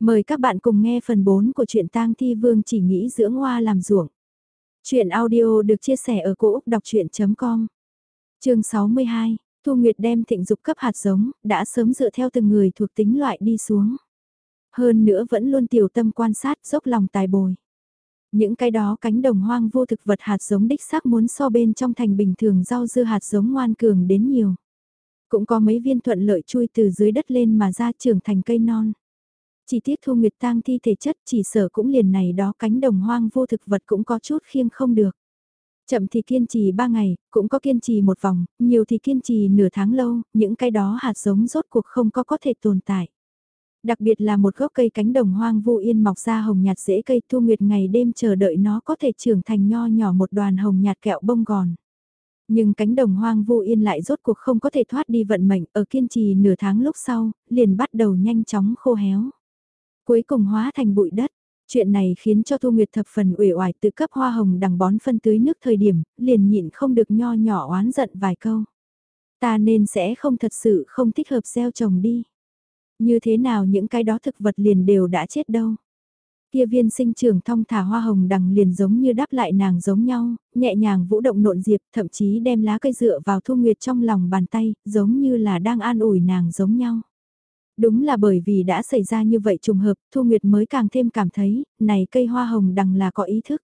Mời các bạn cùng nghe phần 4 của truyện tang thi vương chỉ nghĩ dưỡng hoa làm ruộng. Chuyện audio được chia sẻ ở cỗ đọc chuyện.com Trường 62, Thu Nguyệt đem thịnh dục cấp hạt giống, đã sớm dựa theo từng người thuộc tính loại đi xuống. Hơn nữa vẫn luôn tiểu tâm quan sát dốc lòng tài bồi. Những cái đó cánh đồng hoang vô thực vật hạt giống đích xác muốn so bên trong thành bình thường rau dưa hạt giống ngoan cường đến nhiều. Cũng có mấy viên thuận lợi chui từ dưới đất lên mà ra trưởng thành cây non. Chỉ tiếc Thu Nguyệt tang thi thể chất chỉ sở cũng liền này đó cánh đồng hoang vô thực vật cũng có chút khiêng không được. Chậm thì kiên trì 3 ngày, cũng có kiên trì một vòng, nhiều thì kiên trì nửa tháng lâu, những cái đó hạt giống rốt cuộc không có có thể tồn tại. Đặc biệt là một gốc cây cánh đồng hoang vu yên mọc ra hồng nhạt rễ cây thu nguyệt ngày đêm chờ đợi nó có thể trưởng thành nho nhỏ một đoàn hồng nhạt kẹo bông gòn. Nhưng cánh đồng hoang vu yên lại rốt cuộc không có thể thoát đi vận mệnh ở kiên trì nửa tháng lúc sau, liền bắt đầu nhanh chóng khô héo cuối cùng hóa thành bụi đất. Chuyện này khiến cho Thu Nguyệt thập phần uể oải tự cấp hoa hồng đằng bón phân tưới nước thời điểm, liền nhịn không được nho nhỏ oán giận vài câu. Ta nên sẽ không thật sự không thích hợp gieo trồng đi. Như thế nào những cái đó thực vật liền đều đã chết đâu. Kia viên sinh trưởng thong thả hoa hồng đằng liền giống như đáp lại nàng giống nhau, nhẹ nhàng vũ động nộn diệp, thậm chí đem lá cây dựa vào Thu Nguyệt trong lòng bàn tay, giống như là đang an ủi nàng giống nhau. Đúng là bởi vì đã xảy ra như vậy trùng hợp, Thu Nguyệt mới càng thêm cảm thấy, này cây hoa hồng đằng là có ý thức.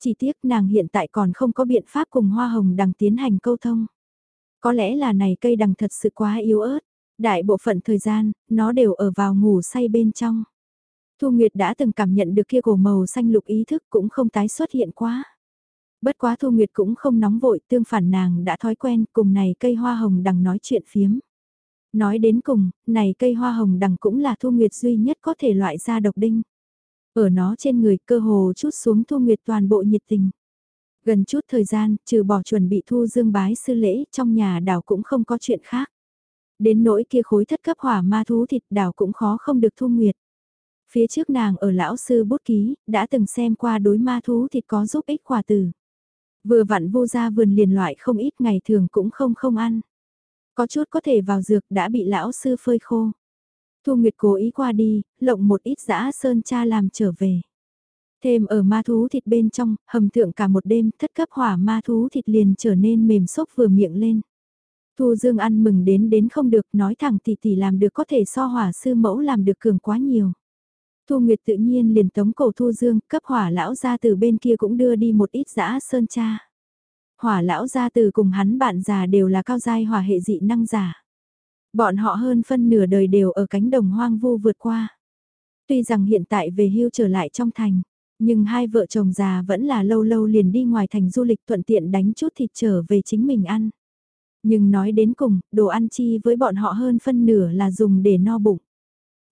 Chỉ tiếc nàng hiện tại còn không có biện pháp cùng hoa hồng đằng tiến hành câu thông. Có lẽ là này cây đằng thật sự quá yếu ớt, đại bộ phận thời gian, nó đều ở vào ngủ say bên trong. Thu Nguyệt đã từng cảm nhận được kia cổ màu xanh lục ý thức cũng không tái xuất hiện quá. Bất quá Thu Nguyệt cũng không nóng vội, tương phản nàng đã thói quen cùng này cây hoa hồng đằng nói chuyện phiếm. Nói đến cùng, này cây hoa hồng đằng cũng là thu nguyệt duy nhất có thể loại ra độc đinh. Ở nó trên người cơ hồ chút xuống thu nguyệt toàn bộ nhiệt tình. Gần chút thời gian, trừ bỏ chuẩn bị thu dương bái sư lễ, trong nhà đảo cũng không có chuyện khác. Đến nỗi kia khối thất cấp hỏa ma thú thịt đảo cũng khó không được thu nguyệt. Phía trước nàng ở lão sư bút ký, đã từng xem qua đối ma thú thịt có giúp ích quả tử. Vừa vặn vô ra vườn liền loại không ít ngày thường cũng không không ăn. Có chút có thể vào dược đã bị lão sư phơi khô. Thu Nguyệt cố ý qua đi, lộng một ít dã sơn cha làm trở về. Thêm ở ma thú thịt bên trong, hầm thượng cả một đêm, thất cấp hỏa ma thú thịt liền trở nên mềm xốp vừa miệng lên. Thu Dương ăn mừng đến đến không được, nói thẳng tỷ tỷ làm được có thể so hỏa sư mẫu làm được cường quá nhiều. Thu Nguyệt tự nhiên liền tống cổ Thu Dương, cấp hỏa lão ra từ bên kia cũng đưa đi một ít dã sơn cha. Hỏa lão gia từ cùng hắn bạn già đều là cao giai hỏa hệ dị năng giả. Bọn họ hơn phân nửa đời đều ở cánh đồng hoang vu vượt qua. Tuy rằng hiện tại về hưu trở lại trong thành, nhưng hai vợ chồng già vẫn là lâu lâu liền đi ngoài thành du lịch thuận tiện đánh chút thịt trở về chính mình ăn. Nhưng nói đến cùng, đồ ăn chi với bọn họ hơn phân nửa là dùng để no bụng.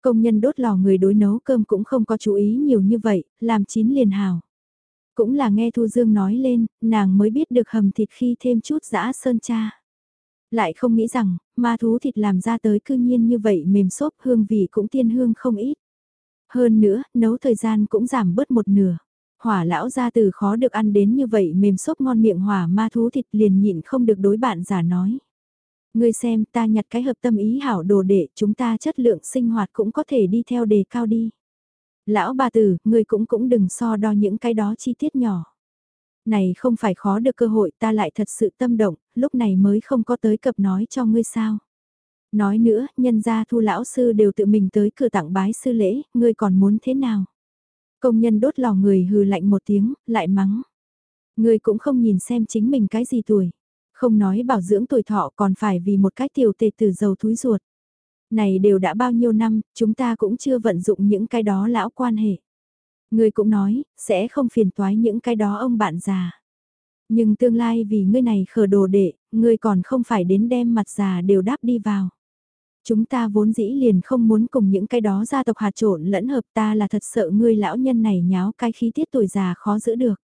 Công nhân đốt lò người đối nấu cơm cũng không có chú ý nhiều như vậy, làm chín liền hào. Cũng là nghe Thu Dương nói lên, nàng mới biết được hầm thịt khi thêm chút giã sơn cha. Lại không nghĩ rằng, ma thú thịt làm ra tới cư nhiên như vậy mềm xốp hương vị cũng tiên hương không ít. Hơn nữa, nấu thời gian cũng giảm bớt một nửa. Hỏa lão ra từ khó được ăn đến như vậy mềm xốp ngon miệng hỏa ma thú thịt liền nhịn không được đối bạn giả nói. Ngươi xem ta nhặt cái hợp tâm ý hảo đồ để chúng ta chất lượng sinh hoạt cũng có thể đi theo đề cao đi. Lão bà tử, ngươi cũng cũng đừng so đo những cái đó chi tiết nhỏ. Này không phải khó được cơ hội ta lại thật sự tâm động, lúc này mới không có tới cập nói cho ngươi sao. Nói nữa, nhân gia thu lão sư đều tự mình tới cửa tặng bái sư lễ, ngươi còn muốn thế nào? Công nhân đốt lò người hừ lạnh một tiếng, lại mắng. Ngươi cũng không nhìn xem chính mình cái gì tuổi. Không nói bảo dưỡng tuổi thọ còn phải vì một cái tiểu tề tử dầu túi ruột. Này đều đã bao nhiêu năm, chúng ta cũng chưa vận dụng những cái đó lão quan hệ. Ngươi cũng nói, sẽ không phiền toái những cái đó ông bạn già. Nhưng tương lai vì ngươi này khờ đồ đệ, ngươi còn không phải đến đem mặt già đều đáp đi vào. Chúng ta vốn dĩ liền không muốn cùng những cái đó gia tộc hạt trộn lẫn hợp ta là thật sợ ngươi lão nhân này nháo cái khí tiết tuổi già khó giữ được.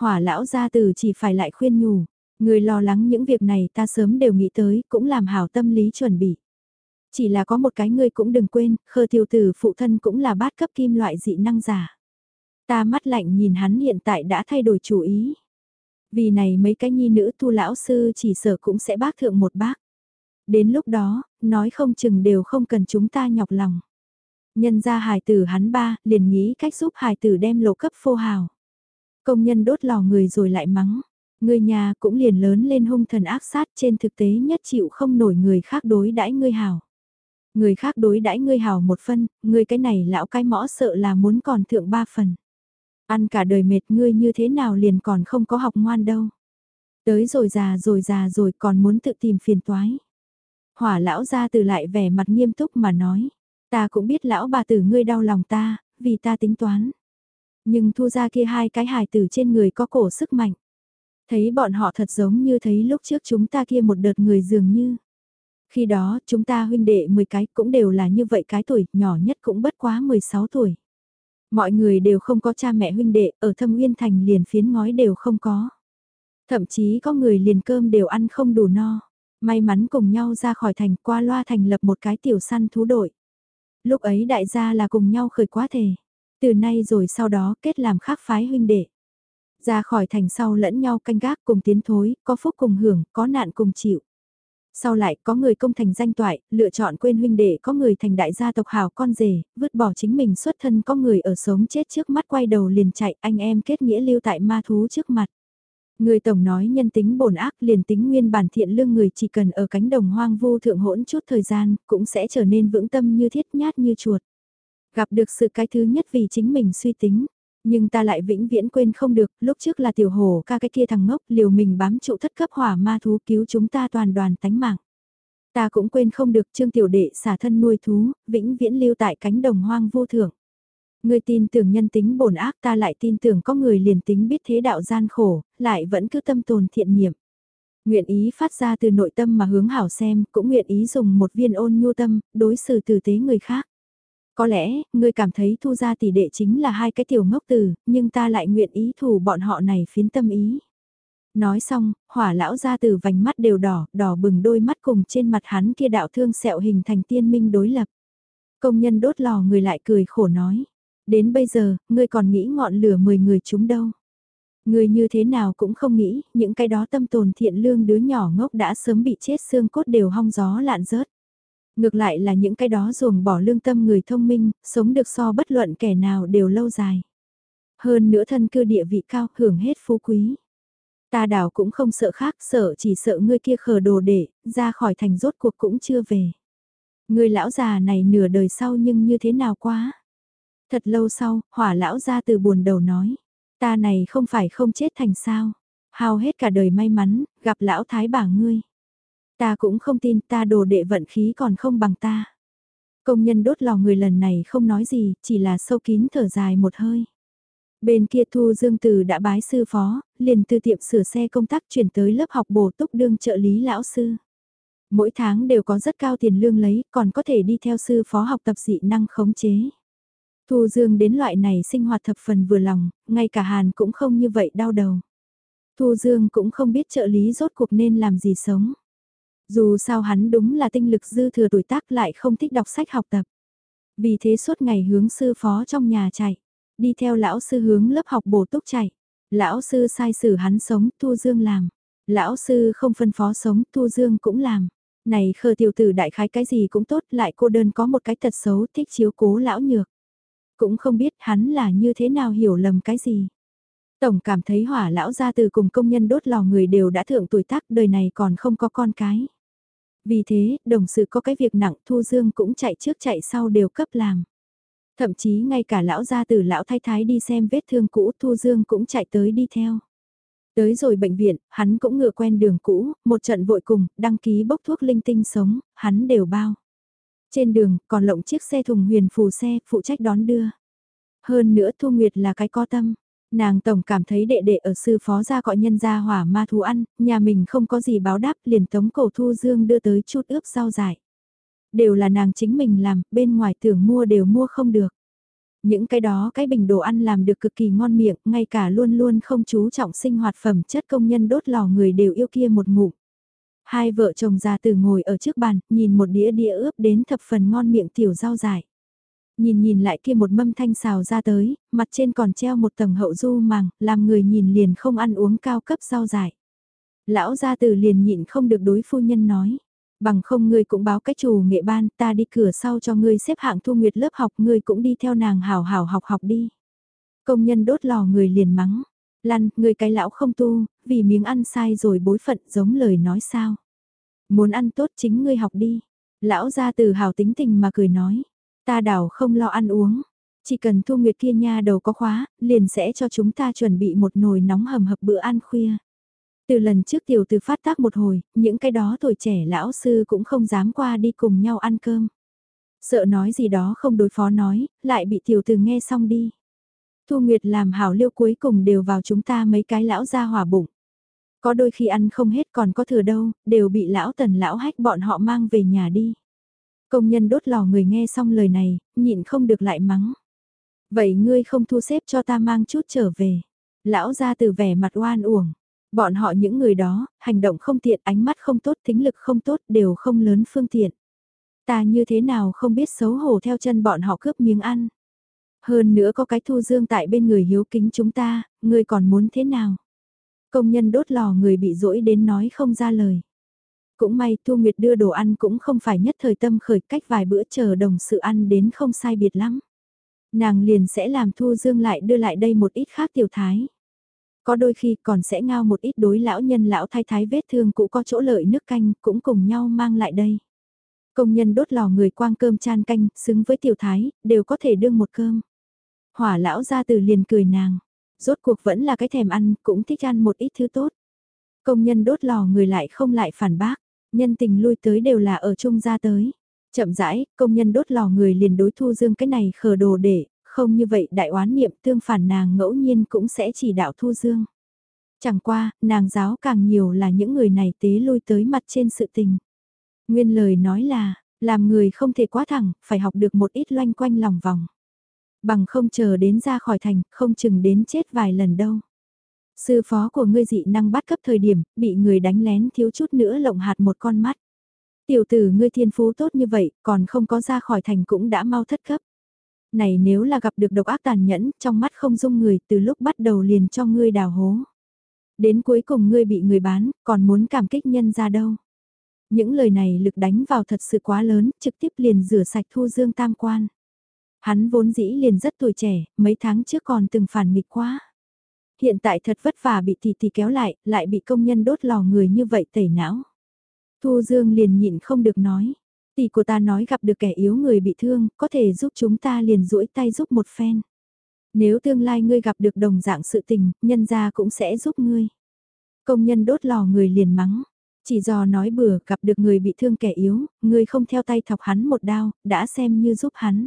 Hỏa lão gia từ chỉ phải lại khuyên nhủ, ngươi lo lắng những việc này ta sớm đều nghĩ tới, cũng làm hảo tâm lý chuẩn bị. Chỉ là có một cái ngươi cũng đừng quên, khơ tiêu tử phụ thân cũng là bát cấp kim loại dị năng giả. Ta mắt lạnh nhìn hắn hiện tại đã thay đổi chủ ý. Vì này mấy cái nhi nữ tu lão sư chỉ sợ cũng sẽ bác thượng một bác. Đến lúc đó, nói không chừng đều không cần chúng ta nhọc lòng. Nhân ra hài tử hắn ba, liền nghĩ cách giúp hài tử đem lộ cấp phô hào. Công nhân đốt lò người rồi lại mắng. Người nhà cũng liền lớn lên hung thần ác sát trên thực tế nhất chịu không nổi người khác đối đãi ngươi hào. Người khác đối đãi ngươi hào một phân, ngươi cái này lão cái mõ sợ là muốn còn thượng ba phần. Ăn cả đời mệt ngươi như thế nào liền còn không có học ngoan đâu. Tới rồi già rồi già rồi còn muốn tự tìm phiền toái. Hỏa lão ra từ lại vẻ mặt nghiêm túc mà nói. Ta cũng biết lão bà tử ngươi đau lòng ta, vì ta tính toán. Nhưng thu ra kia hai cái hài tử trên người có cổ sức mạnh. Thấy bọn họ thật giống như thấy lúc trước chúng ta kia một đợt người dường như. Khi đó chúng ta huynh đệ 10 cái cũng đều là như vậy cái tuổi, nhỏ nhất cũng bất quá 16 tuổi. Mọi người đều không có cha mẹ huynh đệ, ở thâm uyên thành liền phiến ngói đều không có. Thậm chí có người liền cơm đều ăn không đủ no. May mắn cùng nhau ra khỏi thành qua loa thành lập một cái tiểu săn thú đội. Lúc ấy đại gia là cùng nhau khởi quá thể. Từ nay rồi sau đó kết làm khác phái huynh đệ. Ra khỏi thành sau lẫn nhau canh gác cùng tiến thối, có phúc cùng hưởng, có nạn cùng chịu. Sau lại có người công thành danh toại, lựa chọn quên huynh đệ có người thành đại gia tộc hào con rể, vứt bỏ chính mình xuất thân có người ở sống chết trước mắt quay đầu liền chạy anh em kết nghĩa lưu tại ma thú trước mặt. Người tổng nói nhân tính bổn ác liền tính nguyên bản thiện lương người chỉ cần ở cánh đồng hoang vu thượng hỗn chút thời gian cũng sẽ trở nên vững tâm như thiết nhát như chuột. Gặp được sự cái thứ nhất vì chính mình suy tính, nhưng ta lại vĩnh viễn quên không được, lúc trước là tiểu hồ ca cái kia thằng ngốc liều mình bám trụ thất cấp hỏa ma thú cứu chúng ta toàn đoàn tánh mạng. Ta cũng quên không được trương tiểu đệ xả thân nuôi thú, vĩnh viễn lưu tại cánh đồng hoang vô thưởng Người tin tưởng nhân tính bổn ác ta lại tin tưởng có người liền tính biết thế đạo gian khổ, lại vẫn cứ tâm tồn thiện niệm. Nguyện ý phát ra từ nội tâm mà hướng hảo xem, cũng nguyện ý dùng một viên ôn nhu tâm, đối xử tử tế người khác. Có lẽ, ngươi cảm thấy thu ra tỷ đệ chính là hai cái tiểu ngốc từ, nhưng ta lại nguyện ý thủ bọn họ này phiến tâm ý. Nói xong, hỏa lão ra từ vành mắt đều đỏ, đỏ bừng đôi mắt cùng trên mặt hắn kia đạo thương sẹo hình thành tiên minh đối lập. Công nhân đốt lò người lại cười khổ nói. Đến bây giờ, ngươi còn nghĩ ngọn lửa 10 người chúng đâu. Ngươi như thế nào cũng không nghĩ, những cái đó tâm tồn thiện lương đứa nhỏ ngốc đã sớm bị chết xương cốt đều hong gió lạn rớt. Ngược lại là những cái đó ruồng bỏ lương tâm người thông minh, sống được so bất luận kẻ nào đều lâu dài. Hơn nữa thân cư địa vị cao, hưởng hết phú quý. Ta đảo cũng không sợ khác, sợ chỉ sợ ngươi kia khờ đồ để, ra khỏi thành rốt cuộc cũng chưa về. Người lão già này nửa đời sau nhưng như thế nào quá. Thật lâu sau, hỏa lão ra từ buồn đầu nói, ta này không phải không chết thành sao, hao hết cả đời may mắn, gặp lão thái bà ngươi. Ta cũng không tin ta đồ đệ vận khí còn không bằng ta. Công nhân đốt lò người lần này không nói gì, chỉ là sâu kín thở dài một hơi. Bên kia Thu Dương Từ đã bái sư phó, liền từ tiệm sửa xe công tác chuyển tới lớp học bổ túc đương trợ lý lão sư. Mỗi tháng đều có rất cao tiền lương lấy, còn có thể đi theo sư phó học tập dị năng khống chế. Thu Dương đến loại này sinh hoạt thập phần vừa lòng, ngay cả Hàn cũng không như vậy đau đầu. Thu Dương cũng không biết trợ lý rốt cuộc nên làm gì sống. Dù sao hắn đúng là tinh lực dư thừa tuổi tác lại không thích đọc sách học tập. Vì thế suốt ngày hướng sư phó trong nhà chạy, đi theo lão sư hướng lớp học bổ túc chạy. Lão sư sai sử hắn sống, Thu Dương làm. Lão sư không phân phó sống, Thu Dương cũng làm. Này khờ tiểu tử đại khái cái gì cũng tốt, lại cô đơn có một cái tật xấu thích chiếu cố lão nhược. Cũng không biết hắn là như thế nào hiểu lầm cái gì. Tổng cảm thấy hỏa lão gia từ cùng công nhân đốt lò người đều đã thượng tuổi tác đời này còn không có con cái. Vì thế, đồng sự có cái việc nặng Thu Dương cũng chạy trước chạy sau đều cấp làm. Thậm chí ngay cả lão gia tử lão thái thái đi xem vết thương cũ Thu Dương cũng chạy tới đi theo. Tới rồi bệnh viện, hắn cũng ngựa quen đường cũ, một trận vội cùng, đăng ký bốc thuốc linh tinh sống, hắn đều bao. Trên đường, còn lộng chiếc xe thùng huyền phù xe, phụ trách đón đưa. Hơn nữa Thu Nguyệt là cái có tâm. Nàng tổng cảm thấy đệ đệ ở sư phó ra gọi nhân ra hỏa ma thú ăn, nhà mình không có gì báo đáp liền tống cổ thu dương đưa tới chút ướp rau dại. Đều là nàng chính mình làm, bên ngoài tưởng mua đều mua không được. Những cái đó cái bình đồ ăn làm được cực kỳ ngon miệng, ngay cả luôn luôn không chú trọng sinh hoạt phẩm chất công nhân đốt lò người đều yêu kia một ngụm. Hai vợ chồng già từ ngồi ở trước bàn, nhìn một đĩa đĩa ướp đến thập phần ngon miệng tiểu rau dại. Nhìn nhìn lại kia một mâm thanh xào ra tới, mặt trên còn treo một tầng hậu du màng, làm người nhìn liền không ăn uống cao cấp rau dại. Lão gia từ liền nhịn không được đối phu nhân nói. Bằng không ngươi cũng báo cách chủ nghệ ban, ta đi cửa sau cho ngươi xếp hạng thu nguyệt lớp học, ngươi cũng đi theo nàng hảo hảo học học đi. Công nhân đốt lò người liền mắng. Lăn, ngươi cái lão không tu, vì miếng ăn sai rồi bối phận giống lời nói sao. Muốn ăn tốt chính ngươi học đi. Lão ra từ hào tính tình mà cười nói. Ta đảo không lo ăn uống. Chỉ cần thu nguyệt kia nha đầu có khóa, liền sẽ cho chúng ta chuẩn bị một nồi nóng hầm hập bữa ăn khuya. Từ lần trước tiểu từ phát tác một hồi, những cái đó tuổi trẻ lão sư cũng không dám qua đi cùng nhau ăn cơm. Sợ nói gì đó không đối phó nói, lại bị tiểu từ nghe xong đi. Thu Nguyệt làm hảo liêu cuối cùng đều vào chúng ta mấy cái lão ra hỏa bụng. Có đôi khi ăn không hết còn có thừa đâu, đều bị lão tần lão hách bọn họ mang về nhà đi. Công nhân đốt lò người nghe xong lời này, nhịn không được lại mắng. Vậy ngươi không thu xếp cho ta mang chút trở về. Lão ra từ vẻ mặt oan uổng. Bọn họ những người đó, hành động không tiện, ánh mắt không tốt, tính lực không tốt, đều không lớn phương tiện. Ta như thế nào không biết xấu hổ theo chân bọn họ cướp miếng ăn. Hơn nữa có cái thu dương tại bên người hiếu kính chúng ta, ngươi còn muốn thế nào? Công nhân đốt lò người bị dỗi đến nói không ra lời. Cũng may Thu Nguyệt đưa đồ ăn cũng không phải nhất thời tâm khởi cách vài bữa chờ đồng sự ăn đến không sai biệt lắm. Nàng liền sẽ làm Thu Dương lại đưa lại đây một ít khác tiểu thái. Có đôi khi còn sẽ ngao một ít đối lão nhân lão thái thái vết thương cũng có chỗ lợi nước canh cũng cùng nhau mang lại đây. Công nhân đốt lò người quang cơm chan canh, xứng với tiểu thái, đều có thể đương một cơm. Hỏa lão ra từ liền cười nàng, rốt cuộc vẫn là cái thèm ăn, cũng thích ăn một ít thứ tốt. Công nhân đốt lò người lại không lại phản bác, nhân tình lui tới đều là ở chung ra tới. Chậm rãi, công nhân đốt lò người liền đối thu dương cái này khờ đồ để, không như vậy đại oán niệm tương phản nàng ngẫu nhiên cũng sẽ chỉ đạo thu dương. Chẳng qua, nàng giáo càng nhiều là những người này tế lui tới mặt trên sự tình. Nguyên lời nói là, làm người không thể quá thẳng, phải học được một ít loanh quanh lòng vòng. Bằng không chờ đến ra khỏi thành, không chừng đến chết vài lần đâu. Sư phó của ngươi dị năng bắt cấp thời điểm, bị người đánh lén thiếu chút nữa lộng hạt một con mắt. Tiểu tử ngươi thiên phú tốt như vậy, còn không có ra khỏi thành cũng đã mau thất cấp. Này nếu là gặp được độc ác tàn nhẫn, trong mắt không dung người, từ lúc bắt đầu liền cho ngươi đào hố. Đến cuối cùng ngươi bị người bán, còn muốn cảm kích nhân ra đâu. Những lời này lực đánh vào thật sự quá lớn, trực tiếp liền rửa sạch thu dương tam quan. Hắn vốn dĩ liền rất tuổi trẻ, mấy tháng trước còn từng phản nghịch quá. Hiện tại thật vất vả bị tỷ tỷ kéo lại, lại bị công nhân đốt lò người như vậy tẩy não. Thu Dương liền nhịn không được nói. Tỷ của ta nói gặp được kẻ yếu người bị thương, có thể giúp chúng ta liền duỗi tay giúp một phen. Nếu tương lai ngươi gặp được đồng dạng sự tình, nhân gia cũng sẽ giúp ngươi. Công nhân đốt lò người liền mắng. Chỉ do nói bừa gặp được người bị thương kẻ yếu, ngươi không theo tay thọc hắn một đao, đã xem như giúp hắn.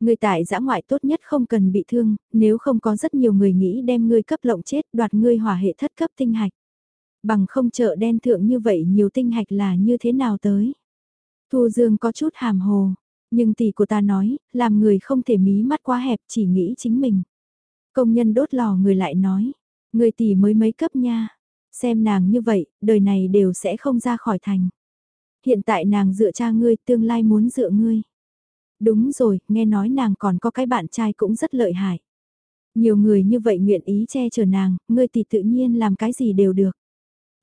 Người tại giã ngoại tốt nhất không cần bị thương, nếu không có rất nhiều người nghĩ đem ngươi cấp lộng chết đoạt ngươi hỏa hệ thất cấp tinh hạch. Bằng không chợ đen thượng như vậy nhiều tinh hạch là như thế nào tới. Thu Dương có chút hàm hồ, nhưng tỷ của ta nói, làm người không thể mí mắt quá hẹp chỉ nghĩ chính mình. Công nhân đốt lò người lại nói, người tỷ mới mấy cấp nha, xem nàng như vậy, đời này đều sẽ không ra khỏi thành. Hiện tại nàng dựa cha ngươi, tương lai muốn dựa ngươi. Đúng rồi, nghe nói nàng còn có cái bạn trai cũng rất lợi hại. Nhiều người như vậy nguyện ý che chở nàng, ngươi thì tự nhiên làm cái gì đều được.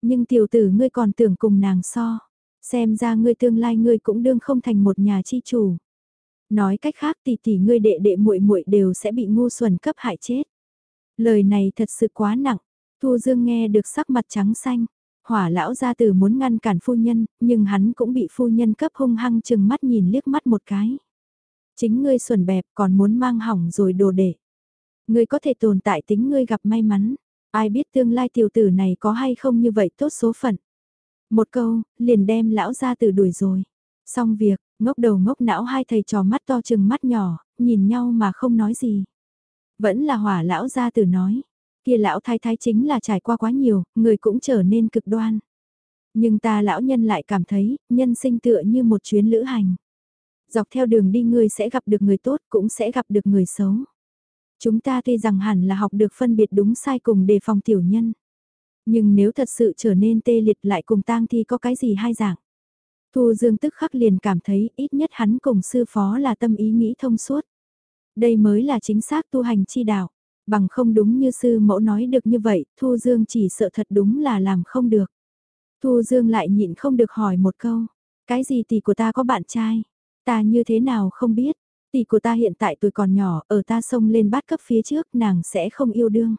Nhưng tiểu tử ngươi còn tưởng cùng nàng so. Xem ra ngươi tương lai ngươi cũng đương không thành một nhà chi chủ. Nói cách khác tỷ tỷ ngươi đệ đệ muội muội đều sẽ bị ngu xuẩn cấp hại chết. Lời này thật sự quá nặng. Thu Dương nghe được sắc mặt trắng xanh. Hỏa lão gia tử muốn ngăn cản phu nhân, nhưng hắn cũng bị phu nhân cấp hung hăng chừng mắt nhìn liếc mắt một cái. Chính ngươi xuẩn bẹp còn muốn mang hỏng rồi đồ để. Ngươi có thể tồn tại tính ngươi gặp may mắn. Ai biết tương lai tiểu tử này có hay không như vậy tốt số phận. Một câu, liền đem lão gia tử đuổi rồi. Xong việc, ngốc đầu ngốc não hai thầy trò mắt to chừng mắt nhỏ, nhìn nhau mà không nói gì. Vẫn là hỏa lão gia tử nói. Kia lão thái thái chính là trải qua quá nhiều, người cũng trở nên cực đoan. Nhưng ta lão nhân lại cảm thấy, nhân sinh tựa như một chuyến lữ hành. Dọc theo đường đi ngươi sẽ gặp được người tốt cũng sẽ gặp được người xấu. Chúng ta tuy rằng hẳn là học được phân biệt đúng sai cùng đề phòng tiểu nhân. Nhưng nếu thật sự trở nên tê liệt lại cùng tang thì có cái gì hai dạng. Thu Dương tức khắc liền cảm thấy ít nhất hắn cùng sư phó là tâm ý nghĩ thông suốt. Đây mới là chính xác tu hành chi đạo. Bằng không đúng như sư mẫu nói được như vậy, Thu Dương chỉ sợ thật đúng là làm không được. Thu Dương lại nhịn không được hỏi một câu. Cái gì tỷ của ta có bạn trai? Ta như thế nào không biết? Tỷ của ta hiện tại tuổi còn nhỏ, ở ta xông lên bát cấp phía trước nàng sẽ không yêu đương.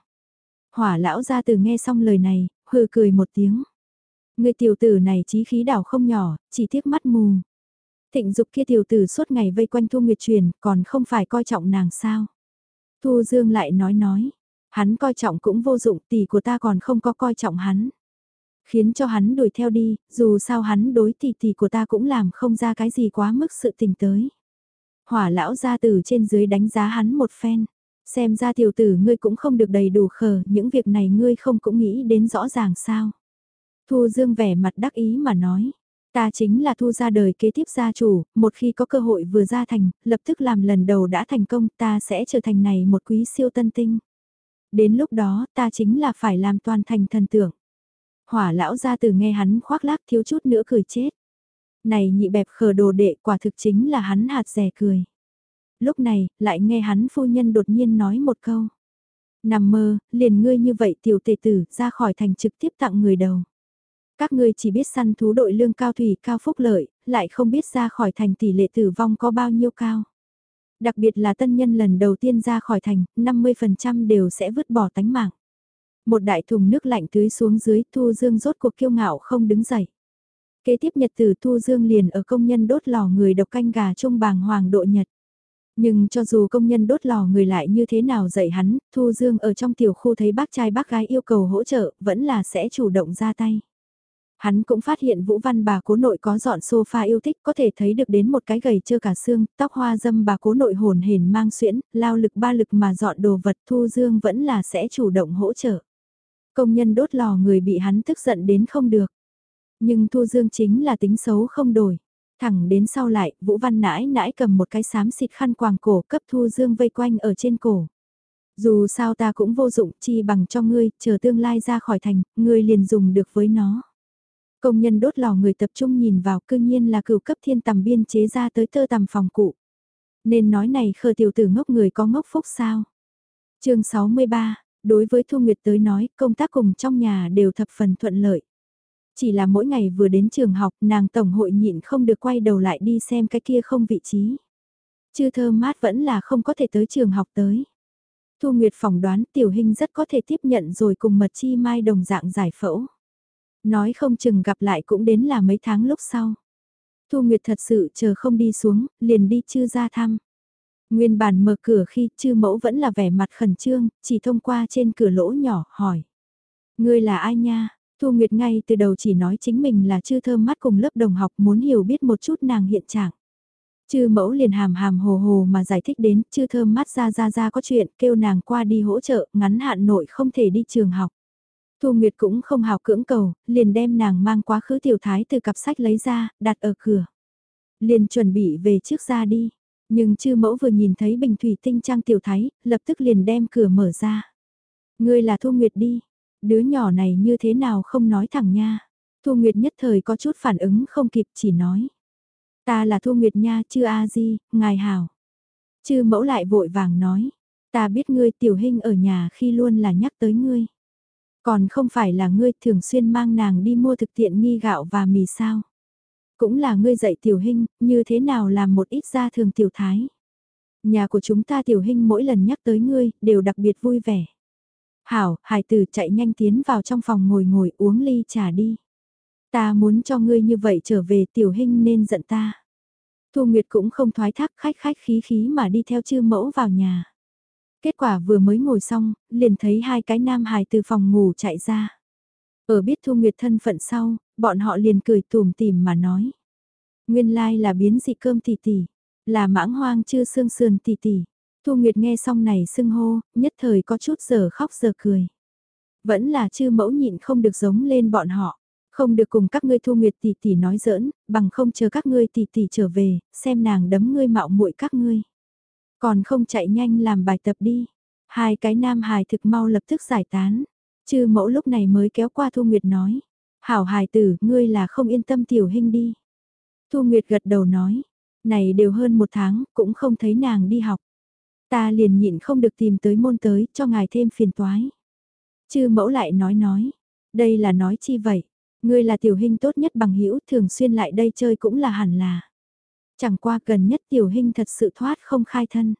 Hỏa lão ra từ nghe xong lời này, hừ cười một tiếng. Người tiểu tử này trí khí đảo không nhỏ, chỉ tiếc mắt mù. Thịnh dục kia tiểu tử suốt ngày vây quanh Thu Nguyệt truyền, còn không phải coi trọng nàng sao. Thu Dương lại nói nói, hắn coi trọng cũng vô dụng tỷ của ta còn không có coi trọng hắn. Khiến cho hắn đuổi theo đi, dù sao hắn đối tỷ tỷ của ta cũng làm không ra cái gì quá mức sự tình tới. Hỏa lão ra từ trên dưới đánh giá hắn một phen. Xem ra tiểu tử ngươi cũng không được đầy đủ khờ, những việc này ngươi không cũng nghĩ đến rõ ràng sao. Thu Dương vẻ mặt đắc ý mà nói. Ta chính là thu ra đời kế tiếp gia chủ, một khi có cơ hội vừa ra thành, lập tức làm lần đầu đã thành công ta sẽ trở thành này một quý siêu tân tinh. Đến lúc đó ta chính là phải làm toàn thành thần tượng. Hỏa lão ra từ nghe hắn khoác lác thiếu chút nữa cười chết. Này nhị bẹp khờ đồ đệ quả thực chính là hắn hạt rẻ cười. Lúc này, lại nghe hắn phu nhân đột nhiên nói một câu. Nằm mơ, liền ngươi như vậy tiểu tề tử ra khỏi thành trực tiếp tặng người đầu. Các ngươi chỉ biết săn thú đội lương cao thủy cao phúc lợi, lại không biết ra khỏi thành tỷ lệ tử vong có bao nhiêu cao. Đặc biệt là tân nhân lần đầu tiên ra khỏi thành, 50% đều sẽ vứt bỏ tánh mạng. Một đại thùng nước lạnh tưới xuống dưới, Thu Dương rốt cuộc kiêu ngạo không đứng dậy. Kế tiếp nhật từ Thu Dương liền ở công nhân đốt lò người độc canh gà trung bàng hoàng độ nhật. Nhưng cho dù công nhân đốt lò người lại như thế nào dạy hắn, Thu Dương ở trong tiểu khu thấy bác trai bác gái yêu cầu hỗ trợ, vẫn là sẽ chủ động ra tay. Hắn cũng phát hiện Vũ Văn bà cố nội có dọn sofa yêu thích có thể thấy được đến một cái gầy chưa cả xương, tóc hoa dâm bà cố nội hồn hển mang xuyễn, lao lực ba lực mà dọn đồ vật Thu Dương vẫn là sẽ chủ động hỗ trợ. Công nhân đốt lò người bị hắn tức giận đến không được. Nhưng Thu Dương chính là tính xấu không đổi. Thẳng đến sau lại, Vũ Văn nãi nãi cầm một cái xám xịt khăn quàng cổ cấp Thu Dương vây quanh ở trên cổ. Dù sao ta cũng vô dụng chi bằng cho ngươi, chờ tương lai ra khỏi thành, ngươi liền dùng được với nó. Công nhân đốt lò người tập trung nhìn vào cương nhiên là cửu cấp thiên tầm biên chế ra tới tơ tầm phòng cụ. Nên nói này khờ tiểu tử ngốc người có ngốc phúc sao. chương 63, đối với Thu Nguyệt tới nói công tác cùng trong nhà đều thập phần thuận lợi. Chỉ là mỗi ngày vừa đến trường học nàng tổng hội nhịn không được quay đầu lại đi xem cái kia không vị trí. Chư thơ mát vẫn là không có thể tới trường học tới. Thu Nguyệt phỏng đoán tiểu hình rất có thể tiếp nhận rồi cùng mật chi mai đồng dạng giải phẫu. Nói không chừng gặp lại cũng đến là mấy tháng lúc sau. Thu Nguyệt thật sự chờ không đi xuống, liền đi chư ra thăm. Nguyên bản mở cửa khi chư mẫu vẫn là vẻ mặt khẩn trương, chỉ thông qua trên cửa lỗ nhỏ, hỏi. Ngươi là ai nha? Thu Nguyệt ngay từ đầu chỉ nói chính mình là chư thơm mắt cùng lớp đồng học muốn hiểu biết một chút nàng hiện trạng. Chư mẫu liền hàm hàm hồ hồ mà giải thích đến, chư thơm mắt ra ra ra có chuyện, kêu nàng qua đi hỗ trợ, ngắn hạn nội không thể đi trường học. Thu Nguyệt cũng không hào cưỡng cầu, liền đem nàng mang quá khứ tiểu thái từ cặp sách lấy ra, đặt ở cửa. Liền chuẩn bị về trước ra đi, nhưng chư mẫu vừa nhìn thấy bình thủy tinh trang tiểu thái, lập tức liền đem cửa mở ra. Ngươi là Thu Nguyệt đi, đứa nhỏ này như thế nào không nói thẳng nha. Thu Nguyệt nhất thời có chút phản ứng không kịp chỉ nói. Ta là Thu Nguyệt nha, chư A-di, ngài hảo. Chư mẫu lại vội vàng nói. Ta biết ngươi tiểu hình ở nhà khi luôn là nhắc tới ngươi. Còn không phải là ngươi thường xuyên mang nàng đi mua thực tiện nghi gạo và mì sao. Cũng là ngươi dạy tiểu hình, như thế nào làm một ít gia thường tiểu thái. Nhà của chúng ta tiểu hình mỗi lần nhắc tới ngươi, đều đặc biệt vui vẻ. Hảo, hải tử chạy nhanh tiến vào trong phòng ngồi ngồi uống ly trà đi. Ta muốn cho ngươi như vậy trở về tiểu hình nên giận ta. Thu Nguyệt cũng không thoái thác khách khách khí khí mà đi theo chư mẫu vào nhà. Kết quả vừa mới ngồi xong, liền thấy hai cái nam hài từ phòng ngủ chạy ra. Ở biết Thu Nguyệt thân phận sau, bọn họ liền cười tùm tìm mà nói. Nguyên lai là biến dị cơm tỷ tỷ, là mãng hoang chưa xương sườn tỷ tỷ. Thu Nguyệt nghe xong này xưng hô, nhất thời có chút giờ khóc giờ cười. Vẫn là chư mẫu nhịn không được giống lên bọn họ. Không được cùng các ngươi Thu Nguyệt tỷ tỷ nói giỡn, bằng không chờ các ngươi tỷ tỷ trở về, xem nàng đấm ngươi mạo muội các ngươi. Còn không chạy nhanh làm bài tập đi. Hai cái nam hài thực mau lập tức giải tán. Chư mẫu lúc này mới kéo qua Thu Nguyệt nói. Hảo hài tử, ngươi là không yên tâm tiểu hình đi. Thu Nguyệt gật đầu nói. Này đều hơn một tháng, cũng không thấy nàng đi học. Ta liền nhịn không được tìm tới môn tới, cho ngài thêm phiền toái. Chư mẫu lại nói nói. Đây là nói chi vậy? Ngươi là tiểu hình tốt nhất bằng hữu thường xuyên lại đây chơi cũng là hẳn là. Chẳng qua gần nhất tiểu hình thật sự thoát không khai thân.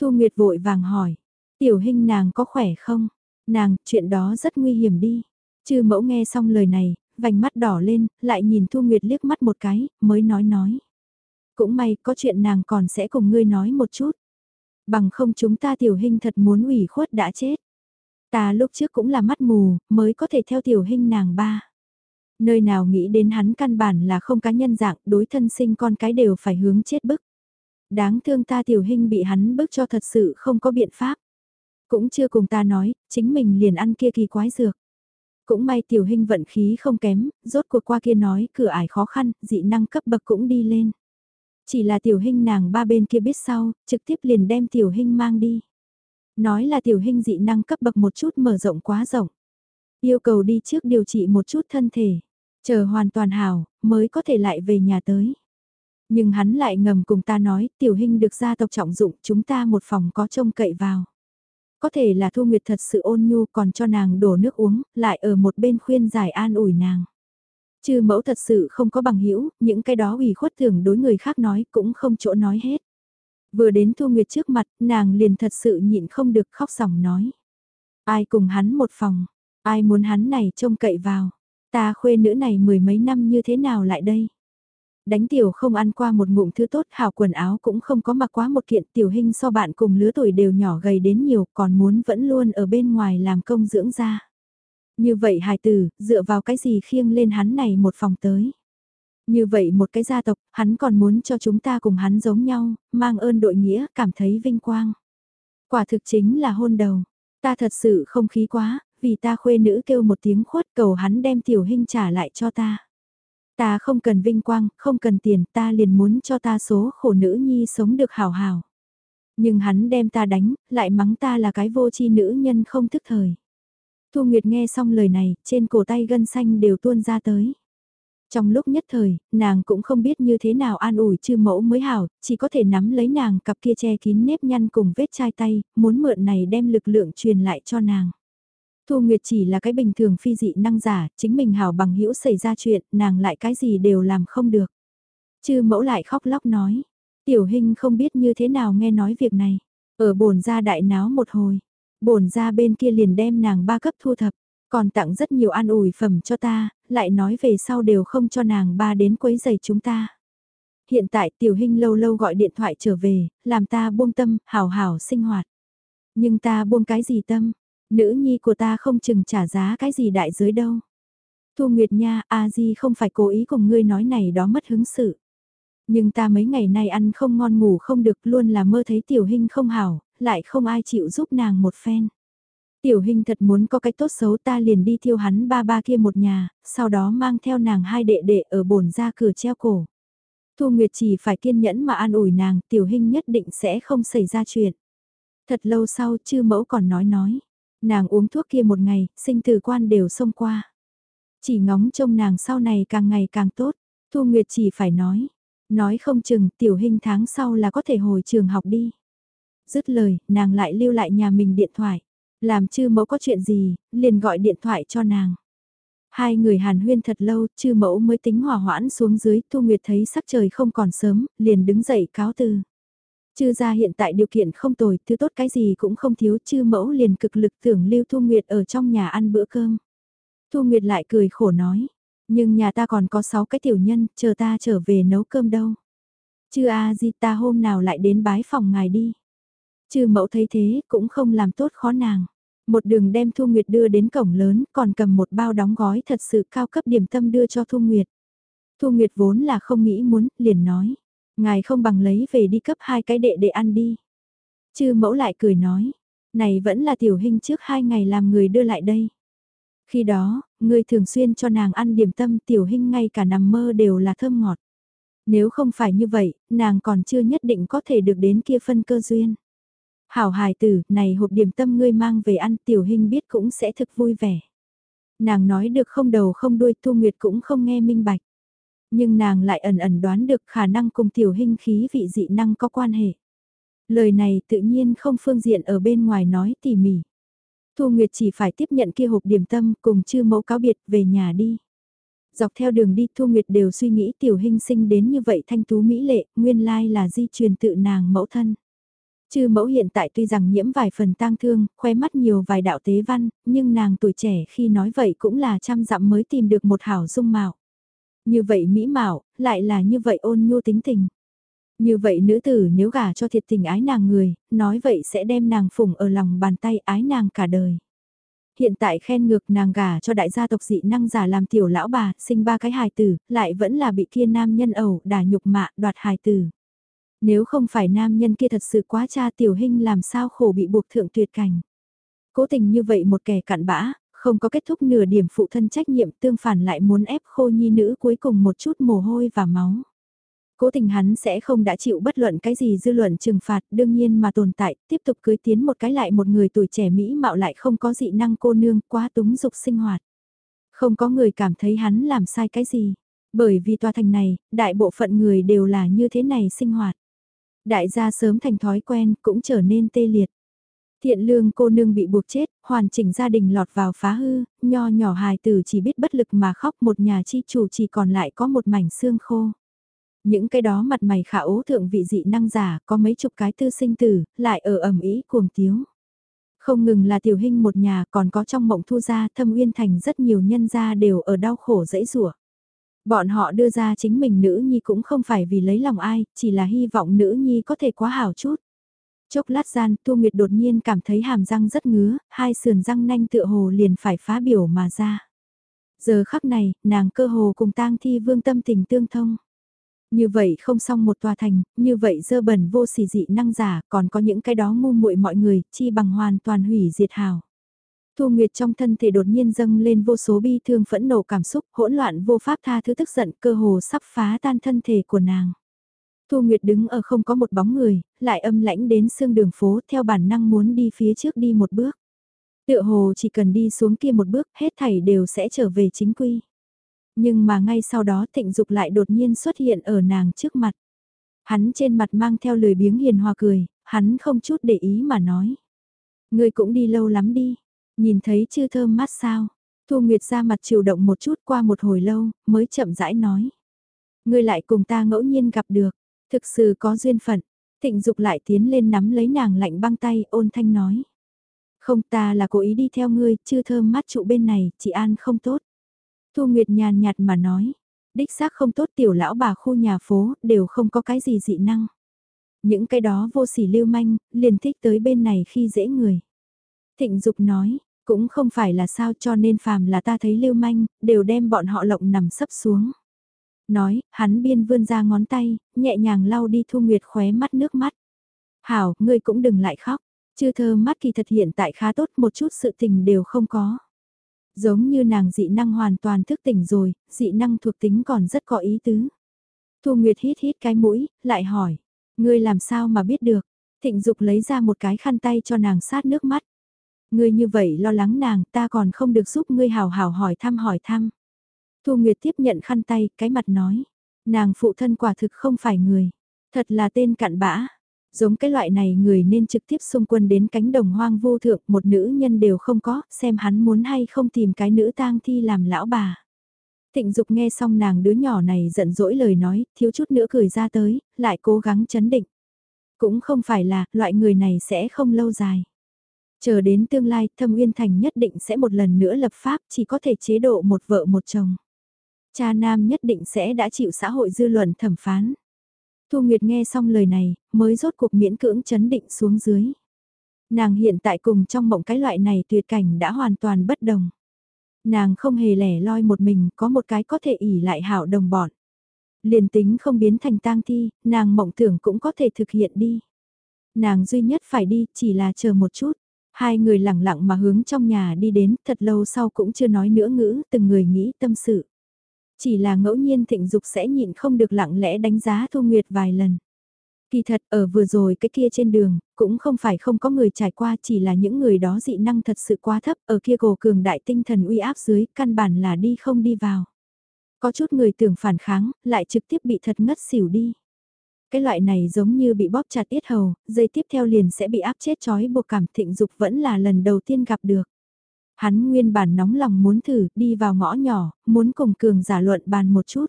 Thu Nguyệt vội vàng hỏi, tiểu hình nàng có khỏe không? Nàng, chuyện đó rất nguy hiểm đi. Chư mẫu nghe xong lời này, vành mắt đỏ lên, lại nhìn Thu Nguyệt liếc mắt một cái, mới nói nói. Cũng may, có chuyện nàng còn sẽ cùng ngươi nói một chút. Bằng không chúng ta tiểu hình thật muốn ủy khuất đã chết. Ta lúc trước cũng là mắt mù, mới có thể theo tiểu hình nàng ba. Nơi nào nghĩ đến hắn căn bản là không cá nhân dạng, đối thân sinh con cái đều phải hướng chết bức. Đáng thương ta tiểu hình bị hắn bức cho thật sự không có biện pháp. Cũng chưa cùng ta nói, chính mình liền ăn kia kỳ quái dược. Cũng may tiểu hình vận khí không kém, rốt cuộc qua kia nói cửa ải khó khăn, dị năng cấp bậc cũng đi lên. Chỉ là tiểu hình nàng ba bên kia biết sau, trực tiếp liền đem tiểu hình mang đi. Nói là tiểu hình dị năng cấp bậc một chút mở rộng quá rộng. Yêu cầu đi trước điều trị một chút thân thể. Chờ hoàn toàn hảo, mới có thể lại về nhà tới. Nhưng hắn lại ngầm cùng ta nói, tiểu hình được gia tộc trọng dụng, chúng ta một phòng có trông cậy vào. Có thể là Thu Nguyệt thật sự ôn nhu còn cho nàng đổ nước uống, lại ở một bên khuyên giải an ủi nàng. Chư mẫu thật sự không có bằng hữu những cái đó ủy khuất thường đối người khác nói cũng không chỗ nói hết. Vừa đến Thu Nguyệt trước mặt, nàng liền thật sự nhịn không được khóc sòng nói. Ai cùng hắn một phòng, ai muốn hắn này trông cậy vào, ta khuê nữ này mười mấy năm như thế nào lại đây? Đánh tiểu không ăn qua một ngụm thứ tốt hào quần áo cũng không có mặc quá một kiện tiểu hình so bạn cùng lứa tuổi đều nhỏ gầy đến nhiều còn muốn vẫn luôn ở bên ngoài làm công dưỡng ra. Như vậy hài tử, dựa vào cái gì khiêng lên hắn này một phòng tới. Như vậy một cái gia tộc, hắn còn muốn cho chúng ta cùng hắn giống nhau, mang ơn đội nghĩa, cảm thấy vinh quang. Quả thực chính là hôn đầu. Ta thật sự không khí quá, vì ta khuê nữ kêu một tiếng khuất cầu hắn đem tiểu hình trả lại cho ta. Ta không cần vinh quang, không cần tiền, ta liền muốn cho ta số khổ nữ nhi sống được hào hào. Nhưng hắn đem ta đánh, lại mắng ta là cái vô chi nữ nhân không thức thời. Thu Nguyệt nghe xong lời này, trên cổ tay gân xanh đều tuôn ra tới. Trong lúc nhất thời, nàng cũng không biết như thế nào an ủi chư mẫu mới hảo, chỉ có thể nắm lấy nàng cặp kia che kín nếp nhăn cùng vết chai tay, muốn mượn này đem lực lượng truyền lại cho nàng. Thu Nguyệt chỉ là cái bình thường phi dị năng giả, chính mình hảo bằng hữu xảy ra chuyện, nàng lại cái gì đều làm không được. Chư mẫu lại khóc lóc nói, tiểu hình không biết như thế nào nghe nói việc này, ở bồn ra đại náo một hồi, bồn ra bên kia liền đem nàng ba cấp thu thập, còn tặng rất nhiều an ủi phẩm cho ta, lại nói về sau đều không cho nàng ba đến quấy giày chúng ta. Hiện tại tiểu hình lâu lâu gọi điện thoại trở về, làm ta buông tâm, hảo hảo sinh hoạt. Nhưng ta buông cái gì tâm, Nữ nhi của ta không chừng trả giá cái gì đại giới đâu. Thu Nguyệt nha, a di không phải cố ý cùng ngươi nói này đó mất hứng sự. Nhưng ta mấy ngày nay ăn không ngon ngủ không được luôn là mơ thấy tiểu hình không hảo, lại không ai chịu giúp nàng một phen. Tiểu hình thật muốn có cái tốt xấu ta liền đi thiêu hắn ba ba kia một nhà, sau đó mang theo nàng hai đệ đệ ở bồn ra cửa treo cổ. Thu Nguyệt chỉ phải kiên nhẫn mà an ủi nàng, tiểu hình nhất định sẽ không xảy ra chuyện. Thật lâu sau chư mẫu còn nói nói. Nàng uống thuốc kia một ngày, sinh tử quan đều xông qua. Chỉ ngóng trông nàng sau này càng ngày càng tốt, Thu Nguyệt chỉ phải nói. Nói không chừng tiểu hình tháng sau là có thể hồi trường học đi. Dứt lời, nàng lại lưu lại nhà mình điện thoại. Làm chư mẫu có chuyện gì, liền gọi điện thoại cho nàng. Hai người hàn huyên thật lâu, chư mẫu mới tính hòa hoãn xuống dưới, Thu Nguyệt thấy sắc trời không còn sớm, liền đứng dậy cáo từ. Chư gia hiện tại điều kiện không tồi, thứ tốt cái gì cũng không thiếu, chư mẫu liền cực lực tưởng lưu Thu Nguyệt ở trong nhà ăn bữa cơm. Thu Nguyệt lại cười khổ nói, nhưng nhà ta còn có 6 cái tiểu nhân, chờ ta trở về nấu cơm đâu. Chư a di ta hôm nào lại đến bái phòng ngài đi. Chư mẫu thấy thế cũng không làm tốt khó nàng. Một đường đem Thu Nguyệt đưa đến cổng lớn, còn cầm một bao đóng gói thật sự cao cấp điểm tâm đưa cho Thu Nguyệt. Thu Nguyệt vốn là không nghĩ muốn, liền nói. Ngài không bằng lấy về đi cấp hai cái đệ để ăn đi. Chư mẫu lại cười nói, này vẫn là tiểu hình trước hai ngày làm người đưa lại đây. Khi đó, người thường xuyên cho nàng ăn điểm tâm tiểu hình ngay cả nằm mơ đều là thơm ngọt. Nếu không phải như vậy, nàng còn chưa nhất định có thể được đến kia phân cơ duyên. Hảo hài tử, này hộp điểm tâm ngươi mang về ăn tiểu hình biết cũng sẽ thực vui vẻ. Nàng nói được không đầu không đuôi Thu Nguyệt cũng không nghe minh bạch nhưng nàng lại ẩn ẩn đoán được khả năng cùng tiểu hình khí vị dị năng có quan hệ. Lời này tự nhiên không phương diện ở bên ngoài nói tỉ mỉ. Thu Nguyệt chỉ phải tiếp nhận kia hộp điểm tâm cùng chư mẫu cáo biệt về nhà đi. Dọc theo đường đi Thu Nguyệt đều suy nghĩ tiểu hình sinh đến như vậy thanh tú mỹ lệ, nguyên lai là di truyền tự nàng mẫu thân. Chư mẫu hiện tại tuy rằng nhiễm vài phần tang thương, khoe mắt nhiều vài đạo tế văn, nhưng nàng tuổi trẻ khi nói vậy cũng là trăm dặm mới tìm được một hảo dung mạo. Như vậy mỹ mạo, lại là như vậy ôn nhu tính tình. Như vậy nữ tử nếu gả cho thiệt tình ái nàng người, nói vậy sẽ đem nàng phụng ở lòng bàn tay ái nàng cả đời. Hiện tại khen ngược nàng gả cho đại gia tộc dị năng giả làm tiểu lão bà, sinh ba cái hài tử, lại vẫn là bị kia nam nhân ẩu, đả nhục mạ, đoạt hài tử. Nếu không phải nam nhân kia thật sự quá cha tiểu hình làm sao khổ bị buộc thượng tuyệt cảnh. Cố tình như vậy một kẻ cặn bã, không có kết thúc nửa điểm phụ thân trách nhiệm tương phản lại muốn ép khô nhi nữ cuối cùng một chút mồ hôi và máu. Cố tình hắn sẽ không đã chịu bất luận cái gì dư luận trừng phạt đương nhiên mà tồn tại, tiếp tục cưới tiến một cái lại một người tuổi trẻ Mỹ mạo lại không có dị năng cô nương quá túng dục sinh hoạt. Không có người cảm thấy hắn làm sai cái gì, bởi vì tòa thành này, đại bộ phận người đều là như thế này sinh hoạt. Đại gia sớm thành thói quen cũng trở nên tê liệt. Thiện lương cô nương bị buộc chết, hoàn chỉnh gia đình lọt vào phá hư, nho nhỏ hài tử chỉ biết bất lực mà khóc một nhà chi chủ chỉ còn lại có một mảnh xương khô. Những cái đó mặt mày khả ố thượng vị dị năng giả có mấy chục cái tư sinh tử, lại ở ẩm ý cuồng tiếu. Không ngừng là tiểu hình một nhà còn có trong mộng thu gia thâm uyên thành rất nhiều nhân gia đều ở đau khổ dẫy rủa Bọn họ đưa ra chính mình nữ nhi cũng không phải vì lấy lòng ai, chỉ là hy vọng nữ nhi có thể quá hảo chút. Chốc lát gian, Thu Nguyệt đột nhiên cảm thấy hàm răng rất ngứa, hai sườn răng nanh tựa hồ liền phải phá biểu mà ra. Giờ khắc này, nàng cơ hồ cùng tang thi vương tâm tình tương thông. Như vậy không xong một tòa thành, như vậy dơ bẩn vô sỉ dị năng giả, còn có những cái đó ngu muội mọi người, chi bằng hoàn toàn hủy diệt hào. Thu Nguyệt trong thân thể đột nhiên dâng lên vô số bi thương phẫn nộ cảm xúc, hỗn loạn vô pháp tha thứ tức giận, cơ hồ sắp phá tan thân thể của nàng. Thu Nguyệt đứng ở không có một bóng người, lại âm lãnh đến xương đường phố theo bản năng muốn đi phía trước đi một bước. Tựa hồ chỉ cần đi xuống kia một bước, hết thảy đều sẽ trở về chính quy. Nhưng mà ngay sau đó thịnh dục lại đột nhiên xuất hiện ở nàng trước mặt. Hắn trên mặt mang theo lời biếng hiền hòa cười, hắn không chút để ý mà nói. Người cũng đi lâu lắm đi, nhìn thấy chưa thơm mát sao. Thu Nguyệt ra mặt chiều động một chút qua một hồi lâu, mới chậm rãi nói. Người lại cùng ta ngẫu nhiên gặp được, thực sự có duyên phận. Thịnh dục lại tiến lên nắm lấy nàng lạnh băng tay ôn thanh nói. Không ta là cố ý đi theo ngươi, chưa thơm mát trụ bên này, chị An không tốt. Thu Nguyệt nhàn nhạt mà nói, đích xác không tốt tiểu lão bà khu nhà phố, đều không có cái gì dị năng. Những cái đó vô sỉ lưu manh, liền thích tới bên này khi dễ người. Thịnh Dục nói, cũng không phải là sao cho nên phàm là ta thấy lưu manh, đều đem bọn họ lộng nằm sấp xuống. Nói, hắn biên vươn ra ngón tay, nhẹ nhàng lau đi Thu Nguyệt khóe mắt nước mắt. Hảo, ngươi cũng đừng lại khóc, chưa thơ mắt kỳ thật hiện tại khá tốt một chút sự tình đều không có. Giống như nàng dị năng hoàn toàn thức tỉnh rồi, dị năng thuộc tính còn rất có ý tứ. Thu Nguyệt hít hít cái mũi, lại hỏi, ngươi làm sao mà biết được? Thịnh Dục lấy ra một cái khăn tay cho nàng sát nước mắt. Ngươi như vậy lo lắng nàng, ta còn không được giúp ngươi hào hào hỏi thăm hỏi thăm. Thu Nguyệt tiếp nhận khăn tay, cái mặt nói, nàng phụ thân quả thực không phải người, thật là tên cặn bã. Giống cái loại này người nên trực tiếp xung quân đến cánh đồng hoang vô thượng, một nữ nhân đều không có, xem hắn muốn hay không tìm cái nữ tang thi làm lão bà. Thịnh Dục nghe xong nàng đứa nhỏ này giận dỗi lời nói, thiếu chút nữa cười ra tới, lại cố gắng chấn định. Cũng không phải là, loại người này sẽ không lâu dài. Chờ đến tương lai, Thâm Uyên Thành nhất định sẽ một lần nữa lập pháp, chỉ có thể chế độ một vợ một chồng. Cha nam nhất định sẽ đã chịu xã hội dư luận thẩm phán. Thu Nguyệt nghe xong lời này, mới rốt cuộc miễn cưỡng chấn định xuống dưới. Nàng hiện tại cùng trong mộng cái loại này tuyệt cảnh đã hoàn toàn bất đồng. Nàng không hề lẻ loi một mình, có một cái có thể ỉ lại hảo đồng bọn. Liền tính không biến thành tang thi, nàng mộng tưởng cũng có thể thực hiện đi. Nàng duy nhất phải đi, chỉ là chờ một chút. Hai người lặng lặng mà hướng trong nhà đi đến, thật lâu sau cũng chưa nói nữa ngữ, từng người nghĩ tâm sự. Chỉ là ngẫu nhiên thịnh dục sẽ nhịn không được lặng lẽ đánh giá Thu Nguyệt vài lần. Kỳ thật ở vừa rồi cái kia trên đường, cũng không phải không có người trải qua chỉ là những người đó dị năng thật sự quá thấp ở kia gồ cường đại tinh thần uy áp dưới, căn bản là đi không đi vào. Có chút người tưởng phản kháng, lại trực tiếp bị thật ngất xỉu đi. Cái loại này giống như bị bóp chặt yết hầu, dây tiếp theo liền sẽ bị áp chết chói buộc cảm thịnh dục vẫn là lần đầu tiên gặp được. Hắn nguyên bản nóng lòng muốn thử, đi vào ngõ nhỏ, muốn cùng cường giả luận bàn một chút.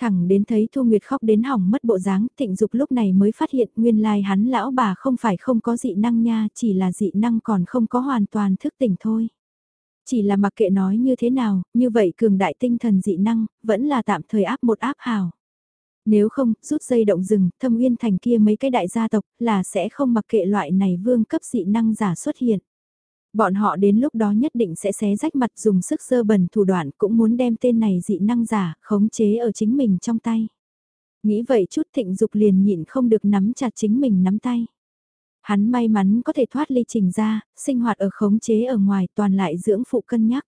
Thẳng đến thấy Thu Nguyệt khóc đến hỏng mất bộ dáng, thịnh dục lúc này mới phát hiện nguyên lai hắn lão bà không phải không có dị năng nha, chỉ là dị năng còn không có hoàn toàn thức tỉnh thôi. Chỉ là mặc kệ nói như thế nào, như vậy cường đại tinh thần dị năng, vẫn là tạm thời áp một áp hào. Nếu không, rút dây động rừng, thâm uyên thành kia mấy cái đại gia tộc, là sẽ không mặc kệ loại này vương cấp dị năng giả xuất hiện. Bọn họ đến lúc đó nhất định sẽ xé rách mặt dùng sức sơ bẩn thủ đoạn cũng muốn đem tên này dị năng giả, khống chế ở chính mình trong tay. Nghĩ vậy chút thịnh dục liền nhịn không được nắm chặt chính mình nắm tay. Hắn may mắn có thể thoát ly trình ra, sinh hoạt ở khống chế ở ngoài toàn lại dưỡng phụ cân nhắc.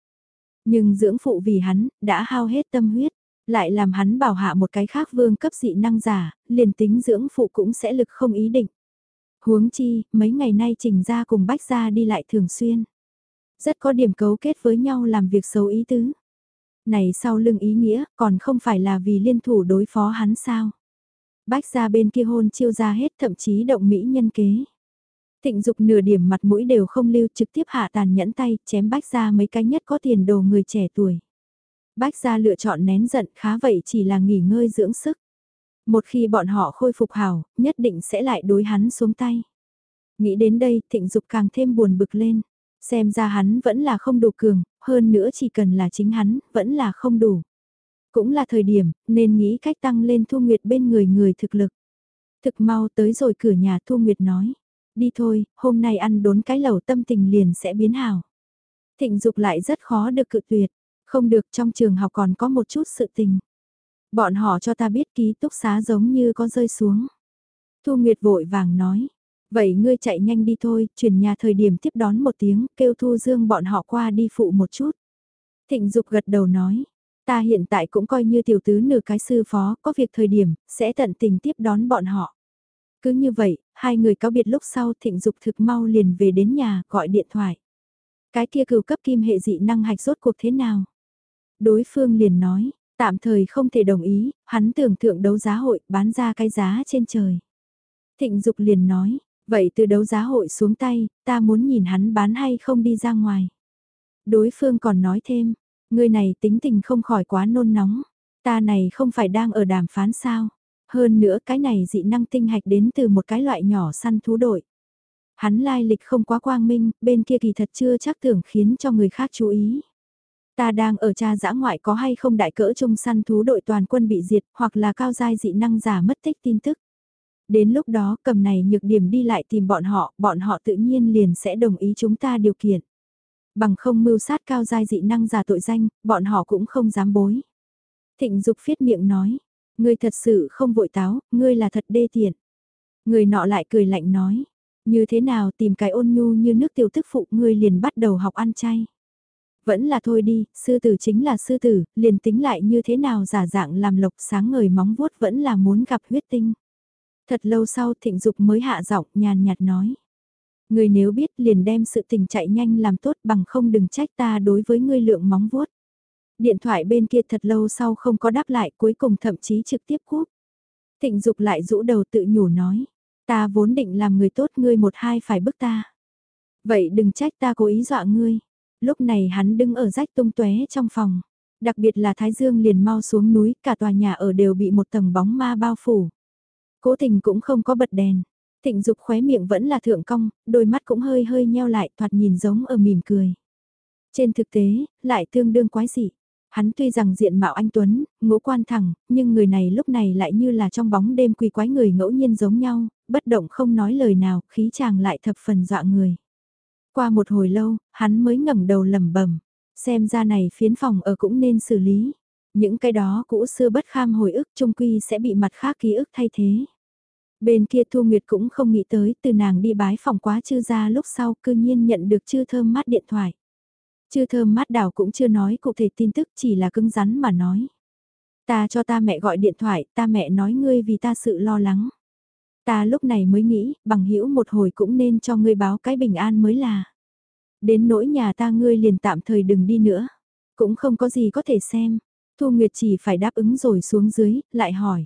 Nhưng dưỡng phụ vì hắn, đã hao hết tâm huyết, lại làm hắn bảo hạ một cái khác vương cấp dị năng giả, liền tính dưỡng phụ cũng sẽ lực không ý định. Huống chi, mấy ngày nay trình ra cùng bách ra đi lại thường xuyên. Rất có điểm cấu kết với nhau làm việc xấu ý tứ. Này sau lưng ý nghĩa, còn không phải là vì liên thủ đối phó hắn sao. Bách ra bên kia hôn chiêu ra hết thậm chí động mỹ nhân kế. Thịnh dục nửa điểm mặt mũi đều không lưu trực tiếp hạ tàn nhẫn tay, chém bách ra mấy cái nhất có tiền đồ người trẻ tuổi. Bách ra lựa chọn nén giận khá vậy chỉ là nghỉ ngơi dưỡng sức. Một khi bọn họ khôi phục hảo, nhất định sẽ lại đối hắn xuống tay. Nghĩ đến đây, thịnh dục càng thêm buồn bực lên. Xem ra hắn vẫn là không đủ cường, hơn nữa chỉ cần là chính hắn, vẫn là không đủ. Cũng là thời điểm, nên nghĩ cách tăng lên Thu Nguyệt bên người người thực lực. Thực mau tới rồi cửa nhà Thu Nguyệt nói. Đi thôi, hôm nay ăn đốn cái lẩu tâm tình liền sẽ biến hảo. Thịnh dục lại rất khó được cự tuyệt. Không được trong trường học còn có một chút sự tình. Bọn họ cho ta biết ký túc xá giống như có rơi xuống. Thu Nguyệt vội vàng nói. Vậy ngươi chạy nhanh đi thôi, chuyển nhà thời điểm tiếp đón một tiếng, kêu Thu Dương bọn họ qua đi phụ một chút. Thịnh Dục gật đầu nói. Ta hiện tại cũng coi như tiểu tứ nửa cái sư phó, có việc thời điểm, sẽ tận tình tiếp đón bọn họ. Cứ như vậy, hai người cáo biệt lúc sau thịnh dục thực mau liền về đến nhà, gọi điện thoại. Cái kia cừu cấp kim hệ dị năng hạch rốt cuộc thế nào? Đối phương liền nói, tạm thời không thể đồng ý, hắn tưởng thượng đấu giá hội bán ra cái giá trên trời. Thịnh Dục liền nói, vậy từ đấu giá hội xuống tay, ta muốn nhìn hắn bán hay không đi ra ngoài. Đối phương còn nói thêm, người này tính tình không khỏi quá nôn nóng, ta này không phải đang ở đàm phán sao. Hơn nữa cái này dị năng tinh hạch đến từ một cái loại nhỏ săn thú đội. Hắn lai lịch không quá quang minh, bên kia kỳ thật chưa chắc tưởng khiến cho người khác chú ý. Ta đang ở cha giã ngoại có hay không đại cỡ trung săn thú đội toàn quân bị diệt hoặc là cao giai dị năng giả mất tích tin tức. Đến lúc đó cầm này nhược điểm đi lại tìm bọn họ, bọn họ tự nhiên liền sẽ đồng ý chúng ta điều kiện. Bằng không mưu sát cao giai dị năng giả tội danh, bọn họ cũng không dám bối. Thịnh Dục phiết miệng nói, ngươi thật sự không vội táo, ngươi là thật đê tiện. Người nọ lại cười lạnh nói, như thế nào tìm cái ôn nhu như nước tiểu thức phụ ngươi liền bắt đầu học ăn chay. Vẫn là thôi đi, sư tử chính là sư tử, liền tính lại như thế nào giả dạng làm lộc sáng ngời móng vuốt vẫn là muốn gặp huyết tinh. Thật lâu sau thịnh dục mới hạ giọng nhàn nhạt nói. Người nếu biết liền đem sự tình chạy nhanh làm tốt bằng không đừng trách ta đối với ngươi lượng móng vuốt. Điện thoại bên kia thật lâu sau không có đáp lại cuối cùng thậm chí trực tiếp cúp. Thịnh dục lại rũ đầu tự nhủ nói. Ta vốn định làm người tốt ngươi một hai phải bức ta. Vậy đừng trách ta cố ý dọa ngươi. Lúc này hắn đứng ở rách tung tóe trong phòng. Đặc biệt là Thái Dương liền mau xuống núi, cả tòa nhà ở đều bị một tầng bóng ma bao phủ. Cố tình cũng không có bật đèn. Thịnh dục khóe miệng vẫn là thượng cong, đôi mắt cũng hơi hơi nheo lại thoạt nhìn giống ở mỉm cười. Trên thực tế, lại tương đương quái dị. Hắn tuy rằng diện mạo anh Tuấn, ngũ quan thẳng, nhưng người này lúc này lại như là trong bóng đêm quỳ quái người ngẫu nhiên giống nhau, bất động không nói lời nào, khí chàng lại thập phần dọa người. Qua một hồi lâu, hắn mới ngẩng đầu lẩm bẩm, xem ra này phiến phòng ở cũng nên xử lý. Những cái đó cũ xưa bất kham hồi ức trung quy sẽ bị mặt khác ký ức thay thế. Bên kia Thu Nguyệt cũng không nghĩ tới từ nàng đi bái phòng quá chư ra lúc sau cư nhiên nhận được chư thơm mát điện thoại. Chư thơm mát đảo cũng chưa nói cụ thể tin tức chỉ là cứng rắn mà nói. Ta cho ta mẹ gọi điện thoại, ta mẹ nói ngươi vì ta sự lo lắng. Ta lúc này mới nghĩ, bằng hữu một hồi cũng nên cho ngươi báo cái bình an mới là. Đến nỗi nhà ta ngươi liền tạm thời đừng đi nữa. Cũng không có gì có thể xem. Thu Nguyệt chỉ phải đáp ứng rồi xuống dưới, lại hỏi.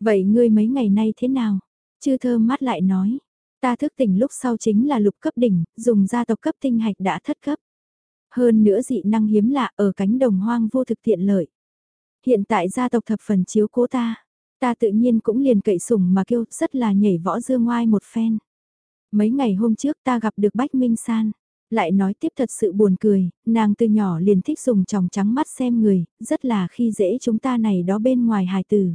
Vậy ngươi mấy ngày nay thế nào? Chư thơ mắt lại nói. Ta thức tỉnh lúc sau chính là lục cấp đỉnh, dùng gia tộc cấp tinh hạch đã thất cấp. Hơn nữa dị năng hiếm lạ ở cánh đồng hoang vô thực tiện lợi. Hiện tại gia tộc thập phần chiếu cố ta. Ta tự nhiên cũng liền cậy sủng mà kêu rất là nhảy võ dương ngoai một phen. Mấy ngày hôm trước ta gặp được Bách Minh San. Lại nói tiếp thật sự buồn cười, nàng từ nhỏ liền thích dùng tròng trắng mắt xem người, rất là khi dễ chúng ta này đó bên ngoài hài tử.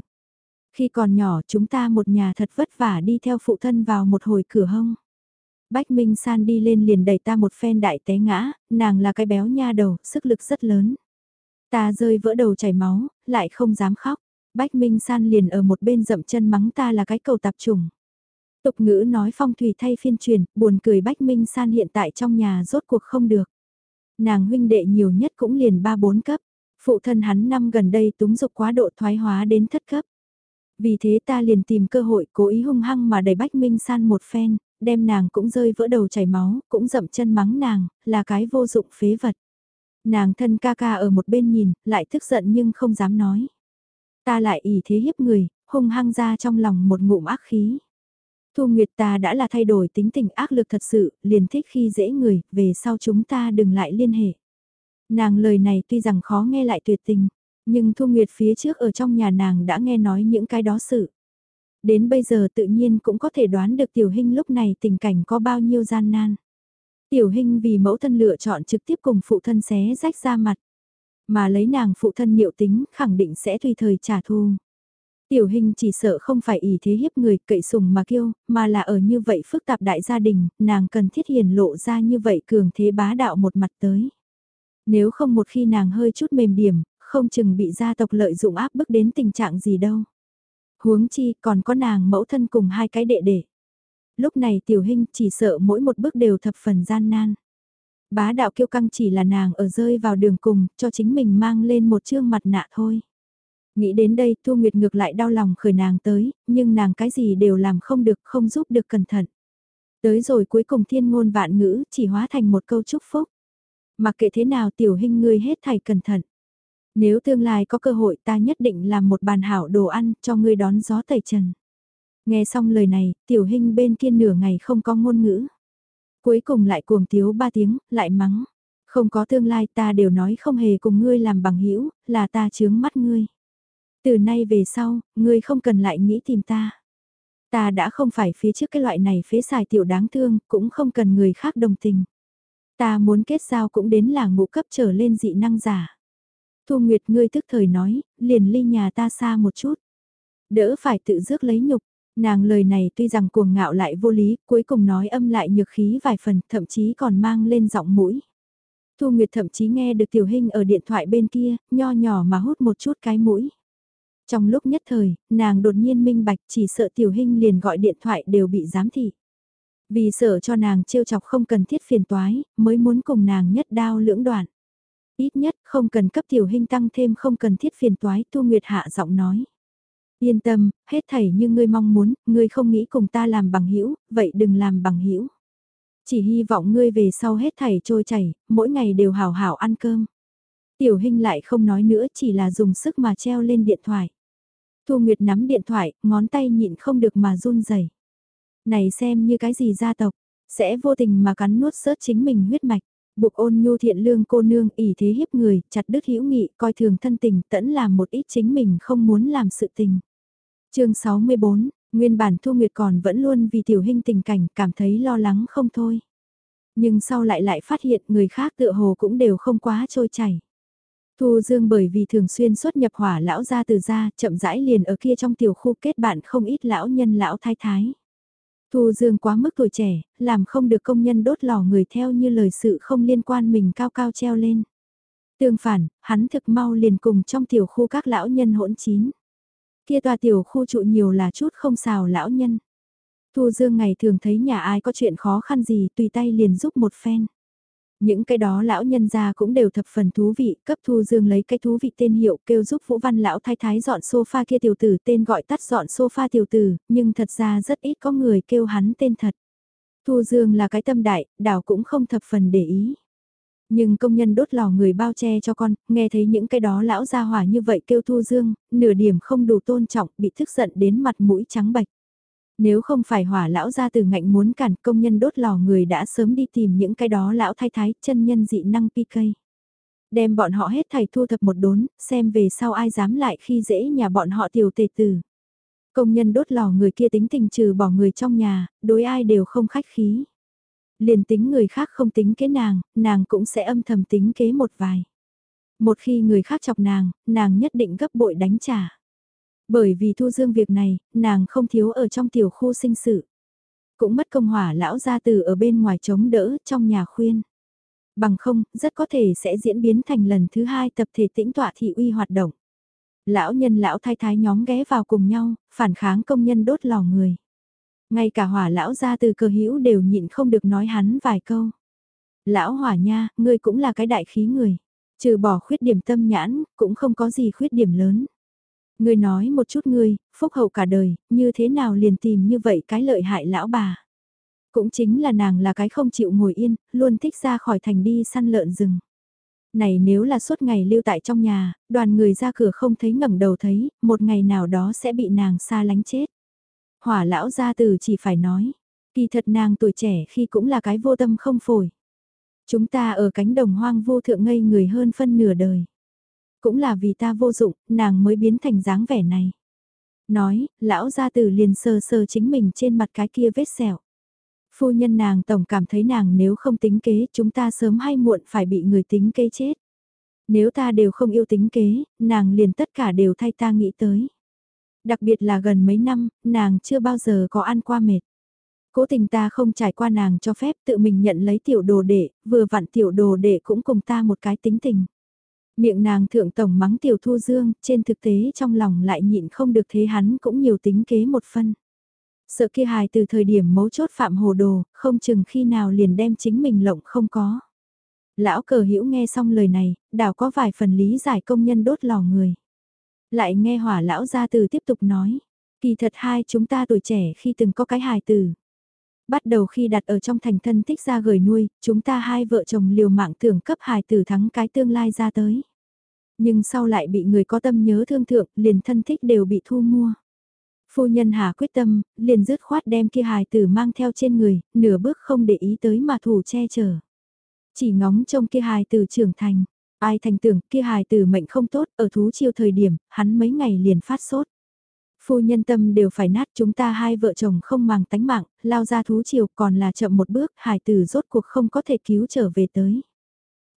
Khi còn nhỏ chúng ta một nhà thật vất vả đi theo phụ thân vào một hồi cửa hông. Bách Minh San đi lên liền đẩy ta một phen đại té ngã, nàng là cái béo nha đầu, sức lực rất lớn. Ta rơi vỡ đầu chảy máu, lại không dám khóc. Bách Minh San liền ở một bên dậm chân mắng ta là cái cầu tạp trùng. Tục ngữ nói phong thủy thay phiên truyền, buồn cười Bách Minh San hiện tại trong nhà rốt cuộc không được. Nàng huynh đệ nhiều nhất cũng liền 3-4 cấp. Phụ thân hắn năm gần đây túng dục quá độ thoái hóa đến thất cấp. Vì thế ta liền tìm cơ hội cố ý hung hăng mà đẩy Bách Minh San một phen, đem nàng cũng rơi vỡ đầu chảy máu, cũng dậm chân mắng nàng, là cái vô dụng phế vật. Nàng thân ca ca ở một bên nhìn, lại tức giận nhưng không dám nói. Ta lại ỉ thế hiếp người, hung hăng ra trong lòng một ngụm ác khí. Thu Nguyệt ta đã là thay đổi tính tình ác lực thật sự, liền thích khi dễ người, về sau chúng ta đừng lại liên hệ. Nàng lời này tuy rằng khó nghe lại tuyệt tình, nhưng Thu Nguyệt phía trước ở trong nhà nàng đã nghe nói những cái đó sự. Đến bây giờ tự nhiên cũng có thể đoán được Tiểu Hinh lúc này tình cảnh có bao nhiêu gian nan. Tiểu Hinh vì mẫu thân lựa chọn trực tiếp cùng phụ thân xé rách ra mặt. Mà lấy nàng phụ thân niệu tính khẳng định sẽ tùy thời trả thù. Tiểu hình chỉ sợ không phải ý thế hiếp người cậy sùng mà kêu, mà là ở như vậy phức tạp đại gia đình, nàng cần thiết hiền lộ ra như vậy cường thế bá đạo một mặt tới. Nếu không một khi nàng hơi chút mềm điểm, không chừng bị gia tộc lợi dụng áp bức đến tình trạng gì đâu. Huống chi còn có nàng mẫu thân cùng hai cái đệ đệ. Lúc này tiểu hình chỉ sợ mỗi một bước đều thập phần gian nan. Bá đạo kiêu căng chỉ là nàng ở rơi vào đường cùng, cho chính mình mang lên một chương mặt nạ thôi. Nghĩ đến đây Thu Nguyệt ngược lại đau lòng khởi nàng tới, nhưng nàng cái gì đều làm không được, không giúp được cẩn thận. Tới rồi cuối cùng thiên ngôn vạn ngữ chỉ hóa thành một câu chúc phúc. Mặc kệ thế nào tiểu hình ngươi hết thảy cẩn thận. Nếu tương lai có cơ hội ta nhất định làm một bàn hảo đồ ăn cho ngươi đón gió tẩy trần. Nghe xong lời này, tiểu hình bên kia nửa ngày không có ngôn ngữ. Cuối cùng lại cuồng tiếu ba tiếng, lại mắng. Không có tương lai ta đều nói không hề cùng ngươi làm bằng hữu là ta chướng mắt ngươi. Từ nay về sau, ngươi không cần lại nghĩ tìm ta. Ta đã không phải phía trước cái loại này phế xài tiểu đáng thương, cũng không cần người khác đồng tình. Ta muốn kết giao cũng đến là ngũ cấp trở lên dị năng giả. Thu Nguyệt ngươi tức thời nói, liền ly nhà ta xa một chút. Đỡ phải tự dước lấy nhục, nàng lời này tuy rằng cuồng ngạo lại vô lý, cuối cùng nói âm lại nhược khí vài phần, thậm chí còn mang lên giọng mũi. Thu Nguyệt thậm chí nghe được tiểu hình ở điện thoại bên kia, nho nhỏ mà hút một chút cái mũi. Trong lúc nhất thời, nàng đột nhiên minh bạch chỉ sợ tiểu hình liền gọi điện thoại đều bị giám thị. Vì sợ cho nàng trêu chọc không cần thiết phiền toái, mới muốn cùng nàng nhất đao lưỡng đoạn. Ít nhất không cần cấp tiểu hình tăng thêm không cần thiết phiền toái thu nguyệt hạ giọng nói. Yên tâm, hết thảy như ngươi mong muốn, ngươi không nghĩ cùng ta làm bằng hữu vậy đừng làm bằng hữu Chỉ hy vọng ngươi về sau hết thảy trôi chảy, mỗi ngày đều hào hảo ăn cơm. Tiểu hinh lại không nói nữa chỉ là dùng sức mà treo lên điện thoại. Thu Nguyệt nắm điện thoại, ngón tay nhịn không được mà run rẩy. Này xem như cái gì gia tộc, sẽ vô tình mà cắn nuốt sớt chính mình huyết mạch. Buộc ôn nhu thiện lương cô nương ỉ thế hiếp người, chặt đứt hữu nghị, coi thường thân tình, tẫn làm một ít chính mình không muốn làm sự tình chương 64, nguyên bản Thu Nguyệt còn vẫn luôn vì tiểu hình tình cảnh cảm thấy lo lắng không thôi. Nhưng sau lại lại phát hiện người khác tựa hồ cũng đều không quá trôi chảy. Thu Dương bởi vì thường xuyên xuất nhập hỏa lão ra từ ra, chậm rãi liền ở kia trong tiểu khu kết bạn không ít lão nhân lão thái thái. Thu Dương quá mức tuổi trẻ, làm không được công nhân đốt lò người theo như lời sự không liên quan mình cao cao treo lên. Tương phản, hắn thực mau liền cùng trong tiểu khu các lão nhân hỗn chín. Kia tòa tiểu khu trụ nhiều là chút không xào lão nhân. Thu Dương ngày thường thấy nhà ai có chuyện khó khăn gì tùy tay liền giúp một phen. Những cái đó lão nhân gia cũng đều thập phần thú vị, cấp Thu Dương lấy cái thú vị tên hiệu kêu giúp Vũ Văn lão thái thái dọn sofa kia tiểu tử tên gọi tắt dọn sofa tiểu tử, nhưng thật ra rất ít có người kêu hắn tên thật. Thu Dương là cái tâm đại, đảo cũng không thập phần để ý. Nhưng công nhân đốt lò người bao che cho con, nghe thấy những cái đó lão gia hỏa như vậy kêu Thu Dương, nửa điểm không đủ tôn trọng, bị thức giận đến mặt mũi trắng bạch. Nếu không phải hỏa lão gia từ ngạnh muốn cản công nhân đốt lò người đã sớm đi tìm những cái đó lão thay thái chân nhân dị năng PK. Đem bọn họ hết thầy thu thập một đốn, xem về sau ai dám lại khi dễ nhà bọn họ tiểu tề tử. Công nhân đốt lò người kia tính tình trừ bỏ người trong nhà, đối ai đều không khách khí. Liền tính người khác không tính kế nàng, nàng cũng sẽ âm thầm tính kế một vài. Một khi người khác chọc nàng, nàng nhất định gấp bội đánh trả. Bởi vì thu dương việc này, nàng không thiếu ở trong tiểu khu sinh sự. Cũng mất công hỏa lão gia từ ở bên ngoài chống đỡ trong nhà khuyên. Bằng không, rất có thể sẽ diễn biến thành lần thứ hai tập thể tĩnh tọa thị uy hoạt động. Lão nhân lão thái thái nhóm ghé vào cùng nhau, phản kháng công nhân đốt lò người. Ngay cả hỏa lão ra từ cơ hữu đều nhịn không được nói hắn vài câu. Lão hỏa nha, ngươi cũng là cái đại khí người. Trừ bỏ khuyết điểm tâm nhãn, cũng không có gì khuyết điểm lớn. Ngươi nói một chút ngươi, phúc hậu cả đời, như thế nào liền tìm như vậy cái lợi hại lão bà. Cũng chính là nàng là cái không chịu ngồi yên, luôn thích ra khỏi thành đi săn lợn rừng. Này nếu là suốt ngày lưu tại trong nhà, đoàn người ra cửa không thấy ngẩng đầu thấy, một ngày nào đó sẽ bị nàng xa lánh chết. Hỏa lão gia từ chỉ phải nói, kỳ thật nàng tuổi trẻ khi cũng là cái vô tâm không phổi. Chúng ta ở cánh đồng hoang vô thượng ngây người hơn phân nửa đời. Cũng là vì ta vô dụng, nàng mới biến thành dáng vẻ này. Nói, lão gia tử liền sờ sờ chính mình trên mặt cái kia vết sẹo. Phu nhân nàng tổng cảm thấy nàng nếu không tính kế chúng ta sớm hay muộn phải bị người tính kế chết. Nếu ta đều không yêu tính kế, nàng liền tất cả đều thay ta nghĩ tới. Đặc biệt là gần mấy năm, nàng chưa bao giờ có ăn qua mệt. Cố tình ta không trải qua nàng cho phép tự mình nhận lấy tiểu đồ đệ, vừa vặn tiểu đồ đệ cũng cùng ta một cái tính tình. Miệng nàng thượng tổng mắng tiểu thu dương, trên thực tế trong lòng lại nhịn không được thế hắn cũng nhiều tính kế một phân. Sợ kia hài từ thời điểm mấu chốt phạm hồ đồ, không chừng khi nào liền đem chính mình lộng không có. Lão cờ hữu nghe xong lời này, đảo có vài phần lý giải công nhân đốt lò người. Lại nghe hỏa lão gia từ tiếp tục nói, kỳ thật hai chúng ta tuổi trẻ khi từng có cái hài từ. Bắt đầu khi đặt ở trong thành thân thích ra gửi nuôi, chúng ta hai vợ chồng liều mạng tưởng cấp hài tử thắng cái tương lai ra tới. Nhưng sau lại bị người có tâm nhớ thương thượng, liền thân thích đều bị thu mua. Phu nhân hà quyết tâm, liền dứt khoát đem kia hài tử mang theo trên người, nửa bước không để ý tới mà thủ che chở. Chỉ ngóng trông kia hài tử trưởng thành, ai thành tưởng kia hài tử mệnh không tốt, ở thú chiêu thời điểm, hắn mấy ngày liền phát sốt. Phu nhân tâm đều phải nát chúng ta hai vợ chồng không màng tánh mạng, lao ra thú chiều còn là chậm một bước, hài tử rốt cuộc không có thể cứu trở về tới.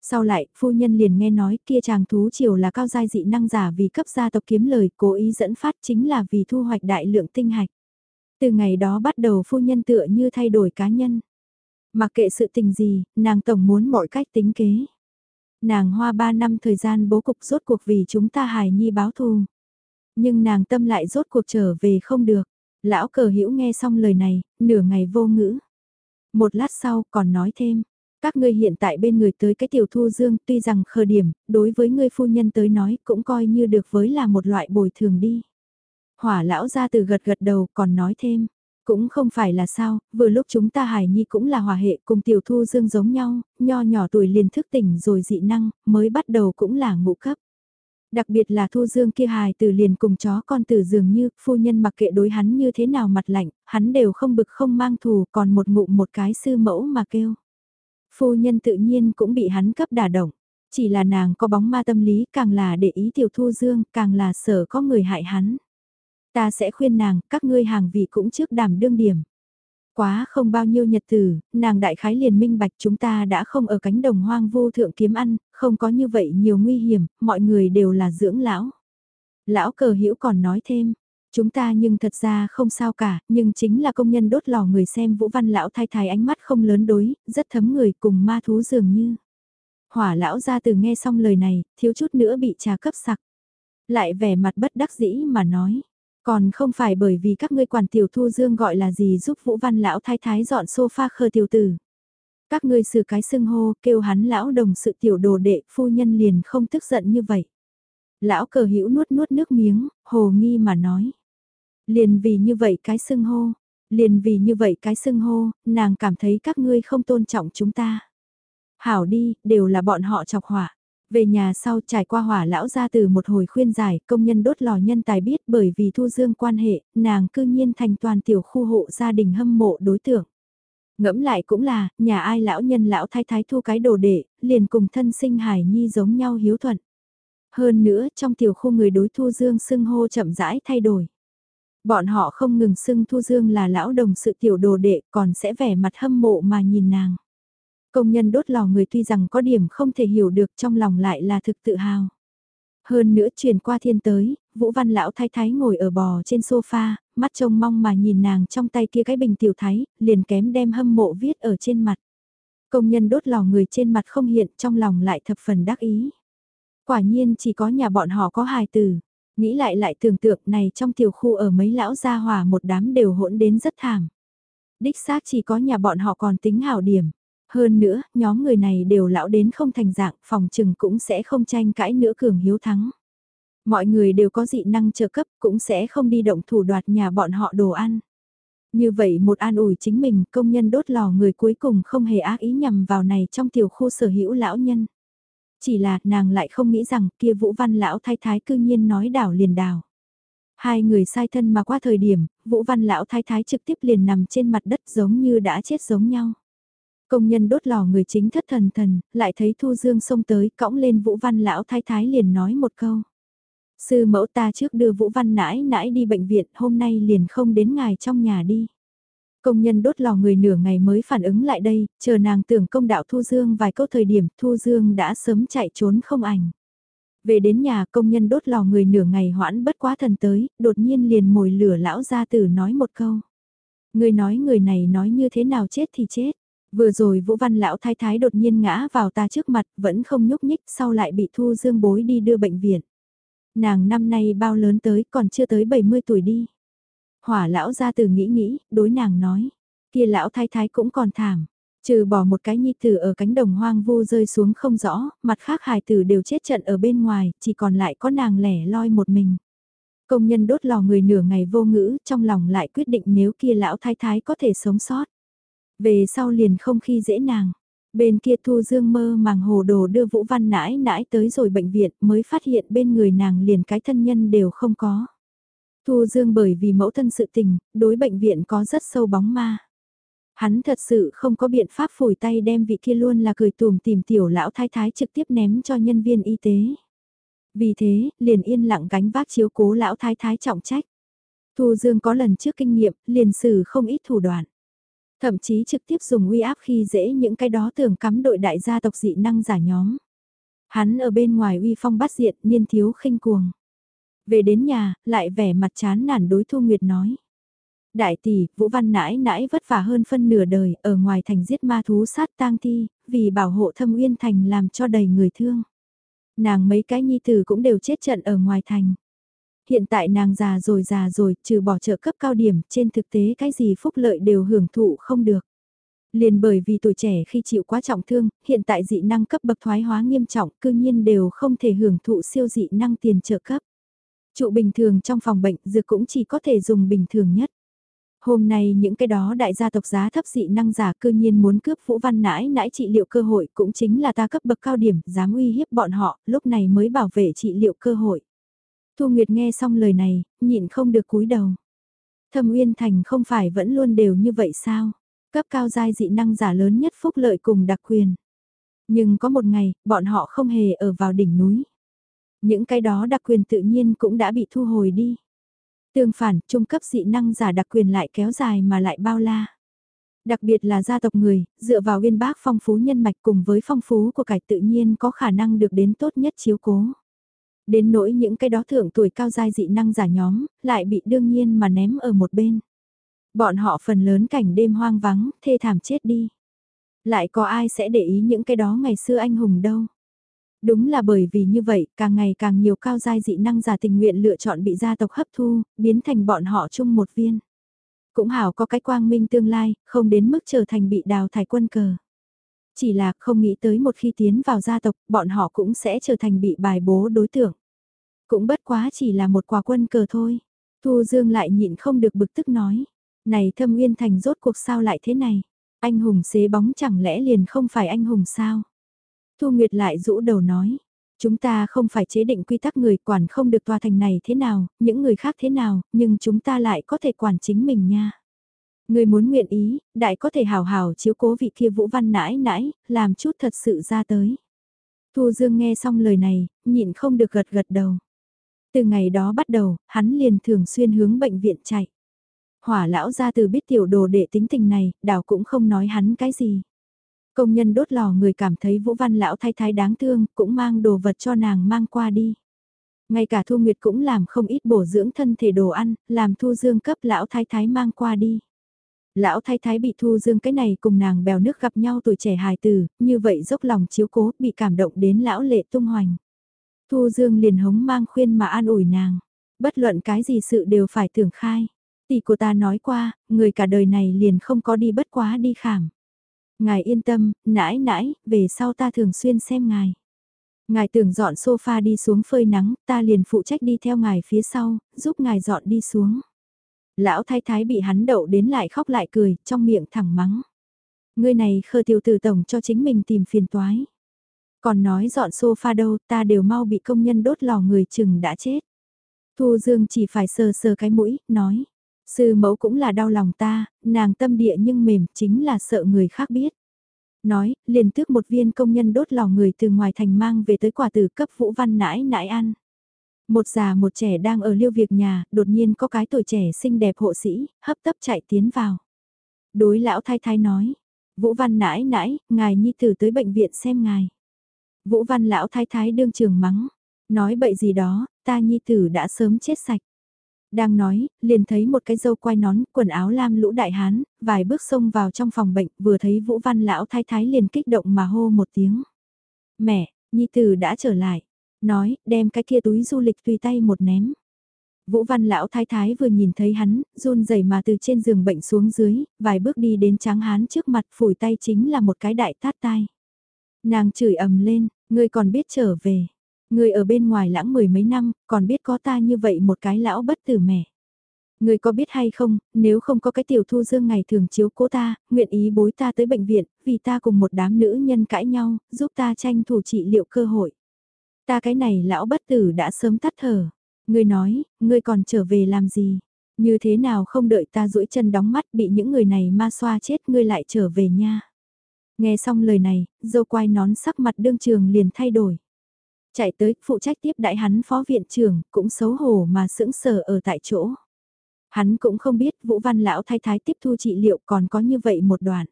Sau lại, phu nhân liền nghe nói kia chàng thú triều là cao giai dị năng giả vì cấp gia tộc kiếm lời cố ý dẫn phát chính là vì thu hoạch đại lượng tinh hạch. Từ ngày đó bắt đầu phu nhân tựa như thay đổi cá nhân. Mặc kệ sự tình gì, nàng tổng muốn mọi cách tính kế. Nàng hoa ba năm thời gian bố cục rốt cuộc vì chúng ta hài nhi báo thù. Nhưng nàng tâm lại rốt cuộc trở về không được. Lão cờ hữu nghe xong lời này, nửa ngày vô ngữ. Một lát sau còn nói thêm, các ngươi hiện tại bên người tới cái tiểu thu dương tuy rằng khờ điểm, đối với ngươi phu nhân tới nói cũng coi như được với là một loại bồi thường đi. Hỏa lão ra từ gật gật đầu còn nói thêm, cũng không phải là sao, vừa lúc chúng ta hài nhi cũng là hòa hệ cùng tiểu thu dương giống nhau, nho nhỏ tuổi liền thức tỉnh rồi dị năng, mới bắt đầu cũng là ngũ cấp. Đặc biệt là thu dương kia hài từ liền cùng chó con tử dường như, phu nhân mặc kệ đối hắn như thế nào mặt lạnh, hắn đều không bực không mang thù còn một ngụm một cái sư mẫu mà kêu. Phu nhân tự nhiên cũng bị hắn cấp đả động. Chỉ là nàng có bóng ma tâm lý càng là để ý tiểu thu dương, càng là sợ có người hại hắn. Ta sẽ khuyên nàng, các ngươi hàng vị cũng trước đảm đương điểm. Quá không bao nhiêu nhật tử, nàng đại khái liền minh bạch chúng ta đã không ở cánh đồng hoang vô thượng kiếm ăn, không có như vậy nhiều nguy hiểm, mọi người đều là dưỡng lão. Lão cờ hữu còn nói thêm, Chúng ta nhưng thật ra không sao cả, nhưng chính là công nhân đốt lò người xem Vũ Văn lão thay thái ánh mắt không lớn đối, rất thấm người cùng ma thú dường như. Hỏa lão ra từ nghe xong lời này, thiếu chút nữa bị trà cấp sặc. Lại vẻ mặt bất đắc dĩ mà nói, còn không phải bởi vì các ngươi quản tiểu thu dương gọi là gì giúp Vũ Văn lão thái thái dọn sofa khờ tiểu tử. Các ngươi xử cái xưng hô kêu hắn lão đồng sự tiểu đồ đệ phu nhân liền không tức giận như vậy. Lão cờ hữu nuốt nuốt nước miếng, hồ nghi mà nói. Liền vì như vậy cái xưng hô, liền vì như vậy cái xưng hô, nàng cảm thấy các ngươi không tôn trọng chúng ta. Hảo đi, đều là bọn họ chọc hỏa. Về nhà sau trải qua hỏa lão ra từ một hồi khuyên giải, công nhân đốt lò nhân tài biết bởi vì thu dương quan hệ, nàng cư nhiên thành toàn tiểu khu hộ gia đình hâm mộ đối tượng. Ngẫm lại cũng là, nhà ai lão nhân lão thái thái thu cái đồ đệ, liền cùng thân sinh hải nhi giống nhau hiếu thuận. Hơn nữa, trong tiểu khu người đối thu dương xưng hô chậm rãi thay đổi. Bọn họ không ngừng xưng thu dương là lão đồng sự tiểu đồ đệ, còn sẽ vẻ mặt hâm mộ mà nhìn nàng. Công nhân đốt lò người tuy rằng có điểm không thể hiểu được trong lòng lại là thực tự hào. Hơn nữa truyền qua thiên tới, Vũ Văn lão thái thái ngồi ở bò trên sofa, mắt trông mong mà nhìn nàng trong tay kia cái bình tiểu thái, liền kém đem hâm mộ viết ở trên mặt. Công nhân đốt lò người trên mặt không hiện trong lòng lại thập phần đắc ý. Quả nhiên chỉ có nhà bọn họ có hài tử. Nghĩ lại lại tưởng tượng này trong tiểu khu ở mấy lão gia hòa một đám đều hỗn đến rất thảm. Đích xác chỉ có nhà bọn họ còn tính hảo điểm. Hơn nữa, nhóm người này đều lão đến không thành dạng, phòng trừng cũng sẽ không tranh cãi nữa cường hiếu thắng. Mọi người đều có dị năng trợ cấp cũng sẽ không đi động thủ đoạt nhà bọn họ đồ ăn. Như vậy một an ủi chính mình công nhân đốt lò người cuối cùng không hề ác ý nhằm vào này trong tiểu khu sở hữu lão nhân. Chỉ là nàng lại không nghĩ rằng kia vũ văn lão thái thái cư nhiên nói đảo liền đảo. Hai người sai thân mà qua thời điểm, vũ văn lão thái thái trực tiếp liền nằm trên mặt đất giống như đã chết giống nhau. Công nhân đốt lò người chính thất thần thần, lại thấy Thu Dương xông tới, cõng lên Vũ Văn lão thái thái liền nói một câu. Sư mẫu ta trước đưa Vũ Văn nãi nãi đi bệnh viện, hôm nay liền không đến ngài trong nhà đi. Công nhân đốt lò người nửa ngày mới phản ứng lại đây, chờ nàng tưởng công đạo Thu Dương vài câu thời điểm Thu Dương đã sớm chạy trốn không ảnh. Về đến nhà công nhân đốt lò người nửa ngày hoãn bất quá thần tới, đột nhiên liền mồi lửa lão gia tử nói một câu. Người nói người này nói như thế nào chết thì chết. Vừa rồi Vũ Văn lão thái thái đột nhiên ngã vào ta trước mặt, vẫn không nhúc nhích, sau lại bị Thu Dương bối đi đưa bệnh viện. Nàng năm nay bao lớn tới, còn chưa tới 70 tuổi đi. Hỏa lão ra từ nghĩ nghĩ, đối nàng nói, kia lão thái thái cũng còn thảm. Trừ bỏ một cái nhi tử ở cánh đồng hoang vu rơi xuống không rõ, mặt khác hài tử đều chết trận ở bên ngoài, chỉ còn lại có nàng lẻ loi một mình. Công nhân đốt lò người nửa ngày vô ngữ, trong lòng lại quyết định nếu kia lão thái thái có thể sống sót. Về sau liền không khi dễ nàng. Bên kia Thu Dương mơ màng hồ đồ đưa Vũ Văn nãi nãi tới rồi bệnh viện mới phát hiện bên người nàng liền cái thân nhân đều không có. Thu Dương bởi vì mẫu thân sự tình, đối bệnh viện có rất sâu bóng ma. Hắn thật sự không có biện pháp phủi tay đem vị kia luôn là cười tùm tìm tiểu lão thái thái trực tiếp ném cho nhân viên y tế. Vì thế, liền yên lặng gánh vác chiếu cố lão thái thái trọng trách. Thu Dương có lần trước kinh nghiệm, liền xử không ít thủ đoạn. Thậm chí trực tiếp dùng uy áp khi dễ những cái đó tưởng cắm đội đại gia tộc dị năng giả nhóm. Hắn ở bên ngoài uy phong bắt diện niên thiếu khinh cuồng. Về đến nhà, lại vẻ mặt chán nản đối Thu Nguyệt nói. Đại tỷ, Vũ Văn nãi nãi vất vả hơn phân nửa đời, ở ngoài thành giết ma thú sát tang thi, vì bảo hộ thâm uyên thành làm cho đầy người thương. Nàng mấy cái nhi tử cũng đều chết trận ở ngoài thành. Hiện tại nàng già rồi già rồi, trừ bỏ trợ cấp cao điểm, trên thực tế cái gì phúc lợi đều hưởng thụ không được. Liền bởi vì tuổi trẻ khi chịu quá trọng thương, hiện tại dị năng cấp bậc thoái hóa nghiêm trọng, cư nhiên đều không thể hưởng thụ siêu dị năng tiền trợ cấp. Trụ bình thường trong phòng bệnh dược cũng chỉ có thể dùng bình thường nhất. Hôm nay những cái đó đại gia tộc giá thấp dị năng giả cư nhiên muốn cướp Vũ Văn nãi nãi trị liệu cơ hội cũng chính là ta cấp bậc cao điểm, dám uy hiếp bọn họ, lúc này mới bảo vệ trị liệu cơ hội. Thu Nguyệt nghe xong lời này, nhịn không được cúi đầu. Thâm Uyên Thành không phải vẫn luôn đều như vậy sao? Cấp cao giai dị năng giả lớn nhất phúc lợi cùng đặc quyền. Nhưng có một ngày, bọn họ không hề ở vào đỉnh núi. Những cái đó đặc quyền tự nhiên cũng đã bị thu hồi đi. Tương phản, trung cấp dị năng giả đặc quyền lại kéo dài mà lại bao la. Đặc biệt là gia tộc người, dựa vào uyên bác phong phú nhân mạch cùng với phong phú của cải tự nhiên có khả năng được đến tốt nhất chiếu cố. Đến nỗi những cái đó thượng tuổi cao giai dị năng giả nhóm, lại bị đương nhiên mà ném ở một bên. Bọn họ phần lớn cảnh đêm hoang vắng, thê thảm chết đi. Lại có ai sẽ để ý những cái đó ngày xưa anh hùng đâu. Đúng là bởi vì như vậy, càng ngày càng nhiều cao giai dị năng giả tình nguyện lựa chọn bị gia tộc hấp thu, biến thành bọn họ chung một viên. Cũng hảo có cái quang minh tương lai, không đến mức trở thành bị đào thải quân cờ. Chỉ là không nghĩ tới một khi tiến vào gia tộc, bọn họ cũng sẽ trở thành bị bài bố đối tượng. Cũng bất quá chỉ là một quà quân cờ thôi. Thu Dương lại nhịn không được bực tức nói. Này thâm uyên thành rốt cuộc sao lại thế này? Anh hùng xế bóng chẳng lẽ liền không phải anh hùng sao? Thu Nguyệt lại rũ đầu nói. Chúng ta không phải chế định quy tắc người quản không được tòa thành này thế nào, những người khác thế nào, nhưng chúng ta lại có thể quản chính mình nha. Người muốn nguyện ý, đại có thể hào hào chiếu cố vị kia vũ văn nãi nãi, làm chút thật sự ra tới. Thu Dương nghe xong lời này, nhịn không được gật gật đầu. Từ ngày đó bắt đầu, hắn liền thường xuyên hướng bệnh viện chạy. Hỏa lão ra từ biết tiểu đồ đệ tính tình này, đảo cũng không nói hắn cái gì. Công nhân đốt lò người cảm thấy Vũ Văn lão thái thái đáng thương, cũng mang đồ vật cho nàng mang qua đi. Ngay cả Thu Nguyệt cũng làm không ít bổ dưỡng thân thể đồ ăn, làm Thu Dương cấp lão thái thái mang qua đi. Lão thái thái bị Thu Dương cái này cùng nàng bèo nước gặp nhau tuổi trẻ hài tử, như vậy dốc lòng chiếu cố, bị cảm động đến lão lệ tung hoành. Thu Dương liền hống mang khuyên mà an ủi nàng, bất luận cái gì sự đều phải tưởng khai. Tỷ của ta nói qua, người cả đời này liền không có đi bất quá đi khảm. Ngài yên tâm, nãi nãi, về sau ta thường xuyên xem ngài. Ngài tưởng dọn sofa đi xuống phơi nắng, ta liền phụ trách đi theo ngài phía sau, giúp ngài dọn đi xuống. Lão thái thái bị hắn đậu đến lại khóc lại cười, trong miệng thẳng mắng. Ngươi này khờ tiểu tử tổng cho chính mình tìm phiền toái. Còn nói dọn sofa đâu, ta đều mau bị công nhân đốt lò người chừng đã chết. Thu Dương chỉ phải sờ sờ cái mũi, nói. Sư mẫu cũng là đau lòng ta, nàng tâm địa nhưng mềm, chính là sợ người khác biết. Nói, liền tước một viên công nhân đốt lò người từ ngoài thành mang về tới quả tử cấp vũ văn nãi nãi ăn. Một già một trẻ đang ở liêu việc nhà, đột nhiên có cái tuổi trẻ xinh đẹp hộ sĩ, hấp tấp chạy tiến vào. Đối lão thái thái nói, Vũ Văn nãi nãi, ngài nhi tử tới bệnh viện xem ngài. Vũ Văn lão thái thái đương trường mắng, nói bậy gì đó, ta nhi tử đã sớm chết sạch. Đang nói, liền thấy một cái dâu quai nón, quần áo lam lũ đại hán, vài bước xông vào trong phòng bệnh, vừa thấy Vũ Văn lão thái thái liền kích động mà hô một tiếng. Mẹ, nhi tử đã trở lại nói, đem cái kia túi du lịch tùy tay một ném. Vũ văn lão thái thái vừa nhìn thấy hắn, run rẩy mà từ trên giường bệnh xuống dưới, vài bước đi đến tráng hán trước mặt phủi tay chính là một cái đại tát tai. Nàng chửi ầm lên, ngươi còn biết trở về. Ngươi ở bên ngoài lãng mười mấy năm, còn biết có ta như vậy một cái lão bất tử mẹ. Ngươi có biết hay không, nếu không có cái tiểu thu dương ngày thường chiếu cố ta, nguyện ý bối ta tới bệnh viện, vì ta cùng một đám nữ nhân cãi nhau, giúp ta tranh thủ trị liệu cơ hội. Ta cái này lão bất tử đã sớm tắt thở. Ngươi nói, ngươi còn trở về làm gì? Như thế nào không đợi ta duỗi chân đóng mắt bị những người này ma xoa chết ngươi lại trở về nha. Nghe xong lời này, dâu quai nón sắc mặt đương trường liền thay đổi. Chạy tới, phụ trách tiếp đại hắn phó viện trưởng, cũng xấu hổ mà sững sờ ở tại chỗ. Hắn cũng không biết Vũ Văn Lão thay thái tiếp thu trị liệu còn có như vậy một đoạn.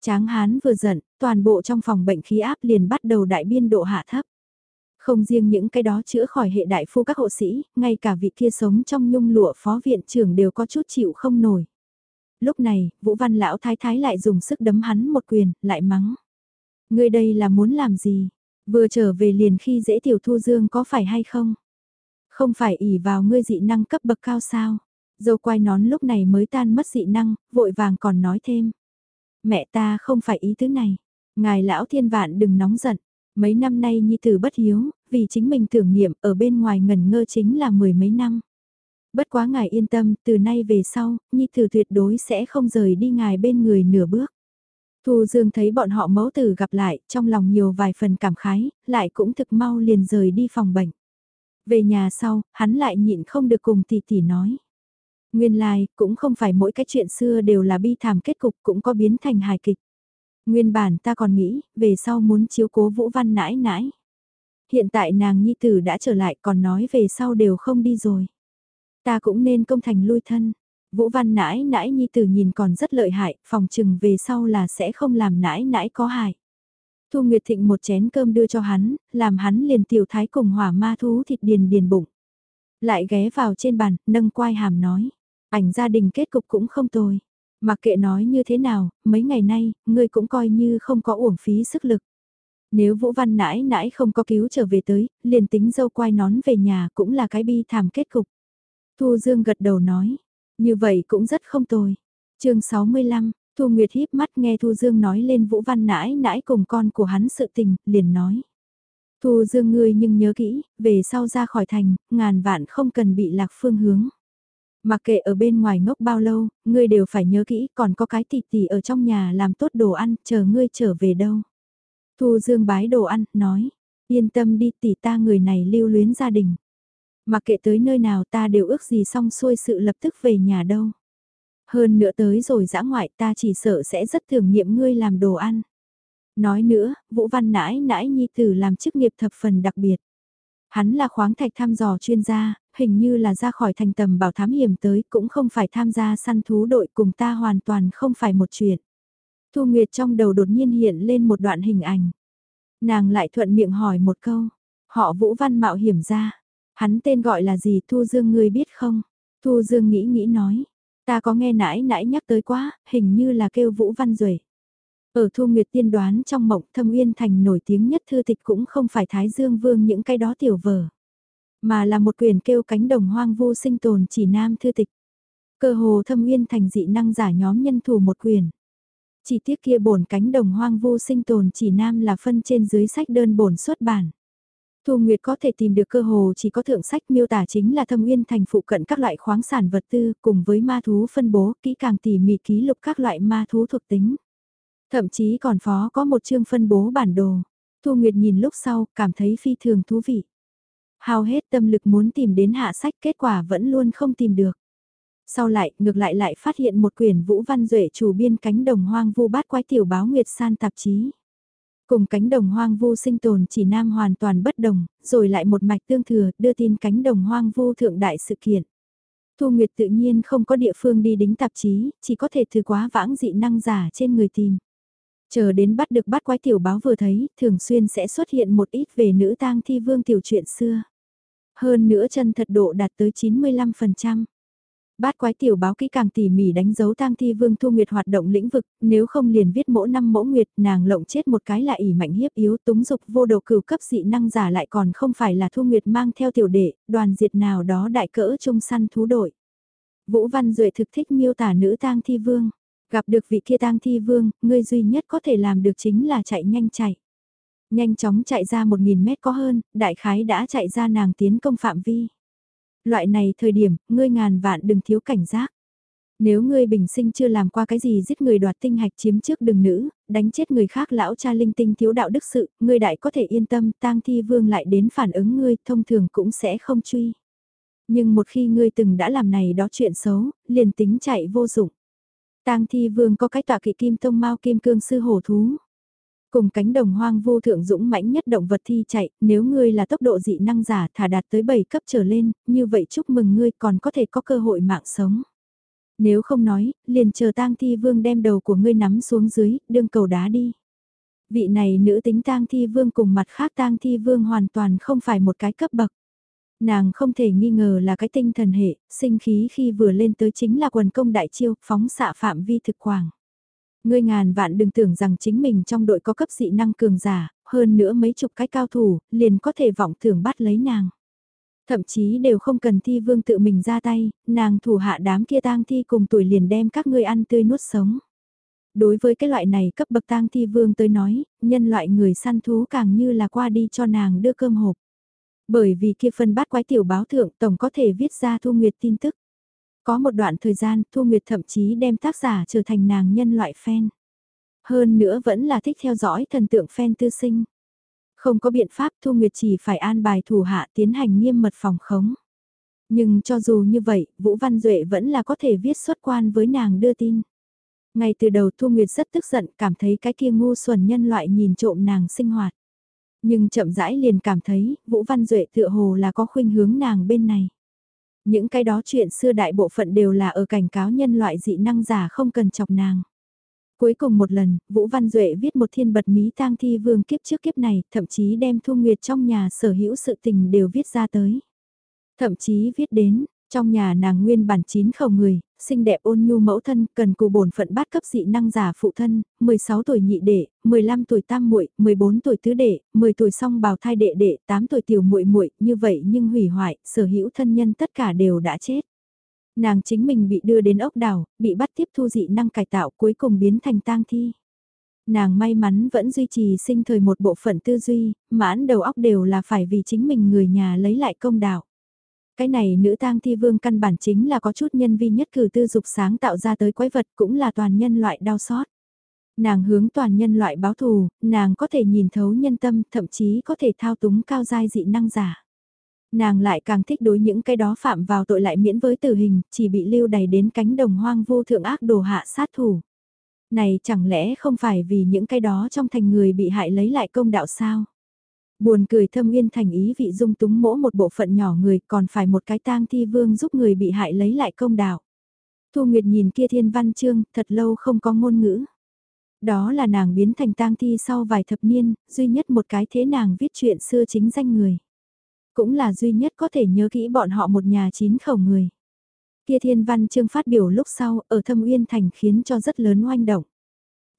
Tráng hán vừa giận, toàn bộ trong phòng bệnh khí áp liền bắt đầu đại biên độ hạ thấp. Không riêng những cái đó chữa khỏi hệ đại phu các hộ sĩ, ngay cả vị kia sống trong nhung lụa phó viện trưởng đều có chút chịu không nổi. Lúc này, Vũ Văn Lão Thái Thái lại dùng sức đấm hắn một quyền, lại mắng. Ngươi đây là muốn làm gì? Vừa trở về liền khi dễ tiểu thu dương có phải hay không? Không phải ỉ vào ngươi dị năng cấp bậc cao sao? Dâu quai nón lúc này mới tan mất dị năng, vội vàng còn nói thêm. Mẹ ta không phải ý thứ này. Ngài lão thiên vạn đừng nóng giận. Mấy năm nay Nhi Tử bất hiếu, vì chính mình tưởng niệm ở bên ngoài ngẩn ngơ chính là mười mấy năm. Bất quá ngài yên tâm, từ nay về sau, Nhi Tử tuyệt đối sẽ không rời đi ngài bên người nửa bước. Thu Dương thấy bọn họ mẫu tử gặp lại, trong lòng nhiều vài phần cảm khái, lại cũng thực mau liền rời đi phòng bệnh. Về nhà sau, hắn lại nhịn không được cùng tỷ tỷ nói. Nguyên lai, like, cũng không phải mỗi cái chuyện xưa đều là bi thảm kết cục cũng có biến thành hài kịch. Nguyên bản ta còn nghĩ, về sau muốn chiếu cố Vũ Văn nãi nãi. Hiện tại nàng nhi tử đã trở lại còn nói về sau đều không đi rồi. Ta cũng nên công thành lui thân. Vũ Văn nãi nãi nhi tử nhìn còn rất lợi hại, phòng chừng về sau là sẽ không làm nãi nãi có hại. Thu Nguyệt Thịnh một chén cơm đưa cho hắn, làm hắn liền tiểu thái cùng hỏa ma thú thịt điền điền bụng. Lại ghé vào trên bàn, nâng quai hàm nói. Ảnh gia đình kết cục cũng không tồi. Mặc kệ nói như thế nào, mấy ngày nay, ngươi cũng coi như không có uổng phí sức lực. Nếu Vũ Văn nãi nãi không có cứu trở về tới, liền tính dâu quai nón về nhà cũng là cái bi thảm kết cục. Thu Dương gật đầu nói, như vậy cũng rất không tồi. chương 65, Thu Nguyệt híp mắt nghe Thu Dương nói lên Vũ Văn nãi nãi cùng con của hắn sự tình, liền nói. Thu Dương ngươi nhưng nhớ kỹ, về sau ra khỏi thành, ngàn vạn không cần bị lạc phương hướng. Mặc kệ ở bên ngoài ngốc bao lâu, ngươi đều phải nhớ kỹ còn có cái tỷ tỷ ở trong nhà làm tốt đồ ăn, chờ ngươi trở về đâu. Thu Dương bái đồ ăn, nói, Yên tâm đi tỷ ta người này lưu luyến gia đình. Mặc kệ tới nơi nào ta đều ước gì xong xuôi sự lập tức về nhà đâu. Hơn nữa tới rồi dã ngoại ta chỉ sợ sẽ rất thường nghiệm ngươi làm đồ ăn. Nói nữa, Vũ Văn nãi nãi nhi tử làm chức nghiệp thập phần đặc biệt. Hắn là khoáng thạch thăm dò chuyên gia, hình như là ra khỏi thành tầm bảo thám hiểm tới cũng không phải tham gia săn thú đội cùng ta hoàn toàn không phải một chuyện. Thu Nguyệt trong đầu đột nhiên hiện lên một đoạn hình ảnh. Nàng lại thuận miệng hỏi một câu, họ Vũ Văn mạo hiểm ra, hắn tên gọi là gì Thu Dương ngươi biết không? Thu Dương nghĩ nghĩ nói, ta có nghe nãi nãi nhắc tới quá, hình như là kêu Vũ Văn Duệ. Ở Thu Nguyệt tiên đoán trong mộng thâm uyên thành nổi tiếng nhất thư tịch cũng không phải Thái Dương Vương những cái đó tiểu vở. Mà là một quyền kêu cánh đồng hoang vu sinh tồn chỉ nam thư tịch. Cơ hồ thâm nguyên thành dị năng giả nhóm nhân thủ một quyền. Chỉ tiếc kia bổn cánh đồng hoang vu sinh tồn chỉ nam là phân trên dưới sách đơn bổn xuất bản. Thu Nguyệt có thể tìm được cơ hồ chỉ có thượng sách miêu tả chính là thâm uyên thành phụ cận các loại khoáng sản vật tư cùng với ma thú phân bố kỹ càng tỉ mỉ ký lục các loại ma thú thuộc tính. Thậm chí còn phó có một chương phân bố bản đồ. Thu Nguyệt nhìn lúc sau, cảm thấy phi thường thú vị. Hao hết tâm lực muốn tìm đến hạ sách kết quả vẫn luôn không tìm được. Sau lại, ngược lại lại phát hiện một quyển Vũ Văn Duệ chủ biên cánh đồng hoang vu bát quái tiểu báo Nguyệt San tạp chí. Cùng cánh đồng hoang vu sinh tồn chỉ nam hoàn toàn bất đồng, rồi lại một mạch tương thừa đưa tin cánh đồng hoang vu thượng đại sự kiện. Thu Nguyệt tự nhiên không có địa phương đi đính tạp chí, chỉ có thể thử quá vãng dị năng giả trên người tìm. Chờ đến bắt được bắt quái tiểu báo vừa thấy, thường xuyên sẽ xuất hiện một ít về nữ tang thi vương tiểu chuyện xưa. Hơn nữa chân thật độ đạt tới 95%. Bát quái tiểu báo kỹ càng tỉ mỉ đánh dấu tang thi vương thu nguyệt hoạt động lĩnh vực, nếu không liền viết mỗi năm mẫu nguyệt nàng lộng chết một cái là ỉ mạnh hiếp yếu túng dục vô đồ cửu cấp dị năng giả lại còn không phải là thu nguyệt mang theo tiểu đệ, đoàn diệt nào đó đại cỡ trung săn thú đội. Vũ Văn Duệ thực thích miêu tả nữ tang thi vương. Gặp được vị kia tang thi vương, ngươi duy nhất có thể làm được chính là chạy nhanh chạy. Nhanh chóng chạy ra 1.000 mét có hơn, đại khái đã chạy ra nàng tiến công phạm vi. Loại này thời điểm, ngươi ngàn vạn đừng thiếu cảnh giác. Nếu ngươi bình sinh chưa làm qua cái gì giết người đoạt tinh hạch chiếm trước đừng nữ, đánh chết người khác lão cha linh tinh thiếu đạo đức sự, ngươi đại có thể yên tâm tang thi vương lại đến phản ứng ngươi thông thường cũng sẽ không truy. Nhưng một khi ngươi từng đã làm này đó chuyện xấu, liền tính chạy vô dụng. Tang thi vương có cái tọa kỵ kim tông mau kim cương sư hổ thú. Cùng cánh đồng hoang vô thượng dũng mãnh nhất động vật thi chạy, nếu ngươi là tốc độ dị năng giả thả đạt tới 7 cấp trở lên, như vậy chúc mừng ngươi còn có thể có cơ hội mạng sống. Nếu không nói, liền chờ tang thi vương đem đầu của ngươi nắm xuống dưới, đương cầu đá đi. Vị này nữ tính tang thi vương cùng mặt khác tang thi vương hoàn toàn không phải một cái cấp bậc. Nàng không thể nghi ngờ là cái tinh thần hệ, sinh khí khi vừa lên tới chính là quần công đại chiêu, phóng xạ phạm vi thực quảng. Ngươi ngàn vạn đừng tưởng rằng chính mình trong đội có cấp dị năng cường giả, hơn nữa mấy chục cái cao thủ, liền có thể vọng thưởng bắt lấy nàng. Thậm chí đều không cần thi vương tự mình ra tay, nàng thủ hạ đám kia tang thi cùng tuổi liền đem các ngươi ăn tươi nuốt sống. Đối với cái loại này cấp bậc tang thi vương tới nói, nhân loại người săn thú càng như là qua đi cho nàng đưa cơm hộp. Bởi vì kia phân bát quái tiểu báo thượng tổng có thể viết ra Thu Nguyệt tin tức. Có một đoạn thời gian Thu Nguyệt thậm chí đem tác giả trở thành nàng nhân loại fan. Hơn nữa vẫn là thích theo dõi thần tượng fan tư sinh. Không có biện pháp Thu Nguyệt chỉ phải an bài thủ hạ tiến hành nghiêm mật phòng khống. Nhưng cho dù như vậy, Vũ Văn Duệ vẫn là có thể viết xuất quan với nàng đưa tin. Ngay từ đầu Thu Nguyệt rất tức giận cảm thấy cái kia ngu xuẩn nhân loại nhìn trộm nàng sinh hoạt. Nhưng chậm rãi liền cảm thấy, Vũ Văn Duệ tựa hồ là có khuynh hướng nàng bên này. Những cái đó chuyện xưa đại bộ phận đều là ở cảnh cáo nhân loại dị năng giả không cần chọc nàng. Cuối cùng một lần, Vũ Văn Duệ viết một thiên bật mí tang thi vương kiếp trước kiếp này, thậm chí đem thu nguyệt trong nhà sở hữu sự tình đều viết ra tới. Thậm chí viết đến, trong nhà nàng nguyên bản chín khẩu người, xinh đẹp ôn nhu mẫu thân, cần cù bổn phận bát cấp dị năng giả phụ thân, 16 tuổi nhị đệ, 15 tuổi tam muội, 14 tuổi tứ đệ, 10 tuổi song bào thai đệ đệ, 8 tuổi tiểu muội muội, như vậy nhưng hủy hoại, sở hữu thân nhân tất cả đều đã chết. Nàng chính mình bị đưa đến ốc đảo, bị bắt tiếp thu dị năng cải tạo cuối cùng biến thành tang thi. Nàng may mắn vẫn duy trì sinh thời một bộ phận tư duy, mãn đầu óc đều là phải vì chính mình người nhà lấy lại công đạo. Cái này nữ tang thi vương căn bản chính là có chút nhân vi nhất cử tư dục sáng tạo ra tới quái vật cũng là toàn nhân loại đau xót. Nàng hướng toàn nhân loại báo thù, nàng có thể nhìn thấu nhân tâm, thậm chí có thể thao túng cao giai dị năng giả. Nàng lại càng thích đối những cái đó phạm vào tội lại miễn với tử hình, chỉ bị lưu đày đến cánh đồng hoang vô thượng ác đồ hạ sát thủ. Này chẳng lẽ không phải vì những cái đó trong thành người bị hại lấy lại công đạo sao? Buồn cười thâm uyên thành ý vị dung túng mỗ một bộ phận nhỏ người còn phải một cái tang thi vương giúp người bị hại lấy lại công đạo. Thu Nguyệt nhìn kia thiên văn chương, thật lâu không có ngôn ngữ. Đó là nàng biến thành tang thi sau vài thập niên, duy nhất một cái thế nàng viết chuyện xưa chính danh người. Cũng là duy nhất có thể nhớ kỹ bọn họ một nhà chín khẩu người. Kia thiên văn chương phát biểu lúc sau ở thâm uyên thành khiến cho rất lớn oanh động.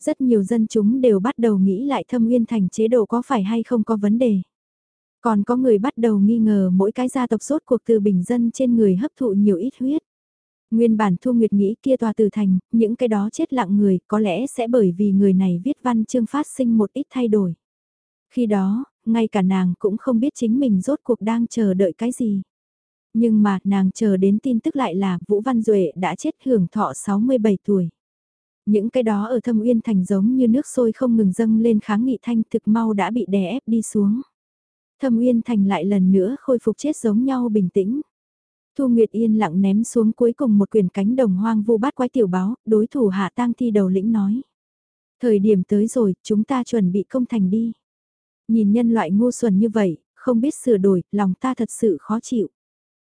Rất nhiều dân chúng đều bắt đầu nghĩ lại thâm uyên thành chế độ có phải hay không có vấn đề. Còn có người bắt đầu nghi ngờ mỗi cái gia tộc sốt cuộc từ bình dân trên người hấp thụ nhiều ít huyết. Nguyên bản Thu Nguyệt nghĩ kia tòa từ thành, những cái đó chết lặng người có lẽ sẽ bởi vì người này viết văn chương phát sinh một ít thay đổi. Khi đó, ngay cả nàng cũng không biết chính mình rốt cuộc đang chờ đợi cái gì. Nhưng mà nàng chờ đến tin tức lại là Vũ Văn Duệ đã chết hưởng thọ 67 tuổi. Những cái đó ở thâm uyên thành giống như nước sôi không ngừng dâng lên kháng nghị thanh thực mau đã bị đè ép đi xuống. Thâm uyên thành lại lần nữa khôi phục chết giống nhau bình tĩnh. Thu Nguyệt yên lặng ném xuống cuối cùng một quyển cánh đồng hoang vu bát quái tiểu báo, đối thủ hạ tang thi đầu lĩnh nói. Thời điểm tới rồi, chúng ta chuẩn bị công thành đi. Nhìn nhân loại ngu xuẩn như vậy, không biết sửa đổi, lòng ta thật sự khó chịu.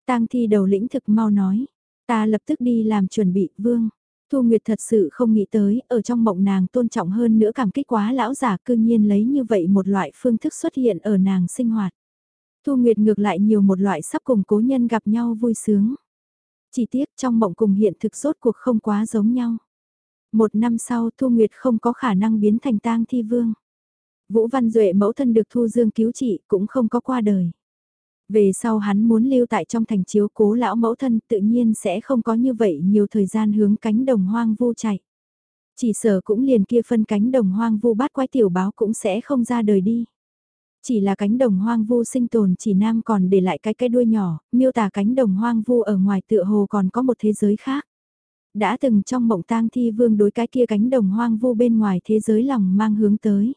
tang thi đầu lĩnh thực mau nói, ta lập tức đi làm chuẩn bị, vương. Thu Nguyệt thật sự không nghĩ tới, ở trong mộng nàng tôn trọng hơn nữa cảm kích quá lão giả cư nhiên lấy như vậy một loại phương thức xuất hiện ở nàng sinh hoạt. Thu Nguyệt ngược lại nhiều một loại sắp cùng cố nhân gặp nhau vui sướng. Chỉ tiếc trong mộng cùng hiện thực rốt cuộc không quá giống nhau. Một năm sau Thu Nguyệt không có khả năng biến thành tang thi vương. Vũ Văn Duệ mẫu thân được Thu Dương cứu trị cũng không có qua đời. Về sau hắn muốn lưu tại trong thành chiếu cố lão mẫu thân tự nhiên sẽ không có như vậy nhiều thời gian hướng cánh đồng hoang vu chạy. Chỉ sở cũng liền kia phân cánh đồng hoang vu bát quái tiểu báo cũng sẽ không ra đời đi. Chỉ là cánh đồng hoang vu sinh tồn chỉ nam còn để lại cái cái đuôi nhỏ, miêu tả cánh đồng hoang vu ở ngoài tựa hồ còn có một thế giới khác. Đã từng trong mộng tang thi vương đối cái kia cánh đồng hoang vu bên ngoài thế giới lòng mang hướng tới.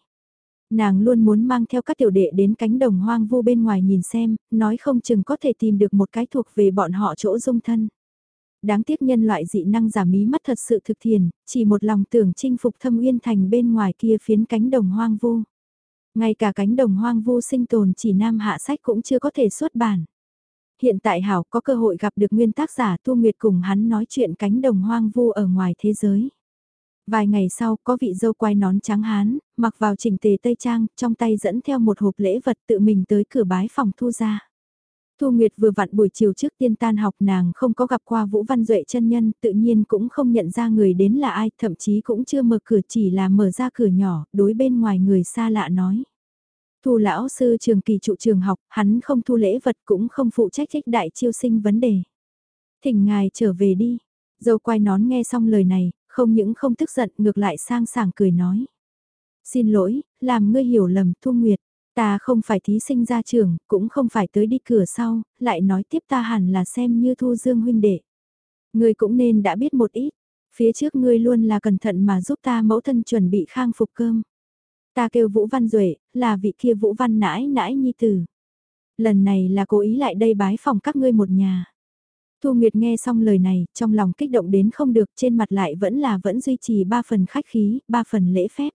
Nàng luôn muốn mang theo các tiểu đệ đến cánh đồng hoang vu bên ngoài nhìn xem, nói không chừng có thể tìm được một cái thuộc về bọn họ chỗ dung thân. Đáng tiếc nhân loại dị năng giả mí mắt thật sự thực thiền, chỉ một lòng tưởng chinh phục thâm uyên thành bên ngoài kia phiến cánh đồng hoang vu. Ngay cả cánh đồng hoang vu sinh tồn chỉ nam hạ sách cũng chưa có thể xuất bản. Hiện tại Hảo có cơ hội gặp được nguyên tác giả Tu Nguyệt cùng hắn nói chuyện cánh đồng hoang vu ở ngoài thế giới. Vài ngày sau có vị dâu quai nón trắng hán, mặc vào chỉnh tề tây trang, trong tay dẫn theo một hộp lễ vật tự mình tới cửa bái phòng thu ra. Thu Nguyệt vừa vặn buổi chiều trước tiên tan học nàng không có gặp qua Vũ Văn Duệ chân nhân, tự nhiên cũng không nhận ra người đến là ai, thậm chí cũng chưa mở cửa chỉ là mở ra cửa nhỏ, đối bên ngoài người xa lạ nói. Thu lão sư trường kỳ trụ trường học, hắn không thu lễ vật cũng không phụ trách trách đại chiêu sinh vấn đề. Thỉnh ngài trở về đi. Dâu quai nón nghe xong lời này, không những không tức giận ngược lại sang sảng cười nói. Xin lỗi, làm ngươi hiểu lầm Thu Nguyệt, ta không phải thí sinh ra trường, cũng không phải tới đi cửa sau, lại nói tiếp ta hẳn là xem như Thu Dương huynh đệ. Ngươi cũng nên đã biết một ít, phía trước ngươi luôn là cẩn thận mà giúp ta mẫu thân chuẩn bị khang phục cơm. Ta kêu Vũ Văn Duệ, là vị kia Vũ Văn nãi nãi nhi tử. Lần này là cố ý lại đây bái phòng các ngươi một nhà. Thu Nguyệt nghe xong lời này, trong lòng kích động đến không được, trên mặt lại vẫn là vẫn duy trì ba phần khách khí, ba phần lễ phép.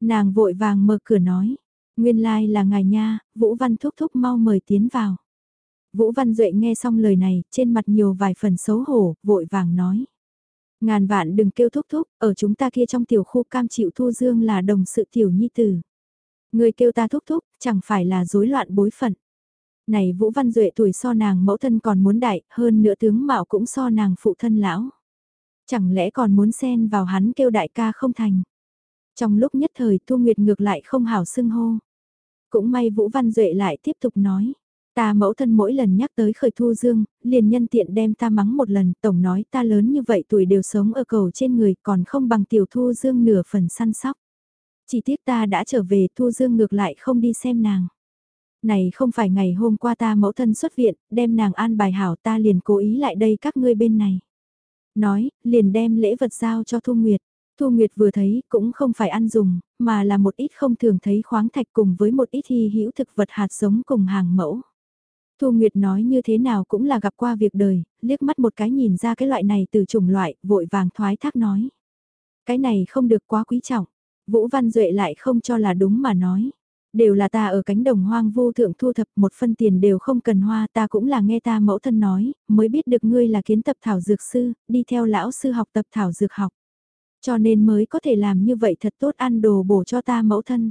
Nàng vội vàng mở cửa nói, nguyên lai like là ngài nha, Vũ Văn thúc thúc mau mời tiến vào. Vũ Văn Duệ nghe xong lời này, trên mặt nhiều vài phần xấu hổ, vội vàng nói. Ngàn vạn đừng kêu thúc thúc, ở chúng ta kia trong tiểu khu cam chịu thu dương là đồng sự tiểu nhi tử. Người kêu ta thúc thúc, chẳng phải là rối loạn bối phận. Này Vũ Văn Duệ tuổi so nàng mẫu thân còn muốn đại, hơn nữa tướng mạo cũng so nàng phụ thân lão. Chẳng lẽ còn muốn xen vào hắn kêu đại ca không thành. Trong lúc nhất thời Thu Nguyệt ngược lại không hảo xưng hô. Cũng may Vũ Văn Duệ lại tiếp tục nói. Ta mẫu thân mỗi lần nhắc tới khởi thu dương, liền nhân tiện đem ta mắng một lần, tổng nói ta lớn như vậy tuổi đều sống ở cầu trên người còn không bằng tiểu thu dương nửa phần săn sóc. Chỉ tiếc ta đã trở về thu dương ngược lại không đi xem nàng. Này không phải ngày hôm qua ta mẫu thân xuất viện, đem nàng an bài hảo ta liền cố ý lại đây các ngươi bên này. Nói, liền đem lễ vật giao cho Thu Nguyệt. Thu Nguyệt vừa thấy cũng không phải ăn dùng, mà là một ít không thường thấy khoáng thạch cùng với một ít hy hữu thực vật hạt giống cùng hàng mẫu. Thu Nguyệt nói như thế nào cũng là gặp qua việc đời, liếc mắt một cái nhìn ra cái loại này từ chủng loại, vội vàng thoái thác nói. Cái này không được quá quý trọng. Vũ Văn Duệ lại không cho là đúng mà nói. Đều là ta ở cánh đồng hoang vu thượng thu thập một phân tiền đều không cần hoa ta cũng là nghe ta mẫu thân nói, mới biết được ngươi là kiến tập thảo dược sư, đi theo lão sư học tập thảo dược học. Cho nên mới có thể làm như vậy thật tốt ăn đồ bổ cho ta mẫu thân.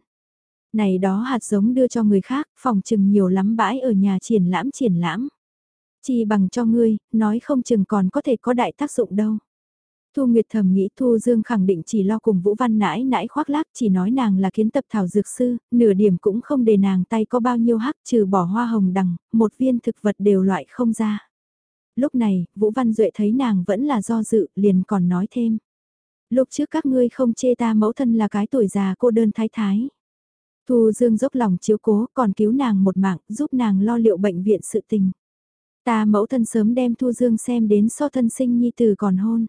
Này đó hạt giống đưa cho người khác, phòng chừng nhiều lắm bãi ở nhà triển lãm triển lãm. Chỉ bằng cho ngươi, nói không chừng còn có thể có đại tác dụng đâu. Thu Nguyệt thầm nghĩ Thu Dương khẳng định chỉ lo cùng Vũ Văn nãi nãi khoác lác chỉ nói nàng là kiến tập thảo dược sư, nửa điểm cũng không để nàng tay có bao nhiêu hắc trừ bỏ hoa hồng đằng, một viên thực vật đều loại không ra. Lúc này, Vũ Văn Duệ thấy nàng vẫn là do dự, liền còn nói thêm. Lúc trước các ngươi không chê ta mẫu thân là cái tuổi già cô đơn thái thái. Thu Dương dốc lòng chiếu cố còn cứu nàng một mạng giúp nàng lo liệu bệnh viện sự tình. Ta mẫu thân sớm đem Thu Dương xem đến so thân sinh nhi từ còn hôn.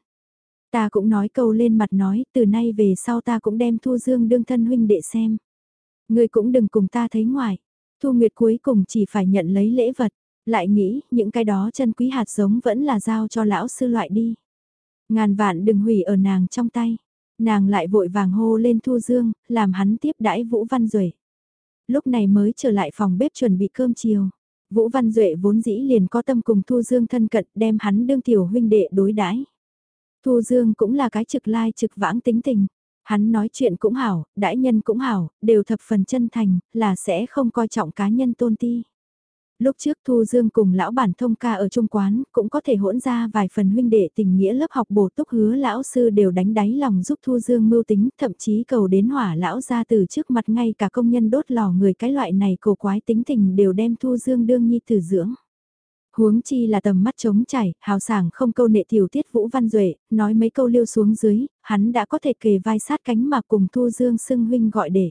Ta cũng nói câu lên mặt nói, từ nay về sau ta cũng đem Thu Dương đương thân huynh đệ xem. Ngươi cũng đừng cùng ta thấy ngoài. Thu Nguyệt cuối cùng chỉ phải nhận lấy lễ vật, lại nghĩ những cái đó chân quý hạt giống vẫn là giao cho lão sư loại đi. Ngàn vạn đừng hủy ở nàng trong tay. Nàng lại vội vàng hô lên Thu Dương, làm hắn tiếp đãi Vũ Văn Duệ. Lúc này mới trở lại phòng bếp chuẩn bị cơm chiều. Vũ Văn Duệ vốn dĩ liền có tâm cùng Thu Dương thân cận đem hắn đương tiểu huynh đệ đối đãi. Thu Dương cũng là cái trực lai trực vãng tính tình. Hắn nói chuyện cũng hảo, đãi nhân cũng hảo, đều thập phần chân thành, là sẽ không coi trọng cá nhân tôn ti. Lúc trước Thu Dương cùng lão bản thông ca ở trung quán, cũng có thể hỗn ra vài phần huynh đệ tình nghĩa lớp học bổ túc hứa lão sư đều đánh đáy lòng giúp Thu Dương mưu tính, thậm chí cầu đến hỏa lão ra từ trước mặt ngay cả công nhân đốt lò người cái loại này cổ quái tính tình đều đem Thu Dương đương nhi tử dưỡng. Huống chi là tầm mắt trống chảy, hào sảng không câu nệ tiểu tiết Vũ Văn Duệ, nói mấy câu liêu xuống dưới, hắn đã có thể kề vai sát cánh mà cùng Thu Dương xưng huynh gọi để.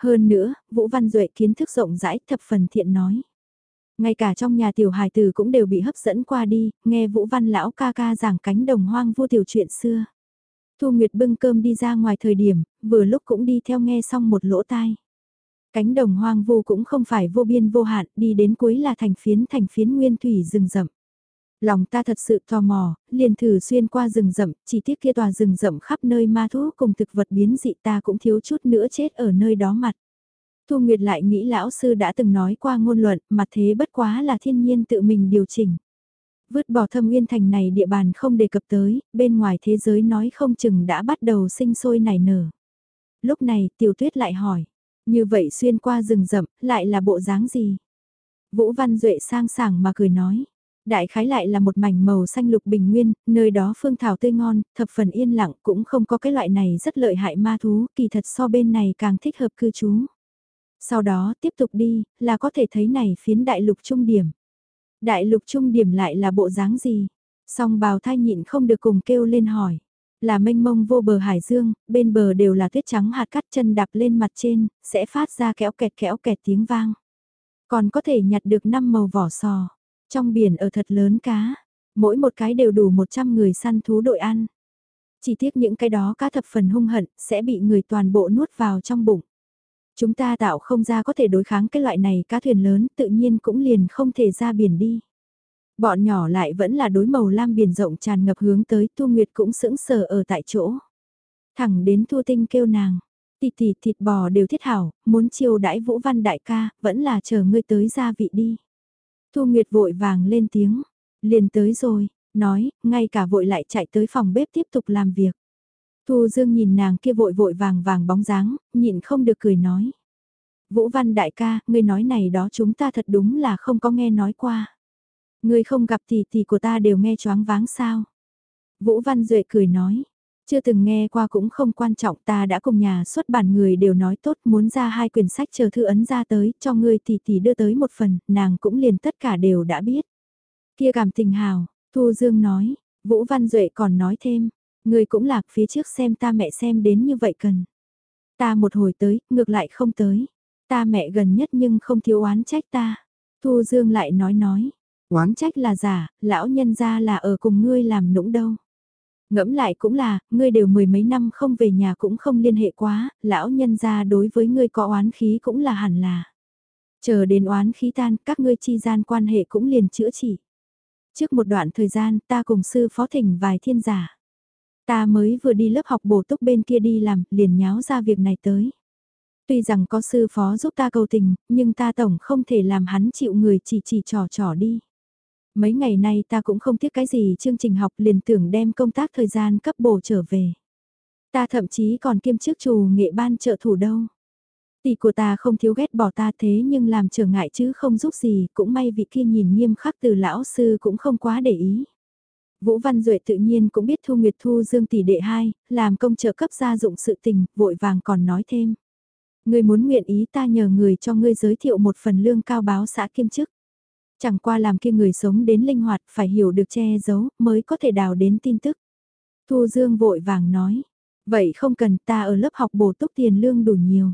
Hơn nữa, Vũ Văn Duệ kiến thức rộng rãi thập phần thiện nói. Ngay cả trong nhà tiểu hài tử cũng đều bị hấp dẫn qua đi, nghe Vũ Văn lão ca ca giảng cánh đồng hoang vô tiểu chuyện xưa. Thu Nguyệt bưng cơm đi ra ngoài thời điểm, vừa lúc cũng đi theo nghe xong một lỗ tai. Cánh đồng hoang vu cũng không phải vô biên vô hạn, đi đến cuối là thành phiến thành phiến nguyên thủy rừng rậm. Lòng ta thật sự tò mò, liền thử xuyên qua rừng rậm, chỉ tiếc kia tòa rừng rậm khắp nơi ma thú cùng thực vật biến dị ta cũng thiếu chút nữa chết ở nơi đó mặt. Thu Nguyệt lại nghĩ lão sư đã từng nói qua ngôn luận, mà thế bất quá là thiên nhiên tự mình điều chỉnh. Vứt bỏ thâm nguyên thành này địa bàn không đề cập tới, bên ngoài thế giới nói không chừng đã bắt đầu sinh sôi nảy nở. Lúc này tiểu tuyết lại hỏi, như vậy xuyên qua rừng rậm, lại là bộ dáng gì? Vũ Văn Duệ sang sảng mà cười nói. Đại khái lại là một mảnh màu xanh lục bình nguyên, nơi đó phương thảo tươi ngon, thập phần yên lặng cũng không có cái loại này rất lợi hại ma thú, kỳ thật so bên này càng thích hợp cư trú. Sau đó tiếp tục đi, là có thể thấy này phiến đại lục trung điểm. Đại lục trung điểm lại là bộ dáng gì? Song bào thai nhịn không được cùng kêu lên hỏi. Là mênh mông vô bờ hải dương, bên bờ đều là tuyết trắng hạt cắt chân đạp lên mặt trên, sẽ phát ra kéo kẹt kéo kẹt tiếng vang. Còn có thể nhặt được 5 màu vỏ sò. Trong biển ở thật lớn cá, mỗi một cái đều đủ 100 người săn thú đội ăn. Chỉ tiếc những cái đó cá thập phần hung hận, sẽ bị người toàn bộ nuốt vào trong bụng. Chúng ta tạo không ra có thể đối kháng cái loại này cá thuyền lớn tự nhiên cũng liền không thể ra biển đi. Bọn nhỏ lại vẫn là đối màu lam biển rộng tràn ngập hướng tới Thu Nguyệt cũng sững sờ ở tại chỗ. Thẳng đến Thu Tinh kêu nàng, tịt tịt thịt bò đều thiết hảo, muốn chiêu đãi Vũ Văn đại ca, vẫn là chờ ngươi tới gia vị đi. Thu Nguyệt vội vàng lên tiếng, liền tới rồi, nói, ngay cả vội lại chạy tới phòng bếp tiếp tục làm việc. Thu Dương nhìn nàng kia vội vội vàng vàng bóng dáng, nhịn không được cười nói. Vũ Văn đại ca, ngươi nói này đó chúng ta thật đúng là không có nghe nói qua. Ngươi không gặp thì thì của ta đều nghe choáng váng sao. Vũ Văn Duệ cười nói. Chưa từng nghe qua cũng không quan trọng ta đã cùng nhà xuất bản người đều nói tốt muốn ra hai quyển sách chờ thư ấn ra tới cho ngươi thì thì đưa tới một phần, nàng cũng liền tất cả đều đã biết. Kia cảm tình hào, Thu Dương nói, Vũ Văn Duệ còn nói thêm, ngươi cũng lạc phía trước xem ta mẹ xem đến như vậy cần. Ta một hồi tới, ngược lại không tới. Ta mẹ gần nhất nhưng không thiếu oán trách ta. Thu Dương lại nói nói, Oán trách là giả, lão nhân ra là ở cùng ngươi làm nũng đâu. Ngẫm lại cũng là, ngươi đều mười mấy năm không về nhà cũng không liên hệ quá, lão nhân gia đối với ngươi có oán khí cũng là hẳn là. Chờ đến oán khí tan, các ngươi chi gian quan hệ cũng liền chữa trị. Trước một đoạn thời gian, ta cùng sư phó thỉnh vài thiên giả. Ta mới vừa đi lớp học bổ túc bên kia đi làm, liền nháo ra việc này tới. Tuy rằng có sư phó giúp ta cầu tình, nhưng ta tổng không thể làm hắn chịu người chỉ chỉ trò trò đi. Mấy ngày nay ta cũng không tiếc cái gì chương trình học liền tưởng đem công tác thời gian cấp bổ trở về. Ta thậm chí còn kiêm chức chủ nghệ ban trợ thủ đâu. Tỷ của ta không thiếu ghét bỏ ta thế nhưng làm trở ngại chứ không giúp gì, cũng may vị kia nhìn nghiêm khắc từ lão sư cũng không quá để ý. Vũ Văn Duệ tự nhiên cũng biết Thu Nguyệt Thu Dương tỷ đệ hai, làm công trợ cấp gia dụng sự tình, vội vàng còn nói thêm. Ngươi muốn nguyện ý ta nhờ người cho ngươi giới thiệu một phần lương cao báo xã kiêm chức. Chẳng qua làm kia người sống đến linh hoạt phải hiểu được che giấu mới có thể đào đến tin tức. Thu Dương vội vàng nói, vậy không cần ta ở lớp học bổ túc tiền lương đủ nhiều.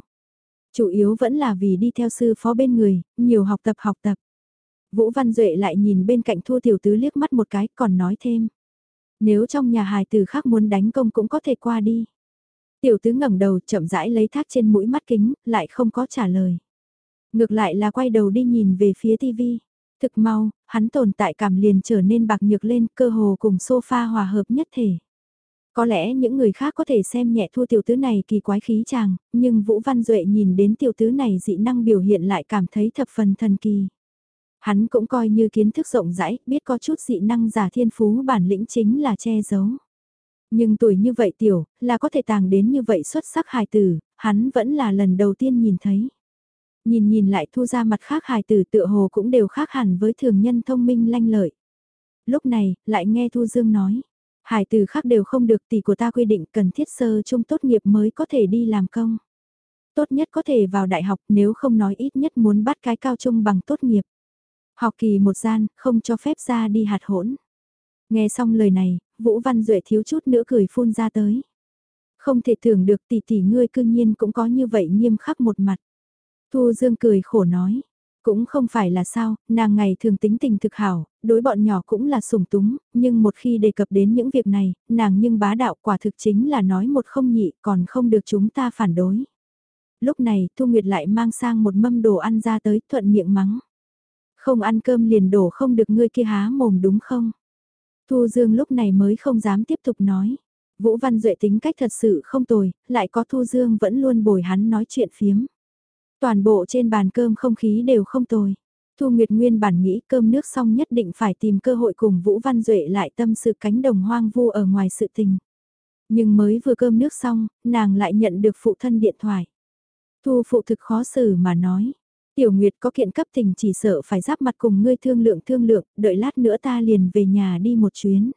Chủ yếu vẫn là vì đi theo sư phó bên người, nhiều học tập học tập. Vũ Văn Duệ lại nhìn bên cạnh Thu Tiểu Tứ liếc mắt một cái còn nói thêm. Nếu trong nhà hài tử khác muốn đánh công cũng có thể qua đi. Tiểu Tứ ngẩng đầu chậm rãi lấy thác trên mũi mắt kính, lại không có trả lời. Ngược lại là quay đầu đi nhìn về phía tivi. Thực mau, hắn tồn tại cảm liền trở nên bạc nhược lên cơ hồ cùng sofa hòa hợp nhất thể. Có lẽ những người khác có thể xem nhẹ thua tiểu tứ này kỳ quái khí chàng, nhưng Vũ Văn Duệ nhìn đến tiểu tứ này dị năng biểu hiện lại cảm thấy thập phần thần kỳ. Hắn cũng coi như kiến thức rộng rãi, biết có chút dị năng giả thiên phú bản lĩnh chính là che giấu. Nhưng tuổi như vậy tiểu, là có thể tàng đến như vậy xuất sắc hài tử, hắn vẫn là lần đầu tiên nhìn thấy. Nhìn nhìn lại thu ra mặt khác hài tử tựa hồ cũng đều khác hẳn với thường nhân thông minh lanh lợi. Lúc này, lại nghe Thu Dương nói, hài tử khác đều không được tỷ của ta quy định cần thiết sơ trung tốt nghiệp mới có thể đi làm công. Tốt nhất có thể vào đại học nếu không nói ít nhất muốn bắt cái cao trung bằng tốt nghiệp. Học kỳ một gian, không cho phép ra đi hạt hỗn. Nghe xong lời này, Vũ Văn Duệ thiếu chút nữa cười phun ra tới. Không thể tưởng được tỷ tỷ ngươi cương nhiên cũng có như vậy nghiêm khắc một mặt. Thu Dương cười khổ nói. Cũng không phải là sao, nàng ngày thường tính tình thực hảo, đối bọn nhỏ cũng là sủng túng, nhưng một khi đề cập đến những việc này, nàng nhưng bá đạo quả thực chính là nói một không nhị còn không được chúng ta phản đối. Lúc này Thu Nguyệt lại mang sang một mâm đồ ăn ra tới thuận miệng mắng. Không ăn cơm liền đổ không được ngươi kia há mồm đúng không? Thu Dương lúc này mới không dám tiếp tục nói. Vũ Văn Duệ tính cách thật sự không tồi, lại có Thu Dương vẫn luôn bồi hắn nói chuyện phiếm. Toàn bộ trên bàn cơm không khí đều không tồi. Thu Nguyệt Nguyên bản nghĩ cơm nước xong nhất định phải tìm cơ hội cùng Vũ Văn Duệ lại tâm sự cánh đồng hoang vu ở ngoài sự tình. Nhưng mới vừa cơm nước xong, nàng lại nhận được phụ thân điện thoại. Thu phụ thực khó xử mà nói. Tiểu Nguyệt có kiện cấp tình chỉ sợ phải giáp mặt cùng ngươi thương lượng thương lượng, đợi lát nữa ta liền về nhà đi một chuyến.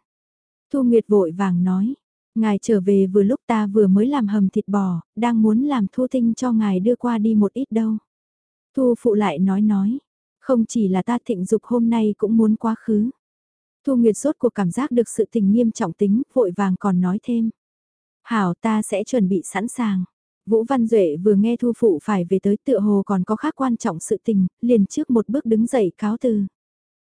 Thu Nguyệt vội vàng nói, ngài trở về vừa lúc ta vừa mới làm hầm thịt bò, đang muốn làm thu tinh cho ngài đưa qua đi một ít đâu. Thu phụ lại nói nói, không chỉ là ta thịnh dục hôm nay cũng muốn quá khứ. Thu Nguyệt sốt cuộc cảm giác được sự tình nghiêm trọng tính, vội vàng còn nói thêm. Hảo ta sẽ chuẩn bị sẵn sàng. Vũ Văn Duệ vừa nghe thu phụ phải về tới tựa hồ còn có khác quan trọng sự tình, liền trước một bước đứng dậy cáo từ.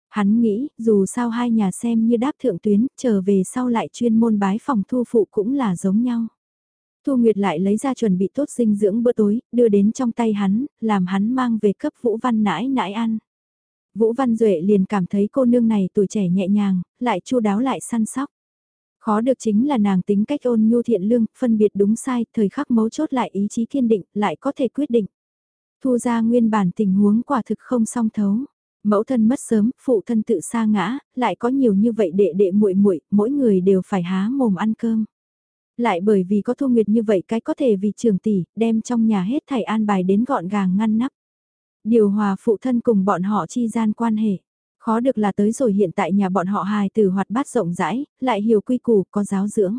Hắn nghĩ, dù sao hai nhà xem như đáp thượng tuyến, trở về sau lại chuyên môn bái phòng thu phụ cũng là giống nhau. Thu Nguyệt lại lấy ra chuẩn bị tốt dinh dưỡng bữa tối, đưa đến trong tay hắn, làm hắn mang về cấp Vũ Văn nãi nãi ăn. Vũ Văn Duệ liền cảm thấy cô nương này tuổi trẻ nhẹ nhàng, lại chu đáo lại săn sóc. Khó được chính là nàng tính cách ôn nhu thiện lương, phân biệt đúng sai, thời khắc mấu chốt lại ý chí kiên định, lại có thể quyết định. Thu ra nguyên bản tình huống quả thực không song thấu. Mẫu thân mất sớm, phụ thân tự sa ngã, lại có nhiều như vậy đệ đệ muội muội, mỗi người đều phải há mồm ăn cơm. Lại bởi vì có thu nguyệt như vậy cái có thể vì trường tỷ, đem trong nhà hết thảy an bài đến gọn gàng ngăn nắp. Điều hòa phụ thân cùng bọn họ chi gian quan hệ. Khó được là tới rồi hiện tại nhà bọn họ hài từ hoạt bát rộng rãi, lại hiểu quy củ có giáo dưỡng.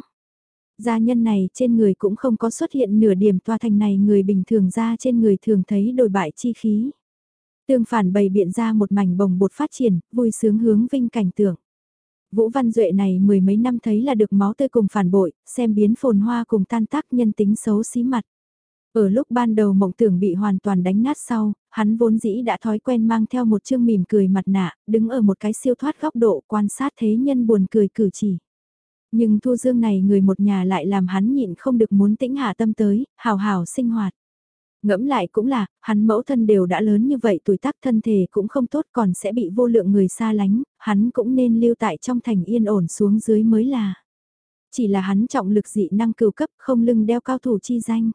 Gia nhân này trên người cũng không có xuất hiện nửa điểm toa thành này người bình thường ra trên người thường thấy đồi bại chi khí. Tương phản bày biện ra một mảnh bồng bột phát triển, vui sướng hướng vinh cảnh tượng. Vũ Văn Duệ này mười mấy năm thấy là được máu tươi cùng phản bội, xem biến phồn hoa cùng tan tác nhân tính xấu xí mặt. Ở lúc ban đầu mộng tưởng bị hoàn toàn đánh nát sau, hắn vốn dĩ đã thói quen mang theo một chương mỉm cười mặt nạ, đứng ở một cái siêu thoát góc độ quan sát thế nhân buồn cười cử chỉ. Nhưng Thu Dương này người một nhà lại làm hắn nhịn không được muốn tĩnh hạ tâm tới, hào hào sinh hoạt. Ngẫm lại cũng là, hắn mẫu thân đều đã lớn như vậy tuổi tác thân thể cũng không tốt còn sẽ bị vô lượng người xa lánh, hắn cũng nên lưu tại trong thành yên ổn xuống dưới mới là. Chỉ là hắn trọng lực dị năng cừu cấp không lưng đeo cao thủ chi danh.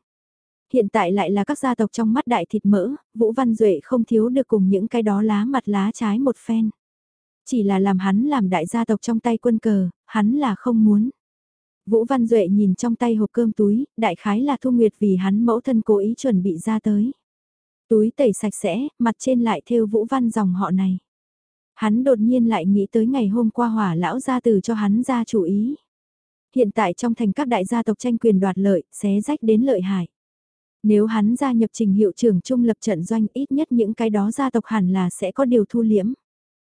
Hiện tại lại là các gia tộc trong mắt đại thịt mỡ, Vũ Văn Duệ không thiếu được cùng những cái đó lá mặt lá trái một phen. Chỉ là làm hắn làm đại gia tộc trong tay quân cờ, hắn là không muốn. Vũ Văn Duệ nhìn trong tay hộp cơm túi, đại khái là Thu Nguyệt vì hắn mẫu thân cố ý chuẩn bị ra tới. Túi tẩy sạch sẽ, mặt trên lại thêu Vũ Văn dòng họ này. Hắn đột nhiên lại nghĩ tới ngày hôm qua hỏa lão gia từ cho hắn ra chủ ý. Hiện tại trong thành các đại gia tộc tranh quyền đoạt lợi, xé rách đến lợi hại. Nếu hắn gia nhập trình hiệu trưởng trung lập trận doanh ít nhất những cái đó gia tộc hẳn là sẽ có điều thu liễm.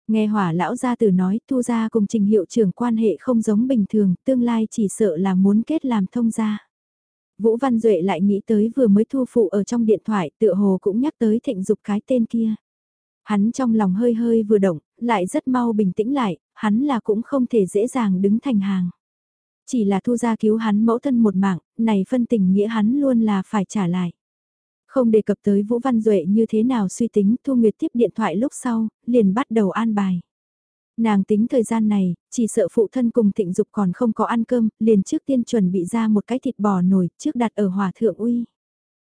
Nghe hỏa lão gia tử nói thu gia cùng trình hiệu trưởng quan hệ không giống bình thường, tương lai chỉ sợ là muốn kết làm thông gia. Vũ Văn Duệ lại nghĩ tới vừa mới thu phụ ở trong điện thoại tựa hồ cũng nhắc tới thịnh dục cái tên kia. Hắn trong lòng hơi hơi vừa động, lại rất mau bình tĩnh lại, hắn là cũng không thể dễ dàng đứng thành hàng. Chỉ là thu gia cứu hắn mẫu thân một mạng, này phân tình nghĩa hắn luôn là phải trả lại. Không đề cập tới Vũ Văn Duệ như thế nào suy tính Thu Nguyệt tiếp điện thoại lúc sau, liền bắt đầu an bài. Nàng tính thời gian này, chỉ sợ phụ thân cùng thịnh dục còn không có ăn cơm, liền trước tiên chuẩn bị ra một cái thịt bò nổi trước đặt ở hòa thượng uy.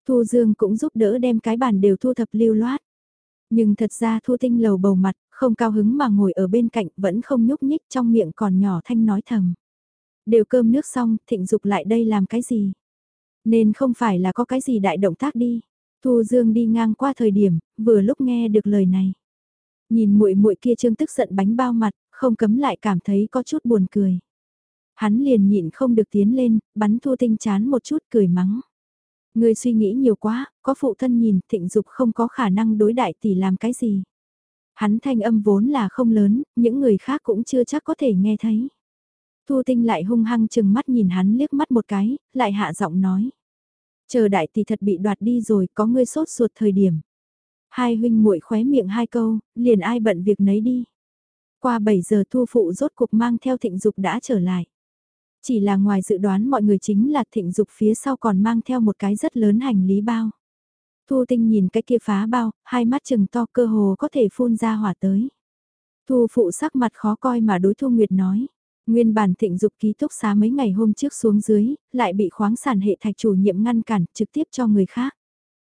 Thu Dương cũng giúp đỡ đem cái bàn đều thu thập lưu loát. Nhưng thật ra Thu Tinh lầu bầu mặt, không cao hứng mà ngồi ở bên cạnh vẫn không nhúc nhích trong miệng còn nhỏ thanh nói thầm. Đều cơm nước xong, thịnh dục lại đây làm cái gì? Nên không phải là có cái gì đại động tác đi. Thu Dương đi ngang qua thời điểm, vừa lúc nghe được lời này. Nhìn muội muội kia trương tức giận bánh bao mặt, không cấm lại cảm thấy có chút buồn cười. Hắn liền nhịn không được tiến lên, bắn Thu Tinh chán một chút cười mắng. Người suy nghĩ nhiều quá, có phụ thân nhìn thịnh dục không có khả năng đối đại tỷ làm cái gì. Hắn thanh âm vốn là không lớn, những người khác cũng chưa chắc có thể nghe thấy. Thu Tinh lại hung hăng chừng mắt nhìn hắn liếc mắt một cái, lại hạ giọng nói. Chờ đại tỷ thật bị đoạt đi rồi, có ngươi sốt ruột thời điểm. Hai huynh muội khóe miệng hai câu, liền ai bận việc nấy đi. Qua 7 giờ thu phụ rốt cục mang theo thịnh dục đã trở lại. Chỉ là ngoài dự đoán mọi người chính là thịnh dục phía sau còn mang theo một cái rất lớn hành lý bao. Thu tinh nhìn cái kia phá bao, hai mắt chừng to cơ hồ có thể phun ra hỏa tới. Thu phụ sắc mặt khó coi mà đối Thu Nguyệt nói. Nguyên bản thịnh dục ký túc xá mấy ngày hôm trước xuống dưới, lại bị khoáng sản hệ thạch chủ nhiệm ngăn cản trực tiếp cho người khác.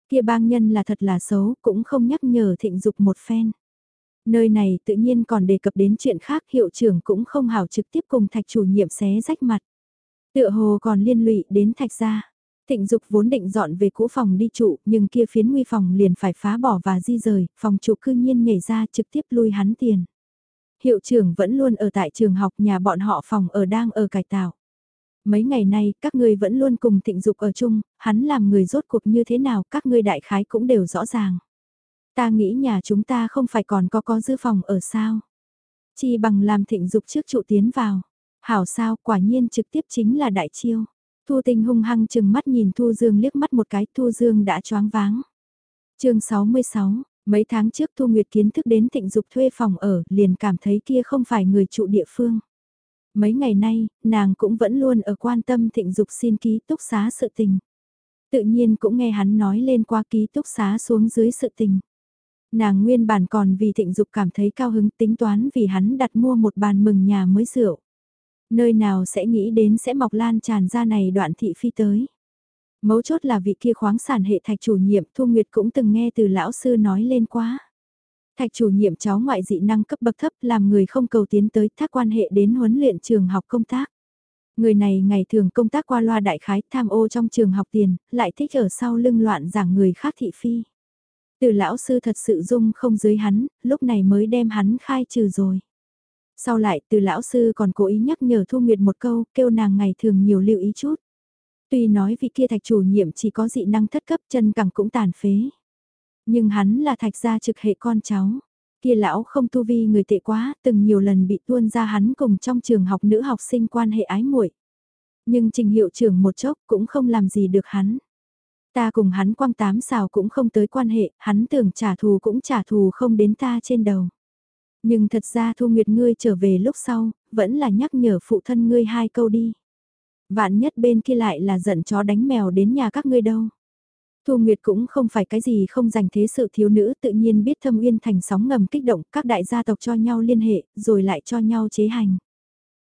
Kia bang nhân là thật là xấu, cũng không nhắc nhở thịnh dục một phen. Nơi này tự nhiên còn đề cập đến chuyện khác hiệu trưởng cũng không hảo trực tiếp cùng thạch chủ nhiệm xé rách mặt. Tựa hồ còn liên lụy đến thạch gia. Thịnh Dục vốn định dọn về cũ phòng đi trụ, nhưng kia phiến nguy phòng liền phải phá bỏ và di rời, phòng trụ cư nhiên nhảy ra trực tiếp lui hắn tiền. Hiệu trưởng vẫn luôn ở tại trường học nhà bọn họ phòng ở đang ở cải tạo. Mấy ngày nay các ngươi vẫn luôn cùng thịnh dục ở chung, hắn làm người rốt cuộc như thế nào các ngươi đại khái cũng đều rõ ràng. Ta nghĩ nhà chúng ta không phải còn có có dư phòng ở sao. Chi bằng làm thịnh dục trước trụ tiến vào. Hảo sao quả nhiên trực tiếp chính là đại chiêu. Thu tinh hung hăng chừng mắt nhìn Thu Dương liếc mắt một cái Thu Dương đã choáng váng. chương 66, Mấy tháng trước Thu Nguyệt kiến thức đến thịnh dục thuê phòng ở, liền cảm thấy kia không phải người trụ địa phương. Mấy ngày nay, nàng cũng vẫn luôn ở quan tâm thịnh dục xin ký túc xá sự tình. Tự nhiên cũng nghe hắn nói lên qua ký túc xá xuống dưới sự tình. Nàng nguyên bản còn vì thịnh dục cảm thấy cao hứng tính toán vì hắn đặt mua một bàn mừng nhà mới rượu. Nơi nào sẽ nghĩ đến sẽ mọc lan tràn ra này đoạn thị phi tới. Mấu chốt là vị kia khoáng sản hệ thạch chủ nhiệm Thu Nguyệt cũng từng nghe từ lão sư nói lên quá. Thạch chủ nhiệm cháu ngoại dị năng cấp bậc thấp làm người không cầu tiến tới thác quan hệ đến huấn luyện trường học công tác. Người này ngày thường công tác qua loa đại khái tham ô trong trường học tiền, lại thích ở sau lưng loạn giảng người khác thị phi. Từ lão sư thật sự dung không dưới hắn, lúc này mới đem hắn khai trừ rồi. Sau lại từ lão sư còn cố ý nhắc nhở Thu Nguyệt một câu, kêu nàng ngày thường nhiều lưu ý chút. Tuy nói vị kia thạch chủ nhiệm chỉ có dị năng thất cấp chân cẳng cũng tàn phế. Nhưng hắn là thạch gia trực hệ con cháu. Kia lão không tu vi người tệ quá, từng nhiều lần bị tuôn ra hắn cùng trong trường học nữ học sinh quan hệ ái muội. Nhưng trình hiệu trưởng một chốc cũng không làm gì được hắn. Ta cùng hắn quăng tám xào cũng không tới quan hệ, hắn tưởng trả thù cũng trả thù không đến ta trên đầu. Nhưng thật ra Thu Nguyệt ngươi trở về lúc sau, vẫn là nhắc nhở phụ thân ngươi hai câu đi. Vạn nhất bên kia lại là giận chó đánh mèo đến nhà các ngươi đâu. Thu Nguyệt cũng không phải cái gì không dành thế sự thiếu nữ tự nhiên biết thâm uyên thành sóng ngầm kích động các đại gia tộc cho nhau liên hệ rồi lại cho nhau chế hành.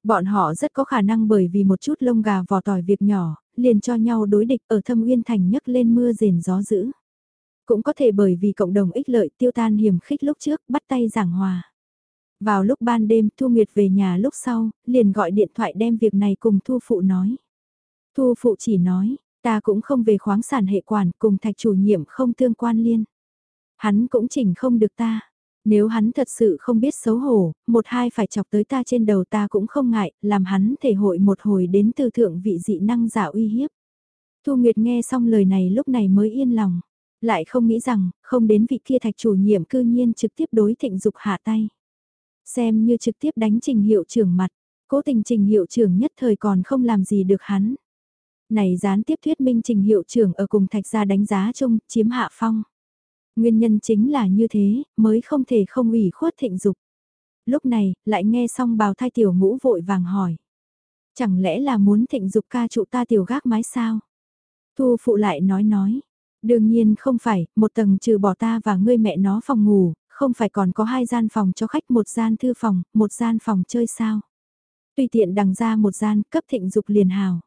Bọn họ rất có khả năng bởi vì một chút lông gà vò tỏi việc nhỏ, liền cho nhau đối địch ở thâm uyên thành nhấc lên mưa rền gió dữ. Cũng có thể bởi vì cộng đồng ích lợi tiêu tan hiểm khích lúc trước bắt tay giảng hòa. Vào lúc ban đêm Thu Nguyệt về nhà lúc sau, liền gọi điện thoại đem việc này cùng Thu Phụ nói. Thu Phụ chỉ nói, ta cũng không về khoáng sản hệ quản cùng thạch chủ nhiệm không tương quan liên. Hắn cũng chỉnh không được ta. Nếu hắn thật sự không biết xấu hổ, một hai phải chọc tới ta trên đầu ta cũng không ngại, làm hắn thể hội một hồi đến từ thượng vị dị năng giả uy hiếp. Thu Nguyệt nghe xong lời này lúc này mới yên lòng, lại không nghĩ rằng, không đến vị kia thạch chủ nhiệm cư nhiên trực tiếp đối thịnh dục hạ tay. Xem như trực tiếp đánh trình hiệu trưởng mặt, cố tình trình hiệu trưởng nhất thời còn không làm gì được hắn. Này gián tiếp thuyết minh trình hiệu trưởng ở cùng thạch gia đánh giá chung, chiếm hạ phong. Nguyên nhân chính là như thế, mới không thể không ủy khuất thịnh dục. Lúc này, lại nghe xong bào thai tiểu ngũ vội vàng hỏi. Chẳng lẽ là muốn thịnh dục ca trụ ta tiểu gác mái sao? Thu phụ lại nói nói. Đương nhiên không phải, một tầng trừ bỏ ta và ngươi mẹ nó phòng ngủ, không phải còn có hai gian phòng cho khách một gian thư phòng, một gian phòng chơi sao. Tùy tiện đằng ra một gian cấp thịnh dục liền hào.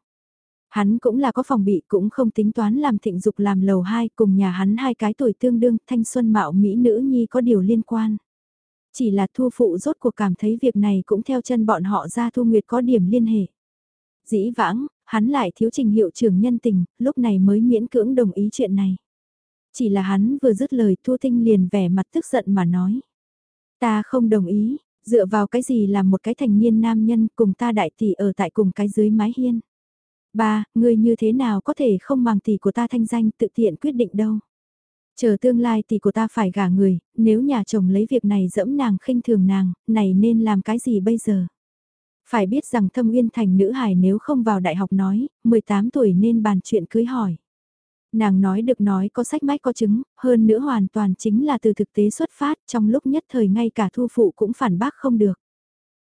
Hắn cũng là có phòng bị cũng không tính toán làm thịnh dục làm lầu hai cùng nhà hắn hai cái tuổi tương đương thanh xuân mạo mỹ nữ nhi có điều liên quan. Chỉ là thu phụ rốt cuộc cảm thấy việc này cũng theo chân bọn họ ra thu nguyệt có điểm liên hệ. Dĩ vãng, hắn lại thiếu trình hiệu trưởng nhân tình, lúc này mới miễn cưỡng đồng ý chuyện này. Chỉ là hắn vừa dứt lời Thu Tinh liền vẻ mặt tức giận mà nói. Ta không đồng ý, dựa vào cái gì làm một cái thành niên nam nhân cùng ta đại tỷ ở tại cùng cái dưới mái hiên. Ba, ngươi như thế nào có thể không mang tỷ của ta thanh danh tự tiện quyết định đâu. Chờ tương lai tỷ của ta phải gả người, nếu nhà chồng lấy việc này dẫm nàng khinh thường nàng, này nên làm cái gì bây giờ? Phải biết rằng thâm uyên thành nữ hài nếu không vào đại học nói, 18 tuổi nên bàn chuyện cưới hỏi. Nàng nói được nói có sách mách có chứng, hơn nữa hoàn toàn chính là từ thực tế xuất phát trong lúc nhất thời ngay cả thu phụ cũng phản bác không được.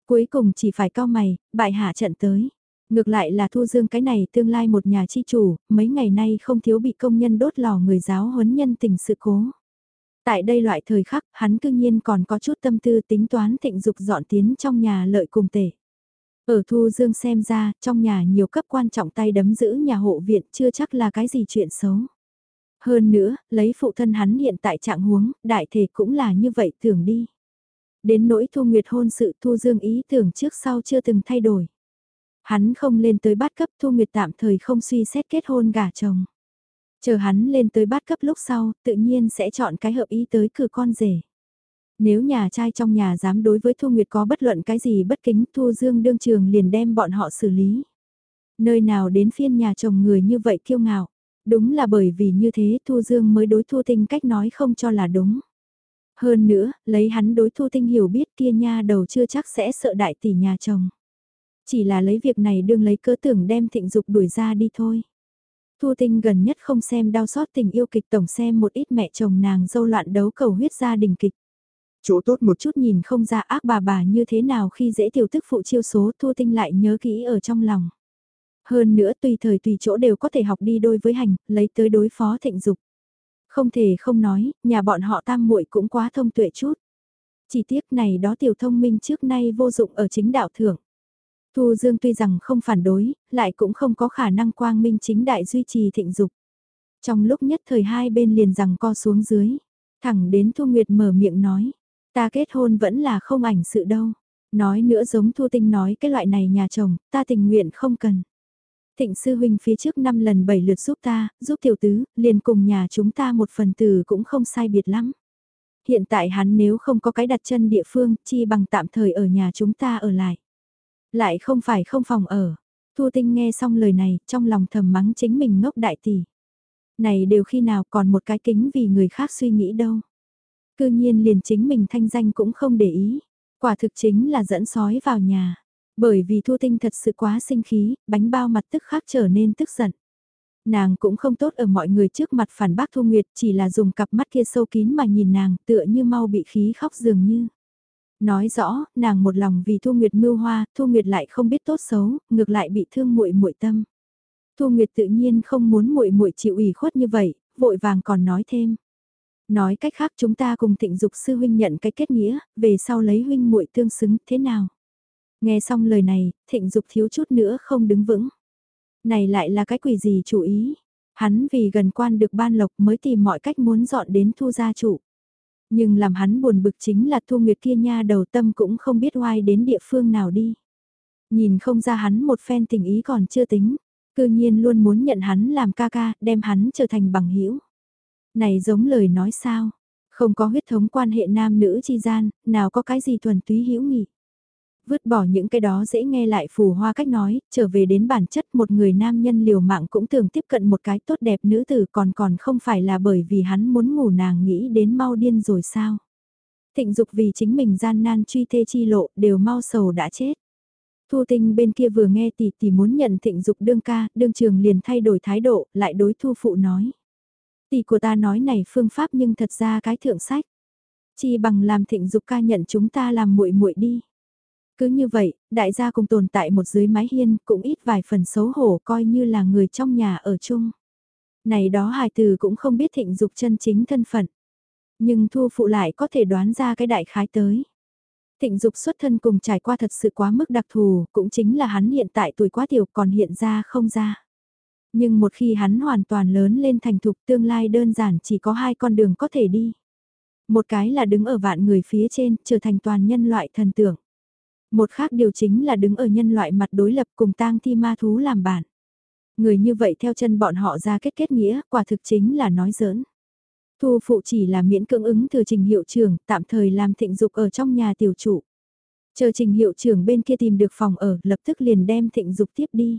Cuối cùng chỉ phải cao mày, bại hạ trận tới. Ngược lại là Thu Dương cái này tương lai một nhà chi chủ, mấy ngày nay không thiếu bị công nhân đốt lò người giáo huấn nhân tình sự cố. Tại đây loại thời khắc, hắn cương nhiên còn có chút tâm tư tính toán thịnh dục dọn tiến trong nhà lợi cùng tể. Ở Thu Dương xem ra, trong nhà nhiều cấp quan trọng tay đấm giữ nhà hộ viện chưa chắc là cái gì chuyện xấu. Hơn nữa, lấy phụ thân hắn hiện tại trạng huống, đại thể cũng là như vậy tưởng đi. Đến nỗi Thu Nguyệt hôn sự Thu Dương ý tưởng trước sau chưa từng thay đổi. Hắn không lên tới bát cấp Thu Nguyệt tạm thời không suy xét kết hôn gả chồng. Chờ hắn lên tới bát cấp lúc sau, tự nhiên sẽ chọn cái hợp ý tới cử con rể. Nếu nhà trai trong nhà dám đối với Thu Nguyệt có bất luận cái gì bất kính Thu Dương đương trường liền đem bọn họ xử lý. Nơi nào đến phiên nhà chồng người như vậy kiêu ngạo. Đúng là bởi vì như thế Thu Dương mới đối Thu Tinh cách nói không cho là đúng. Hơn nữa, lấy hắn đối Thu Tinh hiểu biết kia nha đầu chưa chắc sẽ sợ đại tỷ nhà chồng. Chỉ là lấy việc này đương lấy cơ tưởng đem thịnh dục đuổi ra đi thôi. Thu Tinh gần nhất không xem đau xót tình yêu kịch tổng xem một ít mẹ chồng nàng dâu loạn đấu cầu huyết gia đình kịch. Chỗ tốt một chút nhìn không ra ác bà bà như thế nào khi dễ tiểu tức phụ chiêu số Thu Tinh lại nhớ kỹ ở trong lòng. Hơn nữa tùy thời tùy chỗ đều có thể học đi đôi với hành, lấy tới đối phó thịnh dục. Không thể không nói, nhà bọn họ tam muội cũng quá thông tuệ chút. Chỉ tiếc này đó tiểu thông minh trước nay vô dụng ở chính đạo thưởng. Thu Dương tuy rằng không phản đối, lại cũng không có khả năng quang minh chính đại duy trì thịnh dục. Trong lúc nhất thời hai bên liền rằng co xuống dưới, thẳng đến Thu Nguyệt mở miệng nói, ta kết hôn vẫn là không ảnh sự đâu. Nói nữa giống Thu Tinh nói cái loại này nhà chồng, ta tình nguyện không cần. Thịnh sư huynh phía trước năm lần bảy lượt giúp ta, giúp tiểu tứ, liền cùng nhà chúng ta một phần từ cũng không sai biệt lắm. Hiện tại hắn nếu không có cái đặt chân địa phương, chi bằng tạm thời ở nhà chúng ta ở lại. Lại không phải không phòng ở. Thu Tinh nghe xong lời này, trong lòng thầm mắng chính mình ngốc đại tỷ. Này đều khi nào còn một cái kính vì người khác suy nghĩ đâu. Cư nhiên liền chính mình thanh danh cũng không để ý. Quả thực chính là dẫn sói vào nhà. Bởi vì Thu Tinh thật sự quá sinh khí, bánh bao mặt tức khắc trở nên tức giận. Nàng cũng không tốt ở mọi người trước mặt phản bác Thu Nguyệt chỉ là dùng cặp mắt kia sâu kín mà nhìn nàng tựa như mau bị khí khóc dường như. Nói rõ, nàng một lòng vì Thu Nguyệt mưu hoa, Thu Nguyệt lại không biết tốt xấu, ngược lại bị thương muội muội tâm. Thu Nguyệt tự nhiên không muốn muội muội chịu ủy khuất như vậy, vội vàng còn nói thêm. Nói cách khác chúng ta cùng thịnh dục sư huynh nhận cái kết nghĩa, về sau lấy huynh muội tương xứng thế nào. Nghe xong lời này, thịnh dục thiếu chút nữa không đứng vững. Này lại là cái quỷ gì chủ ý. Hắn vì gần quan được ban lộc mới tìm mọi cách muốn dọn đến thu gia chủ. Nhưng làm hắn buồn bực chính là thu nguyệt kia nha đầu tâm cũng không biết oai đến địa phương nào đi. Nhìn không ra hắn một phen tình ý còn chưa tính, cư nhiên luôn muốn nhận hắn làm ca ca, đem hắn trở thành bằng hữu này giống lời nói sao, không có huyết thống quan hệ nam nữ chi gian, nào có cái gì thuần túy hữu nghị vứt bỏ những cái đó dễ nghe lại phù hoa cách nói, trở về đến bản chất một người nam nhân liều mạng cũng thường tiếp cận một cái tốt đẹp nữ tử còn còn không phải là bởi vì hắn muốn ngủ nàng nghĩ đến mau điên rồi sao. Thịnh dục vì chính mình gian nan truy thê chi lộ đều mau sầu đã chết. Thu tinh bên kia vừa nghe tỷ tỷ muốn nhận thịnh dục đương ca, đương trường liền thay đổi thái độ, lại đối thu phụ nói. Tỷ của ta nói này phương pháp nhưng thật ra cái thượng sách. Chi bằng làm thịnh dục ca nhận chúng ta làm muội muội đi. Cứ như vậy, đại gia cùng tồn tại một dưới mái hiên cũng ít vài phần xấu hổ coi như là người trong nhà ở chung. Này đó hài từ cũng không biết thịnh dục chân chính thân phận. Nhưng thu phụ lại có thể đoán ra cái đại khái tới. Thịnh dục xuất thân cùng trải qua thật sự quá mức đặc thù, cũng chính là hắn hiện tại tuổi quá tiểu còn hiện ra không ra. Nhưng một khi hắn hoàn toàn lớn lên thành thục tương lai đơn giản chỉ có hai con đường có thể đi. Một cái là đứng ở vạn người phía trên, trở thành toàn nhân loại thần tượng Một khác điều chính là đứng ở nhân loại mặt đối lập cùng tang thi ma thú làm bạn Người như vậy theo chân bọn họ ra kết kết nghĩa, quả thực chính là nói giỡn. Thu phụ chỉ là miễn cưỡng ứng từ trình hiệu trưởng, tạm thời làm thịnh dục ở trong nhà tiểu chủ. Chờ trình hiệu trưởng bên kia tìm được phòng ở, lập tức liền đem thịnh dục tiếp đi.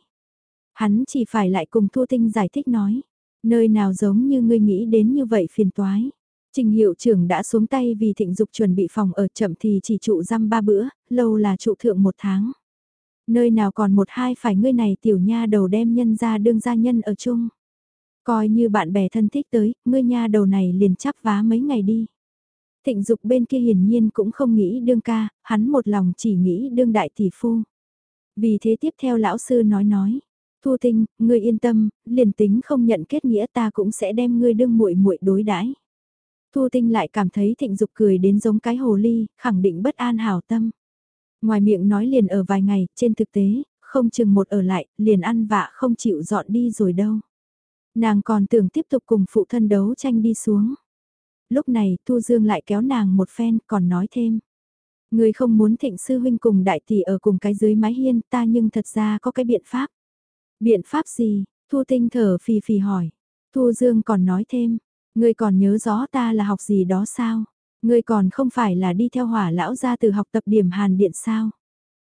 Hắn chỉ phải lại cùng Thu Tinh giải thích nói, nơi nào giống như ngươi nghĩ đến như vậy phiền toái. Trình hiệu trưởng đã xuống tay vì thịnh dục chuẩn bị phòng ở chậm thì chỉ trụ răm ba bữa, lâu là trụ thượng một tháng. Nơi nào còn một hai phải ngươi này tiểu nha đầu đem nhân ra đương gia nhân ở chung. Coi như bạn bè thân thích tới, ngươi nha đầu này liền chắp vá mấy ngày đi. Thịnh dục bên kia hiển nhiên cũng không nghĩ đương ca, hắn một lòng chỉ nghĩ đương đại tỷ phu. Vì thế tiếp theo lão sư nói nói, Thu Tinh, ngươi yên tâm, liền tính không nhận kết nghĩa ta cũng sẽ đem ngươi đương muội muội đối đãi. Thu Tinh lại cảm thấy thịnh dục cười đến giống cái hồ ly, khẳng định bất an hảo tâm. Ngoài miệng nói liền ở vài ngày, trên thực tế, không chừng một ở lại, liền ăn vạ không chịu dọn đi rồi đâu. Nàng còn tưởng tiếp tục cùng phụ thân đấu tranh đi xuống. Lúc này Thu Dương lại kéo nàng một phen còn nói thêm. Người không muốn thịnh sư huynh cùng đại tỷ ở cùng cái dưới mái hiên ta nhưng thật ra có cái biện pháp. Biện pháp gì? Thu Tinh thở phì phì hỏi. Thu Dương còn nói thêm, Ngươi còn nhớ rõ ta là học gì đó sao? Ngươi còn không phải là đi theo hỏa lão ra từ học tập điểm hàn điện sao?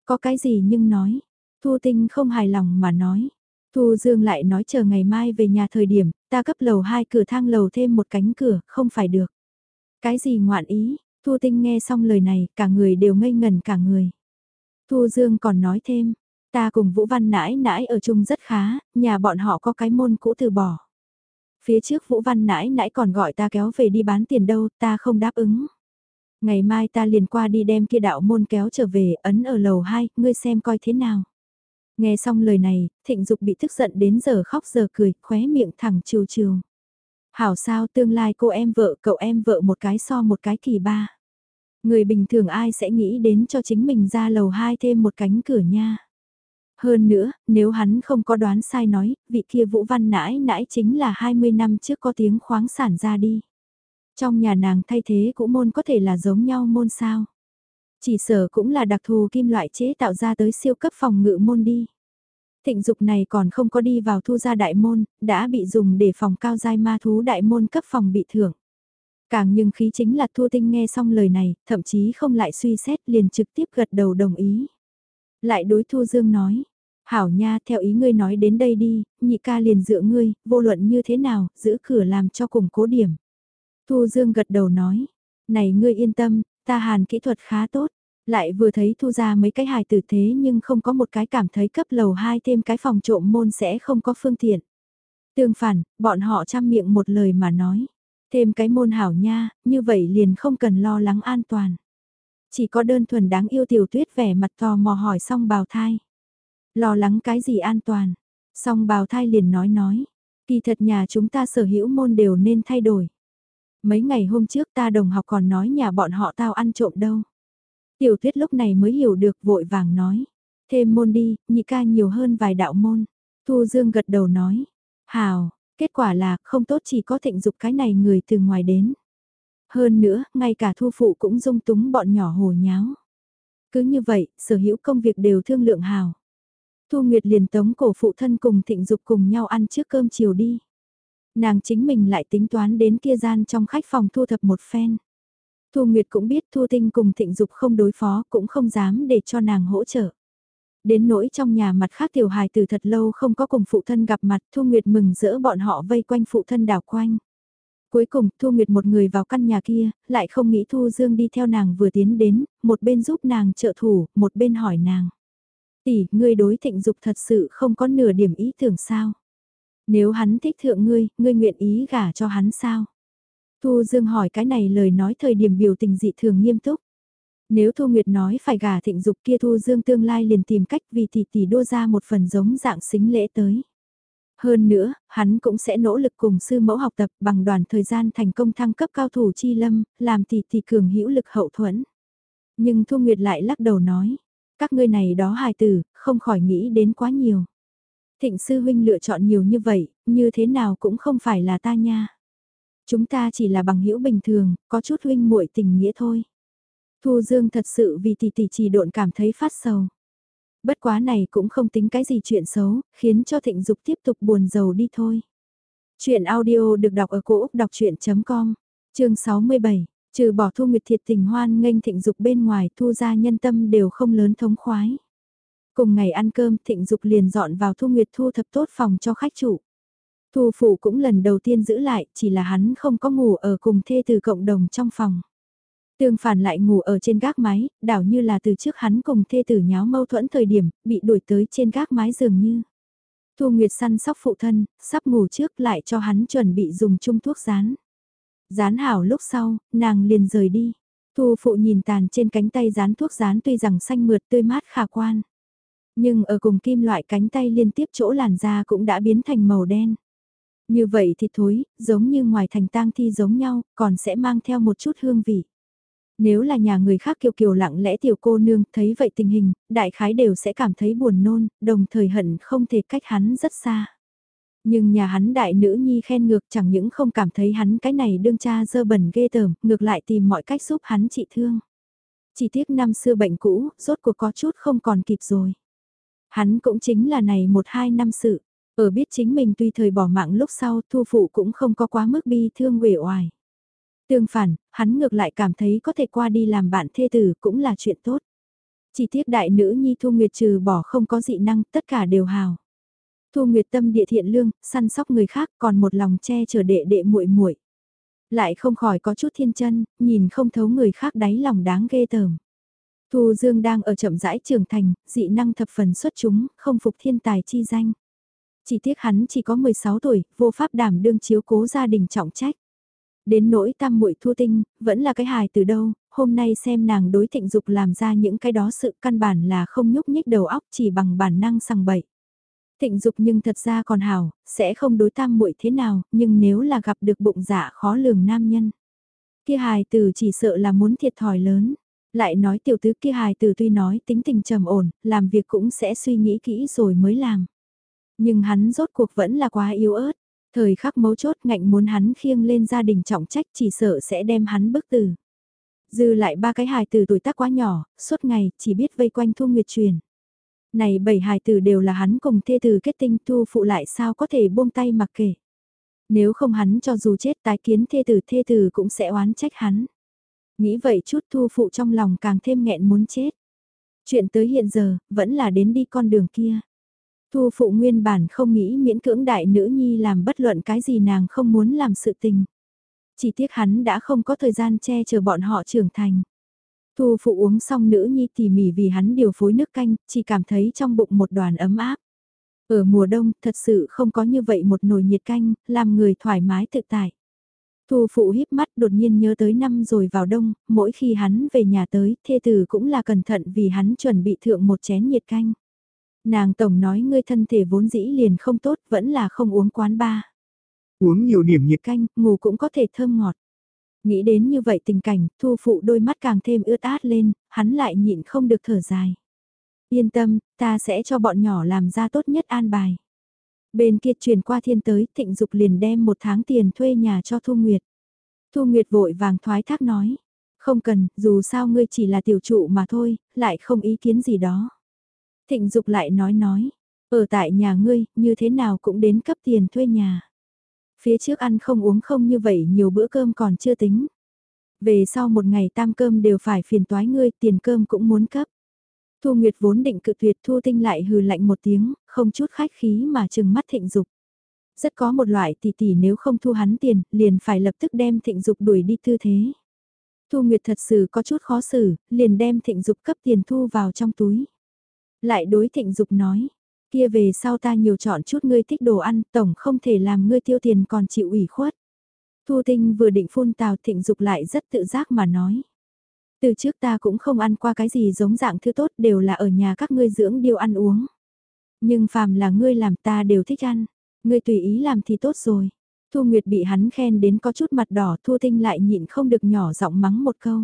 Có cái gì nhưng nói. Thu Tinh không hài lòng mà nói. Thu Dương lại nói chờ ngày mai về nhà thời điểm, ta cấp lầu hai cửa thang lầu thêm một cánh cửa, không phải được. Cái gì ngoạn ý, Thu Tinh nghe xong lời này, cả người đều ngây ngần cả người. Thu Dương còn nói thêm, ta cùng Vũ Văn nãi nãi ở chung rất khá, nhà bọn họ có cái môn cũ từ bỏ. Phía trước Vũ Văn nãi nãi còn gọi ta kéo về đi bán tiền đâu, ta không đáp ứng. Ngày mai ta liền qua đi đem kia đạo môn kéo trở về, ấn ở lầu 2, ngươi xem coi thế nào. Nghe xong lời này, thịnh dục bị tức giận đến giờ khóc giờ cười, khóe miệng thẳng chiều chiều. Hảo sao tương lai cô em vợ cậu em vợ một cái so một cái kỳ ba. Người bình thường ai sẽ nghĩ đến cho chính mình ra lầu 2 thêm một cánh cửa nha. Hơn nữa, nếu hắn không có đoán sai nói, vị kia Vũ Văn nãi nãi chính là 20 năm trước có tiếng khoáng sản ra đi. Trong nhà nàng thay thế cũ môn có thể là giống nhau môn sao. Chỉ sở cũng là đặc thù kim loại chế tạo ra tới siêu cấp phòng ngự môn đi. Thịnh dục này còn không có đi vào thu gia đại môn, đã bị dùng để phòng cao giai ma thú đại môn cấp phòng bị thưởng. Càng nhưng khí chính là Thu Tinh nghe xong lời này, thậm chí không lại suy xét liền trực tiếp gật đầu đồng ý. Lại đối Thu Dương nói, hảo nha theo ý ngươi nói đến đây đi, nhị ca liền dựa ngươi, vô luận như thế nào, giữ cửa làm cho cùng cố điểm. Thu Dương gật đầu nói, này ngươi yên tâm, ta hàn kỹ thuật khá tốt, lại vừa thấy thu ra mấy cái hài tử thế nhưng không có một cái cảm thấy cấp lầu hai thêm cái phòng trộm môn sẽ không có phương tiện. Tương phản, bọn họ chăm miệng một lời mà nói, thêm cái môn hảo nha, như vậy liền không cần lo lắng an toàn. Chỉ có đơn thuần đáng yêu tiểu tuyết vẻ mặt tò mò hỏi xong bào thai. Lo lắng cái gì an toàn. Xong bào thai liền nói nói. Kỳ thật nhà chúng ta sở hữu môn đều nên thay đổi. Mấy ngày hôm trước ta đồng học còn nói nhà bọn họ tao ăn trộm đâu. Tiểu tuyết lúc này mới hiểu được vội vàng nói. Thêm môn đi, nhị ca nhiều hơn vài đạo môn. Thu Dương gật đầu nói. Hào, kết quả là không tốt chỉ có thịnh dục cái này người từ ngoài đến. Hơn nữa, ngay cả thu phụ cũng dung túng bọn nhỏ hồ nháo. Cứ như vậy, sở hữu công việc đều thương lượng hào. Thu Nguyệt liền tống cổ phụ thân cùng thịnh dục cùng nhau ăn trước cơm chiều đi. Nàng chính mình lại tính toán đến kia gian trong khách phòng thu thập một phen. Thu Nguyệt cũng biết Thu Tinh cùng thịnh dục không đối phó cũng không dám để cho nàng hỗ trợ. Đến nỗi trong nhà mặt khác tiểu hài từ thật lâu không có cùng phụ thân gặp mặt Thu Nguyệt mừng rỡ bọn họ vây quanh phụ thân đảo quanh. Cuối cùng Thu Nguyệt một người vào căn nhà kia, lại không nghĩ Thu Dương đi theo nàng vừa tiến đến, một bên giúp nàng trợ thủ, một bên hỏi nàng. Tỷ, ngươi đối thịnh dục thật sự không có nửa điểm ý tưởng sao? Nếu hắn thích thượng ngươi, ngươi nguyện ý gả cho hắn sao? Thu Dương hỏi cái này lời nói thời điểm biểu tình dị thường nghiêm túc. Nếu Thu Nguyệt nói phải gả thịnh dục kia Thu Dương tương lai liền tìm cách vì tỷ tỷ đua ra một phần giống dạng xính lễ tới. Hơn nữa, hắn cũng sẽ nỗ lực cùng sư mẫu học tập bằng đoàn thời gian thành công thăng cấp cao thủ chi lâm, làm tỷ tỷ cường hữu lực hậu thuẫn. Nhưng Thu Nguyệt lại lắc đầu nói, các ngươi này đó hài tử, không khỏi nghĩ đến quá nhiều. Thịnh sư huynh lựa chọn nhiều như vậy, như thế nào cũng không phải là ta nha. Chúng ta chỉ là bằng hữu bình thường, có chút huynh muội tình nghĩa thôi. Thu Dương thật sự vì tỷ tỷ chỉ độn cảm thấy phát sầu. Bất quá này cũng không tính cái gì chuyện xấu, khiến cho thịnh dục tiếp tục buồn giàu đi thôi. Chuyện audio được đọc ở cổ Úc đọc chuyện.com, chương 67, trừ bỏ thu nguyệt thiệt tình hoan nghênh thịnh dục bên ngoài thu ra nhân tâm đều không lớn thống khoái. Cùng ngày ăn cơm thịnh dục liền dọn vào thu nguyệt thu thập tốt phòng cho khách chủ. Thu phụ cũng lần đầu tiên giữ lại, chỉ là hắn không có ngủ ở cùng thê từ cộng đồng trong phòng. Tương phản lại ngủ ở trên gác mái, đảo như là từ trước hắn cùng thê tử nháo mâu thuẫn thời điểm, bị đuổi tới trên gác mái dường như. Thu Nguyệt săn sóc phụ thân, sắp ngủ trước lại cho hắn chuẩn bị dùng chung thuốc rán. Rán hảo lúc sau, nàng liền rời đi. Thu phụ nhìn tàn trên cánh tay rán thuốc rán tuy rằng xanh mượt tươi mát khả quan. Nhưng ở cùng kim loại cánh tay liên tiếp chỗ làn da cũng đã biến thành màu đen. Như vậy thì thối, giống như ngoài thành tang thi giống nhau, còn sẽ mang theo một chút hương vị. Nếu là nhà người khác kiều kiều lặng lẽ tiểu cô nương thấy vậy tình hình, đại khái đều sẽ cảm thấy buồn nôn, đồng thời hận không thể cách hắn rất xa. Nhưng nhà hắn đại nữ nhi khen ngược chẳng những không cảm thấy hắn cái này đương cha dơ bẩn ghê tởm, ngược lại tìm mọi cách giúp hắn trị thương. Chỉ tiếc năm xưa bệnh cũ, rốt cuộc có chút không còn kịp rồi. Hắn cũng chính là này một hai năm sự, ở biết chính mình tuy thời bỏ mạng lúc sau thu phụ cũng không có quá mức bi thương uể oải. Tương phản, hắn ngược lại cảm thấy có thể qua đi làm bạn thê tử cũng là chuyện tốt. Chỉ tiếc đại nữ nhi Thu Nguyệt trừ bỏ không có dị năng, tất cả đều hào. Thu Nguyệt tâm địa thiện lương, săn sóc người khác, còn một lòng che chở đệ đệ muội muội. Lại không khỏi có chút thiên chân, nhìn không thấu người khác đáy lòng đáng ghê tởm. Thu Dương đang ở chậm rãi trưởng thành, dị năng thập phần xuất chúng, không phục thiên tài chi danh. Chỉ tiếc hắn chỉ có 16 tuổi, vô pháp đảm đương chiếu cố gia đình trọng trách. Đến nỗi tam muội thu tinh, vẫn là cái hài từ đâu, hôm nay xem nàng đối thịnh dục làm ra những cái đó sự căn bản là không nhúc nhích đầu óc chỉ bằng bản năng sằng bậy. Thịnh dục nhưng thật ra còn hảo, sẽ không đối tam muội thế nào, nhưng nếu là gặp được bụng dạ khó lường nam nhân. Kia hài từ chỉ sợ là muốn thiệt thòi lớn. Lại nói tiểu tứ kia hài từ tuy nói tính tình trầm ổn, làm việc cũng sẽ suy nghĩ kỹ rồi mới làm. Nhưng hắn rốt cuộc vẫn là quá yếu ớt. Thời khắc mấu chốt ngạnh muốn hắn khiêng lên gia đình trọng trách chỉ sợ sẽ đem hắn bức tử. Dư lại ba cái hài từ tuổi tác quá nhỏ, suốt ngày chỉ biết vây quanh Thu Nguyệt truyền. Này bảy hài tử đều là hắn cùng thê tử kết tinh thu phụ lại sao có thể buông tay mặc kể. Nếu không hắn cho dù chết tái kiến thê tử thê tử cũng sẽ oán trách hắn. Nghĩ vậy chút thu phụ trong lòng càng thêm nghẹn muốn chết. Chuyện tới hiện giờ, vẫn là đến đi con đường kia. Thu phụ nguyên bản không nghĩ miễn cưỡng đại nữ nhi làm bất luận cái gì nàng không muốn làm sự tình. Chỉ tiếc hắn đã không có thời gian che chở bọn họ trưởng thành. Thu phụ uống xong nữ nhi tỉ mỉ vì hắn điều phối nước canh, chỉ cảm thấy trong bụng một đoàn ấm áp. Ở mùa đông, thật sự không có như vậy một nồi nhiệt canh, làm người thoải mái tự tại. Thu phụ híp mắt đột nhiên nhớ tới năm rồi vào đông, mỗi khi hắn về nhà tới, thê tử cũng là cẩn thận vì hắn chuẩn bị thượng một chén nhiệt canh. Nàng tổng nói ngươi thân thể vốn dĩ liền không tốt, vẫn là không uống quán ba. Uống nhiều điểm nhiệt canh, ngủ cũng có thể thơm ngọt. Nghĩ đến như vậy tình cảnh, thu phụ đôi mắt càng thêm ướt át lên, hắn lại nhịn không được thở dài. Yên tâm, ta sẽ cho bọn nhỏ làm ra tốt nhất an bài. Bên kia truyền qua thiên tới, thịnh dục liền đem một tháng tiền thuê nhà cho Thu Nguyệt. Thu Nguyệt vội vàng thoái thác nói. Không cần, dù sao ngươi chỉ là tiểu trụ mà thôi, lại không ý kiến gì đó. Thịnh dục lại nói nói, ở tại nhà ngươi, như thế nào cũng đến cấp tiền thuê nhà. Phía trước ăn không uống không như vậy nhiều bữa cơm còn chưa tính. Về sau một ngày tam cơm đều phải phiền toái ngươi, tiền cơm cũng muốn cấp. Thu Nguyệt vốn định cự tuyệt Thu Tinh lại hừ lạnh một tiếng, không chút khách khí mà trừng mắt thịnh dục. Rất có một loại tỷ tỷ nếu không thu hắn tiền, liền phải lập tức đem thịnh dục đuổi đi tư thế. Thu Nguyệt thật sự có chút khó xử, liền đem thịnh dục cấp tiền thu vào trong túi. Lại đối thịnh dục nói, kia về sau ta nhiều chọn chút ngươi thích đồ ăn, tổng không thể làm ngươi tiêu tiền còn chịu ủy khuất. Thu Tinh vừa định phun tào thịnh dục lại rất tự giác mà nói. Từ trước ta cũng không ăn qua cái gì giống dạng thứ tốt đều là ở nhà các ngươi dưỡng điều ăn uống. Nhưng phàm là ngươi làm ta đều thích ăn, ngươi tùy ý làm thì tốt rồi. Thu Nguyệt bị hắn khen đến có chút mặt đỏ Thu Tinh lại nhịn không được nhỏ giọng mắng một câu.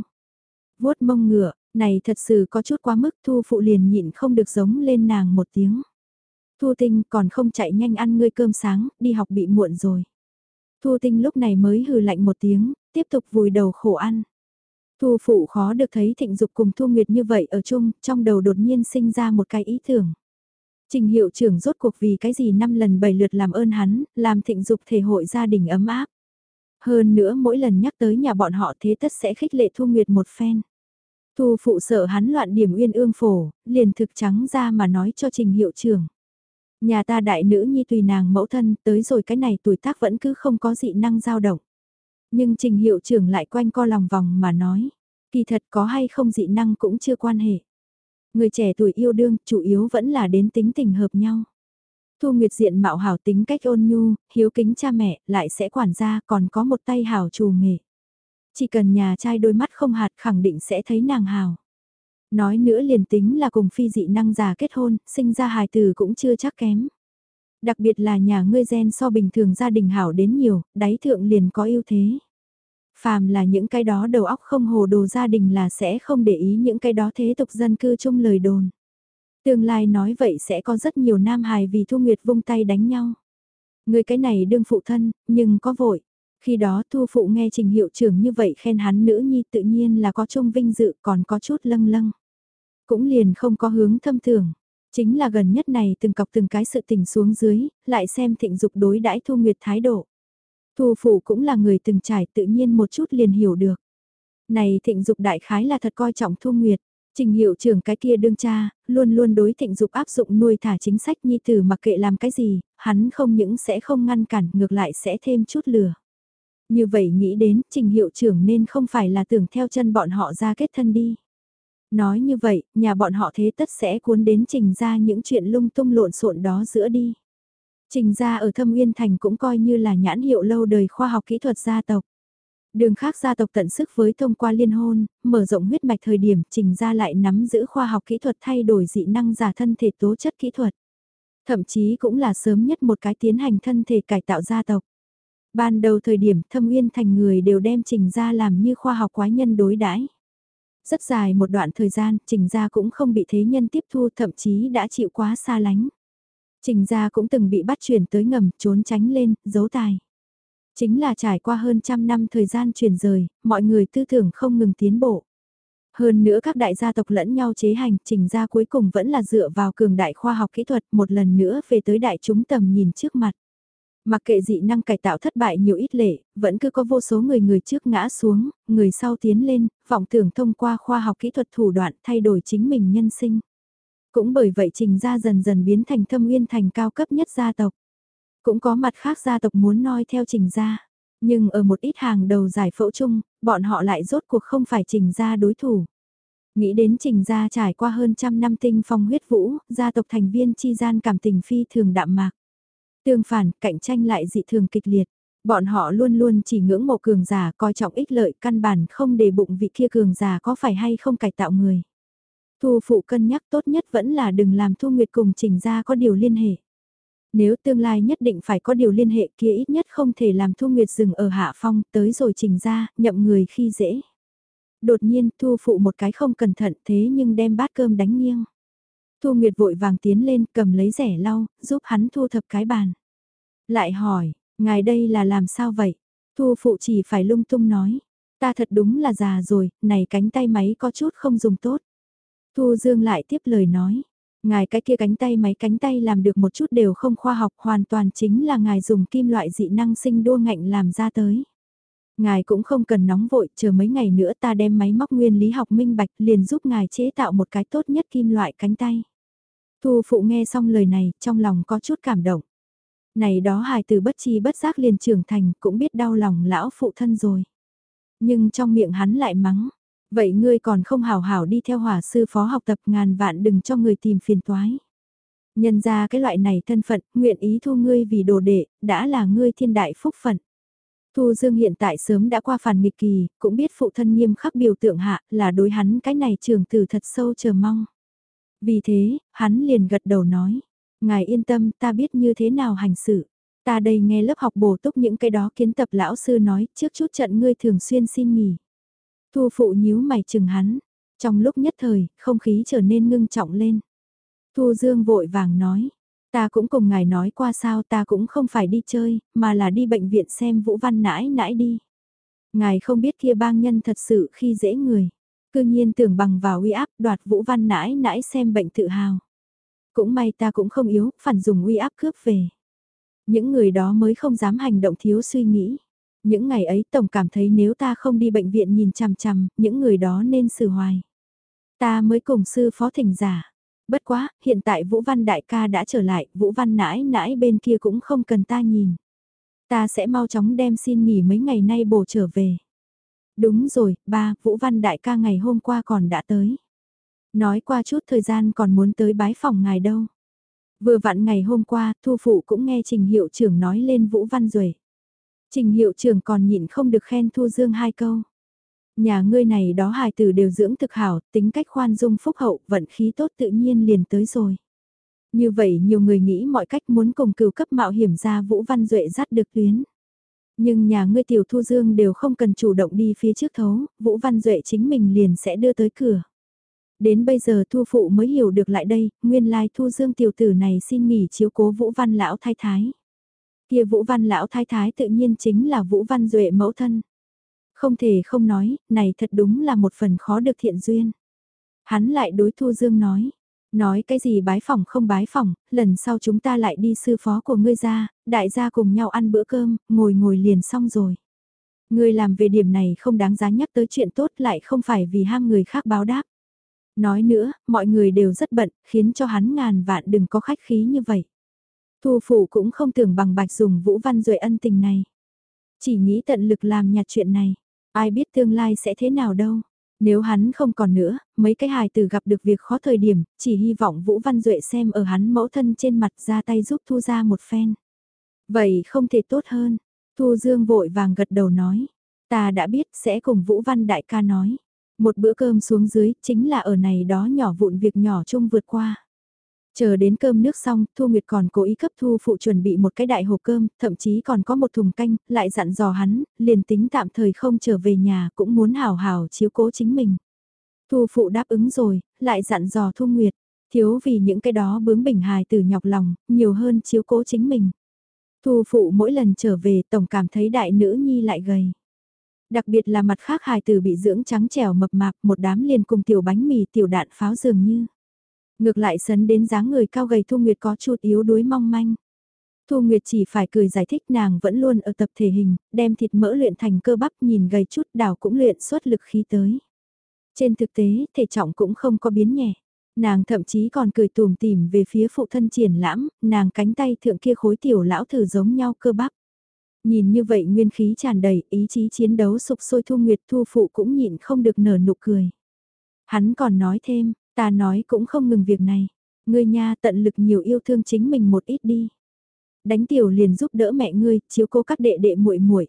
vuốt mông ngựa, này thật sự có chút quá mức Thu Phụ liền nhịn không được giống lên nàng một tiếng. Thu Tinh còn không chạy nhanh ăn ngươi cơm sáng, đi học bị muộn rồi. Thu Tinh lúc này mới hừ lạnh một tiếng, tiếp tục vùi đầu khổ ăn. Thu phụ khó được thấy thịnh dục cùng Thu Nguyệt như vậy ở chung, trong đầu đột nhiên sinh ra một cái ý tưởng. Trình hiệu trưởng rốt cuộc vì cái gì năm lần bảy lượt làm ơn hắn, làm thịnh dục thể hội gia đình ấm áp. Hơn nữa mỗi lần nhắc tới nhà bọn họ thế tất sẽ khích lệ Thu Nguyệt một phen. Thu phụ sợ hắn loạn điểm uyên ương phổ, liền thực trắng ra mà nói cho trình hiệu trưởng. Nhà ta đại nữ nhi tùy nàng mẫu thân tới rồi cái này tuổi tác vẫn cứ không có dị năng dao động. Nhưng trình hiệu trưởng lại quanh co lòng vòng mà nói, kỳ thật có hay không dị năng cũng chưa quan hệ. Người trẻ tuổi yêu đương chủ yếu vẫn là đến tính tình hợp nhau. Thu Nguyệt diện mạo hảo tính cách ôn nhu, hiếu kính cha mẹ, lại sẽ quản gia còn có một tay hảo trù nghề. Chỉ cần nhà trai đôi mắt không hạt khẳng định sẽ thấy nàng hào. Nói nữa liền tính là cùng phi dị năng già kết hôn, sinh ra hài tử cũng chưa chắc kém. Đặc biệt là nhà ngươi gen so bình thường gia đình hảo đến nhiều, đáy thượng liền có ưu thế. Phàm là những cái đó đầu óc không hồ đồ gia đình là sẽ không để ý những cái đó thế tục dân cư chung lời đồn. Tương lai nói vậy sẽ có rất nhiều nam hài vì Thu Nguyệt vung tay đánh nhau. Người cái này đương phụ thân, nhưng có vội. Khi đó Thu Phụ nghe trình hiệu trưởng như vậy khen hắn nữ nhi tự nhiên là có chung vinh dự còn có chút lâng lâng. Cũng liền không có hướng thâm thường. Chính là gần nhất này từng cọc từng cái sự tình xuống dưới, lại xem thịnh dục đối đãi Thu Nguyệt thái độ. Thu Phụ cũng là người từng trải tự nhiên một chút liền hiểu được. Này thịnh dục đại khái là thật coi trọng Thu Nguyệt. Trình hiệu trưởng cái kia đương cha, luôn luôn đối thịnh dục áp dụng nuôi thả chính sách nhi tử mặc kệ làm cái gì, hắn không những sẽ không ngăn cản ngược lại sẽ thêm chút lừa. Như vậy nghĩ đến trình hiệu trưởng nên không phải là tưởng theo chân bọn họ ra kết thân đi. Nói như vậy, nhà bọn họ thế tất sẽ cuốn đến trình ra những chuyện lung tung lộn xộn đó giữa đi. Trình ra ở Thâm Uyên Thành cũng coi như là nhãn hiệu lâu đời khoa học kỹ thuật gia tộc. Đường khác gia tộc tận sức với thông qua liên hôn, mở rộng huyết mạch thời điểm trình ra lại nắm giữ khoa học kỹ thuật thay đổi dị năng giả thân thể tố chất kỹ thuật. Thậm chí cũng là sớm nhất một cái tiến hành thân thể cải tạo gia tộc. Ban đầu thời điểm thâm uyên thành người đều đem trình ra làm như khoa học quái nhân đối đãi Rất dài một đoạn thời gian, trình ra cũng không bị thế nhân tiếp thu thậm chí đã chịu quá xa lánh. Trình ra cũng từng bị bắt chuyển tới ngầm, trốn tránh lên, giấu tài. Chính là trải qua hơn trăm năm thời gian chuyển rời, mọi người tư tưởng không ngừng tiến bộ. Hơn nữa các đại gia tộc lẫn nhau chế hành, trình ra cuối cùng vẫn là dựa vào cường đại khoa học kỹ thuật một lần nữa về tới đại chúng tầm nhìn trước mặt. Mặc kệ dị năng cải tạo thất bại nhiều ít lệ, vẫn cứ có vô số người người trước ngã xuống, người sau tiến lên, vọng tưởng thông qua khoa học kỹ thuật thủ đoạn thay đổi chính mình nhân sinh. Cũng bởi vậy trình gia dần dần biến thành thâm uyên thành cao cấp nhất gia tộc. Cũng có mặt khác gia tộc muốn noi theo trình gia Nhưng ở một ít hàng đầu giải phẫu chung, bọn họ lại rốt cuộc không phải trình gia đối thủ. Nghĩ đến trình gia trải qua hơn trăm năm tinh phong huyết vũ, gia tộc thành viên chi gian cảm tình phi thường đạm mạc. Tương phản, cạnh tranh lại dị thường kịch liệt. Bọn họ luôn luôn chỉ ngưỡng mộ cường giả coi trọng ích lợi căn bản không để bụng vị kia cường giả có phải hay không cải tạo người. Thu phụ cân nhắc tốt nhất vẫn là đừng làm Thu Nguyệt cùng Trình ra có điều liên hệ. Nếu tương lai nhất định phải có điều liên hệ kia ít nhất không thể làm Thu Nguyệt dừng ở hạ phong tới rồi Trình ra, nhậm người khi dễ. Đột nhiên Thu phụ một cái không cẩn thận thế nhưng đem bát cơm đánh nghiêng. Thu Nguyệt vội vàng tiến lên cầm lấy rẻ lau, giúp hắn thu thập cái bàn. Lại hỏi, ngài đây là làm sao vậy? Thu phụ chỉ phải lung tung nói. Ta thật đúng là già rồi, này cánh tay máy có chút không dùng tốt. Thu Dương lại tiếp lời nói. Ngài cái kia cánh tay máy cánh tay làm được một chút đều không khoa học hoàn toàn chính là ngài dùng kim loại dị năng sinh đua ngạnh làm ra tới. Ngài cũng không cần nóng vội, chờ mấy ngày nữa ta đem máy móc nguyên lý học minh bạch liền giúp ngài chế tạo một cái tốt nhất kim loại cánh tay. Thu phụ nghe xong lời này, trong lòng có chút cảm động. Này đó hài từ bất chi bất giác liền trưởng thành, cũng biết đau lòng lão phụ thân rồi. Nhưng trong miệng hắn lại mắng, vậy ngươi còn không hào hảo đi theo hỏa sư phó học tập ngàn vạn đừng cho người tìm phiền toái. Nhân ra cái loại này thân phận, nguyện ý thu ngươi vì đồ đệ, đã là ngươi thiên đại phúc phận. Thu Dương hiện tại sớm đã qua phản nghịch kỳ, cũng biết phụ thân nghiêm khắc biểu tượng hạ là đối hắn cái này trường tử thật sâu chờ mong. Vì thế, hắn liền gật đầu nói, ngài yên tâm ta biết như thế nào hành xử. Ta đây nghe lớp học bổ túc những cái đó kiến tập lão sư nói trước chút trận ngươi thường xuyên xin nghỉ. Thu phụ nhíu mày chừng hắn, trong lúc nhất thời, không khí trở nên ngưng trọng lên. Thu Dương vội vàng nói, ta cũng cùng ngài nói qua sao ta cũng không phải đi chơi, mà là đi bệnh viện xem Vũ Văn nãi nãi đi. Ngài không biết kia bang nhân thật sự khi dễ người. Cư nhiên tưởng bằng vào uy áp đoạt Vũ Văn nãi nãi xem bệnh tự hào. Cũng may ta cũng không yếu, phản dùng uy áp cướp về. Những người đó mới không dám hành động thiếu suy nghĩ. Những ngày ấy Tổng cảm thấy nếu ta không đi bệnh viện nhìn chằm chằm, những người đó nên xử hoài. Ta mới cùng sư phó thỉnh giả. Bất quá, hiện tại Vũ Văn đại ca đã trở lại, Vũ Văn nãi nãi bên kia cũng không cần ta nhìn. Ta sẽ mau chóng đem xin nghỉ mấy ngày nay bổ trở về. Đúng rồi, ba, Vũ Văn đại ca ngày hôm qua còn đã tới. Nói qua chút thời gian còn muốn tới bái phòng ngài đâu. Vừa vặn ngày hôm qua, Thu Phụ cũng nghe Trình Hiệu trưởng nói lên Vũ Văn rồi. Trình Hiệu trưởng còn nhịn không được khen Thu Dương hai câu. Nhà ngươi này đó hài tử đều dưỡng thực hảo, tính cách khoan dung phúc hậu, vận khí tốt tự nhiên liền tới rồi. Như vậy nhiều người nghĩ mọi cách muốn cùng cừu cấp mạo hiểm ra Vũ Văn Duệ dắt được tuyến. Nhưng nhà ngươi tiểu thu dương đều không cần chủ động đi phía trước thấu, Vũ Văn Duệ chính mình liền sẽ đưa tới cửa. Đến bây giờ thu phụ mới hiểu được lại đây, nguyên lai thu dương tiểu tử này xin nghỉ chiếu cố Vũ Văn lão thái thái. Kia Vũ Văn lão thái thái tự nhiên chính là Vũ Văn Duệ mẫu thân. Không thể không nói, này thật đúng là một phần khó được thiện duyên. Hắn lại đối Thu Dương nói, nói cái gì bái phòng không bái phòng, lần sau chúng ta lại đi sư phó của ngươi ra, đại gia cùng nhau ăn bữa cơm, ngồi ngồi liền xong rồi. Ngươi làm về điểm này không đáng giá nhắc tới chuyện tốt lại không phải vì ham người khác báo đáp. Nói nữa, mọi người đều rất bận, khiến cho hắn ngàn vạn đừng có khách khí như vậy. Thu phụ cũng không tưởng bằng bạch dùng Vũ Văn Duệ ân tình này. Chỉ nghĩ tận lực làm nhạt chuyện này. Ai biết tương lai sẽ thế nào đâu. Nếu hắn không còn nữa, mấy cái hài tử gặp được việc khó thời điểm, chỉ hy vọng Vũ Văn Duệ xem ở hắn mẫu thân trên mặt ra tay giúp Thu ra một phen. Vậy không thể tốt hơn. Thu Dương vội vàng gật đầu nói. Ta đã biết sẽ cùng Vũ Văn Đại ca nói. Một bữa cơm xuống dưới chính là ở này đó nhỏ vụn việc nhỏ chung vượt qua. Chờ đến cơm nước xong, Thu Nguyệt còn cố ý cấp Thu Phụ chuẩn bị một cái đại hộp cơm, thậm chí còn có một thùng canh, lại dặn dò hắn, liền tính tạm thời không trở về nhà cũng muốn hào hào chiếu cố chính mình. Thu Phụ đáp ứng rồi, lại dặn dò Thu Nguyệt, thiếu vì những cái đó bướng bỉnh hài từ nhọc lòng, nhiều hơn chiếu cố chính mình. Thu Phụ mỗi lần trở về tổng cảm thấy đại nữ nhi lại gầy. Đặc biệt là mặt khác hài tử bị dưỡng trắng trẻo mập mạp một đám liền cùng tiểu bánh mì tiểu đạn pháo dường như. Ngược lại sấn đến dáng người cao gầy Thu Nguyệt có chút yếu đuối mong manh. Thu Nguyệt chỉ phải cười giải thích nàng vẫn luôn ở tập thể hình, đem thịt mỡ luyện thành cơ bắp nhìn gầy chút đảo cũng luyện suất lực khí tới. Trên thực tế, thể trọng cũng không có biến nhẹ. Nàng thậm chí còn cười tùm tìm về phía phụ thân triển lãm, nàng cánh tay thượng kia khối tiểu lão thử giống nhau cơ bắp. Nhìn như vậy nguyên khí tràn đầy, ý chí chiến đấu sục sôi Thu Nguyệt Thu Phụ cũng nhịn không được nở nụ cười. Hắn còn nói thêm, Ta nói cũng không ngừng việc này. Ngươi nha tận lực nhiều yêu thương chính mình một ít đi. đánh tiểu liền giúp đỡ mẹ ngươi, chiếu cố các đệ đệ muội muội.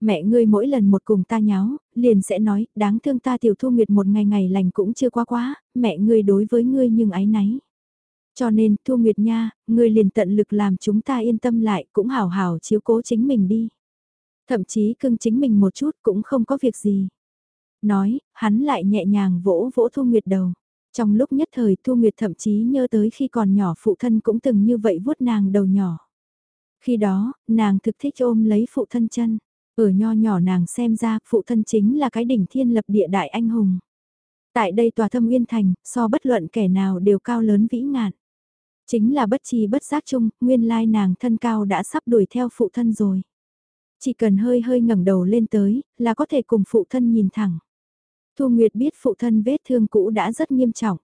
Mẹ ngươi mỗi lần một cùng ta nháo, liền sẽ nói, đáng thương ta tiểu thu nguyệt một ngày ngày lành cũng chưa qua quá, mẹ ngươi đối với ngươi nhưng ái náy. Cho nên, Thu Nguyệt nha, ngươi liền tận lực làm chúng ta yên tâm lại, cũng hảo hảo chiếu cố chính mình đi. Thậm chí cưng chính mình một chút cũng không có việc gì. Nói, hắn lại nhẹ nhàng vỗ vỗ Thu Nguyệt đầu. Trong lúc nhất thời Thu Nguyệt thậm chí nhớ tới khi còn nhỏ phụ thân cũng từng như vậy vuốt nàng đầu nhỏ. Khi đó, nàng thực thích ôm lấy phụ thân chân. Ở nho nhỏ nàng xem ra phụ thân chính là cái đỉnh thiên lập địa đại anh hùng. Tại đây tòa thâm uyên thành, so bất luận kẻ nào đều cao lớn vĩ ngạn. Chính là bất chi bất giác chung, nguyên lai nàng thân cao đã sắp đuổi theo phụ thân rồi. Chỉ cần hơi hơi ngẩng đầu lên tới, là có thể cùng phụ thân nhìn thẳng. Thu Nguyệt biết phụ thân vết thương cũ đã rất nghiêm trọng.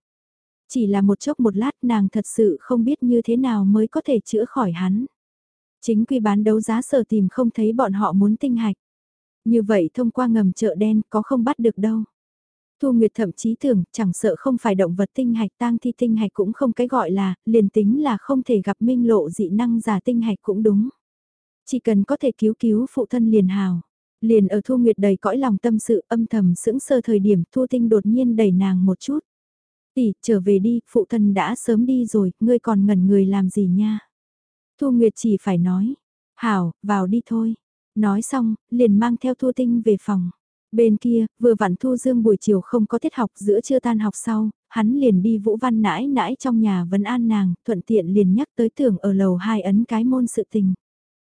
Chỉ là một chốc một lát nàng thật sự không biết như thế nào mới có thể chữa khỏi hắn. Chính quy bán đấu giá sở tìm không thấy bọn họ muốn tinh hạch. Như vậy thông qua ngầm chợ đen có không bắt được đâu. Thu Nguyệt thậm chí tưởng chẳng sợ không phải động vật tinh hạch tang thi tinh hạch cũng không cái gọi là, liền tính là không thể gặp minh lộ dị năng giả tinh hạch cũng đúng. Chỉ cần có thể cứu cứu phụ thân liền hào. Liền ở Thu Nguyệt đầy cõi lòng tâm sự âm thầm sững sơ thời điểm Thu Tinh đột nhiên đẩy nàng một chút. Tỷ, trở về đi, phụ thân đã sớm đi rồi, ngươi còn ngẩn người làm gì nha. Thu Nguyệt chỉ phải nói, hảo, vào đi thôi. Nói xong, liền mang theo Thu Tinh về phòng. Bên kia, vừa vặn Thu Dương buổi chiều không có tiết học giữa trưa tan học sau, hắn liền đi Vũ Văn nãi nãi trong nhà vấn an nàng, thuận tiện liền nhắc tới tưởng ở lầu hai ấn cái môn sự tình.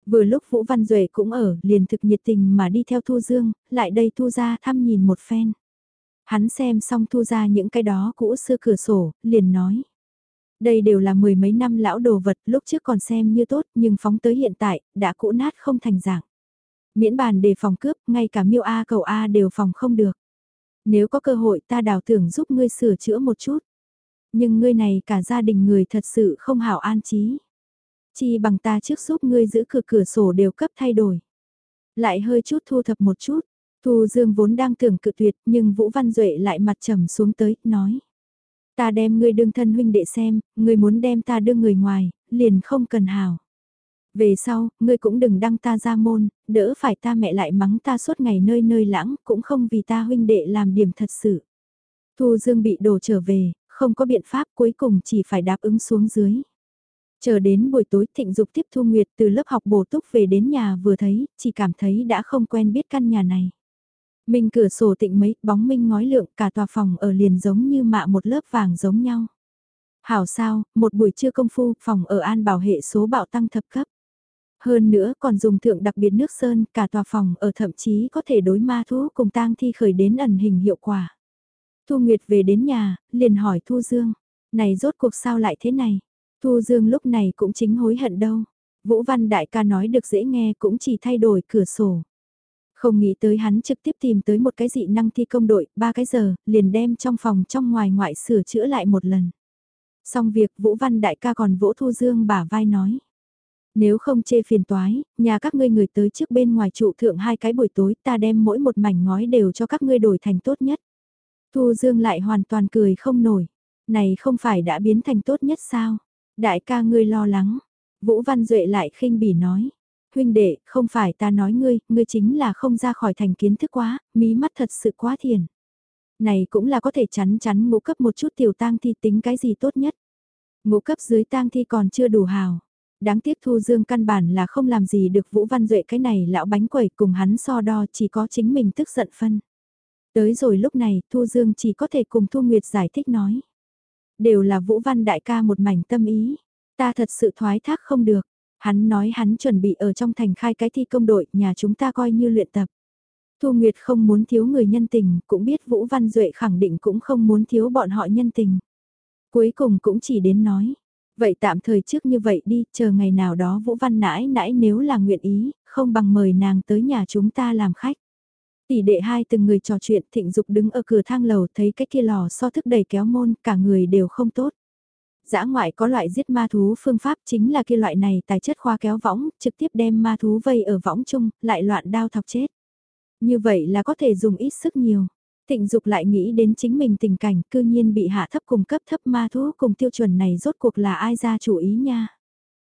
Vừa lúc Vũ Văn Duệ cũng ở, liền thực nhiệt tình mà đi theo Thu Dương, lại đây Thu ra thăm nhìn một phen. Hắn xem xong Thu ra những cái đó cũ xưa cửa sổ, liền nói. Đây đều là mười mấy năm lão đồ vật, lúc trước còn xem như tốt, nhưng phóng tới hiện tại, đã cũ nát không thành dạng. Miễn bàn để phòng cướp, ngay cả miêu A cầu A đều phòng không được. Nếu có cơ hội ta đào tưởng giúp ngươi sửa chữa một chút. Nhưng ngươi này cả gia đình người thật sự không hảo an trí. Chi bằng ta trước giúp ngươi giữ cửa cửa sổ đều cấp thay đổi. Lại hơi chút thu thập một chút. Thu Dương vốn đang tưởng cự tuyệt nhưng Vũ Văn Duệ lại mặt trầm xuống tới, nói. Ta đem ngươi đương thân huynh đệ xem, ngươi muốn đem ta đưa người ngoài, liền không cần hào. Về sau, ngươi cũng đừng đăng ta ra môn, đỡ phải ta mẹ lại mắng ta suốt ngày nơi nơi lãng, cũng không vì ta huynh đệ làm điểm thật sự. Thu Dương bị đổ trở về, không có biện pháp cuối cùng chỉ phải đáp ứng xuống dưới. Chờ đến buổi tối thịnh dục tiếp Thu Nguyệt từ lớp học bổ túc về đến nhà vừa thấy, chỉ cảm thấy đã không quen biết căn nhà này. Minh cửa sổ tịnh mấy, bóng minh ngói lượng cả tòa phòng ở liền giống như mạ một lớp vàng giống nhau. Hảo sao, một buổi trưa công phu, phòng ở an bảo hệ số bạo tăng thập cấp. Hơn nữa còn dùng thượng đặc biệt nước sơn, cả tòa phòng ở thậm chí có thể đối ma thú cùng tang thi khởi đến ẩn hình hiệu quả. Thu Nguyệt về đến nhà, liền hỏi Thu Dương, này rốt cuộc sao lại thế này? Thu Dương lúc này cũng chính hối hận đâu. Vũ Văn Đại ca nói được dễ nghe cũng chỉ thay đổi cửa sổ. Không nghĩ tới hắn trực tiếp tìm tới một cái dị năng thi công đội, ba cái giờ, liền đem trong phòng trong ngoài ngoại sửa chữa lại một lần. Xong việc Vũ Văn Đại ca còn vỗ Thu Dương bả vai nói. Nếu không chê phiền toái, nhà các ngươi người tới trước bên ngoài trụ thượng hai cái buổi tối ta đem mỗi một mảnh ngói đều cho các ngươi đổi thành tốt nhất. Thu Dương lại hoàn toàn cười không nổi. Này không phải đã biến thành tốt nhất sao? Đại ca ngươi lo lắng. Vũ Văn Duệ lại khinh bỉ nói. Huynh đệ, không phải ta nói ngươi, ngươi chính là không ra khỏi thành kiến thức quá, mí mắt thật sự quá thiền. Này cũng là có thể chắn chắn ngũ cấp một chút tiểu tang thi tính cái gì tốt nhất. Ngũ cấp dưới tang thi còn chưa đủ hào. Đáng tiếc Thu Dương căn bản là không làm gì được Vũ Văn Duệ cái này lão bánh quẩy cùng hắn so đo chỉ có chính mình tức giận phân. Tới rồi lúc này Thu Dương chỉ có thể cùng Thu Nguyệt giải thích nói. Đều là Vũ Văn đại ca một mảnh tâm ý. Ta thật sự thoái thác không được. Hắn nói hắn chuẩn bị ở trong thành khai cái thi công đội, nhà chúng ta coi như luyện tập. Thu Nguyệt không muốn thiếu người nhân tình, cũng biết Vũ Văn Duệ khẳng định cũng không muốn thiếu bọn họ nhân tình. Cuối cùng cũng chỉ đến nói, vậy tạm thời trước như vậy đi, chờ ngày nào đó Vũ Văn nãi nãi nếu là nguyện ý, không bằng mời nàng tới nhà chúng ta làm khách. Tỷ đệ hai từng người trò chuyện thịnh dục đứng ở cửa thang lầu thấy cái kia lò so thức đầy kéo môn, cả người đều không tốt. Giã ngoại có loại giết ma thú phương pháp chính là kia loại này tài chất khoa kéo võng, trực tiếp đem ma thú vây ở võng chung, lại loạn đao thọc chết. Như vậy là có thể dùng ít sức nhiều. Thịnh dục lại nghĩ đến chính mình tình cảnh cư nhiên bị hạ thấp cùng cấp thấp ma thú cùng tiêu chuẩn này rốt cuộc là ai ra chủ ý nha.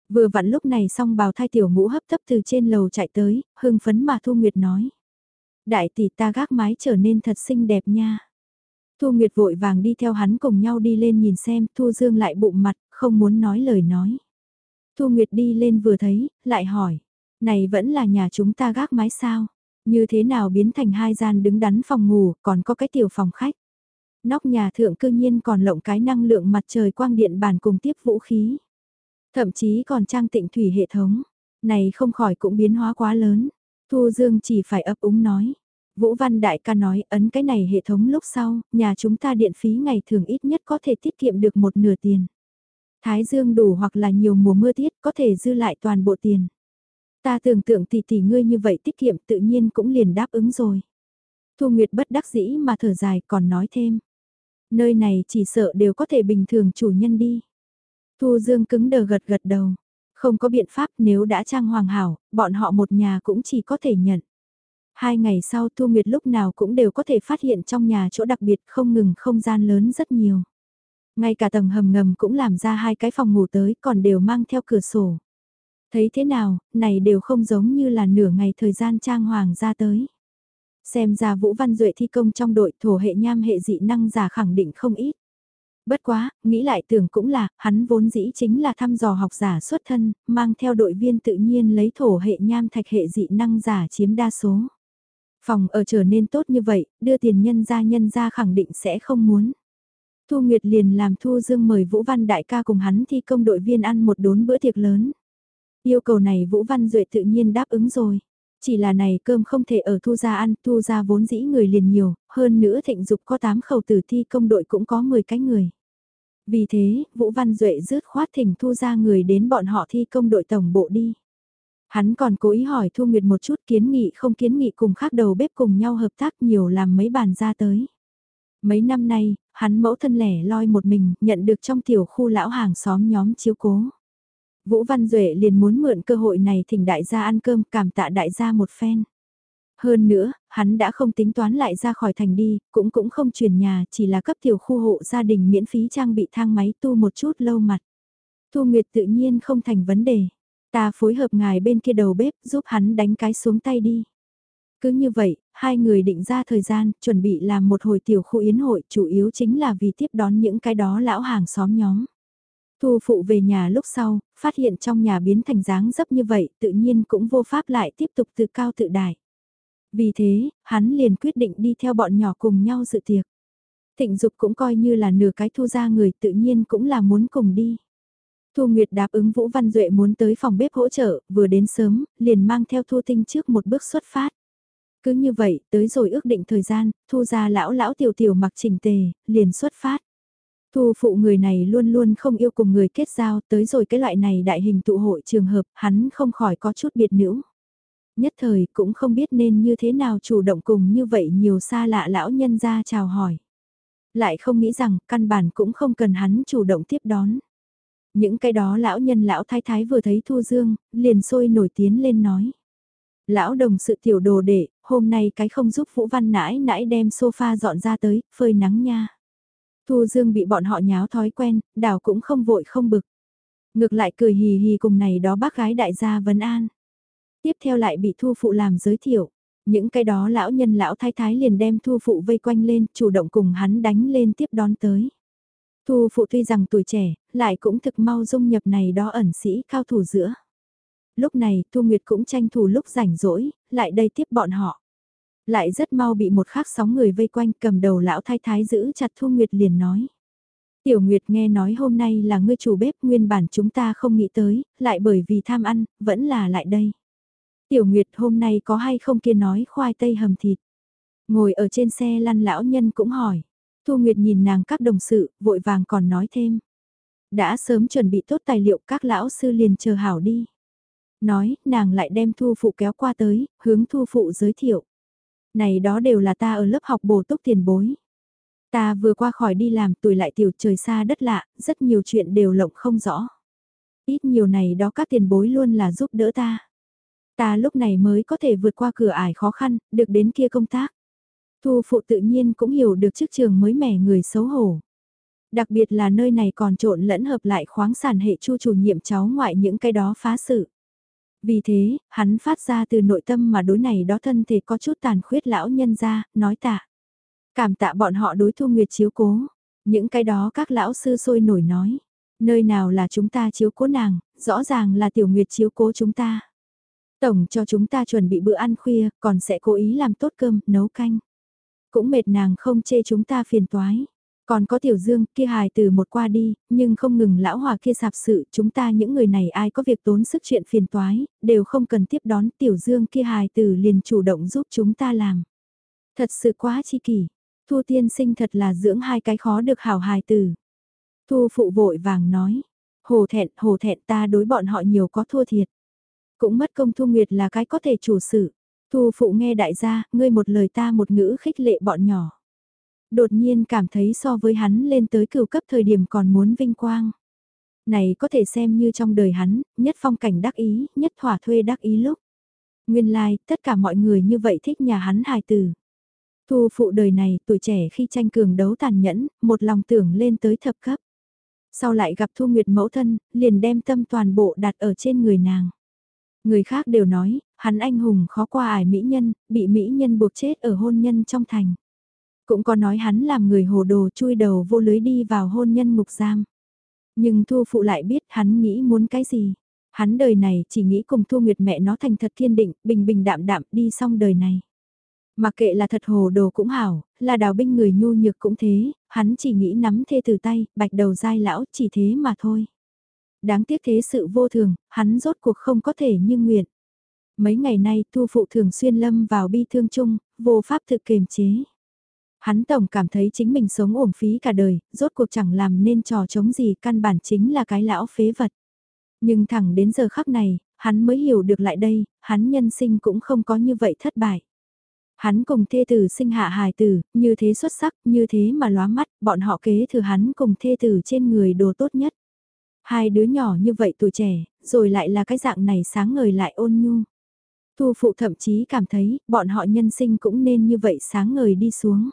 Vừa vặn lúc này xong bào thai tiểu ngũ hấp tấp từ trên lầu chạy tới, hưng phấn mà Thu Nguyệt nói. Đại tỷ ta gác mái trở nên thật xinh đẹp nha. Thu Nguyệt vội vàng đi theo hắn cùng nhau đi lên nhìn xem, Thu Dương lại bụng mặt, không muốn nói lời nói. Thu Nguyệt đi lên vừa thấy, lại hỏi, này vẫn là nhà chúng ta gác mái sao? Như thế nào biến thành hai gian đứng đắn phòng ngủ, còn có cái tiểu phòng khách? Nóc nhà thượng cư nhiên còn lộng cái năng lượng mặt trời quang điện bàn cùng tiếp vũ khí. Thậm chí còn trang tịnh thủy hệ thống. Này không khỏi cũng biến hóa quá lớn. Thu Dương chỉ phải ấp úng nói. Vũ Văn Đại ca nói ấn cái này hệ thống lúc sau, nhà chúng ta điện phí ngày thường ít nhất có thể tiết kiệm được một nửa tiền. Thái Dương đủ hoặc là nhiều mùa mưa tiết có thể dư lại toàn bộ tiền. Ta tưởng tượng tỷ tỷ ngươi như vậy tiết kiệm tự nhiên cũng liền đáp ứng rồi. Thu Nguyệt bất đắc dĩ mà thở dài còn nói thêm. Nơi này chỉ sợ đều có thể bình thường chủ nhân đi. Thu Dương cứng đờ gật gật đầu. Không có biện pháp nếu đã trang hoàng hảo, bọn họ một nhà cũng chỉ có thể nhận. Hai ngày sau Thu Nguyệt lúc nào cũng đều có thể phát hiện trong nhà chỗ đặc biệt không ngừng không gian lớn rất nhiều. Ngay cả tầng hầm ngầm cũng làm ra hai cái phòng ngủ tới còn đều mang theo cửa sổ. Thấy thế nào, này đều không giống như là nửa ngày thời gian trang hoàng ra tới. Xem ra Vũ Văn Duệ thi công trong đội thổ hệ nham hệ dị năng giả khẳng định không ít. Bất quá, nghĩ lại tưởng cũng là, hắn vốn dĩ chính là thăm dò học giả xuất thân, mang theo đội viên tự nhiên lấy thổ hệ nham thạch hệ dị năng giả chiếm đa số. Phòng ở trở nên tốt như vậy, đưa tiền nhân ra nhân ra khẳng định sẽ không muốn. Thu Nguyệt liền làm Thu Dương mời Vũ Văn Đại ca cùng hắn thi công đội viên ăn một đốn bữa tiệc lớn. Yêu cầu này Vũ Văn Duệ tự nhiên đáp ứng rồi. Chỉ là này cơm không thể ở Thu gia ăn, Thu gia vốn dĩ người liền nhiều, hơn nữa thịnh dục có 8 khẩu tử thi công đội cũng có 10 cái người. Vì thế, Vũ Văn Duệ rước khoát thỉnh Thu gia người đến bọn họ thi công đội tổng bộ đi. Hắn còn cố ý hỏi Thu Nguyệt một chút kiến nghị không kiến nghị cùng khác đầu bếp cùng nhau hợp tác nhiều làm mấy bàn ra tới. Mấy năm nay, hắn mẫu thân lẻ loi một mình, nhận được trong tiểu khu lão hàng xóm nhóm chiếu cố. Vũ Văn Duệ liền muốn mượn cơ hội này thỉnh đại gia ăn cơm cảm tạ đại gia một phen. Hơn nữa, hắn đã không tính toán lại ra khỏi thành đi, cũng cũng không chuyển nhà, chỉ là cấp tiểu khu hộ gia đình miễn phí trang bị thang máy tu một chút lâu mặt. Thu Nguyệt tự nhiên không thành vấn đề. Ta phối hợp ngài bên kia đầu bếp giúp hắn đánh cái xuống tay đi. Cứ như vậy, hai người định ra thời gian, chuẩn bị làm một hồi tiểu khu yến hội, chủ yếu chính là vì tiếp đón những cái đó lão hàng xóm nhóm. Thu phụ về nhà lúc sau, phát hiện trong nhà biến thành dáng dấp như vậy, tự nhiên cũng vô pháp lại tiếp tục tự cao tự đại. Vì thế, hắn liền quyết định đi theo bọn nhỏ cùng nhau dự tiệc. Thịnh Dục cũng coi như là nửa cái thu ra người tự nhiên cũng là muốn cùng đi. Thu Nguyệt đáp ứng Vũ Văn Duệ muốn tới phòng bếp hỗ trợ, vừa đến sớm, liền mang theo Thu Tinh trước một bước xuất phát. Cứ như vậy, tới rồi ước định thời gian, Thu ra lão lão tiểu tiểu mặc chỉnh tề, liền xuất phát. Thu phụ người này luôn luôn không yêu cùng người kết giao, tới rồi cái loại này đại hình tụ hội trường hợp, hắn không khỏi có chút biệt nữ. Nhất thời cũng không biết nên như thế nào chủ động cùng như vậy nhiều xa lạ lão nhân ra chào hỏi. Lại không nghĩ rằng căn bản cũng không cần hắn chủ động tiếp đón. Những cái đó lão nhân lão thái thái vừa thấy Thu Dương, liền sôi nổi tiếng lên nói. Lão đồng sự tiểu đồ đệ hôm nay cái không giúp Vũ Văn nãi nãi đem sofa dọn ra tới, phơi nắng nha. Thu Dương bị bọn họ nháo thói quen, đảo cũng không vội không bực. Ngược lại cười hì hì cùng này đó bác gái đại gia Vân An. Tiếp theo lại bị Thu Phụ làm giới thiệu. Những cái đó lão nhân lão thái thái liền đem Thu Phụ vây quanh lên, chủ động cùng hắn đánh lên tiếp đón tới. Thu Phụ tuy rằng tuổi trẻ, lại cũng thực mau dung nhập này đó ẩn sĩ cao thủ giữa. Lúc này Thu Nguyệt cũng tranh thủ lúc rảnh rỗi, lại đây tiếp bọn họ. Lại rất mau bị một khắc sóng người vây quanh cầm đầu lão thái thái giữ chặt Thu Nguyệt liền nói. Tiểu Nguyệt nghe nói hôm nay là ngươi chủ bếp nguyên bản chúng ta không nghĩ tới, lại bởi vì tham ăn, vẫn là lại đây. Tiểu Nguyệt hôm nay có hay không kia nói khoai tây hầm thịt. Ngồi ở trên xe lăn lão nhân cũng hỏi. Thu Nguyệt nhìn nàng các đồng sự, vội vàng còn nói thêm. Đã sớm chuẩn bị tốt tài liệu các lão sư liền chờ hảo đi. Nói, nàng lại đem Thu Phụ kéo qua tới, hướng Thu Phụ giới thiệu. Này đó đều là ta ở lớp học bổ túc tiền bối. Ta vừa qua khỏi đi làm tuổi lại tiểu trời xa đất lạ, rất nhiều chuyện đều lộng không rõ. Ít nhiều này đó các tiền bối luôn là giúp đỡ ta. Ta lúc này mới có thể vượt qua cửa ải khó khăn, được đến kia công tác. Thu phụ tự nhiên cũng hiểu được chức trường mới mẻ người xấu hổ. Đặc biệt là nơi này còn trộn lẫn hợp lại khoáng sản hệ chu chủ nhiệm cháu ngoại những cái đó phá sự. Vì thế, hắn phát ra từ nội tâm mà đối này đó thân thể có chút tàn khuyết lão nhân ra, nói tạ. Cảm tạ bọn họ đối thu nguyệt chiếu cố. Những cái đó các lão sư sôi nổi nói. Nơi nào là chúng ta chiếu cố nàng, rõ ràng là tiểu nguyệt chiếu cố chúng ta. Tổng cho chúng ta chuẩn bị bữa ăn khuya, còn sẽ cố ý làm tốt cơm, nấu canh. Cũng mệt nàng không chê chúng ta phiền toái. Còn có tiểu dương kia hài từ một qua đi, nhưng không ngừng lão hòa kia sạp sự, chúng ta những người này ai có việc tốn sức chuyện phiền toái, đều không cần tiếp đón tiểu dương kia hài từ liền chủ động giúp chúng ta làm. Thật sự quá chi kỷ, thu tiên sinh thật là dưỡng hai cái khó được hảo hài từ. Thu phụ vội vàng nói, hồ thẹn, hồ thẹn ta đối bọn họ nhiều có thua thiệt. Cũng mất công thu nguyệt là cái có thể chủ sự. Thu phụ nghe đại gia, ngươi một lời ta một ngữ khích lệ bọn nhỏ. Đột nhiên cảm thấy so với hắn lên tới cửu cấp thời điểm còn muốn vinh quang. Này có thể xem như trong đời hắn, nhất phong cảnh đắc ý, nhất thỏa thuê đắc ý lúc. Nguyên lai, like, tất cả mọi người như vậy thích nhà hắn hài tử. Thu phụ đời này, tuổi trẻ khi tranh cường đấu tàn nhẫn, một lòng tưởng lên tới thập cấp. Sau lại gặp Thu Nguyệt mẫu thân, liền đem tâm toàn bộ đặt ở trên người nàng. Người khác đều nói, hắn anh hùng khó qua ải mỹ nhân, bị mỹ nhân buộc chết ở hôn nhân trong thành. Cũng có nói hắn làm người hồ đồ chui đầu vô lưới đi vào hôn nhân ngục giam. Nhưng Thu Phụ lại biết hắn nghĩ muốn cái gì. Hắn đời này chỉ nghĩ cùng Thu Nguyệt mẹ nó thành thật kiên định, bình bình đạm đạm đi xong đời này. Mà kệ là thật hồ đồ cũng hảo, là đào binh người nhu nhược cũng thế, hắn chỉ nghĩ nắm thê từ tay, bạch đầu dai lão chỉ thế mà thôi. Đáng tiếc thế sự vô thường, hắn rốt cuộc không có thể như nguyện. Mấy ngày nay thu phụ thường xuyên lâm vào bi thương chung, vô pháp thực kềm chế. Hắn tổng cảm thấy chính mình sống uổng phí cả đời, rốt cuộc chẳng làm nên trò chống gì căn bản chính là cái lão phế vật. Nhưng thẳng đến giờ khắc này, hắn mới hiểu được lại đây, hắn nhân sinh cũng không có như vậy thất bại. Hắn cùng thê tử sinh hạ hài tử, như thế xuất sắc, như thế mà lóa mắt, bọn họ kế thừa hắn cùng thê tử trên người đồ tốt nhất. Hai đứa nhỏ như vậy tuổi trẻ, rồi lại là cái dạng này sáng ngời lại ôn nhu. Thu phụ thậm chí cảm thấy, bọn họ nhân sinh cũng nên như vậy sáng ngời đi xuống.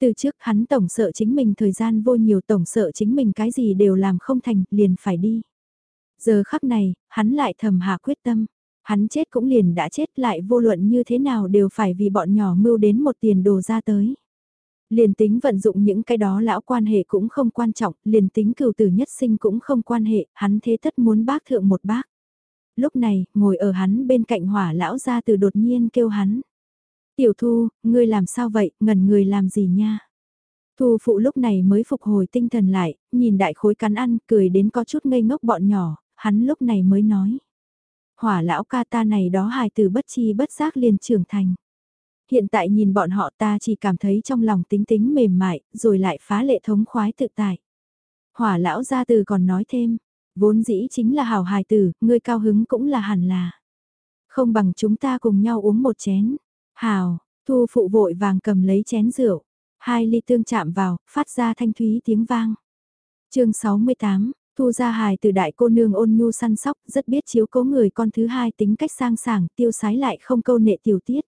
Từ trước hắn tổng sợ chính mình thời gian vô nhiều tổng sợ chính mình cái gì đều làm không thành, liền phải đi. Giờ khắc này, hắn lại thầm hạ quyết tâm. Hắn chết cũng liền đã chết lại vô luận như thế nào đều phải vì bọn nhỏ mưu đến một tiền đồ ra tới. Liền tính vận dụng những cái đó lão quan hệ cũng không quan trọng, liền tính cừu tử nhất sinh cũng không quan hệ, hắn thế tất muốn bác thượng một bác. Lúc này, ngồi ở hắn bên cạnh hỏa lão ra từ đột nhiên kêu hắn. Tiểu thu, ngươi làm sao vậy, ngẩn người làm gì nha? Thu phụ lúc này mới phục hồi tinh thần lại, nhìn đại khối cắn ăn, cười đến có chút ngây ngốc bọn nhỏ, hắn lúc này mới nói. Hỏa lão ca ta này đó hài từ bất chi bất giác liền trưởng thành. Hiện tại nhìn bọn họ ta chỉ cảm thấy trong lòng tính tính mềm mại, rồi lại phá lệ thống khoái tự tại. Hỏa lão gia từ còn nói thêm, vốn dĩ chính là hảo hài tử, ngươi cao hứng cũng là hẳn là. Không bằng chúng ta cùng nhau uống một chén. Hào, thu phụ vội vàng cầm lấy chén rượu. Hai ly tương chạm vào, phát ra thanh thúy tiếng vang. chương 68, Thu ra hài từ đại cô nương ôn nhu săn sóc, rất biết chiếu cố người con thứ hai tính cách sang sảng, tiêu sái lại không câu nệ tiểu tiết.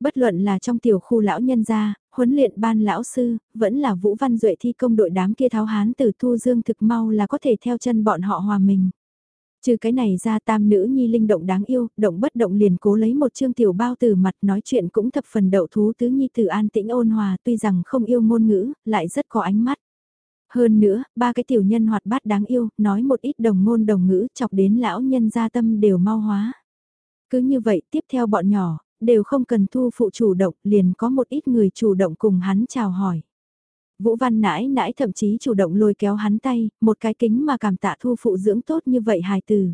Bất luận là trong tiểu khu lão nhân gia, huấn luyện ban lão sư, vẫn là Vũ Văn Duệ thi công đội đám kia tháo hán từ Thu Dương thực mau là có thể theo chân bọn họ hòa mình. Trừ cái này ra tam nữ nhi linh động đáng yêu, động bất động liền cố lấy một chương tiểu bao từ mặt nói chuyện cũng thập phần đậu thú tứ nhi từ an tĩnh ôn hòa tuy rằng không yêu ngôn ngữ, lại rất có ánh mắt. Hơn nữa, ba cái tiểu nhân hoạt bát đáng yêu, nói một ít đồng ngôn đồng ngữ chọc đến lão nhân gia tâm đều mau hóa. Cứ như vậy tiếp theo bọn nhỏ, đều không cần thu phụ chủ động, liền có một ít người chủ động cùng hắn chào hỏi. Vũ Văn nãi nãi thậm chí chủ động lôi kéo hắn tay, một cái kính mà cảm tạ thu phụ dưỡng tốt như vậy hài từ.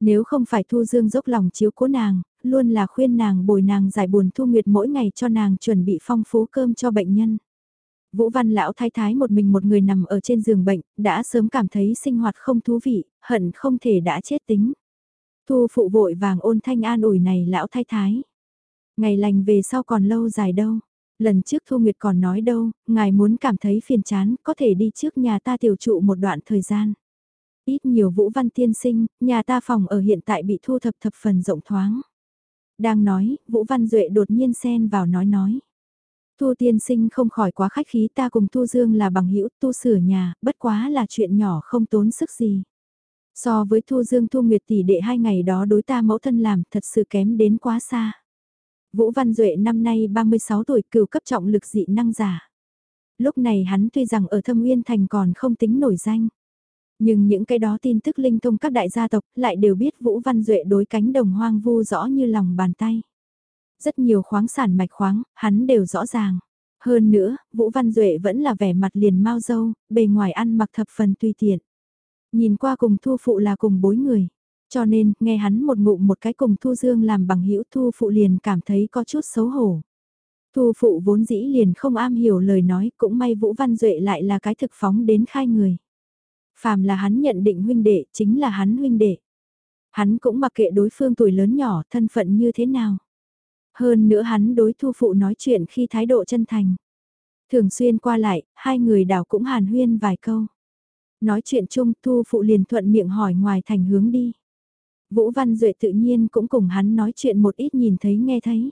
Nếu không phải thu dương dốc lòng chiếu cố nàng, luôn là khuyên nàng bồi nàng giải buồn thu nguyệt mỗi ngày cho nàng chuẩn bị phong phú cơm cho bệnh nhân. Vũ Văn lão thái thái một mình một người nằm ở trên giường bệnh, đã sớm cảm thấy sinh hoạt không thú vị, hận không thể đã chết tính. Thu phụ vội vàng ôn thanh an ủi này lão thái thái. Ngày lành về sau còn lâu dài đâu. Lần trước Thu Nguyệt còn nói đâu, ngài muốn cảm thấy phiền chán, có thể đi trước nhà ta tiểu trụ một đoạn thời gian. Ít nhiều Vũ Văn tiên sinh, nhà ta phòng ở hiện tại bị thu thập thập phần rộng thoáng. Đang nói, Vũ Văn Duệ đột nhiên xen vào nói nói. Thu tiên sinh không khỏi quá khách khí ta cùng Thu Dương là bằng hữu tu sửa nhà, bất quá là chuyện nhỏ không tốn sức gì. So với Thu Dương Thu Nguyệt tỷ đệ hai ngày đó đối ta mẫu thân làm thật sự kém đến quá xa. Vũ Văn Duệ năm nay 36 tuổi cửu cấp trọng lực dị năng giả. Lúc này hắn tuy rằng ở Thâm Uyên Thành còn không tính nổi danh. Nhưng những cái đó tin tức linh thông các đại gia tộc lại đều biết Vũ Văn Duệ đối cánh đồng hoang vu rõ như lòng bàn tay. Rất nhiều khoáng sản mạch khoáng, hắn đều rõ ràng. Hơn nữa, Vũ Văn Duệ vẫn là vẻ mặt liền mau dâu, bề ngoài ăn mặc thập phần tùy tiện. Nhìn qua cùng thu phụ là cùng bối người. Cho nên, nghe hắn một ngụm một cái cùng Thu Dương làm bằng hữu Thu Phụ liền cảm thấy có chút xấu hổ. Thu Phụ vốn dĩ liền không am hiểu lời nói, cũng may Vũ Văn Duệ lại là cái thực phóng đến khai người. Phàm là hắn nhận định huynh đệ, chính là hắn huynh đệ. Hắn cũng mặc kệ đối phương tuổi lớn nhỏ, thân phận như thế nào. Hơn nữa hắn đối Thu Phụ nói chuyện khi thái độ chân thành. Thường xuyên qua lại, hai người đảo cũng hàn huyên vài câu. Nói chuyện chung Thu Phụ liền thuận miệng hỏi ngoài thành hướng đi. Vũ Văn Duệ tự nhiên cũng cùng hắn nói chuyện một ít nhìn thấy nghe thấy.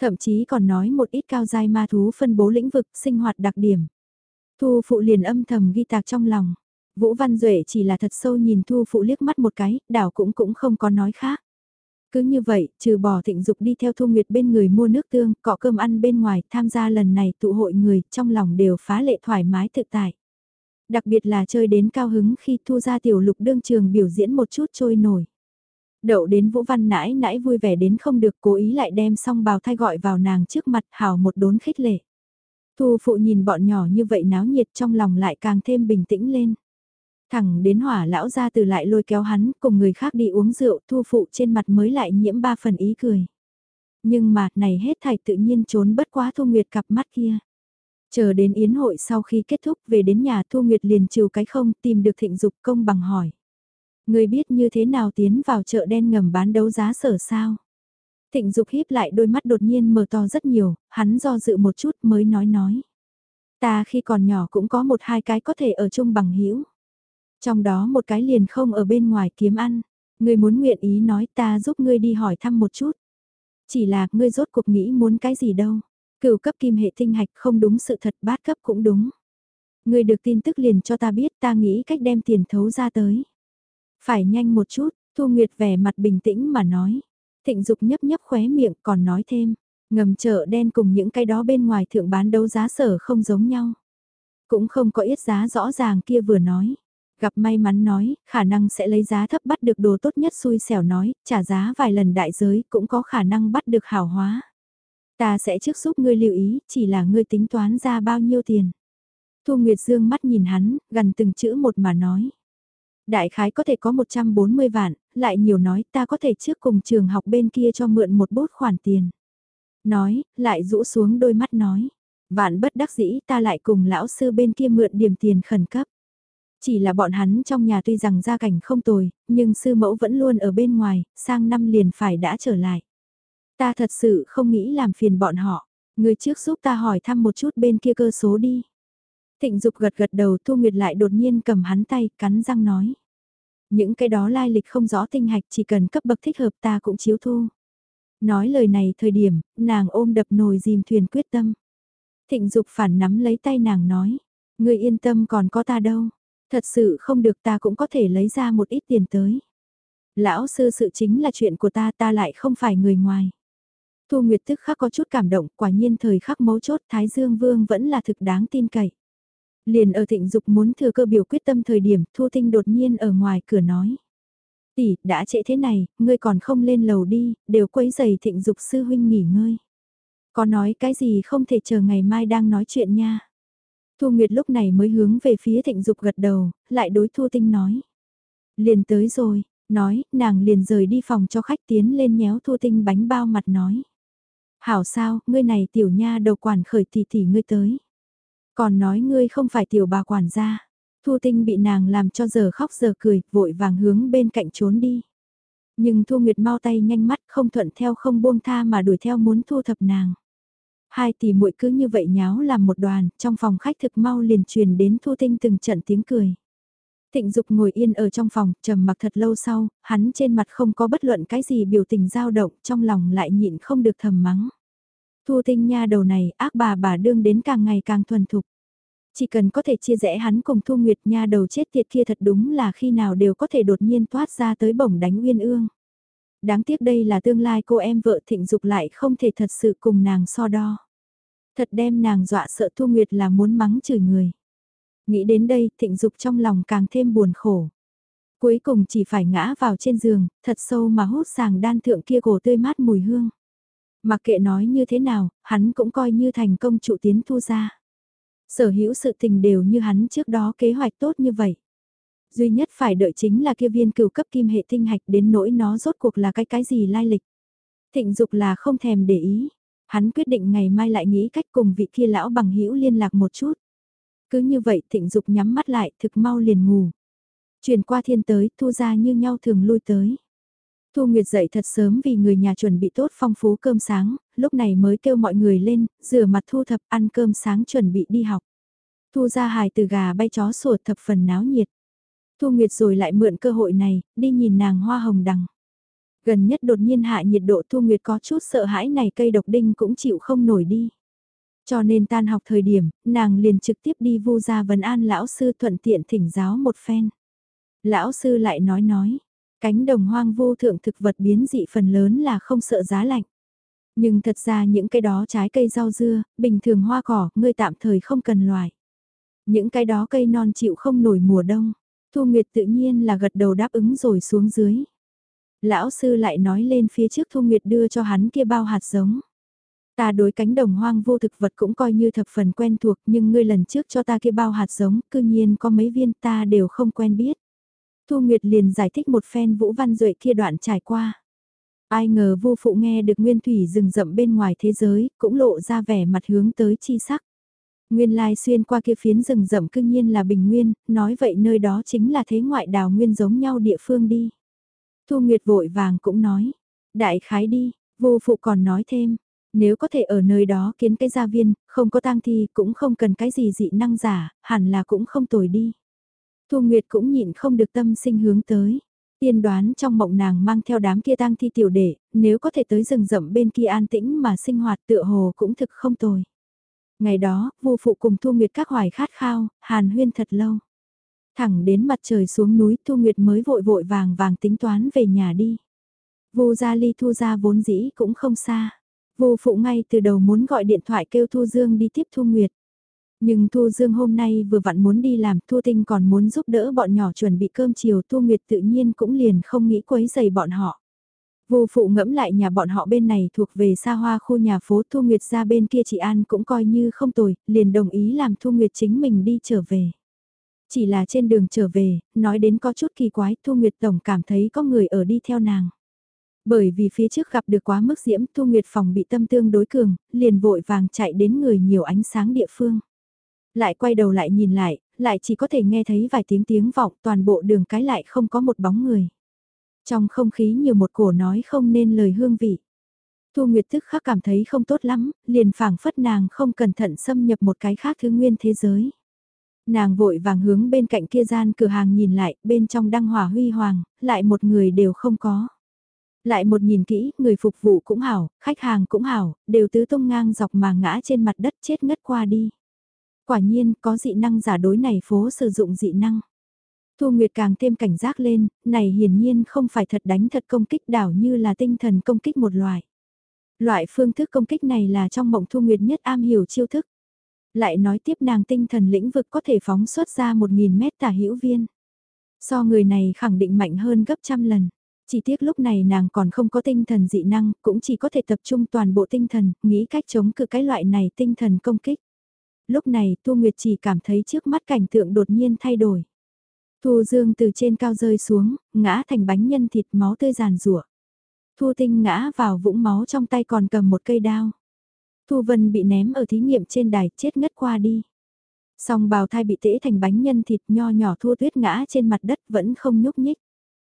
Thậm chí còn nói một ít cao giai ma thú phân bố lĩnh vực sinh hoạt đặc điểm. Thu phụ liền âm thầm ghi tạc trong lòng. Vũ Văn Duệ chỉ là thật sâu nhìn Thu phụ liếc mắt một cái, đảo cũng cũng không có nói khác. Cứ như vậy, trừ bỏ thịnh dục đi theo Thu Nguyệt bên người mua nước tương, cọ cơm ăn bên ngoài, tham gia lần này tụ hội người, trong lòng đều phá lệ thoải mái thực tại. Đặc biệt là chơi đến cao hứng khi Thu ra tiểu lục đương trường biểu diễn một chút trôi nổi. Đậu đến Vũ Văn nãi nãi vui vẻ đến không được, cố ý lại đem xong bào thai gọi vào nàng trước mặt, hào một đốn khích lệ. Thu phụ nhìn bọn nhỏ như vậy náo nhiệt, trong lòng lại càng thêm bình tĩnh lên. Thẳng đến hỏa lão ra từ lại lôi kéo hắn, cùng người khác đi uống rượu, thu phụ trên mặt mới lại nhiễm ba phần ý cười. Nhưng mà, này hết thảy tự nhiên trốn bất quá Thu Nguyệt cặp mắt kia. Chờ đến yến hội sau khi kết thúc, về đến nhà Thu Nguyệt liền chiều cái không, tìm được thịnh dục công bằng hỏi. Người biết như thế nào tiến vào chợ đen ngầm bán đấu giá sở sao? Thịnh Dục híp lại đôi mắt đột nhiên mở to rất nhiều, hắn do dự một chút mới nói nói. Ta khi còn nhỏ cũng có một hai cái có thể ở chung bằng hữu Trong đó một cái liền không ở bên ngoài kiếm ăn. Ngươi muốn nguyện ý nói ta giúp ngươi đi hỏi thăm một chút. Chỉ là ngươi rốt cuộc nghĩ muốn cái gì đâu. Cửu cấp kim hệ tinh hạch không đúng sự thật bát cấp cũng đúng. Ngươi được tin tức liền cho ta biết ta nghĩ cách đem tiền thấu ra tới. Phải nhanh một chút, Thu Nguyệt vẻ mặt bình tĩnh mà nói. Thịnh Dục nhấp nhấp khóe miệng còn nói thêm, ngầm chợ đen cùng những cái đó bên ngoài thượng bán đấu giá sở không giống nhau. Cũng không có ít giá rõ ràng kia vừa nói. Gặp may mắn nói, khả năng sẽ lấy giá thấp bắt được đồ tốt nhất xui xẻo nói, trả giá vài lần đại giới cũng có khả năng bắt được hảo hóa. Ta sẽ trước giúp ngươi lưu ý, chỉ là ngươi tính toán ra bao nhiêu tiền. Thu Nguyệt Dương mắt nhìn hắn, gần từng chữ một mà nói. Đại khái có thể có 140 vạn, lại nhiều nói ta có thể trước cùng trường học bên kia cho mượn một bút khoản tiền. Nói, lại rũ xuống đôi mắt nói. Vạn bất đắc dĩ ta lại cùng lão sư bên kia mượn điểm tiền khẩn cấp. Chỉ là bọn hắn trong nhà tuy rằng gia cảnh không tồi, nhưng sư mẫu vẫn luôn ở bên ngoài, sang năm liền phải đã trở lại. Ta thật sự không nghĩ làm phiền bọn họ, người trước giúp ta hỏi thăm một chút bên kia cơ số đi. Thịnh Dục gật gật đầu Thu Nguyệt lại đột nhiên cầm hắn tay, cắn răng nói. Những cái đó lai lịch không rõ tinh hạch chỉ cần cấp bậc thích hợp ta cũng chiếu thu. Nói lời này thời điểm, nàng ôm đập nồi dìm thuyền quyết tâm. Thịnh Dục phản nắm lấy tay nàng nói. Người yên tâm còn có ta đâu. Thật sự không được ta cũng có thể lấy ra một ít tiền tới. Lão sư sự chính là chuyện của ta ta lại không phải người ngoài. Thu Nguyệt tức khắc có chút cảm động, quả nhiên thời khắc mấu chốt Thái Dương Vương vẫn là thực đáng tin cậy. Liền ở thịnh dục muốn thừa cơ biểu quyết tâm thời điểm, Thu Tinh đột nhiên ở ngoài cửa nói. Tỷ, đã trễ thế này, ngươi còn không lên lầu đi, đều quấy giày thịnh dục sư huynh nghỉ ngơi. Có nói cái gì không thể chờ ngày mai đang nói chuyện nha. Thu Nguyệt lúc này mới hướng về phía thịnh dục gật đầu, lại đối Thu Tinh nói. Liền tới rồi, nói, nàng liền rời đi phòng cho khách tiến lên nhéo Thu Tinh bánh bao mặt nói. Hảo sao, ngươi này tiểu nha đầu quản khởi tỷ tỷ ngươi tới. Còn nói ngươi không phải tiểu bà quản gia. Thu Tinh bị nàng làm cho giờ khóc giờ cười, vội vàng hướng bên cạnh trốn đi. Nhưng Thu Nguyệt mau tay nhanh mắt không thuận theo không buông tha mà đuổi theo muốn thu thập nàng. Hai tỷ muội cứ như vậy nháo làm một đoàn, trong phòng khách thực mau liền truyền đến Thu Tinh từng trận tiếng cười. Thịnh Dục ngồi yên ở trong phòng, trầm mặc thật lâu sau, hắn trên mặt không có bất luận cái gì biểu tình dao động, trong lòng lại nhịn không được thầm mắng. Thu tinh nha đầu này ác bà bà đương đến càng ngày càng thuần thục. Chỉ cần có thể chia rẽ hắn cùng Thu Nguyệt nha đầu chết tiệt kia thật đúng là khi nào đều có thể đột nhiên toát ra tới bổng đánh uyên ương. Đáng tiếc đây là tương lai cô em vợ thịnh dục lại không thể thật sự cùng nàng so đo. Thật đem nàng dọa sợ Thu Nguyệt là muốn mắng chửi người. Nghĩ đến đây thịnh dục trong lòng càng thêm buồn khổ. Cuối cùng chỉ phải ngã vào trên giường, thật sâu mà hút sàng đan thượng kia cổ tươi mát mùi hương. Mặc kệ nói như thế nào, hắn cũng coi như thành công trụ tiến thu ra. Sở hữu sự tình đều như hắn trước đó kế hoạch tốt như vậy. Duy nhất phải đợi chính là kia viên cửu cấp kim hệ tinh hạch đến nỗi nó rốt cuộc là cái cái gì lai lịch. Thịnh dục là không thèm để ý. Hắn quyết định ngày mai lại nghĩ cách cùng vị kia lão bằng hữu liên lạc một chút. Cứ như vậy thịnh dục nhắm mắt lại thực mau liền ngủ. Chuyển qua thiên tới, thu ra như nhau thường lui tới. Thu Nguyệt dậy thật sớm vì người nhà chuẩn bị tốt phong phú cơm sáng, lúc này mới kêu mọi người lên, rửa mặt thu thập ăn cơm sáng chuẩn bị đi học. Thu ra hài từ gà bay chó sủa thập phần náo nhiệt. Thu Nguyệt rồi lại mượn cơ hội này, đi nhìn nàng hoa hồng đằng. Gần nhất đột nhiên hạ nhiệt độ Thu Nguyệt có chút sợ hãi này cây độc đinh cũng chịu không nổi đi. Cho nên tan học thời điểm, nàng liền trực tiếp đi vu ra vấn an lão sư thuận tiện thỉnh giáo một phen. Lão sư lại nói nói, cánh đồng hoang vô thượng thực vật biến dị phần lớn là không sợ giá lạnh. Nhưng thật ra những cái đó trái cây rau dưa, bình thường hoa cỏ, ngươi tạm thời không cần loài Những cái đó cây non chịu không nổi mùa đông. Thu Nguyệt tự nhiên là gật đầu đáp ứng rồi xuống dưới. Lão sư lại nói lên phía trước Thu Nguyệt đưa cho hắn kia bao hạt giống. Ta đối cánh đồng hoang vô thực vật cũng coi như thập phần quen thuộc nhưng ngươi lần trước cho ta kia bao hạt giống cư nhiên có mấy viên ta đều không quen biết. Thu Nguyệt liền giải thích một phen Vũ Văn Duệ kia đoạn trải qua. Ai ngờ vô phụ nghe được nguyên thủy rừng rậm bên ngoài thế giới, cũng lộ ra vẻ mặt hướng tới chi sắc. Nguyên lai xuyên qua kia phiến rừng rậm cương nhiên là bình nguyên, nói vậy nơi đó chính là thế ngoại đào nguyên giống nhau địa phương đi. Thu Nguyệt vội vàng cũng nói, đại khái đi, vô phụ còn nói thêm, nếu có thể ở nơi đó kiến cái gia viên, không có tang thi cũng không cần cái gì dị năng giả, hẳn là cũng không tồi đi. Thu Nguyệt cũng nhịn không được tâm sinh hướng tới. Tiên đoán trong mộng nàng mang theo đám kia tang thi tiểu đệ, nếu có thể tới rừng rậm bên kia an tĩnh mà sinh hoạt tựa hồ cũng thực không tồi. Ngày đó, vô phụ cùng Thu Nguyệt các hoài khát khao, hàn huyên thật lâu. Thẳng đến mặt trời xuống núi Thu Nguyệt mới vội vội vàng vàng tính toán về nhà đi. Vô gia ly thu gia vốn dĩ cũng không xa. Vô phụ ngay từ đầu muốn gọi điện thoại kêu Thu Dương đi tiếp Thu Nguyệt. Nhưng Thu Dương hôm nay vừa vặn muốn đi làm, Thu Tinh còn muốn giúp đỡ bọn nhỏ chuẩn bị cơm chiều, Thu Nguyệt tự nhiên cũng liền không nghĩ quấy giày bọn họ. Vô phụ ngẫm lại nhà bọn họ bên này thuộc về xa hoa khu nhà phố Thu Nguyệt ra bên kia chị An cũng coi như không tồi, liền đồng ý làm Thu Nguyệt chính mình đi trở về. Chỉ là trên đường trở về, nói đến có chút kỳ quái, Thu Nguyệt Tổng cảm thấy có người ở đi theo nàng. Bởi vì phía trước gặp được quá mức diễm, Thu Nguyệt phòng bị tâm tương đối cường, liền vội vàng chạy đến người nhiều ánh sáng địa phương. Lại quay đầu lại nhìn lại, lại chỉ có thể nghe thấy vài tiếng tiếng vọng toàn bộ đường cái lại không có một bóng người. Trong không khí nhiều một cổ nói không nên lời hương vị. Thu Nguyệt tức khắc cảm thấy không tốt lắm, liền phảng phất nàng không cẩn thận xâm nhập một cái khác thứ nguyên thế giới. Nàng vội vàng hướng bên cạnh kia gian cửa hàng nhìn lại, bên trong đăng hỏa huy hoàng, lại một người đều không có. Lại một nhìn kỹ, người phục vụ cũng hảo, khách hàng cũng hảo, đều tứ tung ngang dọc mà ngã trên mặt đất chết ngất qua đi. Quả nhiên, có dị năng giả đối này phố sử dụng dị năng. Thu Nguyệt càng thêm cảnh giác lên, này hiển nhiên không phải thật đánh thật công kích đảo như là tinh thần công kích một loại. Loại phương thức công kích này là trong mộng Thu Nguyệt nhất am hiểu chiêu thức. Lại nói tiếp nàng tinh thần lĩnh vực có thể phóng xuất ra 1.000 mét tả hữu viên. So người này khẳng định mạnh hơn gấp trăm lần. Chỉ tiếc lúc này nàng còn không có tinh thần dị năng, cũng chỉ có thể tập trung toàn bộ tinh thần, nghĩ cách chống cự cái loại này tinh thần công kích. Lúc này Thu Nguyệt chỉ cảm thấy trước mắt cảnh tượng đột nhiên thay đổi. Thu Dương từ trên cao rơi xuống, ngã thành bánh nhân thịt máu tươi giàn rủa. Thu Tinh ngã vào vũng máu trong tay còn cầm một cây đao. Thu Vân bị ném ở thí nghiệm trên đài chết ngất qua đi. Song bào thai bị tễ thành bánh nhân thịt nho nhỏ Thu Tuyết ngã trên mặt đất vẫn không nhúc nhích.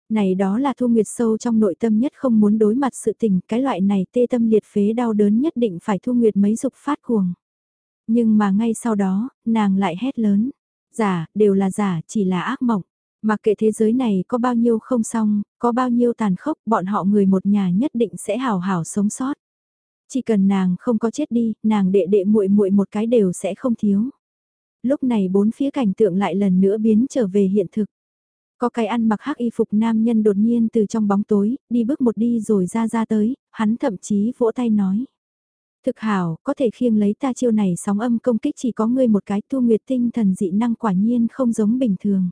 Này đó là Thu Nguyệt sâu trong nội tâm nhất không muốn đối mặt sự tình, cái loại này tê tâm liệt phế đau đớn nhất định phải Thu Nguyệt mấy dục phát cuồng. Nhưng mà ngay sau đó, nàng lại hét lớn. Giả, đều là giả, chỉ là ác mộng. Mặc kệ thế giới này có bao nhiêu không xong, có bao nhiêu tàn khốc, bọn họ người một nhà nhất định sẽ hào hảo sống sót. Chỉ cần nàng không có chết đi, nàng đệ đệ muội muội một cái đều sẽ không thiếu. Lúc này bốn phía cảnh tượng lại lần nữa biến trở về hiện thực. Có cái ăn mặc hắc y phục nam nhân đột nhiên từ trong bóng tối, đi bước một đi rồi ra ra tới, hắn thậm chí vỗ tay nói. Thực hảo, có thể khiêng lấy ta chiêu này sóng âm công kích chỉ có ngươi một cái tu nguyệt tinh thần dị năng quả nhiên không giống bình thường.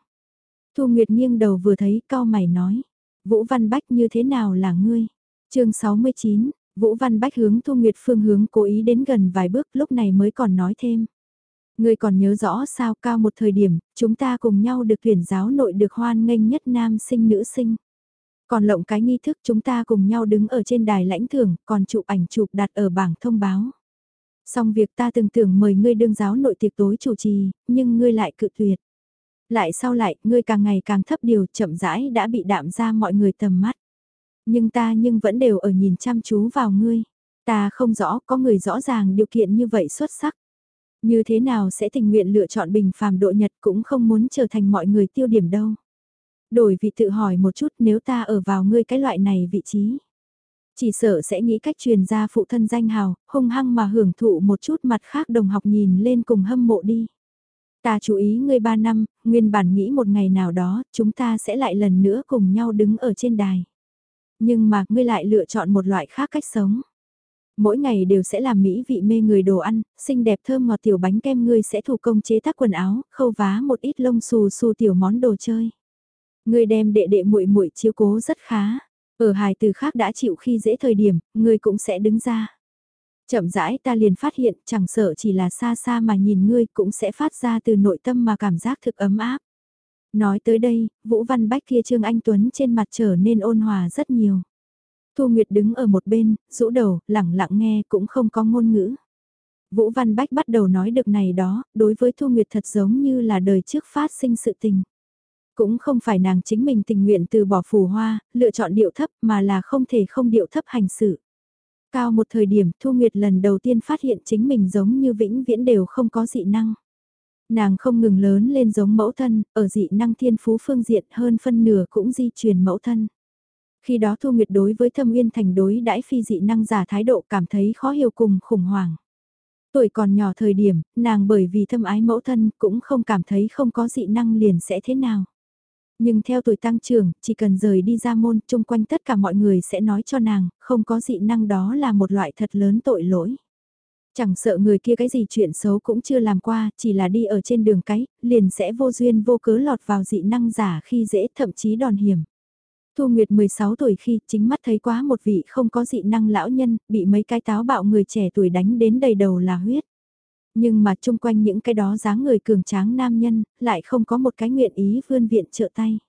Thu Nguyệt nghiêng đầu vừa thấy cao mày nói. Vũ Văn Bách như thế nào là ngươi? chương 69, Vũ Văn Bách hướng Thu Nguyệt phương hướng cố ý đến gần vài bước lúc này mới còn nói thêm. Ngươi còn nhớ rõ sao cao một thời điểm, chúng ta cùng nhau được tuyển giáo nội được hoan nghênh nhất nam sinh nữ sinh. Còn lộng cái nghi thức chúng ta cùng nhau đứng ở trên đài lãnh thưởng, còn chụp ảnh chụp đặt ở bảng thông báo. Xong việc ta từng tưởng mời ngươi đương giáo nội tiệc tối chủ trì, nhưng ngươi lại cự tuyệt. Lại sau lại, ngươi càng ngày càng thấp điều chậm rãi đã bị đạm ra mọi người tầm mắt. Nhưng ta nhưng vẫn đều ở nhìn chăm chú vào ngươi. Ta không rõ có người rõ ràng điều kiện như vậy xuất sắc. Như thế nào sẽ tình nguyện lựa chọn bình phàm độ nhật cũng không muốn trở thành mọi người tiêu điểm đâu. Đổi vị tự hỏi một chút nếu ta ở vào ngươi cái loại này vị trí. Chỉ sợ sẽ nghĩ cách truyền ra phụ thân danh hào, hung hăng mà hưởng thụ một chút mặt khác đồng học nhìn lên cùng hâm mộ đi. Ta chú ý ngươi ba năm, nguyên bản nghĩ một ngày nào đó, chúng ta sẽ lại lần nữa cùng nhau đứng ở trên đài. Nhưng mà ngươi lại lựa chọn một loại khác cách sống. Mỗi ngày đều sẽ làm mỹ vị mê người đồ ăn, xinh đẹp thơm ngọt tiểu bánh kem ngươi sẽ thủ công chế tác quần áo, khâu vá một ít lông xù xù tiểu món đồ chơi. Ngươi đem đệ đệ muội muội chiếu cố rất khá. Ở hài từ khác đã chịu khi dễ thời điểm, ngươi cũng sẽ đứng ra. Chậm rãi ta liền phát hiện chẳng sợ chỉ là xa xa mà nhìn ngươi cũng sẽ phát ra từ nội tâm mà cảm giác thực ấm áp. Nói tới đây, Vũ Văn Bách kia Trương Anh Tuấn trên mặt trở nên ôn hòa rất nhiều. Thu Nguyệt đứng ở một bên, rũ đầu, lẳng lặng nghe cũng không có ngôn ngữ. Vũ Văn Bách bắt đầu nói được này đó, đối với Thu Nguyệt thật giống như là đời trước phát sinh sự tình. Cũng không phải nàng chính mình tình nguyện từ bỏ phù hoa, lựa chọn điệu thấp mà là không thể không điệu thấp hành xử. Cao một thời điểm Thu Nguyệt lần đầu tiên phát hiện chính mình giống như vĩnh viễn đều không có dị năng. Nàng không ngừng lớn lên giống mẫu thân, ở dị năng thiên phú phương diện hơn phân nửa cũng di truyền mẫu thân. Khi đó Thu Nguyệt đối với thâm uyên thành đối đãi phi dị năng giả thái độ cảm thấy khó hiểu cùng khủng hoảng. Tuổi còn nhỏ thời điểm, nàng bởi vì thâm ái mẫu thân cũng không cảm thấy không có dị năng liền sẽ thế nào. Nhưng theo tuổi tăng trưởng, chỉ cần rời đi ra môn, chung quanh tất cả mọi người sẽ nói cho nàng, không có dị năng đó là một loại thật lớn tội lỗi. Chẳng sợ người kia cái gì chuyện xấu cũng chưa làm qua, chỉ là đi ở trên đường cái, liền sẽ vô duyên vô cớ lọt vào dị năng giả khi dễ thậm chí đòn hiểm. Thu Nguyệt 16 tuổi khi chính mắt thấy quá một vị không có dị năng lão nhân, bị mấy cái táo bạo người trẻ tuổi đánh đến đầy đầu là huyết. Nhưng mà chung quanh những cái đó dáng người cường tráng nam nhân, lại không có một cái nguyện ý vươn viện trợ tay.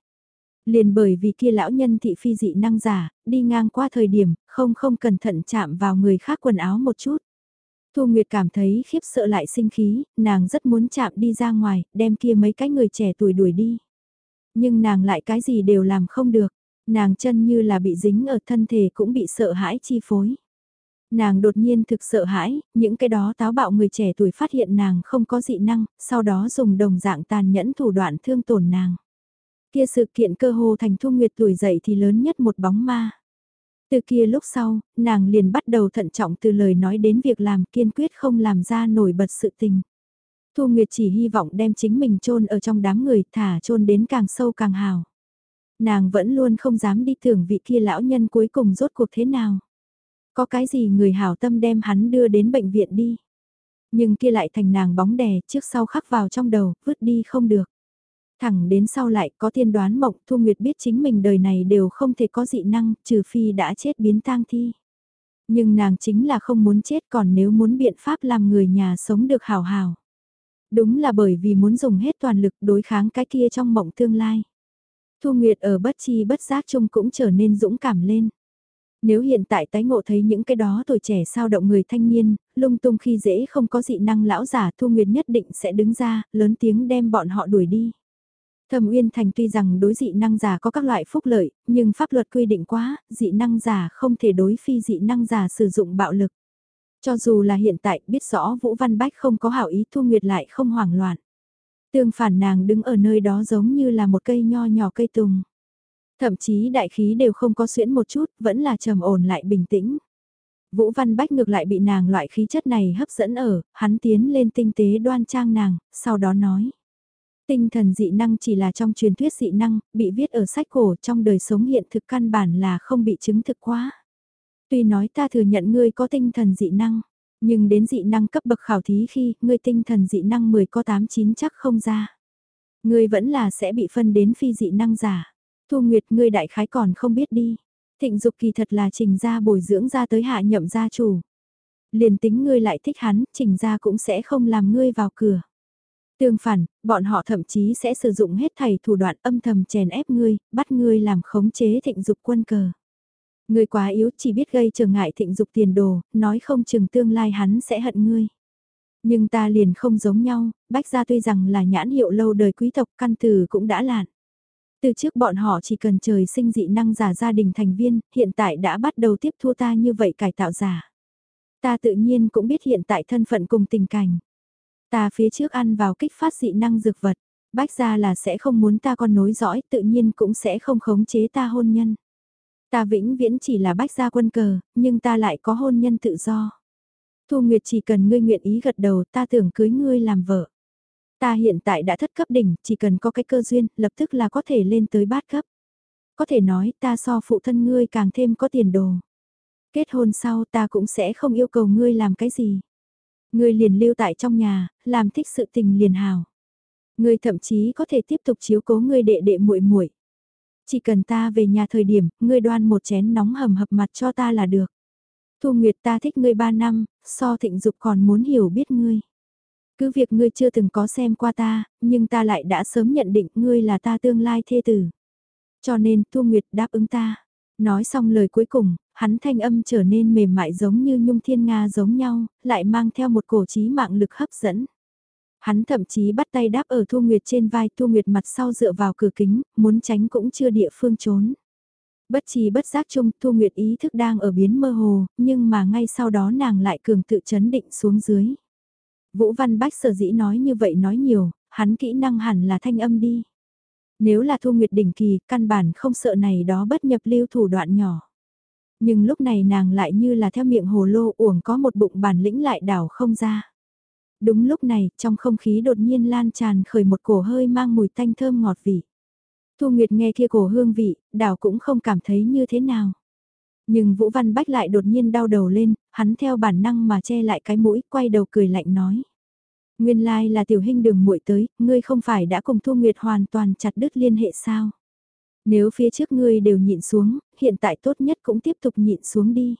Liền bởi vì kia lão nhân thị phi dị năng giả, đi ngang qua thời điểm, không không cẩn thận chạm vào người khác quần áo một chút. Thu Nguyệt cảm thấy khiếp sợ lại sinh khí, nàng rất muốn chạm đi ra ngoài, đem kia mấy cái người trẻ tuổi đuổi đi. Nhưng nàng lại cái gì đều làm không được, nàng chân như là bị dính ở thân thể cũng bị sợ hãi chi phối. Nàng đột nhiên thực sợ hãi, những cái đó táo bạo người trẻ tuổi phát hiện nàng không có dị năng, sau đó dùng đồng dạng tàn nhẫn thủ đoạn thương tổn nàng. Kia sự kiện cơ hồ thành thu nguyệt tuổi dậy thì lớn nhất một bóng ma. Từ kia lúc sau, nàng liền bắt đầu thận trọng từ lời nói đến việc làm kiên quyết không làm ra nổi bật sự tình. Thu Nguyệt chỉ hy vọng đem chính mình chôn ở trong đám người thả chôn đến càng sâu càng hào. Nàng vẫn luôn không dám đi tưởng vị kia lão nhân cuối cùng rốt cuộc thế nào. Có cái gì người hảo tâm đem hắn đưa đến bệnh viện đi. Nhưng kia lại thành nàng bóng đè trước sau khắc vào trong đầu, vứt đi không được. Thẳng đến sau lại có tiên đoán mộng Thu Nguyệt biết chính mình đời này đều không thể có dị năng trừ phi đã chết biến tang thi. Nhưng nàng chính là không muốn chết còn nếu muốn biện pháp làm người nhà sống được hào hào. Đúng là bởi vì muốn dùng hết toàn lực đối kháng cái kia trong mộng tương lai. Thu Nguyệt ở bất chi bất giác chung cũng trở nên dũng cảm lên. Nếu hiện tại tái ngộ thấy những cái đó tuổi trẻ sao động người thanh niên, lung tung khi dễ không có dị năng lão giả Thu Nguyệt nhất định sẽ đứng ra, lớn tiếng đem bọn họ đuổi đi. Thẩm Uyên Thành tuy rằng đối dị năng giả có các loại phúc lợi, nhưng pháp luật quy định quá, dị năng giả không thể đối phi dị năng giả sử dụng bạo lực. Cho dù là hiện tại biết rõ Vũ Văn Bách không có hảo ý Thu Nguyệt lại không hoảng loạn. Tương phản nàng đứng ở nơi đó giống như là một cây nho nhỏ cây tùng. Thậm chí đại khí đều không có xuyễn một chút, vẫn là trầm ổn lại bình tĩnh. Vũ Văn Bách ngược lại bị nàng loại khí chất này hấp dẫn ở, hắn tiến lên tinh tế đoan trang nàng, sau đó nói. Tinh thần dị năng chỉ là trong truyền thuyết dị năng, bị viết ở sách cổ trong đời sống hiện thực căn bản là không bị chứng thực quá. Tuy nói ta thừa nhận ngươi có tinh thần dị năng, nhưng đến dị năng cấp bậc khảo thí khi ngươi tinh thần dị năng 10 có 8 9 chắc không ra. Ngươi vẫn là sẽ bị phân đến phi dị năng giả. Thu Nguyệt ngươi đại khái còn không biết đi. Thịnh dục kỳ thật là trình gia bồi dưỡng ra tới hạ nhậm gia chủ. Liền tính ngươi lại thích hắn, trình gia cũng sẽ không làm ngươi vào cửa. Tương phản, bọn họ thậm chí sẽ sử dụng hết thầy thủ đoạn âm thầm chèn ép ngươi, bắt ngươi làm khống chế thịnh dục quân cờ. Ngươi quá yếu chỉ biết gây trở ngại thịnh dục tiền đồ, nói không chừng tương lai hắn sẽ hận ngươi. Nhưng ta liền không giống nhau, bách gia tuy rằng là nhãn hiệu lâu đời quý tộc căn từ cũng đã lạn. Từ trước bọn họ chỉ cần trời sinh dị năng giả gia đình thành viên, hiện tại đã bắt đầu tiếp thu ta như vậy cải tạo giả. Ta tự nhiên cũng biết hiện tại thân phận cùng tình cảnh. Ta phía trước ăn vào kích phát dị năng dược vật, bách gia là sẽ không muốn ta con nối dõi, tự nhiên cũng sẽ không khống chế ta hôn nhân. Ta vĩnh viễn chỉ là bách gia quân cờ, nhưng ta lại có hôn nhân tự do. Thu Nguyệt chỉ cần ngươi nguyện ý gật đầu ta tưởng cưới ngươi làm vợ. Ta hiện tại đã thất cấp đỉnh, chỉ cần có cái cơ duyên, lập tức là có thể lên tới bát cấp. Có thể nói ta so phụ thân ngươi càng thêm có tiền đồ. Kết hôn sau ta cũng sẽ không yêu cầu ngươi làm cái gì. Ngươi liền lưu tại trong nhà, làm thích sự tình liền hào. Ngươi thậm chí có thể tiếp tục chiếu cố ngươi đệ đệ muội muội. Chỉ cần ta về nhà thời điểm, ngươi đoan một chén nóng hầm hập mặt cho ta là được. Thu Nguyệt ta thích ngươi ba năm, so thịnh dục còn muốn hiểu biết ngươi. Cứ việc ngươi chưa từng có xem qua ta, nhưng ta lại đã sớm nhận định ngươi là ta tương lai thê tử. Cho nên Thu Nguyệt đáp ứng ta. Nói xong lời cuối cùng, hắn thanh âm trở nên mềm mại giống như nhung thiên nga giống nhau, lại mang theo một cổ trí mạng lực hấp dẫn. Hắn thậm chí bắt tay đáp ở Thu Nguyệt trên vai Thu Nguyệt mặt sau dựa vào cửa kính, muốn tránh cũng chưa địa phương trốn. Bất chi bất giác chung Thu Nguyệt ý thức đang ở biến mơ hồ, nhưng mà ngay sau đó nàng lại cường tự chấn định xuống dưới. Vũ Văn Bách sở dĩ nói như vậy nói nhiều, hắn kỹ năng hẳn là thanh âm đi. Nếu là Thu Nguyệt đỉnh kỳ, căn bản không sợ này đó bất nhập lưu thủ đoạn nhỏ. Nhưng lúc này nàng lại như là theo miệng hồ lô uổng có một bụng bản lĩnh lại đảo không ra. Đúng lúc này, trong không khí đột nhiên lan tràn khởi một cổ hơi mang mùi tanh thơm ngọt vị. Thu Nguyệt nghe kia cổ hương vị, đảo cũng không cảm thấy như thế nào. Nhưng Vũ Văn Bách lại đột nhiên đau đầu lên, hắn theo bản năng mà che lại cái mũi, quay đầu cười lạnh nói. Nguyên lai là tiểu hình đường muội tới, ngươi không phải đã cùng Thu Nguyệt hoàn toàn chặt đứt liên hệ sao? Nếu phía trước ngươi đều nhịn xuống, hiện tại tốt nhất cũng tiếp tục nhịn xuống đi.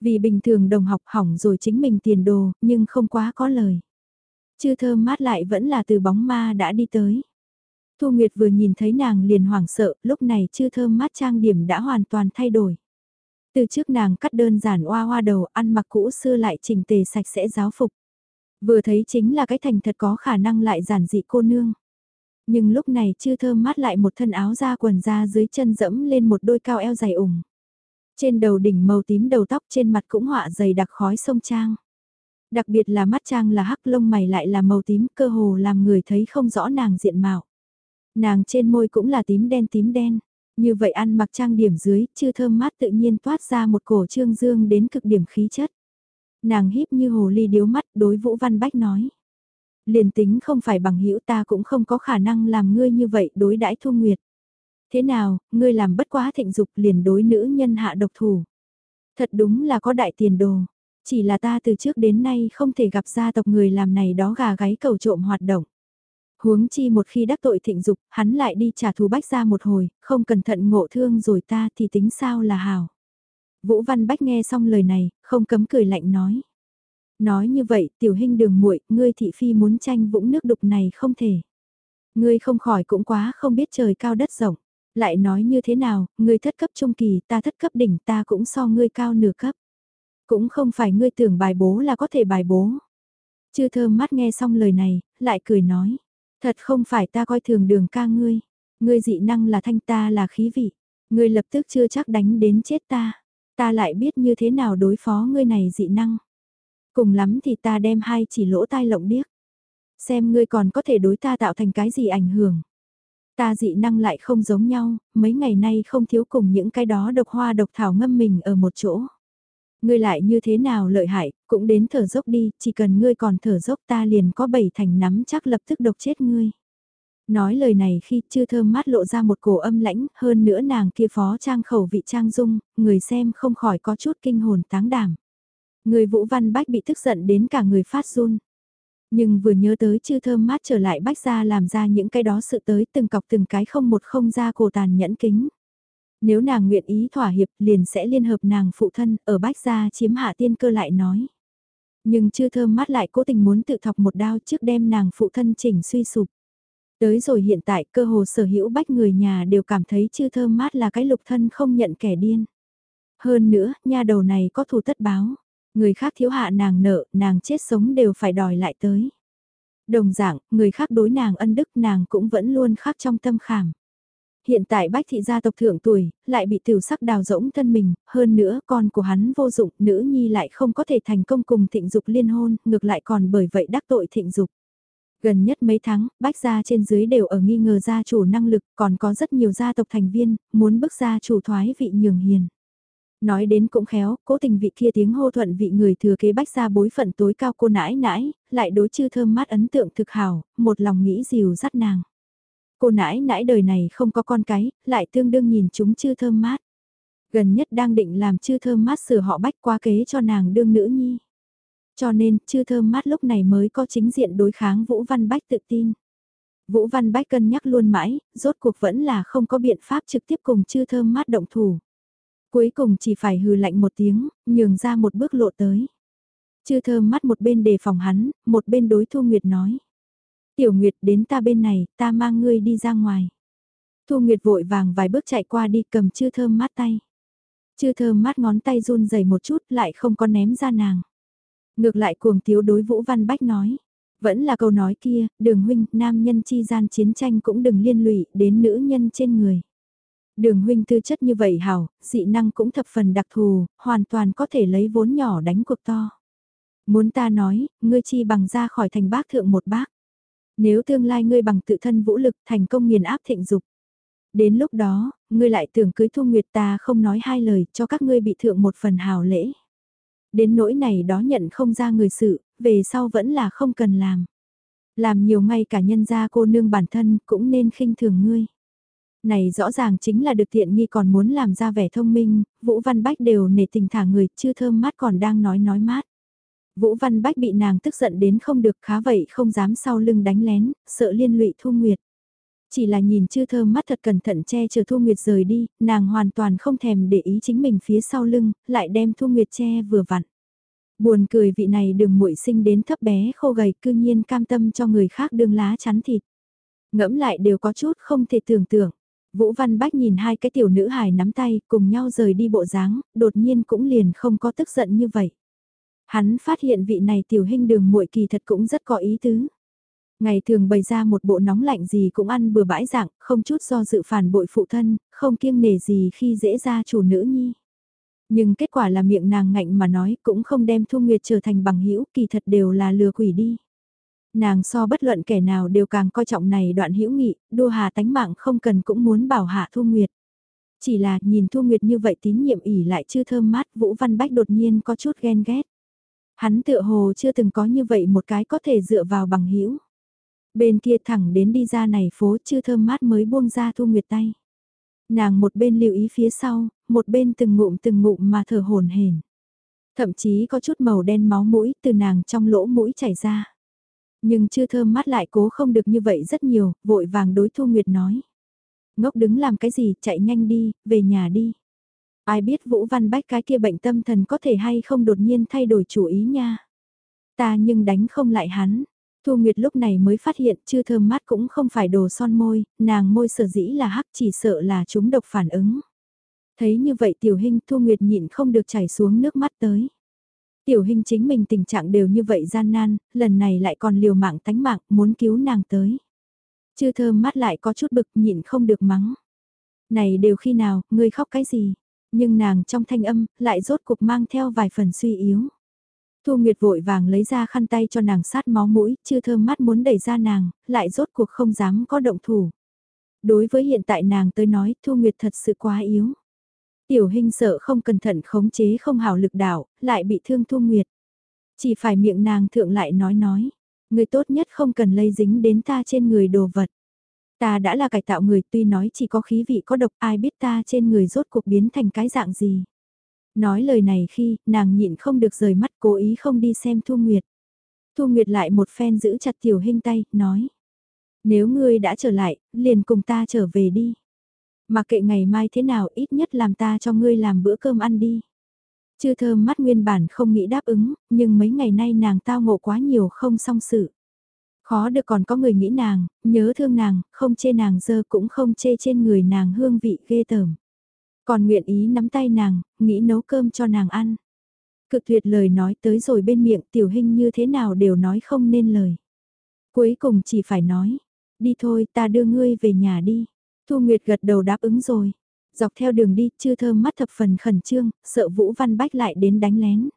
Vì bình thường đồng học hỏng rồi chính mình tiền đồ, nhưng không quá có lời. Chư thơm mát lại vẫn là từ bóng ma đã đi tới. Thu Nguyệt vừa nhìn thấy nàng liền hoảng sợ, lúc này chư thơm mát trang điểm đã hoàn toàn thay đổi. Từ trước nàng cắt đơn giản oa hoa đầu, ăn mặc cũ xưa lại chỉnh tề sạch sẽ giáo phục. Vừa thấy chính là cái thành thật có khả năng lại giản dị cô nương. Nhưng lúc này chưa thơm mát lại một thân áo da quần da dưới chân dẫm lên một đôi cao eo dày ủng. Trên đầu đỉnh màu tím đầu tóc trên mặt cũng họa dày đặc khói sông trang. Đặc biệt là mắt trang là hắc, lông mày lại là màu tím, cơ hồ làm người thấy không rõ nàng diện mạo. Nàng trên môi cũng là tím đen tím đen. Như vậy ăn mặc trang điểm dưới, chưa thơm mát tự nhiên toát ra một cổ trương dương đến cực điểm khí chất. Nàng híp như hồ ly điếu mắt đối Vũ Văn Bách nói. Liền tính không phải bằng hữu ta cũng không có khả năng làm ngươi như vậy đối đãi Thu Nguyệt. Thế nào, ngươi làm bất quá thịnh dục liền đối nữ nhân hạ độc thủ. Thật đúng là có đại tiền đồ. Chỉ là ta từ trước đến nay không thể gặp gia tộc người làm này đó gà gáy cầu trộm hoạt động. Huống chi một khi đắc tội thịnh dục, hắn lại đi trả thù bách ra một hồi, không cẩn thận ngộ thương rồi ta thì tính sao là hào. Vũ Văn Bách nghe xong lời này, không cấm cười lạnh nói. Nói như vậy, tiểu hình đường muội, ngươi thị phi muốn tranh vũng nước đục này không thể. Ngươi không khỏi cũng quá không biết trời cao đất rộng. Lại nói như thế nào, ngươi thất cấp trung kỳ, ta thất cấp đỉnh, ta cũng so ngươi cao nửa cấp. Cũng không phải ngươi tưởng bài bố là có thể bài bố. Chư thơm mắt nghe xong lời này, lại cười nói. Thật không phải ta coi thường đường ca ngươi. Ngươi dị năng là thanh ta là khí vị. Ngươi lập tức chưa chắc đánh đến chết ta. Ta lại biết như thế nào đối phó ngươi này dị năng. Cùng lắm thì ta đem hai chỉ lỗ tai lộng điếc. Xem ngươi còn có thể đối ta tạo thành cái gì ảnh hưởng. Ta dị năng lại không giống nhau, mấy ngày nay không thiếu cùng những cái đó độc hoa độc thảo ngâm mình ở một chỗ. Ngươi lại như thế nào lợi hại, cũng đến thở dốc đi, chỉ cần ngươi còn thở dốc ta liền có bảy thành nắm chắc lập tức độc chết ngươi. Nói lời này khi chưa thơm mát lộ ra một cổ âm lãnh, hơn nữa nàng kia phó trang khẩu vị trang dung, người xem không khỏi có chút kinh hồn táng đảm. Người Vũ Văn Bách bị tức giận đến cả người phát run. Nhưng vừa nhớ tới chư thơm mát trở lại bách ra làm ra những cái đó sự tới từng cọc từng cái không một không ra cổ tàn nhẫn kính. Nếu nàng nguyện ý thỏa hiệp liền sẽ liên hợp nàng phụ thân ở bách gia chiếm hạ tiên cơ lại nói. Nhưng chưa thơm mát lại cố tình muốn tự thọc một đao trước đem nàng phụ thân chỉnh suy sụp. Tới rồi hiện tại cơ hồ sở hữu bách người nhà đều cảm thấy chưa thơm mát là cái lục thân không nhận kẻ điên. Hơn nữa, nha đầu này có thù tất báo. Người khác thiếu hạ nàng nợ, nàng chết sống đều phải đòi lại tới. Đồng dạng, người khác đối nàng ân đức nàng cũng vẫn luôn khắc trong tâm khảm. Hiện tại bách thị gia tộc thượng tuổi, lại bị tiểu sắc đào rỗng thân mình, hơn nữa con của hắn vô dụng, nữ nhi lại không có thể thành công cùng thịnh dục liên hôn, ngược lại còn bởi vậy đắc tội thịnh dục. Gần nhất mấy tháng, bách gia trên dưới đều ở nghi ngờ gia chủ năng lực, còn có rất nhiều gia tộc thành viên, muốn bức gia chủ thoái vị nhường hiền. Nói đến cũng khéo, cố tình vị kia tiếng hô thuận vị người thừa kế bách gia bối phận tối cao cô nãi nãi, lại đối chư thơm mát ấn tượng thực hảo, một lòng nghĩ dìu dắt nàng. Cô nãi nãi đời này không có con cái, lại tương đương nhìn chúng chư thơm mát. Gần nhất đang định làm chư thơm mát sửa họ bách qua kế cho nàng đương nữ nhi. Cho nên, chư thơm mát lúc này mới có chính diện đối kháng Vũ Văn Bách tự tin. Vũ Văn Bách cân nhắc luôn mãi, rốt cuộc vẫn là không có biện pháp trực tiếp cùng chư thơm mát động thủ. Cuối cùng chỉ phải hừ lạnh một tiếng, nhường ra một bước lộ tới. Chư thơm mắt một bên đề phòng hắn, một bên đối Thu Nguyệt nói. Tiểu Nguyệt đến ta bên này, ta mang ngươi đi ra ngoài. Thu Nguyệt vội vàng vài bước chạy qua đi cầm chư thơm mát tay. Chư thơm mát ngón tay run rẩy một chút lại không có ném ra nàng. Ngược lại cuồng thiếu đối Vũ Văn Bách nói. Vẫn là câu nói kia, đường huynh, nam nhân chi gian chiến tranh cũng đừng liên lụy đến nữ nhân trên người. Đường huynh tư chất như vậy hảo, dị năng cũng thập phần đặc thù, hoàn toàn có thể lấy vốn nhỏ đánh cuộc to. Muốn ta nói, ngươi chi bằng ra khỏi thành bác thượng một bác. Nếu tương lai ngươi bằng tự thân vũ lực thành công nghiền áp thịnh dục. Đến lúc đó, ngươi lại tưởng cưới thu nguyệt ta không nói hai lời cho các ngươi bị thượng một phần hào lễ. Đến nỗi này đó nhận không ra người sự, về sau vẫn là không cần làm. Làm nhiều ngay cả nhân gia cô nương bản thân cũng nên khinh thường ngươi. Này rõ ràng chính là được tiện nghi còn muốn làm ra vẻ thông minh, Vũ Văn Bách đều nể tình thả người chưa thơm mát còn đang nói nói mát. Vũ Văn Bách bị nàng tức giận đến không được khá vậy không dám sau lưng đánh lén, sợ liên lụy Thu Nguyệt. Chỉ là nhìn chư thơm mắt thật cẩn thận che chờ Thu Nguyệt rời đi, nàng hoàn toàn không thèm để ý chính mình phía sau lưng, lại đem Thu Nguyệt che vừa vặn. Buồn cười vị này đường muội sinh đến thấp bé khô gầy cư nhiên cam tâm cho người khác đương lá chắn thịt. Ngẫm lại đều có chút không thể tưởng tượng. Vũ Văn Bách nhìn hai cái tiểu nữ hài nắm tay cùng nhau rời đi bộ dáng, đột nhiên cũng liền không có tức giận như vậy. Hắn phát hiện vị này tiểu hình đường muội kỳ thật cũng rất có ý tứ. Ngày thường bày ra một bộ nóng lạnh gì cũng ăn bừa bãi dạng, không chút do dự phản bội phụ thân, không kiêng nề gì khi dễ ra chủ nữ nhi. Nhưng kết quả là miệng nàng ngạnh mà nói cũng không đem Thu Nguyệt trở thành bằng hữu kỳ thật đều là lừa quỷ đi. Nàng so bất luận kẻ nào đều càng coi trọng này đoạn hữu nghị, đua hà tánh mạng không cần cũng muốn bảo hạ Thu Nguyệt. Chỉ là nhìn Thu Nguyệt như vậy tín nhiệm ỉ lại chưa thơm mát Vũ Văn Bách đột nhiên có chút ghen ghét. Hắn tựa hồ chưa từng có như vậy một cái có thể dựa vào bằng hữu Bên kia thẳng đến đi ra này phố chưa thơm mát mới buông ra Thu Nguyệt tay. Nàng một bên lưu ý phía sau, một bên từng ngụm từng ngụm mà thở hồn hển. Thậm chí có chút màu đen máu mũi từ nàng trong lỗ mũi chảy ra. Nhưng chưa thơm mát lại cố không được như vậy rất nhiều, vội vàng đối Thu Nguyệt nói. Ngốc đứng làm cái gì, chạy nhanh đi, về nhà đi. Ai biết Vũ Văn Bách cái kia bệnh tâm thần có thể hay không đột nhiên thay đổi chủ ý nha. Ta nhưng đánh không lại hắn. Thu Nguyệt lúc này mới phát hiện chưa thơm mắt cũng không phải đồ son môi, nàng môi sở dĩ là hắc chỉ sợ là chúng độc phản ứng. Thấy như vậy tiểu hình Thu Nguyệt nhịn không được chảy xuống nước mắt tới. Tiểu hình chính mình tình trạng đều như vậy gian nan, lần này lại còn liều mạng tánh mạng muốn cứu nàng tới. Chư thơm mắt lại có chút bực nhịn không được mắng. Này đều khi nào, ngươi khóc cái gì? Nhưng nàng trong thanh âm, lại rốt cuộc mang theo vài phần suy yếu. Thu Nguyệt vội vàng lấy ra khăn tay cho nàng sát máu mũi, chưa thơm mắt muốn đẩy ra nàng, lại rốt cuộc không dám có động thủ. Đối với hiện tại nàng tới nói, Thu Nguyệt thật sự quá yếu. Tiểu hình sợ không cẩn thận khống chế không hào lực đảo, lại bị thương Thu Nguyệt. Chỉ phải miệng nàng thượng lại nói nói, người tốt nhất không cần lây dính đến ta trên người đồ vật. Ta đã là cải tạo người tuy nói chỉ có khí vị có độc ai biết ta trên người rốt cuộc biến thành cái dạng gì. Nói lời này khi nàng nhịn không được rời mắt cố ý không đi xem Thu Nguyệt. Thu Nguyệt lại một phen giữ chặt tiểu hình tay, nói. Nếu ngươi đã trở lại, liền cùng ta trở về đi. Mà kệ ngày mai thế nào ít nhất làm ta cho ngươi làm bữa cơm ăn đi. Chư thơm mắt nguyên bản không nghĩ đáp ứng, nhưng mấy ngày nay nàng tao ngộ quá nhiều không song sự. Khó được còn có người nghĩ nàng, nhớ thương nàng, không chê nàng dơ cũng không chê trên người nàng hương vị ghê tởm. Còn nguyện ý nắm tay nàng, nghĩ nấu cơm cho nàng ăn. Cực tuyệt lời nói tới rồi bên miệng tiểu hình như thế nào đều nói không nên lời. Cuối cùng chỉ phải nói, đi thôi ta đưa ngươi về nhà đi. Thu Nguyệt gật đầu đáp ứng rồi. Dọc theo đường đi, chư thơm mắt thập phần khẩn trương, sợ Vũ Văn Bách lại đến đánh lén.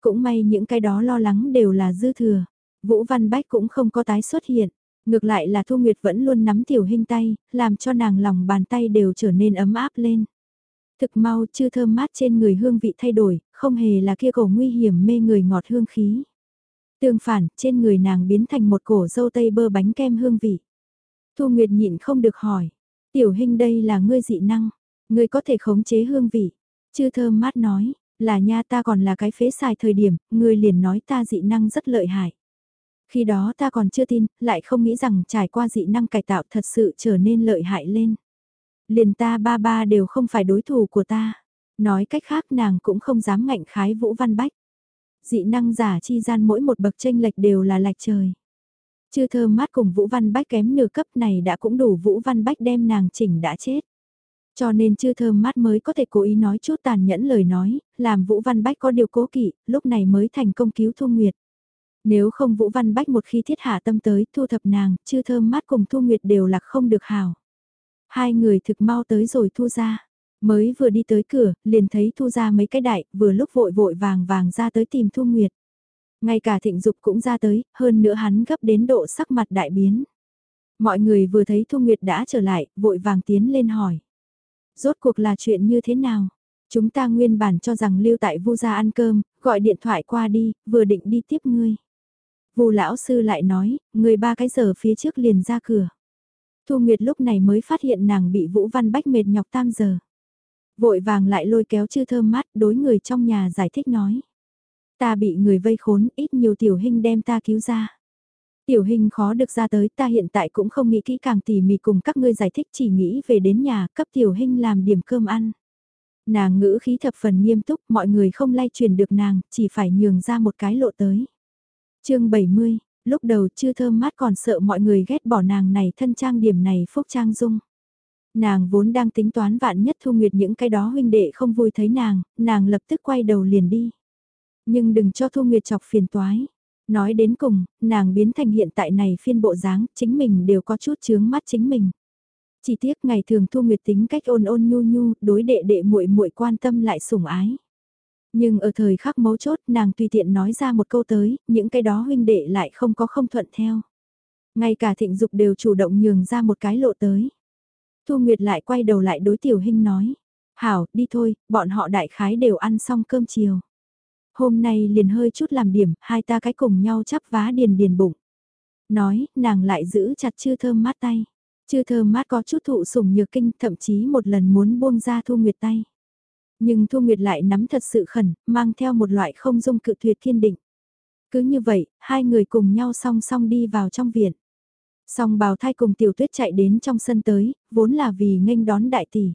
Cũng may những cái đó lo lắng đều là dư thừa. Vũ Văn Bách cũng không có tái xuất hiện. Ngược lại là Thu Nguyệt vẫn luôn nắm tiểu hình tay, làm cho nàng lòng bàn tay đều trở nên ấm áp lên. Thực mau chưa thơm mát trên người hương vị thay đổi, không hề là kia cổ nguy hiểm mê người ngọt hương khí. Tương phản, trên người nàng biến thành một cổ dâu tây bơ bánh kem hương vị. Thu Nguyệt nhịn không được hỏi, tiểu hình đây là ngươi dị năng, ngươi có thể khống chế hương vị. Chư thơm mát nói, là nha ta còn là cái phế xài thời điểm, ngươi liền nói ta dị năng rất lợi hại. Khi đó ta còn chưa tin, lại không nghĩ rằng trải qua dị năng cải tạo thật sự trở nên lợi hại lên. Liền ta ba ba đều không phải đối thủ của ta. Nói cách khác nàng cũng không dám ngạnh khái Vũ Văn Bách. Dị năng giả chi gian mỗi một bậc tranh lệch đều là lệch trời. Chưa thơ mát cùng Vũ Văn Bách kém nửa cấp này đã cũng đủ Vũ Văn Bách đem nàng chỉnh đã chết. Cho nên chưa thơm mát mới có thể cố ý nói chút tàn nhẫn lời nói, làm Vũ Văn Bách có điều cố kỵ, lúc này mới thành công cứu Thu Nguyệt. Nếu không Vũ Văn Bách một khi thiết hạ tâm tới thu thập nàng, chưa thơm mát cùng Thu Nguyệt đều là không được hảo Hai người thực mau tới rồi Thu ra. Mới vừa đi tới cửa, liền thấy Thu ra mấy cái đại, vừa lúc vội vội vàng vàng ra tới tìm Thu Nguyệt. Ngay cả thịnh dục cũng ra tới, hơn nữa hắn gấp đến độ sắc mặt đại biến. Mọi người vừa thấy Thu Nguyệt đã trở lại, vội vàng tiến lên hỏi. Rốt cuộc là chuyện như thế nào? Chúng ta nguyên bản cho rằng lưu tại vu gia ăn cơm, gọi điện thoại qua đi, vừa định đi tiếp ngươi. Vu lão sư lại nói, người ba cái giờ phía trước liền ra cửa. Thu Nguyệt lúc này mới phát hiện nàng bị Vũ Văn Bách mệt nhọc tam giờ. Vội vàng lại lôi kéo chư thơm mát đối người trong nhà giải thích nói. Ta bị người vây khốn, ít nhiều tiểu hình đem ta cứu ra. Tiểu hình khó được ra tới, ta hiện tại cũng không nghĩ kỹ càng tỉ mỉ cùng các ngươi giải thích chỉ nghĩ về đến nhà cấp tiểu hình làm điểm cơm ăn. Nàng ngữ khí thập phần nghiêm túc, mọi người không lay truyền được nàng, chỉ phải nhường ra một cái lộ tới chương 70, lúc đầu chưa thơm mát còn sợ mọi người ghét bỏ nàng này thân trang điểm này phúc trang dung. Nàng vốn đang tính toán vạn nhất thu nguyệt những cái đó huynh đệ không vui thấy nàng, nàng lập tức quay đầu liền đi. Nhưng đừng cho Thu Nguyệt chọc phiền toái. Nói đến cùng, nàng biến thành hiện tại này phiên bộ dáng, chính mình đều có chút chướng mắt chính mình. Chỉ tiếc ngày thường Thu Nguyệt tính cách ôn ôn nhu nhu, đối đệ đệ muội muội quan tâm lại sủng ái. Nhưng ở thời khắc mấu chốt nàng tùy tiện nói ra một câu tới, những cái đó huynh đệ lại không có không thuận theo. Ngay cả thịnh dục đều chủ động nhường ra một cái lộ tới. Thu Nguyệt lại quay đầu lại đối tiểu hình nói. Hảo, đi thôi, bọn họ đại khái đều ăn xong cơm chiều. Hôm nay liền hơi chút làm điểm, hai ta cái cùng nhau chắp vá điền điền bụng. Nói, nàng lại giữ chặt chư thơm mát tay. Chư thơm mát có chút thụ sủng nhược kinh, thậm chí một lần muốn buông ra Thu Nguyệt tay. Nhưng Thu Nguyệt lại nắm thật sự khẩn, mang theo một loại không dung cự tuyệt kiên định. Cứ như vậy, hai người cùng nhau song song đi vào trong viện. Song bào thai cùng tiểu tuyết chạy đến trong sân tới, vốn là vì nghênh đón đại tỷ.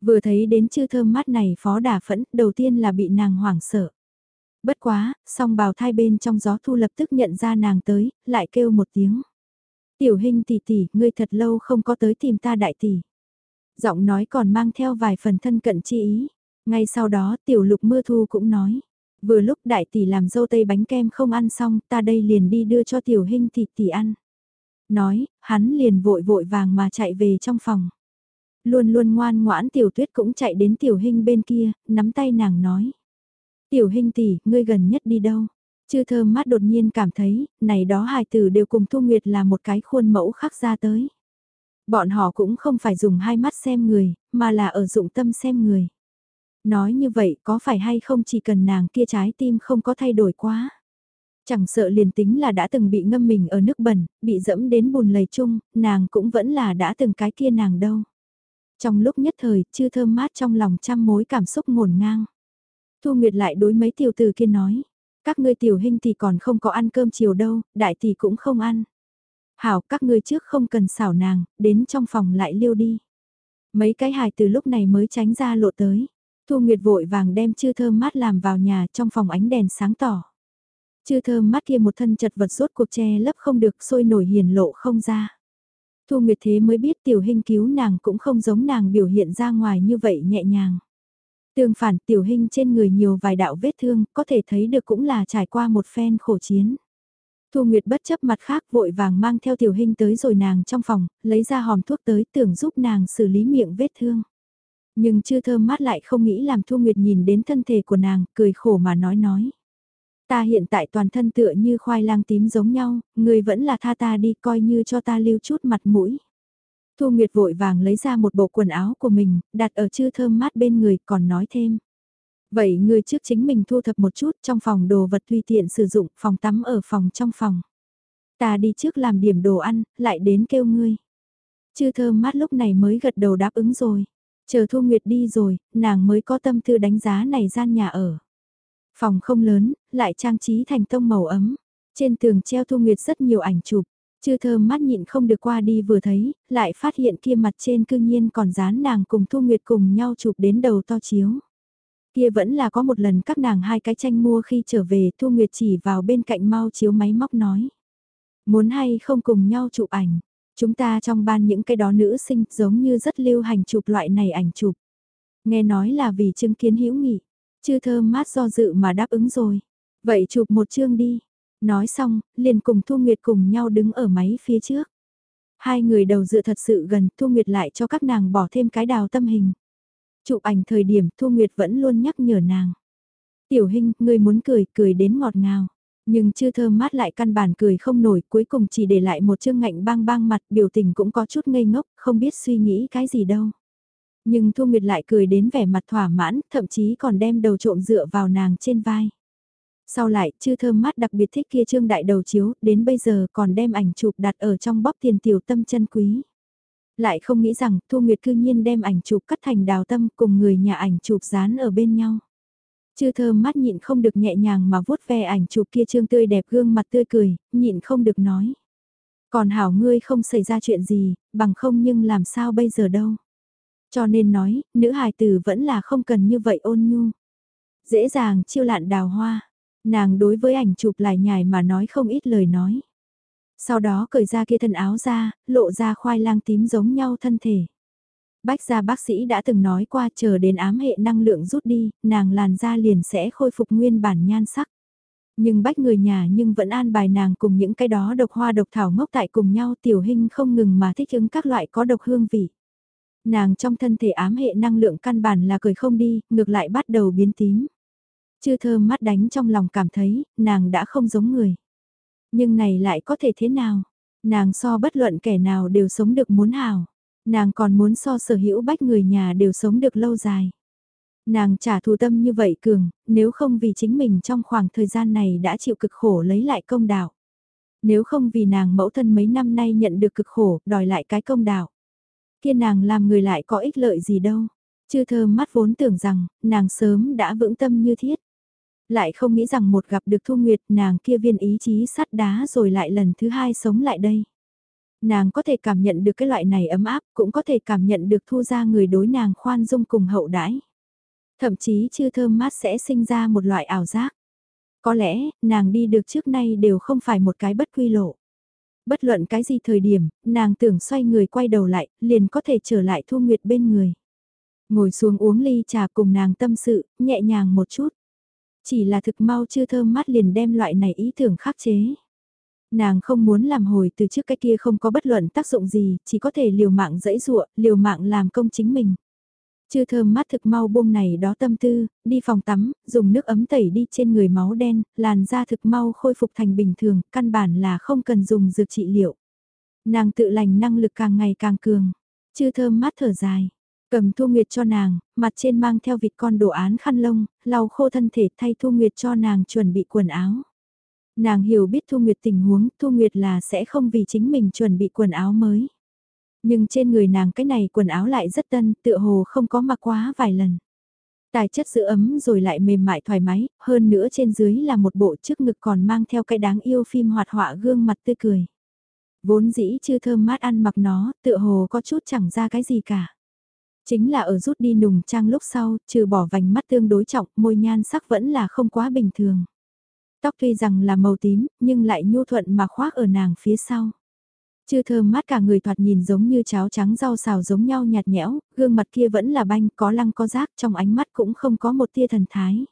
Vừa thấy đến chư thơm mát này phó đà phẫn, đầu tiên là bị nàng hoảng sợ. Bất quá, song bào thai bên trong gió thu lập tức nhận ra nàng tới, lại kêu một tiếng. Tiểu hình tỷ tỷ, ngươi thật lâu không có tới tìm ta đại tỷ. Giọng nói còn mang theo vài phần thân cận chi ý. Ngay sau đó tiểu lục mưa thu cũng nói. Vừa lúc đại tỷ làm dâu tây bánh kem không ăn xong, ta đây liền đi đưa cho tiểu hình tỷ tỷ ăn. Nói, hắn liền vội vội vàng mà chạy về trong phòng. Luôn luôn ngoan ngoãn tiểu tuyết cũng chạy đến tiểu hình bên kia, nắm tay nàng nói. Tiểu hình tỷ, ngươi gần nhất đi đâu? Chư thơm mát đột nhiên cảm thấy, này đó hài tử đều cùng Thu Nguyệt là một cái khuôn mẫu khác ra tới. Bọn họ cũng không phải dùng hai mắt xem người, mà là ở dụng tâm xem người. Nói như vậy có phải hay không chỉ cần nàng kia trái tim không có thay đổi quá. Chẳng sợ liền tính là đã từng bị ngâm mình ở nước bẩn, bị dẫm đến bùn lầy chung, nàng cũng vẫn là đã từng cái kia nàng đâu. Trong lúc nhất thời, chưa thơm mát trong lòng trăm mối cảm xúc ngổn ngang. Thu Nguyệt lại đối mấy tiểu tử kia nói, các ngươi tiểu hình thì còn không có ăn cơm chiều đâu, đại tỷ cũng không ăn. Hảo, các ngươi trước không cần xảo nàng, đến trong phòng lại liêu đi. Mấy cái hài từ lúc này mới tránh ra lộ tới. Thu Nguyệt vội vàng đem chư thơm mát làm vào nhà trong phòng ánh đèn sáng tỏ. Chư thơm mát kia một thân chật vật rốt cuộc che lấp không được sôi nổi hiền lộ không ra. Thu Nguyệt thế mới biết tiểu hình cứu nàng cũng không giống nàng biểu hiện ra ngoài như vậy nhẹ nhàng. Tương phản tiểu hình trên người nhiều vài đạo vết thương có thể thấy được cũng là trải qua một phen khổ chiến. Thu Nguyệt bất chấp mặt khác vội vàng mang theo tiểu hình tới rồi nàng trong phòng, lấy ra hòm thuốc tới tưởng giúp nàng xử lý miệng vết thương. Nhưng chưa thơm mát lại không nghĩ làm Thu Nguyệt nhìn đến thân thể của nàng, cười khổ mà nói nói. Ta hiện tại toàn thân tựa như khoai lang tím giống nhau, người vẫn là tha ta đi coi như cho ta lưu chút mặt mũi. Thu Nguyệt vội vàng lấy ra một bộ quần áo của mình, đặt ở chư thơm mát bên người còn nói thêm. Vậy người trước chính mình thu thập một chút trong phòng đồ vật tùy tiện sử dụng, phòng tắm ở phòng trong phòng. Ta đi trước làm điểm đồ ăn, lại đến kêu ngươi. Chư thơm mát lúc này mới gật đầu đáp ứng rồi. Chờ Thu Nguyệt đi rồi, nàng mới có tâm tư đánh giá này gian nhà ở. Phòng không lớn, lại trang trí thành tông màu ấm. Trên tường treo Thu Nguyệt rất nhiều ảnh chụp. Chư thơm mắt nhịn không được qua đi vừa thấy, lại phát hiện kia mặt trên cư nhiên còn dán nàng cùng Thu Nguyệt cùng nhau chụp đến đầu to chiếu. Kia vẫn là có một lần các nàng hai cái tranh mua khi trở về Thu Nguyệt chỉ vào bên cạnh mau chiếu máy móc nói. Muốn hay không cùng nhau chụp ảnh, chúng ta trong ban những cái đó nữ sinh giống như rất lưu hành chụp loại này ảnh chụp. Nghe nói là vì chứng kiến hữu nghị, chư thơm mát do dự mà đáp ứng rồi. Vậy chụp một chương đi. Nói xong, liền cùng Thu Nguyệt cùng nhau đứng ở máy phía trước. Hai người đầu dựa thật sự gần, Thu Nguyệt lại cho các nàng bỏ thêm cái đào tâm hình. Chụp ảnh thời điểm Thu Nguyệt vẫn luôn nhắc nhở nàng. Tiểu hình, người muốn cười, cười đến ngọt ngào. Nhưng chưa thơm mát lại căn bản cười không nổi, cuối cùng chỉ để lại một chương ngạnh bang bang mặt, biểu tình cũng có chút ngây ngốc, không biết suy nghĩ cái gì đâu. Nhưng Thu Nguyệt lại cười đến vẻ mặt thỏa mãn, thậm chí còn đem đầu trộm dựa vào nàng trên vai. Sau lại, chư thơm mát đặc biệt thích kia trương đại đầu chiếu, đến bây giờ còn đem ảnh chụp đặt ở trong bóp tiền tiểu tâm chân quý. Lại không nghĩ rằng Thu Nguyệt cư nhiên đem ảnh chụp cắt thành đào tâm cùng người nhà ảnh chụp dán ở bên nhau. Chư thơm mắt nhịn không được nhẹ nhàng mà vuốt ve ảnh chụp kia trương tươi đẹp gương mặt tươi cười, nhịn không được nói. Còn hảo ngươi không xảy ra chuyện gì, bằng không nhưng làm sao bây giờ đâu. Cho nên nói, nữ hài tử vẫn là không cần như vậy ôn nhu. Dễ dàng chiêu lạn đào hoa, nàng đối với ảnh chụp lại nhài mà nói không ít lời nói. Sau đó cởi ra kia thân áo ra, lộ ra khoai lang tím giống nhau thân thể. Bách gia bác sĩ đã từng nói qua chờ đến ám hệ năng lượng rút đi, nàng làn da liền sẽ khôi phục nguyên bản nhan sắc. Nhưng bách người nhà nhưng vẫn an bài nàng cùng những cái đó độc hoa độc thảo ngốc tại cùng nhau tiểu hình không ngừng mà thích ứng các loại có độc hương vị. Nàng trong thân thể ám hệ năng lượng căn bản là cười không đi, ngược lại bắt đầu biến tím. Chư thơm mắt đánh trong lòng cảm thấy, nàng đã không giống người. Nhưng này lại có thể thế nào? Nàng so bất luận kẻ nào đều sống được muốn hào. Nàng còn muốn so sở hữu bách người nhà đều sống được lâu dài. Nàng trả thù tâm như vậy cường, nếu không vì chính mình trong khoảng thời gian này đã chịu cực khổ lấy lại công đạo. Nếu không vì nàng mẫu thân mấy năm nay nhận được cực khổ, đòi lại cái công đạo. Kia nàng làm người lại có ích lợi gì đâu. Chư thơ mắt vốn tưởng rằng, nàng sớm đã vững tâm như thiết. Lại không nghĩ rằng một gặp được Thu Nguyệt nàng kia viên ý chí sắt đá rồi lại lần thứ hai sống lại đây. Nàng có thể cảm nhận được cái loại này ấm áp, cũng có thể cảm nhận được thu ra người đối nàng khoan dung cùng hậu đãi. Thậm chí chưa thơm mát sẽ sinh ra một loại ảo giác. Có lẽ, nàng đi được trước nay đều không phải một cái bất quy lộ. Bất luận cái gì thời điểm, nàng tưởng xoay người quay đầu lại, liền có thể trở lại Thu Nguyệt bên người. Ngồi xuống uống ly trà cùng nàng tâm sự, nhẹ nhàng một chút. Chỉ là thực mau chưa thơm mát liền đem loại này ý tưởng khắc chế. Nàng không muốn làm hồi từ trước cái kia không có bất luận tác dụng gì, chỉ có thể liều mạng dẫy dụa, liều mạng làm công chính mình. Chư thơm mát thực mau buông này đó tâm tư, đi phòng tắm, dùng nước ấm tẩy đi trên người máu đen, làn da thực mau khôi phục thành bình thường, căn bản là không cần dùng dược trị liệu. Nàng tự lành năng lực càng ngày càng cường. chư thơm mát thở dài. Cầm Thu Nguyệt cho nàng, mặt trên mang theo vịt con đồ án khăn lông, lau khô thân thể thay Thu Nguyệt cho nàng chuẩn bị quần áo. Nàng hiểu biết Thu Nguyệt tình huống, Thu Nguyệt là sẽ không vì chính mình chuẩn bị quần áo mới. Nhưng trên người nàng cái này quần áo lại rất tân, tựa hồ không có mặc quá vài lần. Tài chất giữ ấm rồi lại mềm mại thoải mái, hơn nữa trên dưới là một bộ trước ngực còn mang theo cái đáng yêu phim hoạt họa gương mặt tươi cười. Vốn dĩ chưa thơm mát ăn mặc nó, tựa hồ có chút chẳng ra cái gì cả. Chính là ở rút đi nùng trang lúc sau, trừ bỏ vành mắt tương đối trọng, môi nhan sắc vẫn là không quá bình thường. Tóc tuy rằng là màu tím, nhưng lại nhu thuận mà khoác ở nàng phía sau. Chưa thơm mát cả người thoạt nhìn giống như cháo trắng rau xào giống nhau nhạt nhẽo, gương mặt kia vẫn là banh có lăng có rác trong ánh mắt cũng không có một tia thần thái.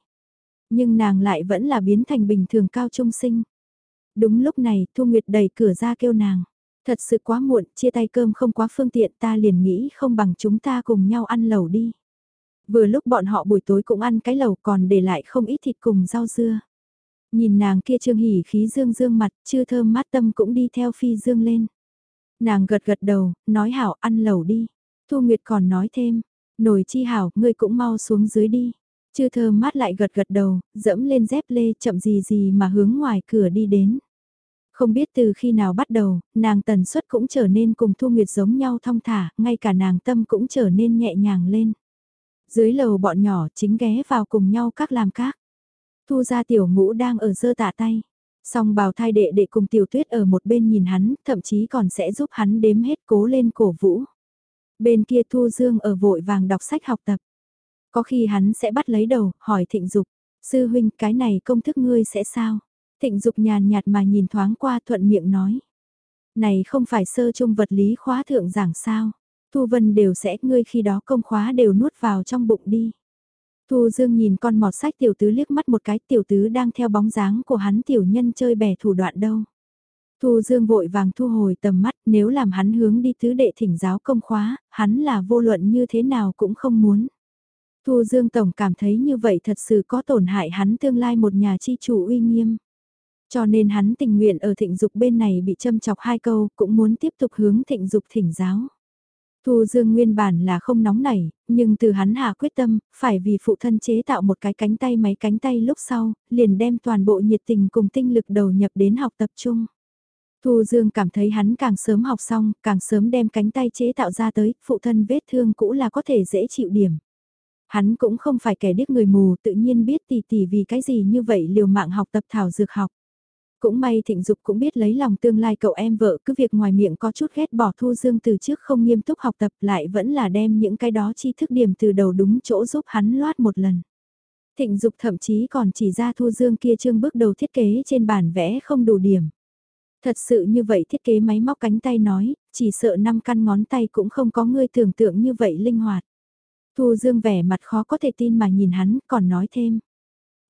Nhưng nàng lại vẫn là biến thành bình thường cao trung sinh. Đúng lúc này Thu Nguyệt đẩy cửa ra kêu nàng. Thật sự quá muộn, chia tay cơm không quá phương tiện ta liền nghĩ không bằng chúng ta cùng nhau ăn lẩu đi. Vừa lúc bọn họ buổi tối cũng ăn cái lẩu còn để lại không ít thịt cùng rau dưa. Nhìn nàng kia trương hỉ khí dương dương mặt, chưa thơm mát tâm cũng đi theo phi dương lên. Nàng gật gật đầu, nói hảo ăn lẩu đi. Thu Nguyệt còn nói thêm, nồi chi hảo, ngươi cũng mau xuống dưới đi. Chư thơm mát lại gật gật đầu, dẫm lên dép lê chậm gì gì mà hướng ngoài cửa đi đến. Không biết từ khi nào bắt đầu, nàng tần suất cũng trở nên cùng Thu Nguyệt giống nhau thong thả, ngay cả nàng tâm cũng trở nên nhẹ nhàng lên. Dưới lầu bọn nhỏ chính ghé vào cùng nhau các làm các. Thu ra tiểu ngũ đang ở dơ tạ tay. Song bào thai đệ đệ cùng tiểu tuyết ở một bên nhìn hắn, thậm chí còn sẽ giúp hắn đếm hết cố lên cổ vũ. Bên kia Thu Dương ở vội vàng đọc sách học tập. Có khi hắn sẽ bắt lấy đầu, hỏi thịnh dục, sư huynh cái này công thức ngươi sẽ sao? Thịnh dục nhàn nhạt mà nhìn thoáng qua thuận miệng nói. Này không phải sơ trung vật lý khóa thượng giảng sao? Thu Vân đều sẽ ngươi khi đó công khóa đều nuốt vào trong bụng đi. Thu Dương nhìn con mọt sách tiểu tứ liếc mắt một cái tiểu tứ đang theo bóng dáng của hắn tiểu nhân chơi bẻ thủ đoạn đâu. Thu Dương vội vàng thu hồi tầm mắt nếu làm hắn hướng đi tứ đệ thỉnh giáo công khóa, hắn là vô luận như thế nào cũng không muốn. Thu Dương Tổng cảm thấy như vậy thật sự có tổn hại hắn tương lai một nhà chi chủ uy nghiêm. Cho nên hắn tình nguyện ở thịnh dục bên này bị châm chọc hai câu cũng muốn tiếp tục hướng thịnh dục thỉnh giáo. Thu Dương nguyên bản là không nóng nảy, nhưng từ hắn hạ quyết tâm, phải vì phụ thân chế tạo một cái cánh tay máy cánh tay lúc sau, liền đem toàn bộ nhiệt tình cùng tinh lực đầu nhập đến học tập trung. Thu Dương cảm thấy hắn càng sớm học xong, càng sớm đem cánh tay chế tạo ra tới, phụ thân vết thương cũ là có thể dễ chịu điểm. Hắn cũng không phải kẻ điếc người mù tự nhiên biết tỉ tỉ vì cái gì như vậy liều mạng học tập thảo dược học. Cũng may thịnh dục cũng biết lấy lòng tương lai cậu em vợ cứ việc ngoài miệng có chút ghét bỏ Thu Dương từ trước không nghiêm túc học tập lại vẫn là đem những cái đó chi thức điểm từ đầu đúng chỗ giúp hắn loát một lần. Thịnh dục thậm chí còn chỉ ra Thu Dương kia chương bước đầu thiết kế trên bản vẽ không đủ điểm. Thật sự như vậy thiết kế máy móc cánh tay nói, chỉ sợ năm căn ngón tay cũng không có người tưởng tượng như vậy linh hoạt. Thu Dương vẻ mặt khó có thể tin mà nhìn hắn, còn nói thêm.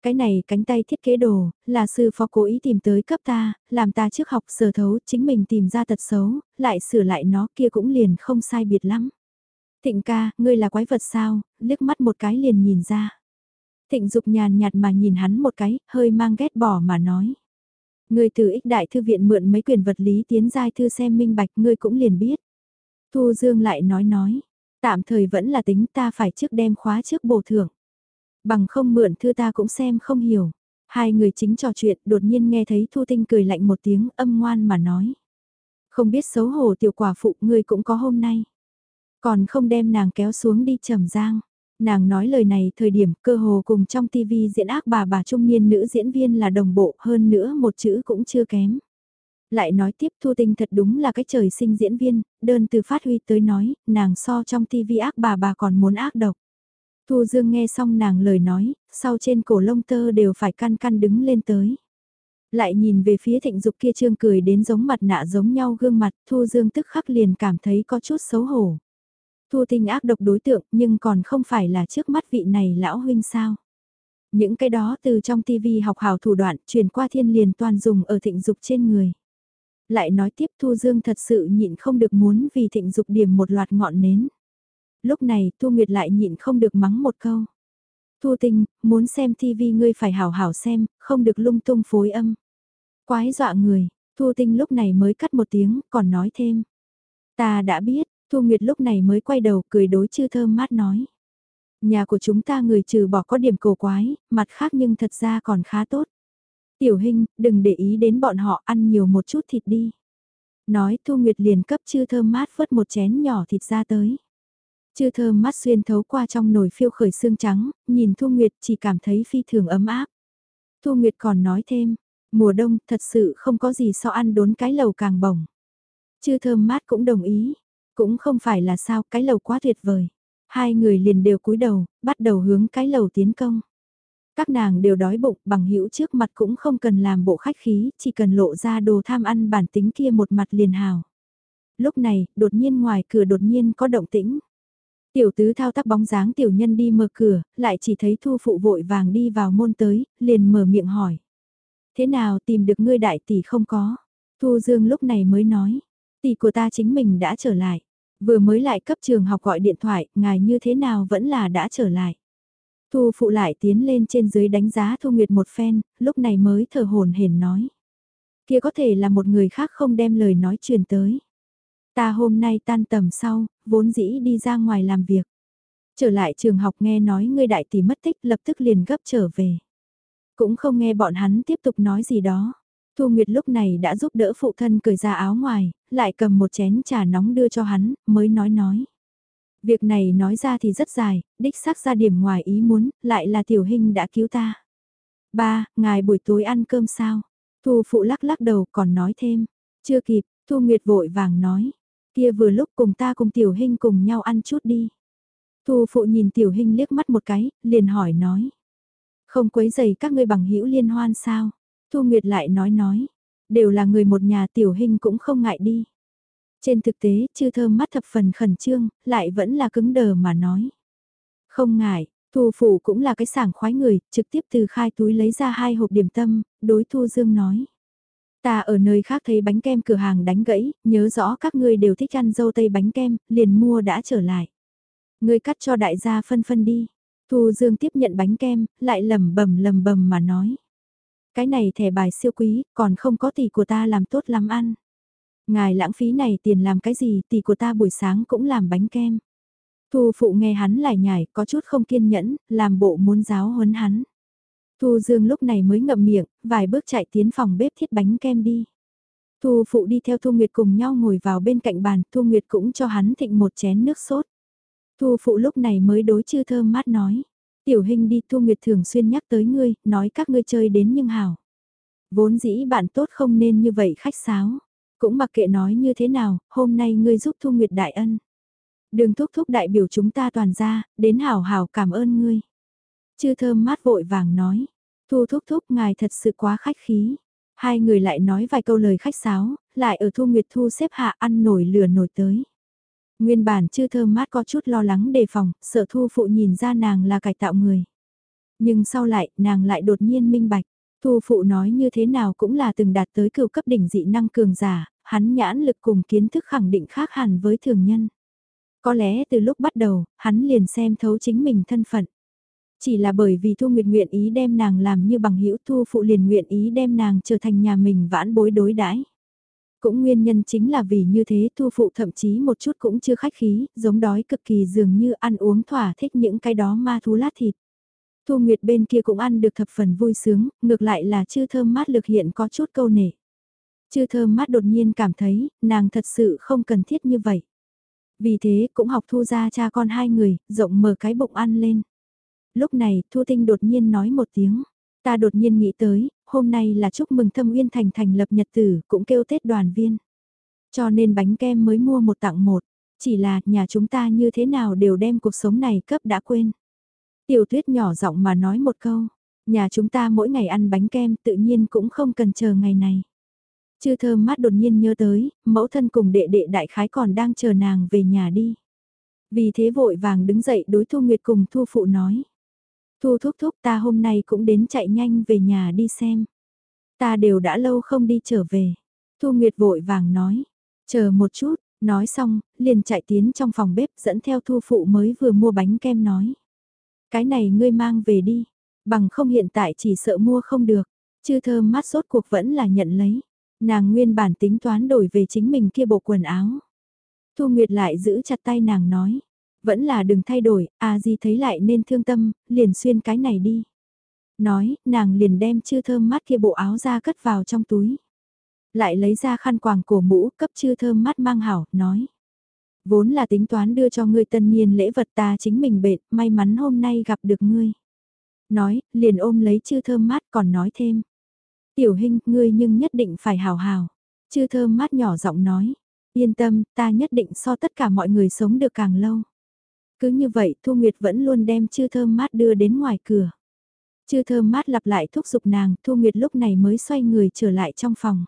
Cái này cánh tay thiết kế đồ, là sư phó cố ý tìm tới cấp ta, làm ta trước học sở thấu chính mình tìm ra tật xấu, lại sửa lại nó kia cũng liền không sai biệt lắm. Thịnh ca, ngươi là quái vật sao, liếc mắt một cái liền nhìn ra. Thịnh dục nhàn nhạt mà nhìn hắn một cái, hơi mang ghét bỏ mà nói. Ngươi từ ích đại thư viện mượn mấy quyền vật lý tiến giai thư xem minh bạch ngươi cũng liền biết. Thu Dương lại nói nói, tạm thời vẫn là tính ta phải trước đem khóa trước bổ thưởng. Bằng không mượn thư ta cũng xem không hiểu. Hai người chính trò chuyện đột nhiên nghe thấy Thu Tinh cười lạnh một tiếng âm ngoan mà nói. Không biết xấu hổ tiểu quả phụ ngươi cũng có hôm nay. Còn không đem nàng kéo xuống đi trầm giang. Nàng nói lời này thời điểm cơ hồ cùng trong tivi diễn ác bà bà trung niên nữ diễn viên là đồng bộ hơn nữa một chữ cũng chưa kém. Lại nói tiếp Thu Tinh thật đúng là cái trời sinh diễn viên, đơn từ phát huy tới nói, nàng so trong tivi ác bà bà còn muốn ác độc. Thu Dương nghe xong nàng lời nói, sau trên cổ lông tơ đều phải căn căn đứng lên tới. Lại nhìn về phía thịnh dục kia trương cười đến giống mặt nạ giống nhau gương mặt, Thu Dương tức khắc liền cảm thấy có chút xấu hổ. Thu tinh ác độc đối tượng nhưng còn không phải là trước mắt vị này lão huynh sao. Những cái đó từ trong tivi học hào thủ đoạn truyền qua thiên liền toàn dùng ở thịnh dục trên người. Lại nói tiếp Thu Dương thật sự nhịn không được muốn vì thịnh dục điểm một loạt ngọn nến lúc này Thu Nguyệt lại nhịn không được mắng một câu. Thu Tinh, muốn xem TV ngươi phải hảo hảo xem, không được lung tung phối âm. Quái dọa người, Thu Tinh lúc này mới cắt một tiếng, còn nói thêm. Ta đã biết, Thu Nguyệt lúc này mới quay đầu cười đối chư thơm mát nói. Nhà của chúng ta người trừ bỏ có điểm cổ quái, mặt khác nhưng thật ra còn khá tốt. Tiểu hình, đừng để ý đến bọn họ ăn nhiều một chút thịt đi. Nói Thu Nguyệt liền cấp chư thơm mát vớt một chén nhỏ thịt ra tới. Chư thơm mát xuyên thấu qua trong nồi phiêu khởi xương trắng, nhìn Thu Nguyệt chỉ cảm thấy phi thường ấm áp. Thu Nguyệt còn nói thêm, mùa đông thật sự không có gì so ăn đốn cái lầu càng bổng. Chư thơm mát cũng đồng ý, cũng không phải là sao cái lầu quá tuyệt vời. Hai người liền đều cúi đầu, bắt đầu hướng cái lầu tiến công. Các nàng đều đói bụng bằng hữu trước mặt cũng không cần làm bộ khách khí, chỉ cần lộ ra đồ tham ăn bản tính kia một mặt liền hào. Lúc này, đột nhiên ngoài cửa đột nhiên có động tĩnh. Tiểu tứ thao tác bóng dáng tiểu nhân đi mở cửa, lại chỉ thấy thu phụ vội vàng đi vào môn tới, liền mở miệng hỏi. Thế nào tìm được ngươi đại tỷ không có? Thu Dương lúc này mới nói. Tỷ của ta chính mình đã trở lại. Vừa mới lại cấp trường học gọi điện thoại, ngài như thế nào vẫn là đã trở lại. Thu phụ lại tiến lên trên dưới đánh giá Thu Nguyệt một phen, lúc này mới thở hồn hển nói. Kia có thể là một người khác không đem lời nói truyền tới. Ta hôm nay tan tầm sau, vốn dĩ đi ra ngoài làm việc. Trở lại trường học nghe nói ngươi đại tỷ mất tích lập tức liền gấp trở về. Cũng không nghe bọn hắn tiếp tục nói gì đó. Thu Nguyệt lúc này đã giúp đỡ phụ thân cởi ra áo ngoài, lại cầm một chén trà nóng đưa cho hắn, mới nói nói. Việc này nói ra thì rất dài, đích xác ra điểm ngoài ý muốn, lại là tiểu hình đã cứu ta. Ba, ngài buổi tối ăn cơm sao? Thu phụ lắc lắc đầu còn nói thêm. Chưa kịp, Thu Nguyệt vội vàng nói. Kia vừa lúc cùng ta cùng tiểu hình cùng nhau ăn chút đi. Thu phụ nhìn tiểu hình liếc mắt một cái, liền hỏi nói. Không quấy giày các ngươi bằng hữu liên hoan sao? Thu Nguyệt lại nói nói. Đều là người một nhà tiểu hình cũng không ngại đi. Trên thực tế, chư thơm mắt thập phần khẩn trương, lại vẫn là cứng đờ mà nói. Không ngại, Thu Phủ cũng là cái sảng khoái người, trực tiếp từ khai túi lấy ra hai hộp điểm tâm, đối Thu Dương nói. Ta ở nơi khác thấy bánh kem cửa hàng đánh gãy, nhớ rõ các ngươi đều thích ăn dâu tây bánh kem, liền mua đã trở lại. Ngươi cắt cho đại gia phân phân đi. Thu Dương tiếp nhận bánh kem, lại lầm bầm lầm bầm mà nói. Cái này thẻ bài siêu quý, còn không có tỷ của ta làm tốt lắm ăn. Ngài lãng phí này tiền làm cái gì tỷ của ta buổi sáng cũng làm bánh kem. Thu phụ nghe hắn lại nhảy có chút không kiên nhẫn, làm bộ muốn giáo huấn hắn. Thu Dương lúc này mới ngậm miệng, vài bước chạy tiến phòng bếp thiết bánh kem đi. Thu phụ đi theo Thu Nguyệt cùng nhau ngồi vào bên cạnh bàn, Thu Nguyệt cũng cho hắn thịnh một chén nước sốt. Thu phụ lúc này mới đối chư thơm mát nói. Tiểu hình đi Thu Nguyệt thường xuyên nhắc tới ngươi, nói các ngươi chơi đến nhưng hảo. Vốn dĩ bạn tốt không nên như vậy khách sáo. Cũng mặc kệ nói như thế nào, hôm nay ngươi giúp Thu Nguyệt đại ân. Đường thúc thúc đại biểu chúng ta toàn ra, đến hảo hảo cảm ơn ngươi. Chư thơm mát vội vàng nói, Thu thúc thúc ngài thật sự quá khách khí. Hai người lại nói vài câu lời khách sáo, lại ở Thu Nguyệt Thu xếp hạ ăn nổi lửa nổi tới. Nguyên bản chưa thơm mát có chút lo lắng đề phòng, sợ Thu phụ nhìn ra nàng là cải tạo người. Nhưng sau lại, nàng lại đột nhiên minh bạch. Thu phụ nói như thế nào cũng là từng đạt tới cựu cấp đỉnh dị năng cường giả, hắn nhãn lực cùng kiến thức khẳng định khác hẳn với thường nhân. Có lẽ từ lúc bắt đầu, hắn liền xem thấu chính mình thân phận. Chỉ là bởi vì Thu Nguyệt nguyện ý đem nàng làm như bằng hữu Thu Phụ liền nguyện ý đem nàng trở thành nhà mình vãn bối đối đãi. Cũng nguyên nhân chính là vì như thế Thu Phụ thậm chí một chút cũng chưa khách khí, giống đói cực kỳ dường như ăn uống thỏa thích những cái đó ma thú lát thịt. Thu Nguyệt bên kia cũng ăn được thập phần vui sướng, ngược lại là chư thơm mát lực hiện có chút câu nể. Chư thơm mát đột nhiên cảm thấy, nàng thật sự không cần thiết như vậy. Vì thế cũng học thu ra cha con hai người, rộng mở cái bụng ăn lên. Lúc này, Thu Tinh đột nhiên nói một tiếng. Ta đột nhiên nghĩ tới, hôm nay là chúc mừng Thâm Uyên Thành thành lập nhật tử, cũng kêu Tết đoàn viên. Cho nên bánh kem mới mua một tặng một, chỉ là nhà chúng ta như thế nào đều đem cuộc sống này cấp đã quên. Tiểu tuyết nhỏ giọng mà nói một câu, nhà chúng ta mỗi ngày ăn bánh kem tự nhiên cũng không cần chờ ngày này. Chư thơm mắt đột nhiên nhớ tới, mẫu thân cùng đệ đệ đại khái còn đang chờ nàng về nhà đi. Vì thế vội vàng đứng dậy đối Thu Nguyệt cùng Thu Phụ nói. Thu thúc thúc ta hôm nay cũng đến chạy nhanh về nhà đi xem. Ta đều đã lâu không đi trở về. Thu Nguyệt vội vàng nói. Chờ một chút, nói xong, liền chạy tiến trong phòng bếp dẫn theo Thu Phụ mới vừa mua bánh kem nói. Cái này ngươi mang về đi, bằng không hiện tại chỉ sợ mua không được, chư thơm mát sốt cuộc vẫn là nhận lấy. Nàng nguyên bản tính toán đổi về chính mình kia bộ quần áo. Thu Nguyệt lại giữ chặt tay nàng nói. Vẫn là đừng thay đổi, à gì thấy lại nên thương tâm, liền xuyên cái này đi. Nói, nàng liền đem chư thơm mát kia bộ áo ra cất vào trong túi. Lại lấy ra khăn quàng cổ mũ, cấp chư thơm mát mang hảo, nói. Vốn là tính toán đưa cho ngươi tân niên lễ vật ta chính mình bệt, may mắn hôm nay gặp được ngươi. Nói, liền ôm lấy chư thơm mát còn nói thêm. Tiểu hình, ngươi nhưng nhất định phải hào hào. Chư thơm mát nhỏ giọng nói. Yên tâm, ta nhất định so tất cả mọi người sống được càng lâu. Cứ như vậy Thu Nguyệt vẫn luôn đem chư thơm mát đưa đến ngoài cửa. Chư thơm mát lặp lại thúc giục nàng, Thu Nguyệt lúc này mới xoay người trở lại trong phòng.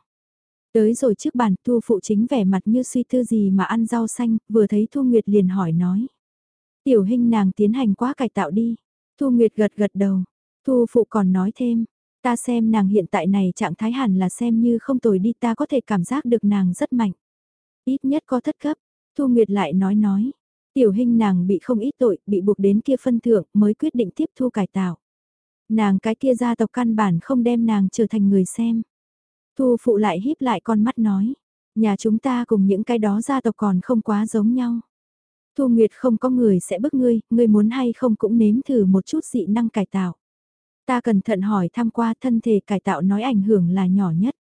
Tới rồi trước bàn Thu Phụ chính vẻ mặt như suy tư gì mà ăn rau xanh, vừa thấy Thu Nguyệt liền hỏi nói. Tiểu hình nàng tiến hành quá cải tạo đi. Thu Nguyệt gật gật đầu. Thu Phụ còn nói thêm, ta xem nàng hiện tại này trạng thái hẳn là xem như không tồi đi ta có thể cảm giác được nàng rất mạnh. Ít nhất có thất cấp. Thu Nguyệt lại nói nói. Tiểu hình nàng bị không ít tội, bị buộc đến kia phân thượng mới quyết định tiếp thu cải tạo. Nàng cái kia gia tộc căn bản không đem nàng trở thành người xem. Thu phụ lại híp lại con mắt nói. Nhà chúng ta cùng những cái đó gia tộc còn không quá giống nhau. Thu Nguyệt không có người sẽ bức ngươi, ngươi muốn hay không cũng nếm thử một chút dị năng cải tạo. Ta cẩn thận hỏi tham qua thân thể cải tạo nói ảnh hưởng là nhỏ nhất.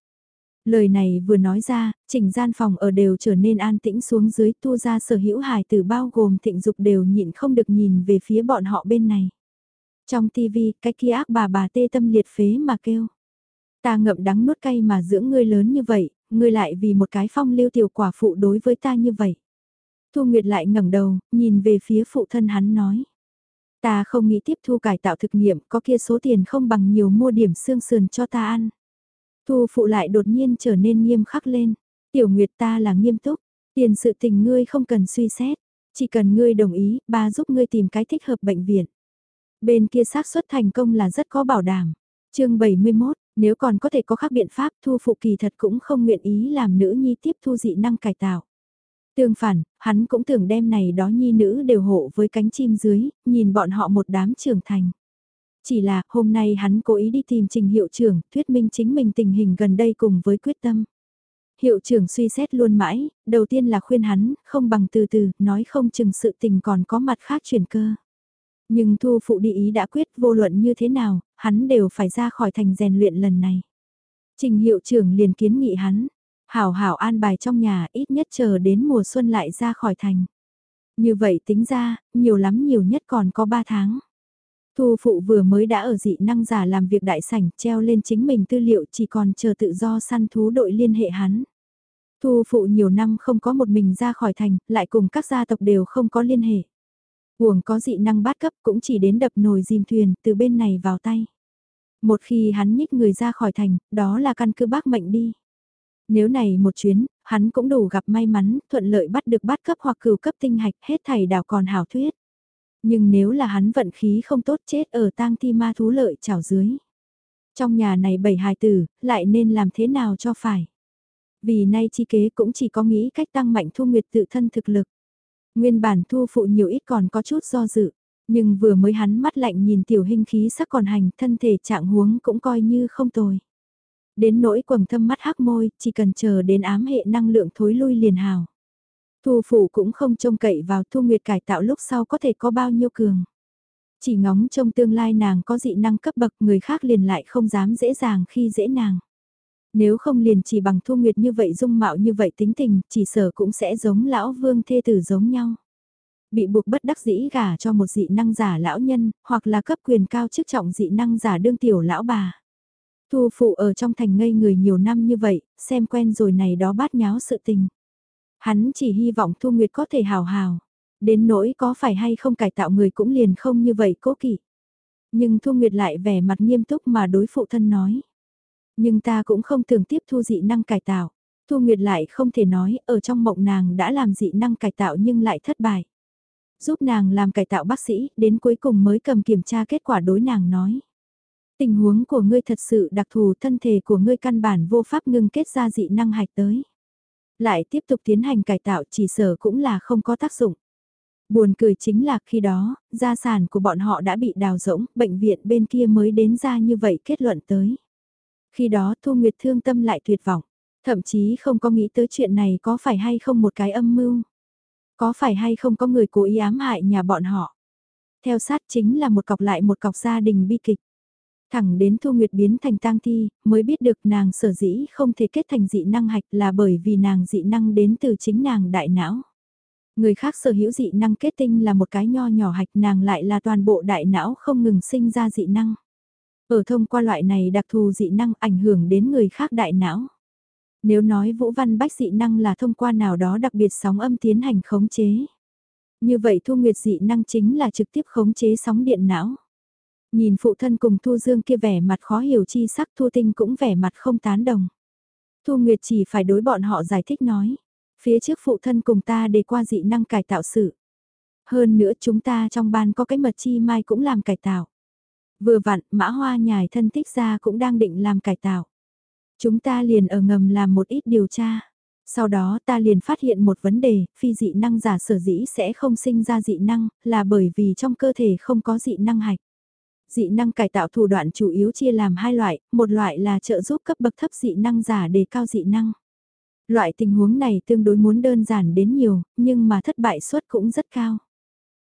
Lời này vừa nói ra, chỉnh gian phòng ở đều trở nên an tĩnh xuống dưới tu ra sở hữu hài từ bao gồm thịnh dục đều nhịn không được nhìn về phía bọn họ bên này. Trong tivi, cái kia ác bà bà tê tâm liệt phế mà kêu. Ta ngậm đắng nuốt cay mà dưỡng ngươi lớn như vậy, ngươi lại vì một cái phong lưu tiểu quả phụ đối với ta như vậy. Thu Nguyệt lại ngẩng đầu, nhìn về phía phụ thân hắn nói. Ta không nghĩ tiếp thu cải tạo thực nghiệm, có kia số tiền không bằng nhiều mua điểm xương sườn cho ta ăn. Thu phụ lại đột nhiên trở nên nghiêm khắc lên. Tiểu Nguyệt ta là nghiêm túc, tiền sự tình ngươi không cần suy xét, chỉ cần ngươi đồng ý, ba giúp ngươi tìm cái thích hợp bệnh viện. Bên kia xác suất thành công là rất có bảo đảm. chương 71, nếu còn có thể có khác biện pháp thu phụ kỳ thật cũng không nguyện ý làm nữ nhi tiếp thu dị năng cải tạo. Tương phản, hắn cũng tưởng đem này đó nhi nữ đều hộ với cánh chim dưới, nhìn bọn họ một đám trưởng thành. Chỉ là hôm nay hắn cố ý đi tìm trình hiệu trưởng, thuyết minh chính mình tình hình gần đây cùng với quyết tâm. Hiệu trưởng suy xét luôn mãi, đầu tiên là khuyên hắn, không bằng từ từ, nói không chừng sự tình còn có mặt khác chuyển cơ. Nhưng thu phụ đi ý đã quyết vô luận như thế nào, hắn đều phải ra khỏi thành rèn luyện lần này. Trình hiệu trưởng liền kiến nghị hắn, hảo hảo an bài trong nhà ít nhất chờ đến mùa xuân lại ra khỏi thành. Như vậy tính ra, nhiều lắm nhiều nhất còn có 3 tháng. Thu phụ vừa mới đã ở dị năng giả làm việc đại sảnh treo lên chính mình tư liệu chỉ còn chờ tự do săn thú đội liên hệ hắn. Thu phụ nhiều năm không có một mình ra khỏi thành, lại cùng các gia tộc đều không có liên hệ. Uổng có dị năng bát cấp cũng chỉ đến đập nồi dìm thuyền từ bên này vào tay. Một khi hắn nhích người ra khỏi thành, đó là căn cứ bác mệnh đi. Nếu này một chuyến, hắn cũng đủ gặp may mắn, thuận lợi bắt được bát cấp hoặc cửu cấp tinh hạch hết thầy đảo còn hảo thuyết. Nhưng nếu là hắn vận khí không tốt chết ở tang thi ma thú lợi chảo dưới. Trong nhà này bảy hài tử, lại nên làm thế nào cho phải. Vì nay chi kế cũng chỉ có nghĩ cách tăng mạnh thu nguyệt tự thân thực lực. Nguyên bản thu phụ nhiều ít còn có chút do dự, nhưng vừa mới hắn mắt lạnh nhìn tiểu hình khí sắc còn hành thân thể trạng huống cũng coi như không tồi. Đến nỗi quầng thâm mắt hắc môi, chỉ cần chờ đến ám hệ năng lượng thối lui liền hào. Thu phụ cũng không trông cậy vào thu nguyệt cải tạo lúc sau có thể có bao nhiêu cường. Chỉ ngóng trong tương lai nàng có dị năng cấp bậc người khác liền lại không dám dễ dàng khi dễ nàng. Nếu không liền chỉ bằng thu nguyệt như vậy dung mạo như vậy tính tình, chỉ sở cũng sẽ giống lão vương thê tử giống nhau. Bị buộc bất đắc dĩ gả cho một dị năng giả lão nhân, hoặc là cấp quyền cao chức trọng dị năng giả đương tiểu lão bà. Thu phụ ở trong thành ngây người nhiều năm như vậy, xem quen rồi này đó bát nháo sự tình. Hắn chỉ hy vọng Thu Nguyệt có thể hào hào. Đến nỗi có phải hay không cải tạo người cũng liền không như vậy cố kỵ. Nhưng Thu Nguyệt lại vẻ mặt nghiêm túc mà đối phụ thân nói. Nhưng ta cũng không thường tiếp thu dị năng cải tạo. Thu Nguyệt lại không thể nói ở trong mộng nàng đã làm dị năng cải tạo nhưng lại thất bại. Giúp nàng làm cải tạo bác sĩ, đến cuối cùng mới cầm kiểm tra kết quả đối nàng nói. Tình huống của ngươi thật sự đặc thù thân thể của ngươi căn bản vô pháp ngưng kết ra dị năng hạch tới. Lại tiếp tục tiến hành cải tạo chỉ sở cũng là không có tác dụng. Buồn cười chính là khi đó, gia sản của bọn họ đã bị đào rỗng, bệnh viện bên kia mới đến ra như vậy kết luận tới. Khi đó Thu Nguyệt thương tâm lại tuyệt vọng, thậm chí không có nghĩ tới chuyện này có phải hay không một cái âm mưu. Có phải hay không có người cố ý ám hại nhà bọn họ? Theo sát chính là một cọc lại một cọc gia đình bi kịch. Thẳng đến Thu Nguyệt biến thành tang thi, mới biết được nàng sở dĩ không thể kết thành dị năng hạch là bởi vì nàng dị năng đến từ chính nàng đại não. Người khác sở hữu dị năng kết tinh là một cái nho nhỏ hạch nàng lại là toàn bộ đại não không ngừng sinh ra dị năng. Ở thông qua loại này đặc thù dị năng ảnh hưởng đến người khác đại não. Nếu nói Vũ Văn Bách dị năng là thông qua nào đó đặc biệt sóng âm tiến hành khống chế. Như vậy Thu Nguyệt dị năng chính là trực tiếp khống chế sóng điện não. Nhìn phụ thân cùng Thu Dương kia vẻ mặt khó hiểu chi sắc Thu Tinh cũng vẻ mặt không tán đồng. Thu Nguyệt chỉ phải đối bọn họ giải thích nói. Phía trước phụ thân cùng ta để qua dị năng cải tạo sự. Hơn nữa chúng ta trong ban có cái mật chi mai cũng làm cải tạo. Vừa vặn, mã hoa nhài thân tích ra cũng đang định làm cải tạo. Chúng ta liền ở ngầm làm một ít điều tra. Sau đó ta liền phát hiện một vấn đề, phi dị năng giả sở dĩ sẽ không sinh ra dị năng, là bởi vì trong cơ thể không có dị năng hạch. Dị năng cải tạo thủ đoạn chủ yếu chia làm hai loại, một loại là trợ giúp cấp bậc thấp dị năng giả đề cao dị năng. Loại tình huống này tương đối muốn đơn giản đến nhiều, nhưng mà thất bại suất cũng rất cao.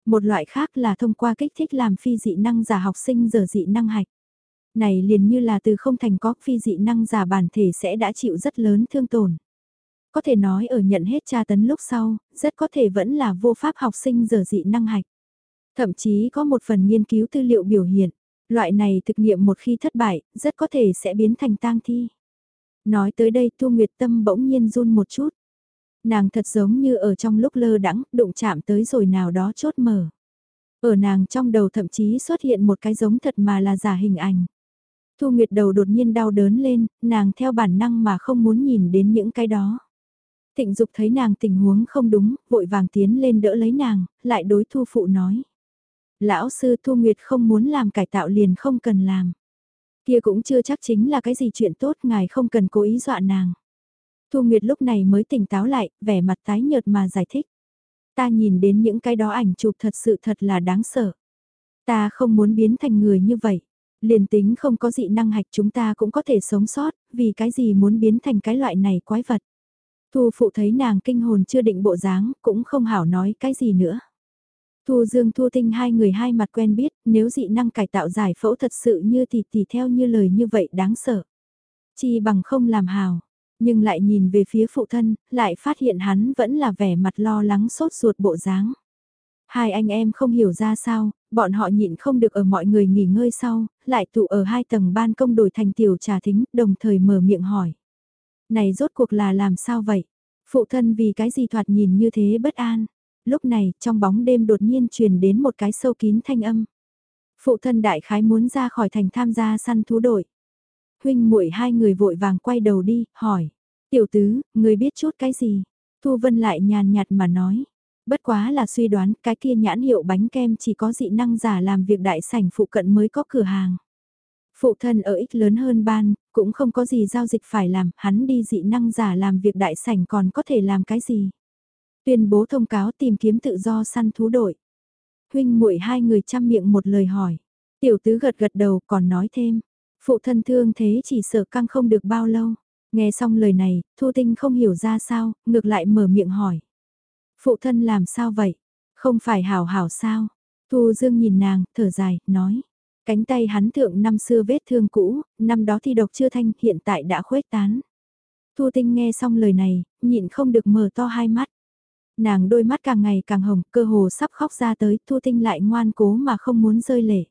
Một loại khác là thông qua kích thích làm phi dị năng giả học sinh giờ dị năng hạch. Này liền như là từ không thành có phi dị năng giả bản thể sẽ đã chịu rất lớn thương tổn. Có thể nói ở nhận hết tra tấn lúc sau, rất có thể vẫn là vô pháp học sinh giờ dị năng hạch. Thậm chí có một phần nghiên cứu tư liệu biểu hiện, loại này thực nghiệm một khi thất bại, rất có thể sẽ biến thành tang thi. Nói tới đây thu Nguyệt Tâm bỗng nhiên run một chút. Nàng thật giống như ở trong lúc lơ đắng, đụng chạm tới rồi nào đó chốt mở. Ở nàng trong đầu thậm chí xuất hiện một cái giống thật mà là giả hình ảnh. Thu Nguyệt đầu đột nhiên đau đớn lên, nàng theo bản năng mà không muốn nhìn đến những cái đó. Thịnh Dục thấy nàng tình huống không đúng, vội vàng tiến lên đỡ lấy nàng, lại đối Thu Phụ nói. Lão sư Thu Nguyệt không muốn làm cải tạo liền không cần làm. Kia cũng chưa chắc chính là cái gì chuyện tốt, ngài không cần cố ý dọa nàng. Thu Nguyệt lúc này mới tỉnh táo lại, vẻ mặt tái nhợt mà giải thích. Ta nhìn đến những cái đó ảnh chụp thật sự thật là đáng sợ. Ta không muốn biến thành người như vậy. Liền tính không có dị năng hạch chúng ta cũng có thể sống sót, vì cái gì muốn biến thành cái loại này quái vật. Thu phụ thấy nàng kinh hồn chưa định bộ dáng, cũng không hảo nói cái gì nữa. Thu Dương Thu Tinh hai người hai mặt quen biết, nếu dị năng cải tạo giải phẫu thật sự như thì thì theo như lời như vậy đáng sợ. Chi bằng không làm hào, nhưng lại nhìn về phía phụ thân, lại phát hiện hắn vẫn là vẻ mặt lo lắng sốt ruột bộ dáng. Hai anh em không hiểu ra sao, bọn họ nhịn không được ở mọi người nghỉ ngơi sau, lại tụ ở hai tầng ban công đổi thành tiểu trà thính, đồng thời mở miệng hỏi. Này rốt cuộc là làm sao vậy? Phụ thân vì cái gì thoạt nhìn như thế bất an? Lúc này, trong bóng đêm đột nhiên truyền đến một cái sâu kín thanh âm. Phụ thân đại khái muốn ra khỏi thành tham gia săn thú đội. Huynh muội hai người vội vàng quay đầu đi, hỏi. Tiểu tứ, người biết chút cái gì? Thu Vân lại nhàn nhạt mà nói. Bất quá là suy đoán cái kia nhãn hiệu bánh kem chỉ có dị năng giả làm việc đại sảnh phụ cận mới có cửa hàng. Phụ thân ở ích lớn hơn ban, cũng không có gì giao dịch phải làm, hắn đi dị năng giả làm việc đại sảnh còn có thể làm cái gì. Tuyên bố thông cáo tìm kiếm tự do săn thú đội. Huynh muội hai người chăm miệng một lời hỏi. Tiểu tứ gật gật đầu còn nói thêm. Phụ thân thương thế chỉ sợ căng không được bao lâu. Nghe xong lời này, Thu Tinh không hiểu ra sao, ngược lại mở miệng hỏi. Phụ thân làm sao vậy? Không phải hảo hảo sao? Thu Dương nhìn nàng, thở dài, nói. Cánh tay hắn thượng năm xưa vết thương cũ, năm đó thi độc chưa thanh, hiện tại đã khuếch tán. Thu Tinh nghe xong lời này, nhịn không được mở to hai mắt. Nàng đôi mắt càng ngày càng hồng, cơ hồ sắp khóc ra tới, Thu Tinh lại ngoan cố mà không muốn rơi lệ.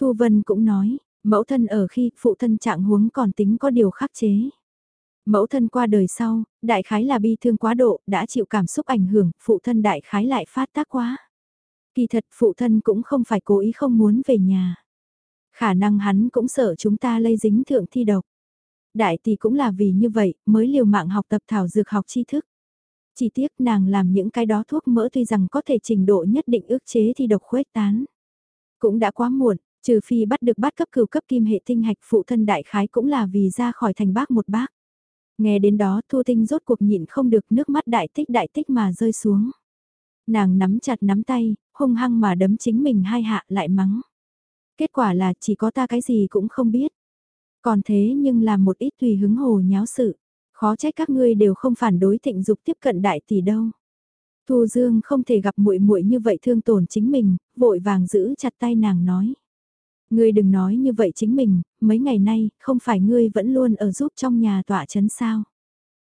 Thu Vân cũng nói, mẫu thân ở khi phụ thân trạng huống còn tính có điều khắc chế. Mẫu thân qua đời sau, đại khái là bi thương quá độ, đã chịu cảm xúc ảnh hưởng, phụ thân đại khái lại phát tác quá. Kỳ thật phụ thân cũng không phải cố ý không muốn về nhà. Khả năng hắn cũng sợ chúng ta lây dính thượng thi độc. Đại tỷ cũng là vì như vậy, mới liều mạng học tập thảo dược học tri thức. Chỉ tiếc nàng làm những cái đó thuốc mỡ tuy rằng có thể trình độ nhất định ước chế thì độc khuếch tán. Cũng đã quá muộn, trừ phi bắt được bắt cấp cửu cấp kim hệ tinh hạch phụ thân đại khái cũng là vì ra khỏi thành bác một bác. Nghe đến đó Thu Tinh rốt cuộc nhịn không được nước mắt đại tích đại tích mà rơi xuống. Nàng nắm chặt nắm tay, hung hăng mà đấm chính mình hai hạ lại mắng. Kết quả là chỉ có ta cái gì cũng không biết. Còn thế nhưng là một ít tùy hứng hồ nháo sự. Khó trách các ngươi đều không phản đối thịnh dục tiếp cận đại tỷ đâu. Thu Dương không thể gặp muội muội như vậy thương tổn chính mình, vội vàng giữ chặt tay nàng nói. Ngươi đừng nói như vậy chính mình, mấy ngày nay, không phải ngươi vẫn luôn ở giúp trong nhà tọa chấn sao.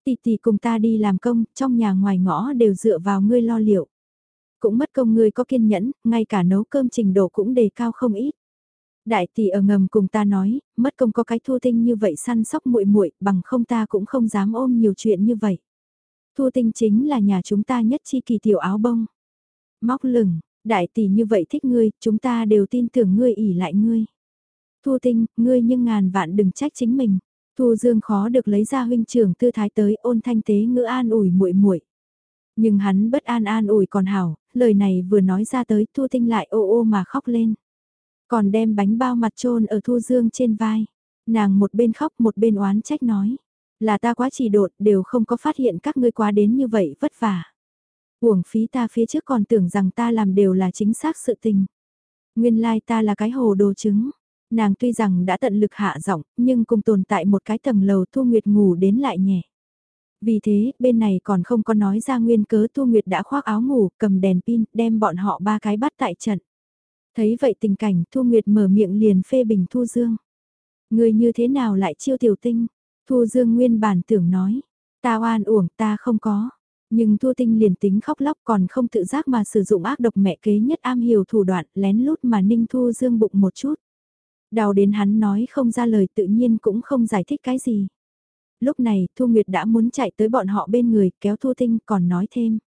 Tỷ tỷ cùng ta đi làm công, trong nhà ngoài ngõ đều dựa vào ngươi lo liệu. Cũng mất công ngươi có kiên nhẫn, ngay cả nấu cơm trình độ cũng đề cao không ít. Đại tỷ ở ngầm cùng ta nói, mất công có cái thu tinh như vậy săn sóc muội muội, bằng không ta cũng không dám ôm nhiều chuyện như vậy. Thu tinh chính là nhà chúng ta nhất chi kỳ tiểu áo bông. Móc lửng, đại tỷ như vậy thích ngươi, chúng ta đều tin tưởng ngươi ỉ lại ngươi. Thu tinh, ngươi nhưng ngàn vạn đừng trách chính mình. Thu Dương khó được lấy ra huynh trưởng tư thái tới ôn thanh tế ngữ an ủi muội muội. Nhưng hắn bất an an ủi còn hảo, lời này vừa nói ra tới Thu Tinh lại ô ô mà khóc lên. Còn đem bánh bao mặt trôn ở Thu Dương trên vai. Nàng một bên khóc một bên oán trách nói. Là ta quá chỉ đột đều không có phát hiện các ngươi quá đến như vậy vất vả. Uổng phí ta phía trước còn tưởng rằng ta làm đều là chính xác sự tình. Nguyên lai ta là cái hồ đồ chứng. Nàng tuy rằng đã tận lực hạ giọng, nhưng cùng tồn tại một cái tầng lầu Thu Nguyệt ngủ đến lại nhẹ. Vì thế, bên này còn không có nói ra nguyên cớ Thu Nguyệt đã khoác áo ngủ, cầm đèn pin, đem bọn họ ba cái bắt tại trận. Thấy vậy tình cảnh, Thu Nguyệt mở miệng liền phê bình Thu Dương. Người như thế nào lại chiêu tiểu tinh? Thu Dương nguyên bản tưởng nói. Ta oan uổng ta không có. Nhưng Thu Tinh liền tính khóc lóc còn không tự giác mà sử dụng ác độc mẹ kế nhất am hiểu thủ đoạn lén lút mà ninh Thu Dương bụng một chút. Đào đến hắn nói không ra lời tự nhiên cũng không giải thích cái gì. Lúc này Thu Nguyệt đã muốn chạy tới bọn họ bên người kéo Thu Tinh còn nói thêm.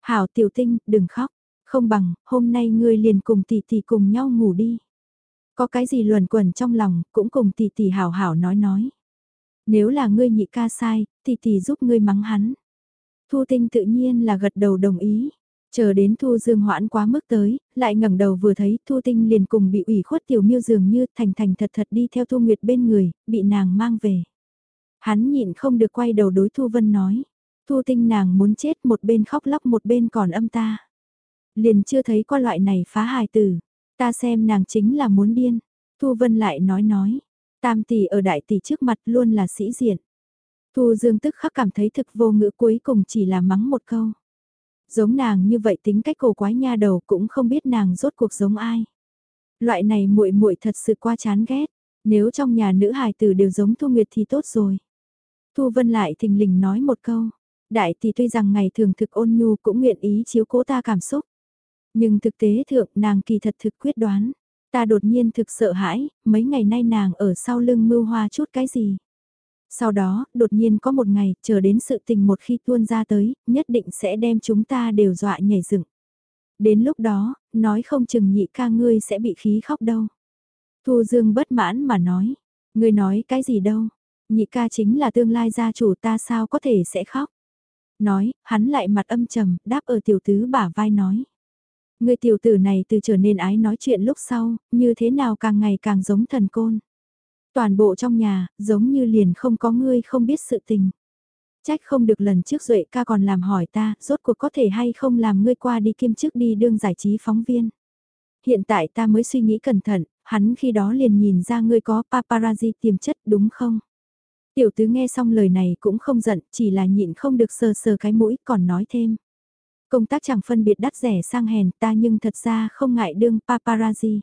Hảo tiểu tinh, đừng khóc. Không bằng, hôm nay ngươi liền cùng tỷ tỷ cùng nhau ngủ đi. Có cái gì luẩn quẩn trong lòng, cũng cùng tỷ tỷ hảo hảo nói nói. Nếu là ngươi nhị ca sai, tỷ tỷ giúp ngươi mắng hắn. Thu tinh tự nhiên là gật đầu đồng ý. Chờ đến Thu Dương hoãn quá mức tới, lại ngẩng đầu vừa thấy Thu Tinh liền cùng bị ủy khuất tiểu miêu dường như thành thành thật thật đi theo Thu Nguyệt bên người, bị nàng mang về. Hắn nhịn không được quay đầu đối Thu Vân nói. Thu Tinh nàng muốn chết một bên khóc lóc một bên còn âm ta. Liền chưa thấy qua loại này phá hài tử. Ta xem nàng chính là muốn điên. Thu Vân lại nói nói. Tam tỷ ở đại tỷ trước mặt luôn là sĩ diện. Thu Dương tức khắc cảm thấy thực vô ngữ cuối cùng chỉ là mắng một câu. Giống nàng như vậy tính cách cổ quái nha đầu cũng không biết nàng rốt cuộc giống ai. Loại này muội muội thật sự qua chán ghét. Nếu trong nhà nữ hài tử đều giống Thu Nguyệt thì tốt rồi. Thu Vân lại thình lình nói một câu. Đại tỷ tuy rằng ngày thường thực ôn nhu cũng nguyện ý chiếu cố ta cảm xúc. Nhưng thực tế thượng nàng kỳ thật thực quyết đoán. Ta đột nhiên thực sợ hãi, mấy ngày nay nàng ở sau lưng mưu hoa chút cái gì. Sau đó, đột nhiên có một ngày, chờ đến sự tình một khi tuôn ra tới, nhất định sẽ đem chúng ta đều dọa nhảy dựng. Đến lúc đó, nói không chừng nhị ca ngươi sẽ bị khí khóc đâu. Thu Dương bất mãn mà nói, ngươi nói cái gì đâu, nhị ca chính là tương lai gia chủ ta sao có thể sẽ khóc. Nói, hắn lại mặt âm trầm, đáp ở tiểu tứ bả vai nói. Người tiểu tử này từ trở nên ái nói chuyện lúc sau, như thế nào càng ngày càng giống thần côn. Toàn bộ trong nhà, giống như liền không có ngươi không biết sự tình. Trách không được lần trước Duệ ca còn làm hỏi ta, rốt cuộc có thể hay không làm ngươi qua đi kiêm chức đi đương giải trí phóng viên. Hiện tại ta mới suy nghĩ cẩn thận, hắn khi đó liền nhìn ra ngươi có paparazzi tiềm chất đúng không? Tiểu tứ nghe xong lời này cũng không giận, chỉ là nhịn không được sờ sờ cái mũi còn nói thêm. Công tác chẳng phân biệt đắt rẻ sang hèn ta nhưng thật ra không ngại đương paparazzi.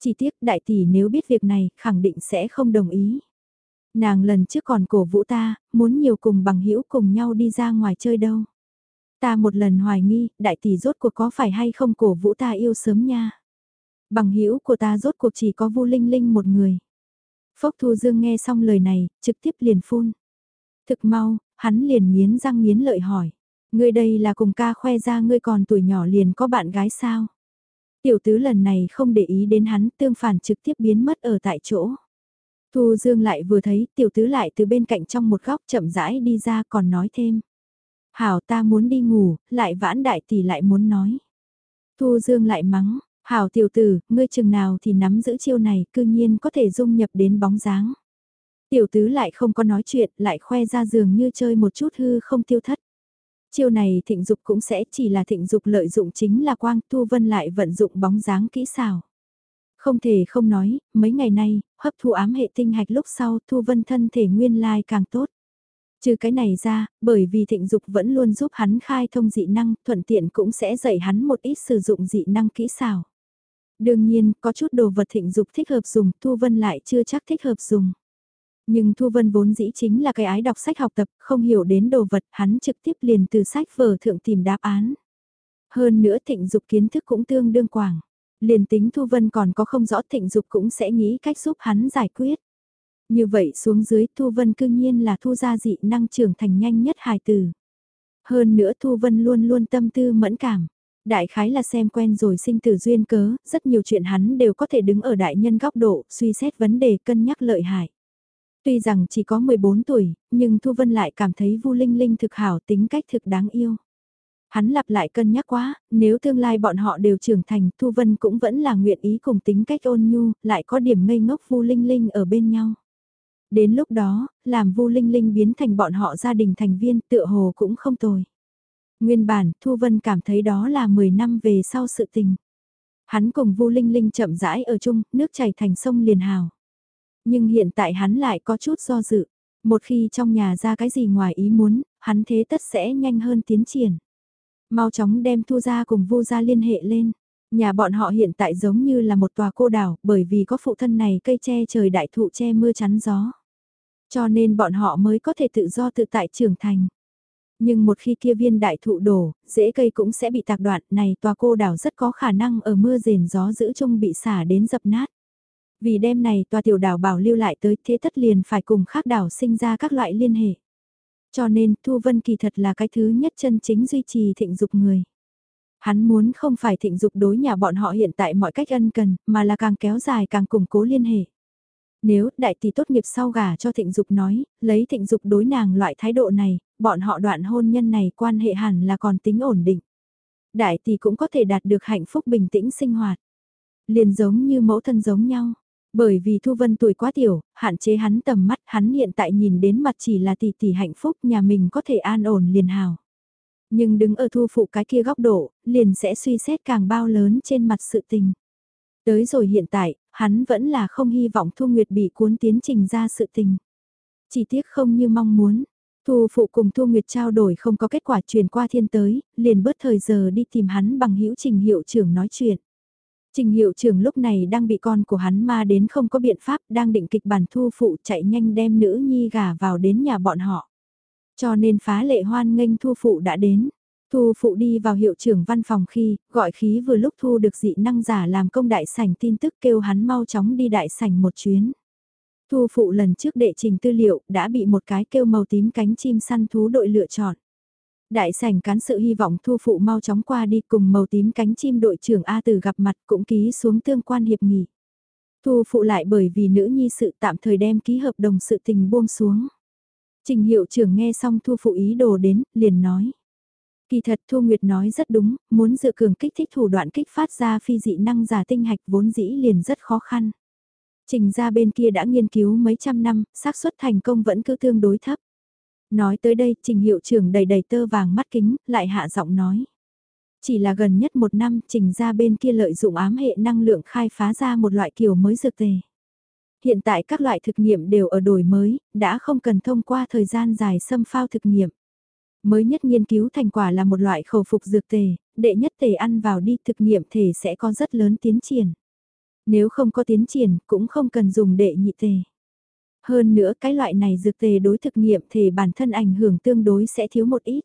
Chỉ tiếc đại tỷ nếu biết việc này khẳng định sẽ không đồng ý. Nàng lần trước còn cổ vũ ta, muốn nhiều cùng bằng hữu cùng nhau đi ra ngoài chơi đâu. Ta một lần hoài nghi, đại tỷ rốt cuộc có phải hay không cổ vũ ta yêu sớm nha. Bằng hữu của ta rốt cuộc chỉ có Vu Linh Linh một người. Phốc Thu Dương nghe xong lời này, trực tiếp liền phun. Thực mau, hắn liền nghiến răng nghiến lợi hỏi. Ngươi đây là cùng ca khoe ra ngươi còn tuổi nhỏ liền có bạn gái sao? Tiểu tứ lần này không để ý đến hắn tương phản trực tiếp biến mất ở tại chỗ. Thu Dương lại vừa thấy tiểu tứ lại từ bên cạnh trong một góc chậm rãi đi ra còn nói thêm. Hảo ta muốn đi ngủ, lại vãn đại tỷ lại muốn nói. Thu Dương lại mắng, Hảo tiểu tử, ngươi chừng nào thì nắm giữ chiêu này cư nhiên có thể dung nhập đến bóng dáng. Tiểu tứ lại không có nói chuyện, lại khoe ra giường như chơi một chút hư không tiêu thất. Chiêu này thịnh dục cũng sẽ chỉ là thịnh dục lợi dụng chính là quang thu vân lại vận dụng bóng dáng kỹ xảo. Không thể không nói, mấy ngày nay, hấp thu ám hệ tinh hạch lúc sau thu vân thân thể nguyên lai càng tốt. Trừ cái này ra, bởi vì thịnh dục vẫn luôn giúp hắn khai thông dị năng, thuận tiện cũng sẽ dạy hắn một ít sử dụng dị năng kỹ xảo. Đương nhiên, có chút đồ vật thịnh dục thích hợp dùng, Thu Vân lại chưa chắc thích hợp dùng. Nhưng Thu Vân vốn dĩ chính là cái ái đọc sách học tập, không hiểu đến đồ vật, hắn trực tiếp liền từ sách vở thượng tìm đáp án. Hơn nữa thịnh dục kiến thức cũng tương đương quảng. Liền tính Thu Vân còn có không rõ thịnh dục cũng sẽ nghĩ cách giúp hắn giải quyết. Như vậy xuống dưới Thu Vân cương nhiên là thu ra dị năng trưởng thành nhanh nhất hài tử Hơn nữa Thu Vân luôn luôn tâm tư mẫn cảm. Đại khái là xem quen rồi sinh tử duyên cớ, rất nhiều chuyện hắn đều có thể đứng ở đại nhân góc độ, suy xét vấn đề cân nhắc lợi hại. Tuy rằng chỉ có 14 tuổi, nhưng Thu Vân lại cảm thấy Vu Linh Linh thực hảo tính cách thực đáng yêu. Hắn lặp lại cân nhắc quá, nếu tương lai bọn họ đều trưởng thành, Thu Vân cũng vẫn là nguyện ý cùng tính cách ôn nhu, lại có điểm ngây ngốc Vu Linh Linh ở bên nhau. Đến lúc đó, làm Vu Linh Linh biến thành bọn họ gia đình thành viên tựa hồ cũng không tồi. Nguyên bản, Thu Vân cảm thấy đó là 10 năm về sau sự tình. Hắn cùng Vu Linh Linh chậm rãi ở chung, nước chảy thành sông liền hào. Nhưng hiện tại hắn lại có chút do dự. Một khi trong nhà ra cái gì ngoài ý muốn, hắn thế tất sẽ nhanh hơn tiến triển. Mau chóng đem Thu ra cùng Vu ra liên hệ lên. Nhà bọn họ hiện tại giống như là một tòa cô đảo, bởi vì có phụ thân này cây che trời đại thụ che mưa chắn gió. Cho nên bọn họ mới có thể tự do tự tại trưởng thành. Nhưng một khi kia viên đại thụ đổ, rễ cây cũng sẽ bị tạc đoạn này tòa cô đảo rất có khả năng ở mưa rền gió giữ chung bị xả đến dập nát. Vì đêm này tòa tiểu đảo bảo lưu lại tới thế tất liền phải cùng khác đảo sinh ra các loại liên hệ. Cho nên Thu Vân kỳ thật là cái thứ nhất chân chính duy trì thịnh dục người. Hắn muốn không phải thịnh dục đối nhà bọn họ hiện tại mọi cách ân cần, mà là càng kéo dài càng củng cố liên hệ. Nếu đại tỷ tốt nghiệp sau gả cho thịnh dục nói, lấy thịnh dục đối nàng loại thái độ này, bọn họ đoạn hôn nhân này quan hệ hẳn là còn tính ổn định. Đại tỷ cũng có thể đạt được hạnh phúc bình tĩnh sinh hoạt. Liền giống như mẫu thân giống nhau. Bởi vì Thu Vân tuổi quá tiểu, hạn chế hắn tầm mắt, hắn hiện tại nhìn đến mặt chỉ là tỷ tỷ hạnh phúc nhà mình có thể an ổn liền hào. Nhưng đứng ở thu phụ cái kia góc độ, liền sẽ suy xét càng bao lớn trên mặt sự tình. Tới rồi hiện tại, hắn vẫn là không hy vọng Thu Nguyệt bị cuốn tiến trình ra sự tình. Chỉ tiếc không như mong muốn. Thu phụ cùng Thu Nguyệt trao đổi không có kết quả truyền qua thiên tới, liền bớt thời giờ đi tìm hắn bằng hữu trình hiệu trưởng nói chuyện. Trình hiệu trưởng lúc này đang bị con của hắn ma đến không có biện pháp đang định kịch bản thu phụ chạy nhanh đem nữ nhi gả vào đến nhà bọn họ. Cho nên phá lệ hoan nghênh thu phụ đã đến. Thu phụ đi vào hiệu trưởng văn phòng khi, gọi khí vừa lúc thu được dị năng giả làm công đại sảnh tin tức kêu hắn mau chóng đi đại sảnh một chuyến. Thu phụ lần trước đệ trình tư liệu đã bị một cái kêu màu tím cánh chim săn thú đội lựa chọn. Đại sảnh cán sự hy vọng thu phụ mau chóng qua đi cùng màu tím cánh chim đội trưởng A Từ gặp mặt cũng ký xuống tương quan hiệp nghị. Thu phụ lại bởi vì nữ nhi sự tạm thời đem ký hợp đồng sự tình buông xuống. Trình hiệu trưởng nghe xong thu phụ ý đồ đến, liền nói. Kỳ thật Thu Nguyệt nói rất đúng, muốn dựa cường kích thích thủ đoạn kích phát ra phi dị năng giả tinh hạch vốn dĩ liền rất khó khăn. Trình ra bên kia đã nghiên cứu mấy trăm năm, xác suất thành công vẫn cứ tương đối thấp. Nói tới đây, trình hiệu trưởng đầy đầy tơ vàng mắt kính, lại hạ giọng nói. Chỉ là gần nhất một năm, trình ra bên kia lợi dụng ám hệ năng lượng khai phá ra một loại kiểu mới dược tề. Hiện tại các loại thực nghiệm đều ở đổi mới, đã không cần thông qua thời gian dài xâm phao thực nghiệm. Mới nhất nghiên cứu thành quả là một loại khẩu phục dược tề, đệ nhất tề ăn vào đi thực nghiệm thể sẽ có rất lớn tiến triển. Nếu không có tiến triển, cũng không cần dùng đệ nhị tề. Hơn nữa cái loại này dược tề đối thực nghiệm thể bản thân ảnh hưởng tương đối sẽ thiếu một ít.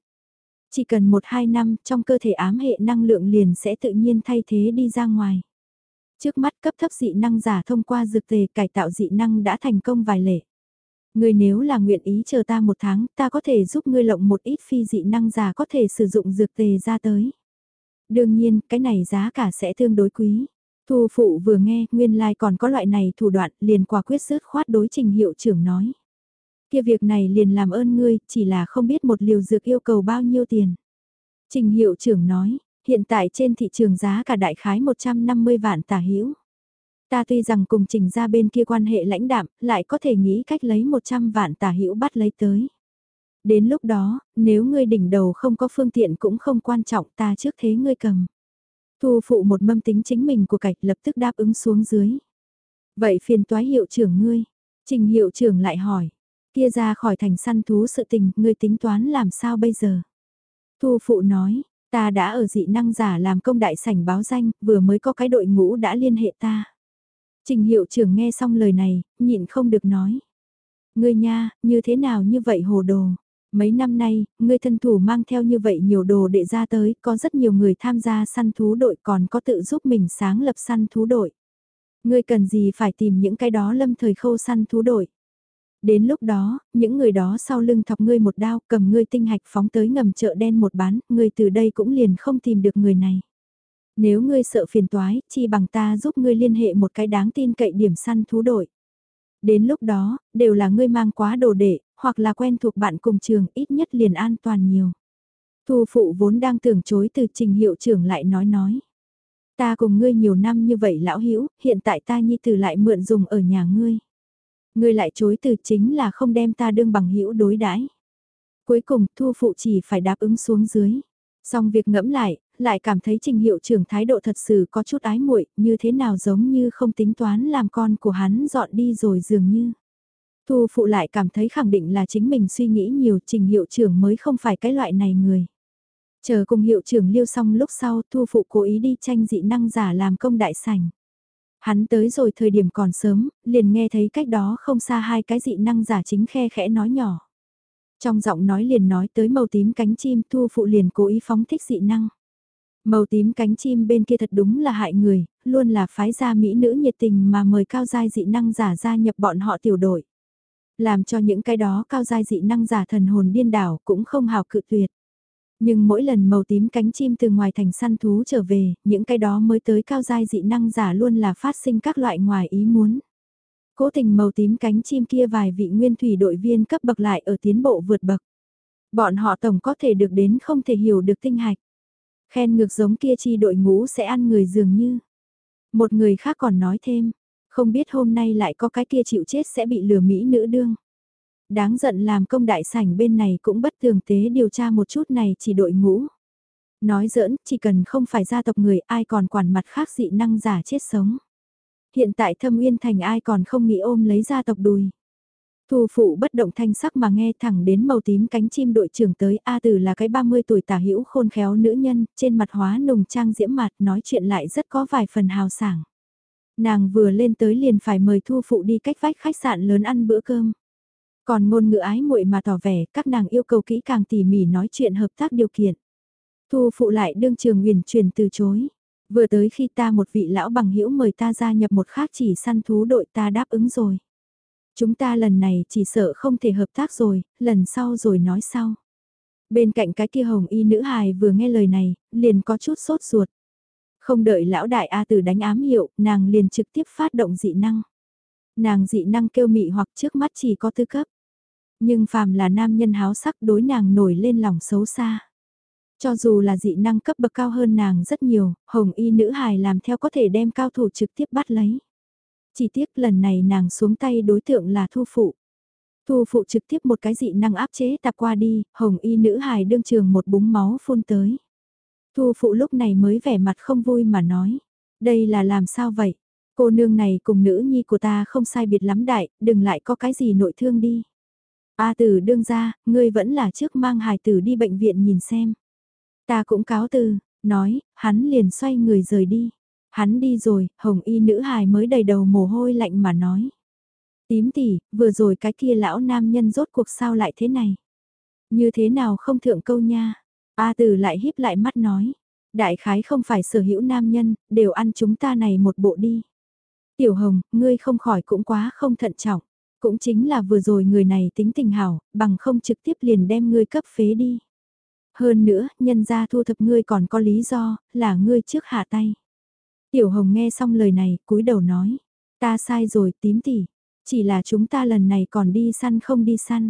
Chỉ cần 1-2 năm trong cơ thể ám hệ năng lượng liền sẽ tự nhiên thay thế đi ra ngoài. Trước mắt cấp thấp dị năng giả thông qua dược tề cải tạo dị năng đã thành công vài lệ. người nếu là nguyện ý chờ ta một tháng, ta có thể giúp ngươi lộng một ít phi dị năng giả có thể sử dụng dược tề ra tới. Đương nhiên, cái này giá cả sẽ tương đối quý. Thu phụ vừa nghe, nguyên lai like còn có loại này thủ đoạn, liền quả quyết sứt khoát đối trình hiệu trưởng nói. Kia việc này liền làm ơn ngươi, chỉ là không biết một liều dược yêu cầu bao nhiêu tiền. Trình hiệu trưởng nói, hiện tại trên thị trường giá cả đại khái 150 vạn tả hữu Ta tuy rằng cùng trình ra bên kia quan hệ lãnh đạm, lại có thể nghĩ cách lấy 100 vạn tả hữu bắt lấy tới. Đến lúc đó, nếu ngươi đỉnh đầu không có phương tiện cũng không quan trọng ta trước thế ngươi cầm. Thu phụ một mâm tính chính mình của cạch lập tức đáp ứng xuống dưới. Vậy phiền toái hiệu trưởng ngươi, trình hiệu trưởng lại hỏi, Kia ra khỏi thành săn thú sự tình, ngươi tính toán làm sao bây giờ? Thu phụ nói, ta đã ở dị năng giả làm công đại sảnh báo danh, vừa mới có cái đội ngũ đã liên hệ ta. Trình hiệu trưởng nghe xong lời này, nhịn không được nói. Ngươi nha, như thế nào như vậy hồ đồ? Mấy năm nay, ngươi thân thủ mang theo như vậy nhiều đồ để ra tới, có rất nhiều người tham gia săn thú đội còn có tự giúp mình sáng lập săn thú đội. Ngươi cần gì phải tìm những cái đó lâm thời khâu săn thú đội. Đến lúc đó, những người đó sau lưng thọc ngươi một đao, cầm ngươi tinh hạch phóng tới ngầm chợ đen một bán, ngươi từ đây cũng liền không tìm được người này. Nếu ngươi sợ phiền toái, chi bằng ta giúp ngươi liên hệ một cái đáng tin cậy điểm săn thú đội. Đến lúc đó, đều là ngươi mang quá đồ đệ, hoặc là quen thuộc bạn cùng trường, ít nhất liền an toàn nhiều. Thu phụ vốn đang tưởng chối từ trình hiệu trưởng lại nói nói. Ta cùng ngươi nhiều năm như vậy lão hữu hiện tại ta nhi từ lại mượn dùng ở nhà ngươi. Ngươi lại chối từ chính là không đem ta đương bằng hữu đối đãi. Cuối cùng thu phụ chỉ phải đáp ứng xuống dưới. Xong việc ngẫm lại, lại cảm thấy trình hiệu trưởng thái độ thật sự có chút ái muội như thế nào giống như không tính toán làm con của hắn dọn đi rồi dường như. Thu phụ lại cảm thấy khẳng định là chính mình suy nghĩ nhiều trình hiệu trưởng mới không phải cái loại này người. Chờ cùng hiệu trưởng liêu xong lúc sau thu phụ cố ý đi tranh dị năng giả làm công đại sảnh. Hắn tới rồi thời điểm còn sớm, liền nghe thấy cách đó không xa hai cái dị năng giả chính khe khẽ nói nhỏ. Trong giọng nói liền nói tới màu tím cánh chim thu phụ liền cố ý phóng thích dị năng. Màu tím cánh chim bên kia thật đúng là hại người, luôn là phái gia mỹ nữ nhiệt tình mà mời cao giai dị năng giả gia nhập bọn họ tiểu đội. Làm cho những cái đó cao giai dị năng giả thần hồn điên đảo cũng không hào cự tuyệt. Nhưng mỗi lần màu tím cánh chim từ ngoài thành săn thú trở về, những cái đó mới tới cao giai dị năng giả luôn là phát sinh các loại ngoài ý muốn. Cố tình màu tím cánh chim kia vài vị nguyên thủy đội viên cấp bậc lại ở tiến bộ vượt bậc. Bọn họ tổng có thể được đến không thể hiểu được tinh hạch. Khen ngược giống kia chi đội ngũ sẽ ăn người dường như. Một người khác còn nói thêm, không biết hôm nay lại có cái kia chịu chết sẽ bị lừa Mỹ nữ đương. Đáng giận làm công đại sảnh bên này cũng bất thường tế điều tra một chút này chỉ đội ngũ. Nói giỡn, chỉ cần không phải gia tộc người ai còn quản mặt khác dị năng giả chết sống. Hiện tại thâm uyên thành ai còn không nghĩ ôm lấy gia tộc đùi. Thù phụ bất động thanh sắc mà nghe thẳng đến màu tím cánh chim đội trưởng tới A Tử là cái 30 tuổi tả hữu khôn khéo nữ nhân, trên mặt hóa nùng trang diễm mặt nói chuyện lại rất có vài phần hào sảng. Nàng vừa lên tới liền phải mời thu phụ đi cách vách khách sạn lớn ăn bữa cơm. Còn ngôn ngữ ái muội mà tỏ vẻ các nàng yêu cầu kỹ càng tỉ mỉ nói chuyện hợp tác điều kiện. Thu phụ lại đương trường huyền truyền từ chối. Vừa tới khi ta một vị lão bằng hữu mời ta gia nhập một khác chỉ săn thú đội ta đáp ứng rồi. Chúng ta lần này chỉ sợ không thể hợp tác rồi, lần sau rồi nói sau. Bên cạnh cái kia hồng y nữ hài vừa nghe lời này, liền có chút sốt ruột. Không đợi lão đại A tử đánh ám hiệu, nàng liền trực tiếp phát động dị năng. Nàng dị năng kêu mị hoặc trước mắt chỉ có tư cấp. Nhưng phàm là nam nhân háo sắc đối nàng nổi lên lòng xấu xa. Cho dù là dị năng cấp bậc cao hơn nàng rất nhiều, hồng y nữ hài làm theo có thể đem cao thủ trực tiếp bắt lấy. Chỉ tiếc lần này nàng xuống tay đối tượng là thu phụ. Thu phụ trực tiếp một cái dị năng áp chế tạp qua đi, hồng y nữ hài đương trường một búng máu phun tới. Thu phụ lúc này mới vẻ mặt không vui mà nói. Đây là làm sao vậy? Cô nương này cùng nữ nhi của ta không sai biệt lắm đại, đừng lại có cái gì nội thương đi. A tử đương ra, ngươi vẫn là trước mang hài tử đi bệnh viện nhìn xem. Ta cũng cáo từ, nói, hắn liền xoay người rời đi. Hắn đi rồi, hồng y nữ hài mới đầy đầu mồ hôi lạnh mà nói. Tím tỷ, vừa rồi cái kia lão nam nhân rốt cuộc sao lại thế này? Như thế nào không thượng câu nha? A tử lại híp lại mắt nói. Đại khái không phải sở hữu nam nhân, đều ăn chúng ta này một bộ đi. Tiểu hồng, ngươi không khỏi cũng quá không thận trọng. Cũng chính là vừa rồi người này tính tình hảo, bằng không trực tiếp liền đem ngươi cấp phế đi. Hơn nữa, nhân gia thu thập ngươi còn có lý do, là ngươi trước hạ tay. Tiểu Hồng nghe xong lời này, cúi đầu nói. Ta sai rồi, tím tỉ. Chỉ là chúng ta lần này còn đi săn không đi săn.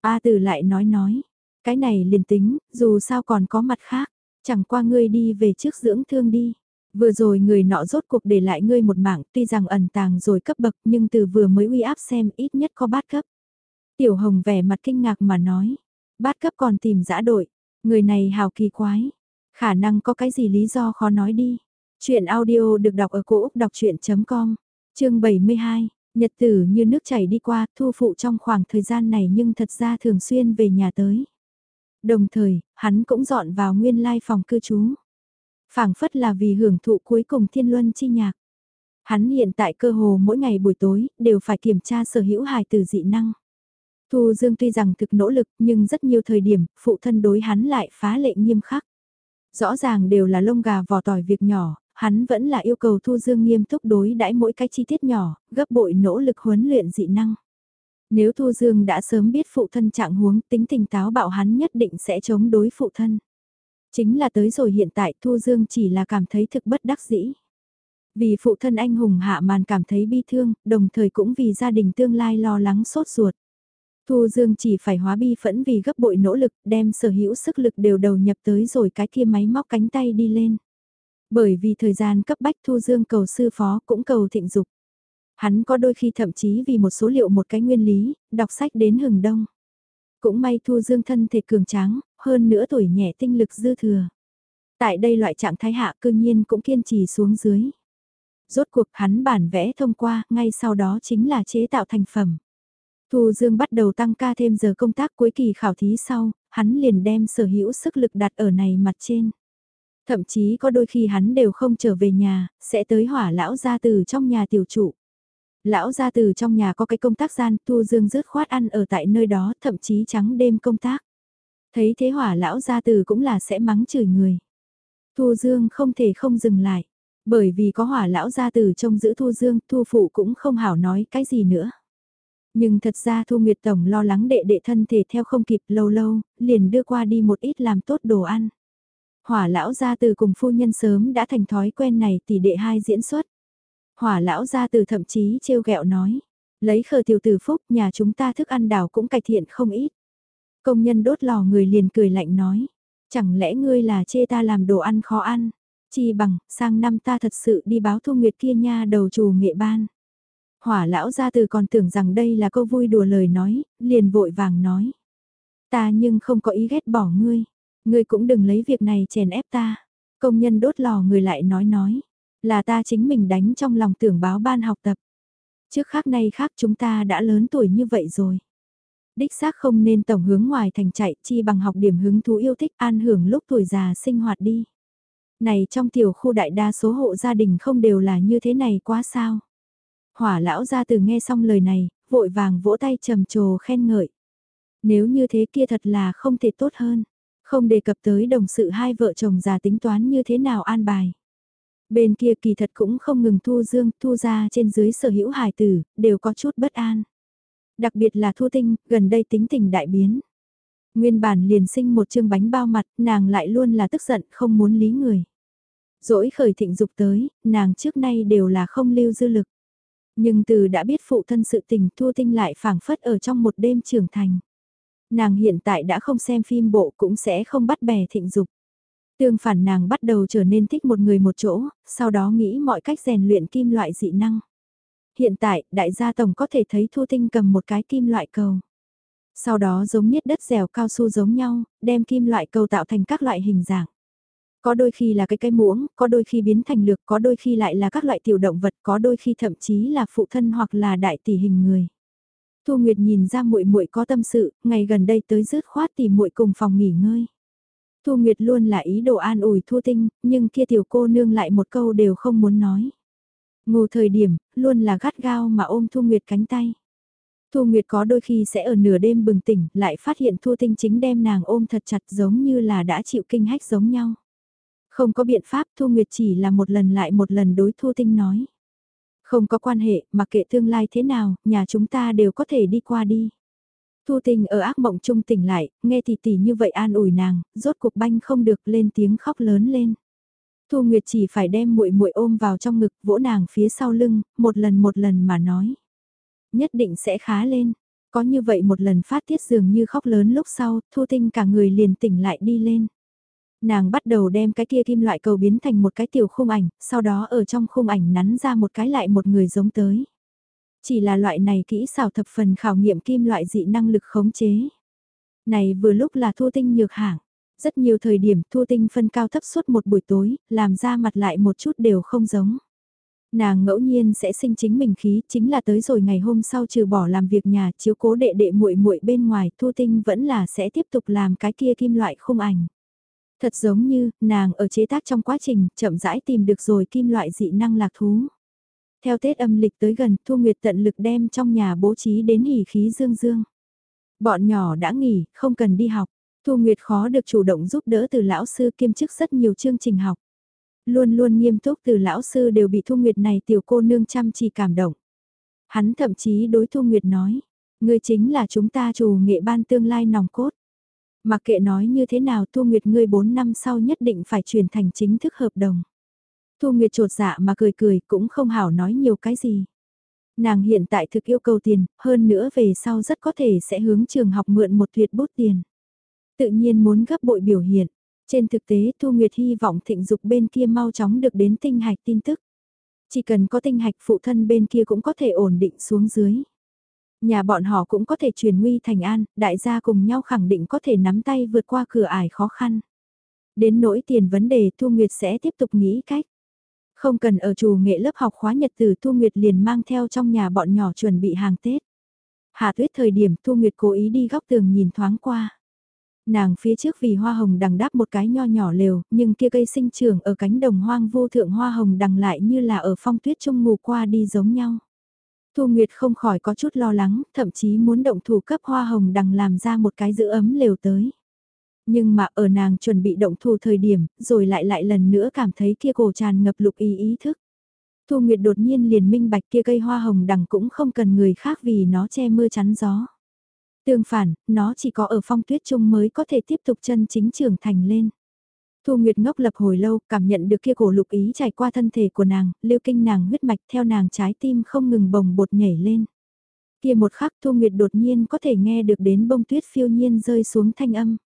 A tử lại nói nói. Cái này liền tính, dù sao còn có mặt khác. Chẳng qua ngươi đi về trước dưỡng thương đi. Vừa rồi người nọ rốt cuộc để lại ngươi một mảng tuy rằng ẩn tàng rồi cấp bậc nhưng từ vừa mới uy áp xem ít nhất có bát cấp. Tiểu Hồng vẻ mặt kinh ngạc mà nói. Bát cấp còn tìm giã đội. Người này hào kỳ quái. Khả năng có cái gì lý do khó nói đi. Chuyện audio được đọc ở cổ Úc đọc chuyện.com, chương 72. Nhật tử như nước chảy đi qua, thu phụ trong khoảng thời gian này nhưng thật ra thường xuyên về nhà tới. Đồng thời, hắn cũng dọn vào nguyên lai phòng cư trú. phảng phất là vì hưởng thụ cuối cùng thiên luân chi nhạc. Hắn hiện tại cơ hồ mỗi ngày buổi tối, đều phải kiểm tra sở hữu hài từ dị năng. Thu Dương tuy rằng thực nỗ lực nhưng rất nhiều thời điểm, phụ thân đối hắn lại phá lệ nghiêm khắc. Rõ ràng đều là lông gà vò tỏi việc nhỏ, hắn vẫn là yêu cầu Thu Dương nghiêm túc đối đãi mỗi cái chi tiết nhỏ, gấp bội nỗ lực huấn luyện dị năng. Nếu Thu Dương đã sớm biết phụ thân trạng huống tính tình táo bạo hắn nhất định sẽ chống đối phụ thân. Chính là tới rồi hiện tại Thu Dương chỉ là cảm thấy thực bất đắc dĩ. Vì phụ thân anh hùng hạ màn cảm thấy bi thương, đồng thời cũng vì gia đình tương lai lo lắng sốt ruột. Thu Dương chỉ phải hóa bi phẫn vì gấp bội nỗ lực đem sở hữu sức lực đều đầu nhập tới rồi cái kia máy móc cánh tay đi lên. Bởi vì thời gian cấp bách Thu Dương cầu sư phó cũng cầu thịnh dục. Hắn có đôi khi thậm chí vì một số liệu một cái nguyên lý, đọc sách đến hừng đông. Cũng may Thu Dương thân thể cường tráng, hơn nữa tuổi nhẹ tinh lực dư thừa. Tại đây loại trạng thái hạ cương nhiên cũng kiên trì xuống dưới. Rốt cuộc hắn bản vẽ thông qua, ngay sau đó chính là chế tạo thành phẩm. Thu Dương bắt đầu tăng ca thêm giờ công tác cuối kỳ khảo thí sau, hắn liền đem sở hữu sức lực đặt ở này mặt trên. Thậm chí có đôi khi hắn đều không trở về nhà, sẽ tới hỏa lão gia từ trong nhà tiểu trụ. Lão gia từ trong nhà có cái công tác gian, Thu Dương rớt khoát ăn ở tại nơi đó, thậm chí trắng đêm công tác. Thấy thế hỏa lão gia từ cũng là sẽ mắng chửi người. Thu Dương không thể không dừng lại, bởi vì có hỏa lão gia từ trông giữ Thu Dương, Thu Phụ cũng không hảo nói cái gì nữa. Nhưng thật ra Thu Nguyệt Tổng lo lắng đệ đệ thân thể theo không kịp lâu lâu, liền đưa qua đi một ít làm tốt đồ ăn. Hỏa lão gia từ cùng phu nhân sớm đã thành thói quen này tỷ đệ hai diễn xuất. Hỏa lão gia từ thậm chí trêu ghẹo nói, lấy khờ tiểu tử phúc nhà chúng ta thức ăn đảo cũng cải thiện không ít. Công nhân đốt lò người liền cười lạnh nói, chẳng lẽ ngươi là chê ta làm đồ ăn khó ăn, chi bằng, sang năm ta thật sự đi báo thu nguyệt kia nha đầu chủ nghệ ban. Hỏa lão gia từ còn tưởng rằng đây là câu vui đùa lời nói, liền vội vàng nói. Ta nhưng không có ý ghét bỏ ngươi, ngươi cũng đừng lấy việc này chèn ép ta. Công nhân đốt lò người lại nói nói, là ta chính mình đánh trong lòng tưởng báo ban học tập. Trước khác nay khác chúng ta đã lớn tuổi như vậy rồi. Đích xác không nên tổng hướng ngoài thành chạy chi bằng học điểm hứng thú yêu thích an hưởng lúc tuổi già sinh hoạt đi. Này trong tiểu khu đại đa số hộ gia đình không đều là như thế này quá sao. Hỏa lão ra từ nghe xong lời này, vội vàng vỗ tay trầm trồ khen ngợi. Nếu như thế kia thật là không thể tốt hơn. Không đề cập tới đồng sự hai vợ chồng già tính toán như thế nào an bài. Bên kia kỳ thật cũng không ngừng thu dương, thu ra trên dưới sở hữu hài tử, đều có chút bất an. Đặc biệt là thu tinh, gần đây tính tình đại biến. Nguyên bản liền sinh một chương bánh bao mặt, nàng lại luôn là tức giận, không muốn lý người. Dỗi khởi thịnh dục tới, nàng trước nay đều là không lưu dư lực. Nhưng từ đã biết phụ thân sự tình Thu Tinh lại phảng phất ở trong một đêm trưởng thành. Nàng hiện tại đã không xem phim bộ cũng sẽ không bắt bè thịnh dục. Tương phản nàng bắt đầu trở nên thích một người một chỗ, sau đó nghĩ mọi cách rèn luyện kim loại dị năng. Hiện tại, đại gia tổng có thể thấy Thu Tinh cầm một cái kim loại cầu. Sau đó giống miết đất dẻo cao su giống nhau, đem kim loại cầu tạo thành các loại hình dạng. Có đôi khi là cái cây muỗng, có đôi khi biến thành lược, có đôi khi lại là các loại tiểu động vật, có đôi khi thậm chí là phụ thân hoặc là đại tỷ hình người. Thu Nguyệt nhìn ra muội muội có tâm sự, ngày gần đây tới rớt khoát thì muội cùng phòng nghỉ ngơi. Thu Nguyệt luôn là ý đồ an ủi Thu Tinh, nhưng kia tiểu cô nương lại một câu đều không muốn nói. Ngủ thời điểm, luôn là gắt gao mà ôm Thu Nguyệt cánh tay. Thu Nguyệt có đôi khi sẽ ở nửa đêm bừng tỉnh, lại phát hiện Thu Tinh chính đem nàng ôm thật chặt giống như là đã chịu kinh hách giống nhau. Không có biện pháp Thu Nguyệt chỉ là một lần lại một lần đối Thu Tinh nói. Không có quan hệ, mà kệ tương lai thế nào, nhà chúng ta đều có thể đi qua đi. Thu Tình ở ác mộng trung tỉnh lại, nghe tỷ tỷ như vậy an ủi nàng, rốt cuộc banh không được lên tiếng khóc lớn lên. Thu Nguyệt chỉ phải đem muội muội ôm vào trong ngực, vỗ nàng phía sau lưng, một lần một lần mà nói. Nhất định sẽ khá lên. Có như vậy một lần phát tiết dường như khóc lớn lúc sau, Thu Tinh cả người liền tỉnh lại đi lên. Nàng bắt đầu đem cái kia kim loại cầu biến thành một cái tiểu khung ảnh, sau đó ở trong khung ảnh nắn ra một cái lại một người giống tới. Chỉ là loại này kỹ xảo thập phần khảo nghiệm kim loại dị năng lực khống chế. Này vừa lúc là thu tinh nhược hạng. Rất nhiều thời điểm thu tinh phân cao thấp suốt một buổi tối, làm ra mặt lại một chút đều không giống. Nàng ngẫu nhiên sẽ sinh chính mình khí, chính là tới rồi ngày hôm sau trừ bỏ làm việc nhà, chiếu cố đệ đệ muội muội bên ngoài, Thu Tinh vẫn là sẽ tiếp tục làm cái kia kim loại khung ảnh. Thật giống như, nàng ở chế tác trong quá trình, chậm rãi tìm được rồi kim loại dị năng lạc thú. Theo Tết âm lịch tới gần, Thu Nguyệt tận lực đem trong nhà bố trí đến hỉ khí dương dương. Bọn nhỏ đã nghỉ, không cần đi học. Thu Nguyệt khó được chủ động giúp đỡ từ lão sư kiêm chức rất nhiều chương trình học. Luôn luôn nghiêm túc từ lão sư đều bị Thu Nguyệt này tiểu cô nương chăm chỉ cảm động. Hắn thậm chí đối Thu Nguyệt nói, ngươi chính là chúng ta chủ nghệ ban tương lai nòng cốt. Mặc kệ nói như thế nào Thu Nguyệt ngươi 4 năm sau nhất định phải chuyển thành chính thức hợp đồng. Thu Nguyệt trột dạ mà cười cười cũng không hảo nói nhiều cái gì. Nàng hiện tại thực yêu cầu tiền, hơn nữa về sau rất có thể sẽ hướng trường học mượn một tuyệt bút tiền. Tự nhiên muốn gấp bội biểu hiện. Trên thực tế Thu Nguyệt hy vọng thịnh dục bên kia mau chóng được đến tinh hạch tin tức. Chỉ cần có tinh hạch phụ thân bên kia cũng có thể ổn định xuống dưới. Nhà bọn họ cũng có thể truyền nguy thành an, đại gia cùng nhau khẳng định có thể nắm tay vượt qua cửa ải khó khăn. Đến nỗi tiền vấn đề Thu Nguyệt sẽ tiếp tục nghĩ cách. Không cần ở chủ nghệ lớp học khóa nhật từ Thu Nguyệt liền mang theo trong nhà bọn nhỏ chuẩn bị hàng Tết. Hạ tuyết thời điểm Thu Nguyệt cố ý đi góc tường nhìn thoáng qua. Nàng phía trước vì hoa hồng đằng đáp một cái nho nhỏ lều, nhưng kia cây sinh trưởng ở cánh đồng hoang vô thượng hoa hồng đằng lại như là ở phong tuyết trung ngủ qua đi giống nhau. Thu Nguyệt không khỏi có chút lo lắng, thậm chí muốn động thủ cấp hoa hồng đằng làm ra một cái giữ ấm lều tới. Nhưng mà ở nàng chuẩn bị động thủ thời điểm, rồi lại lại lần nữa cảm thấy kia cổ tràn ngập lục ý ý thức. Thu Nguyệt đột nhiên liền minh bạch kia cây hoa hồng đằng cũng không cần người khác vì nó che mưa chắn gió. Tương phản, nó chỉ có ở phong tuyết trung mới có thể tiếp tục chân chính trưởng thành lên. Thu Nguyệt ngốc lập hồi lâu, cảm nhận được kia cổ lục ý trải qua thân thể của nàng, lưu kinh nàng huyết mạch theo nàng trái tim không ngừng bồng bột nhảy lên. Kia một khắc Thu Nguyệt đột nhiên có thể nghe được đến bông tuyết phiêu nhiên rơi xuống thanh âm.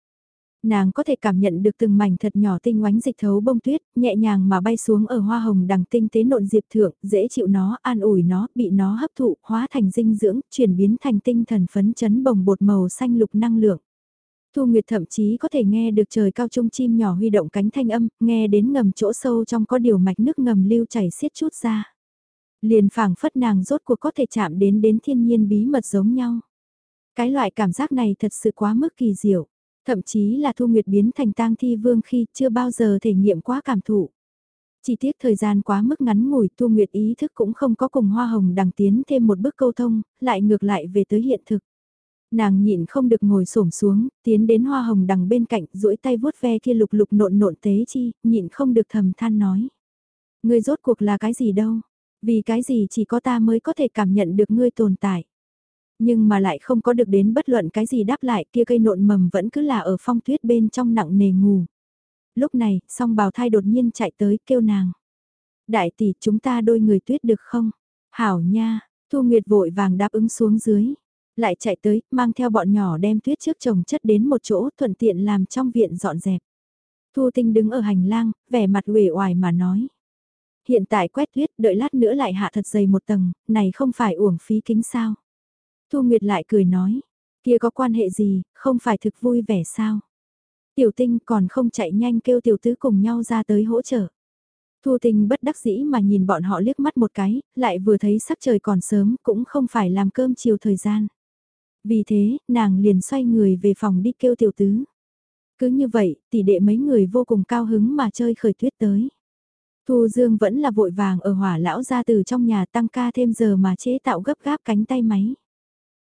Nàng có thể cảm nhận được từng mảnh thật nhỏ tinh oánh dịch thấu bông tuyết, nhẹ nhàng mà bay xuống ở hoa hồng đằng tinh tế nộn diệp thượng, dễ chịu nó, an ủi nó, bị nó hấp thụ, hóa thành dinh dưỡng, chuyển biến thành tinh thần phấn chấn bồng bột màu xanh lục năng lượng. Thu Nguyệt thậm chí có thể nghe được trời cao trung chim nhỏ huy động cánh thanh âm, nghe đến ngầm chỗ sâu trong có điều mạch nước ngầm lưu chảy xiết chút ra. Liền phảng phất nàng rốt cuộc có thể chạm đến đến thiên nhiên bí mật giống nhau. Cái loại cảm giác này thật sự quá mức kỳ diệu. Thậm chí là Thu Nguyệt biến thành tang thi vương khi chưa bao giờ thể nghiệm quá cảm thụ. Chỉ tiếc thời gian quá mức ngắn ngủi Thu Nguyệt ý thức cũng không có cùng Hoa Hồng đằng tiến thêm một bước câu thông, lại ngược lại về tới hiện thực. Nàng nhịn không được ngồi xổm xuống, tiến đến Hoa Hồng đằng bên cạnh, duỗi tay vuốt ve kia lục lục nộn nộn tế chi, nhịn không được thầm than nói. Ngươi rốt cuộc là cái gì đâu? Vì cái gì chỉ có ta mới có thể cảm nhận được ngươi tồn tại nhưng mà lại không có được đến bất luận cái gì đáp lại kia cây nộn mầm vẫn cứ là ở phong tuyết bên trong nặng nề ngủ. Lúc này, song bào thai đột nhiên chạy tới kêu nàng. Đại tỷ chúng ta đôi người tuyết được không? Hảo nha, Thu Nguyệt vội vàng đáp ứng xuống dưới. Lại chạy tới, mang theo bọn nhỏ đem tuyết trước chồng chất đến một chỗ thuận tiện làm trong viện dọn dẹp. Thu Tinh đứng ở hành lang, vẻ mặt uể oải mà nói. Hiện tại quét tuyết, đợi lát nữa lại hạ thật dày một tầng, này không phải uổng phí kính sao. Thu Nguyệt lại cười nói, kia có quan hệ gì, không phải thực vui vẻ sao? Tiểu tinh còn không chạy nhanh kêu tiểu tứ cùng nhau ra tới hỗ trợ. Thu tinh bất đắc dĩ mà nhìn bọn họ liếc mắt một cái, lại vừa thấy sắc trời còn sớm cũng không phải làm cơm chiều thời gian. Vì thế, nàng liền xoay người về phòng đi kêu tiểu tứ. Cứ như vậy, tỷ đệ mấy người vô cùng cao hứng mà chơi khởi tuyết tới. Thu Dương vẫn là vội vàng ở hỏa lão ra từ trong nhà tăng ca thêm giờ mà chế tạo gấp gáp cánh tay máy.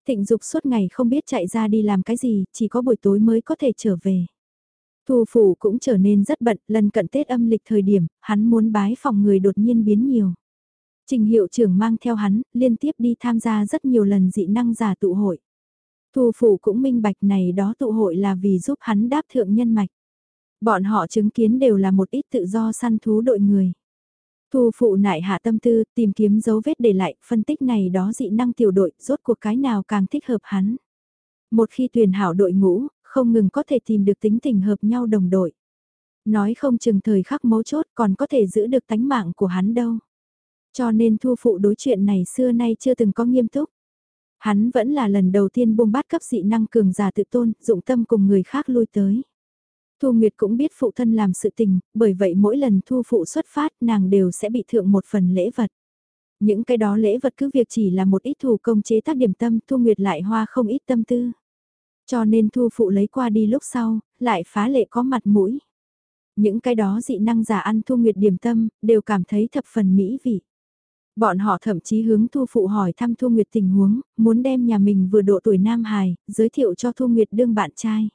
Thịnh Dục suốt ngày không biết chạy ra đi làm cái gì, chỉ có buổi tối mới có thể trở về. Thu phủ cũng trở nên rất bận, lần cận Tết âm lịch thời điểm, hắn muốn bái phòng người đột nhiên biến nhiều. Trình hiệu trưởng mang theo hắn, liên tiếp đi tham gia rất nhiều lần dị năng giả tụ hội. Thu phủ cũng minh bạch này đó tụ hội là vì giúp hắn đáp thượng nhân mạch. Bọn họ chứng kiến đều là một ít tự do săn thú đội người. Thu phụ nại hạ tâm tư, tìm kiếm dấu vết để lại, phân tích này đó dị năng tiểu đội, rốt cuộc cái nào càng thích hợp hắn. Một khi tuyển hảo đội ngũ, không ngừng có thể tìm được tính tình hợp nhau đồng đội. Nói không chừng thời khắc mấu chốt còn có thể giữ được tánh mạng của hắn đâu. Cho nên thu phụ đối chuyện này xưa nay chưa từng có nghiêm túc. Hắn vẫn là lần đầu tiên buông bát cấp dị năng cường giả tự tôn, dụng tâm cùng người khác lui tới. Thu Nguyệt cũng biết phụ thân làm sự tình, bởi vậy mỗi lần thu phụ xuất phát nàng đều sẽ bị thượng một phần lễ vật. Những cái đó lễ vật cứ việc chỉ là một ít thủ công chế tác điểm tâm Thu Nguyệt lại hoa không ít tâm tư. Cho nên Thu Phụ lấy qua đi lúc sau, lại phá lệ có mặt mũi. Những cái đó dị năng giả ăn Thu Nguyệt điểm tâm, đều cảm thấy thập phần mỹ vị. Bọn họ thậm chí hướng Thu Phụ hỏi thăm Thu Nguyệt tình huống, muốn đem nhà mình vừa độ tuổi Nam Hài, giới thiệu cho Thu Nguyệt đương bạn trai.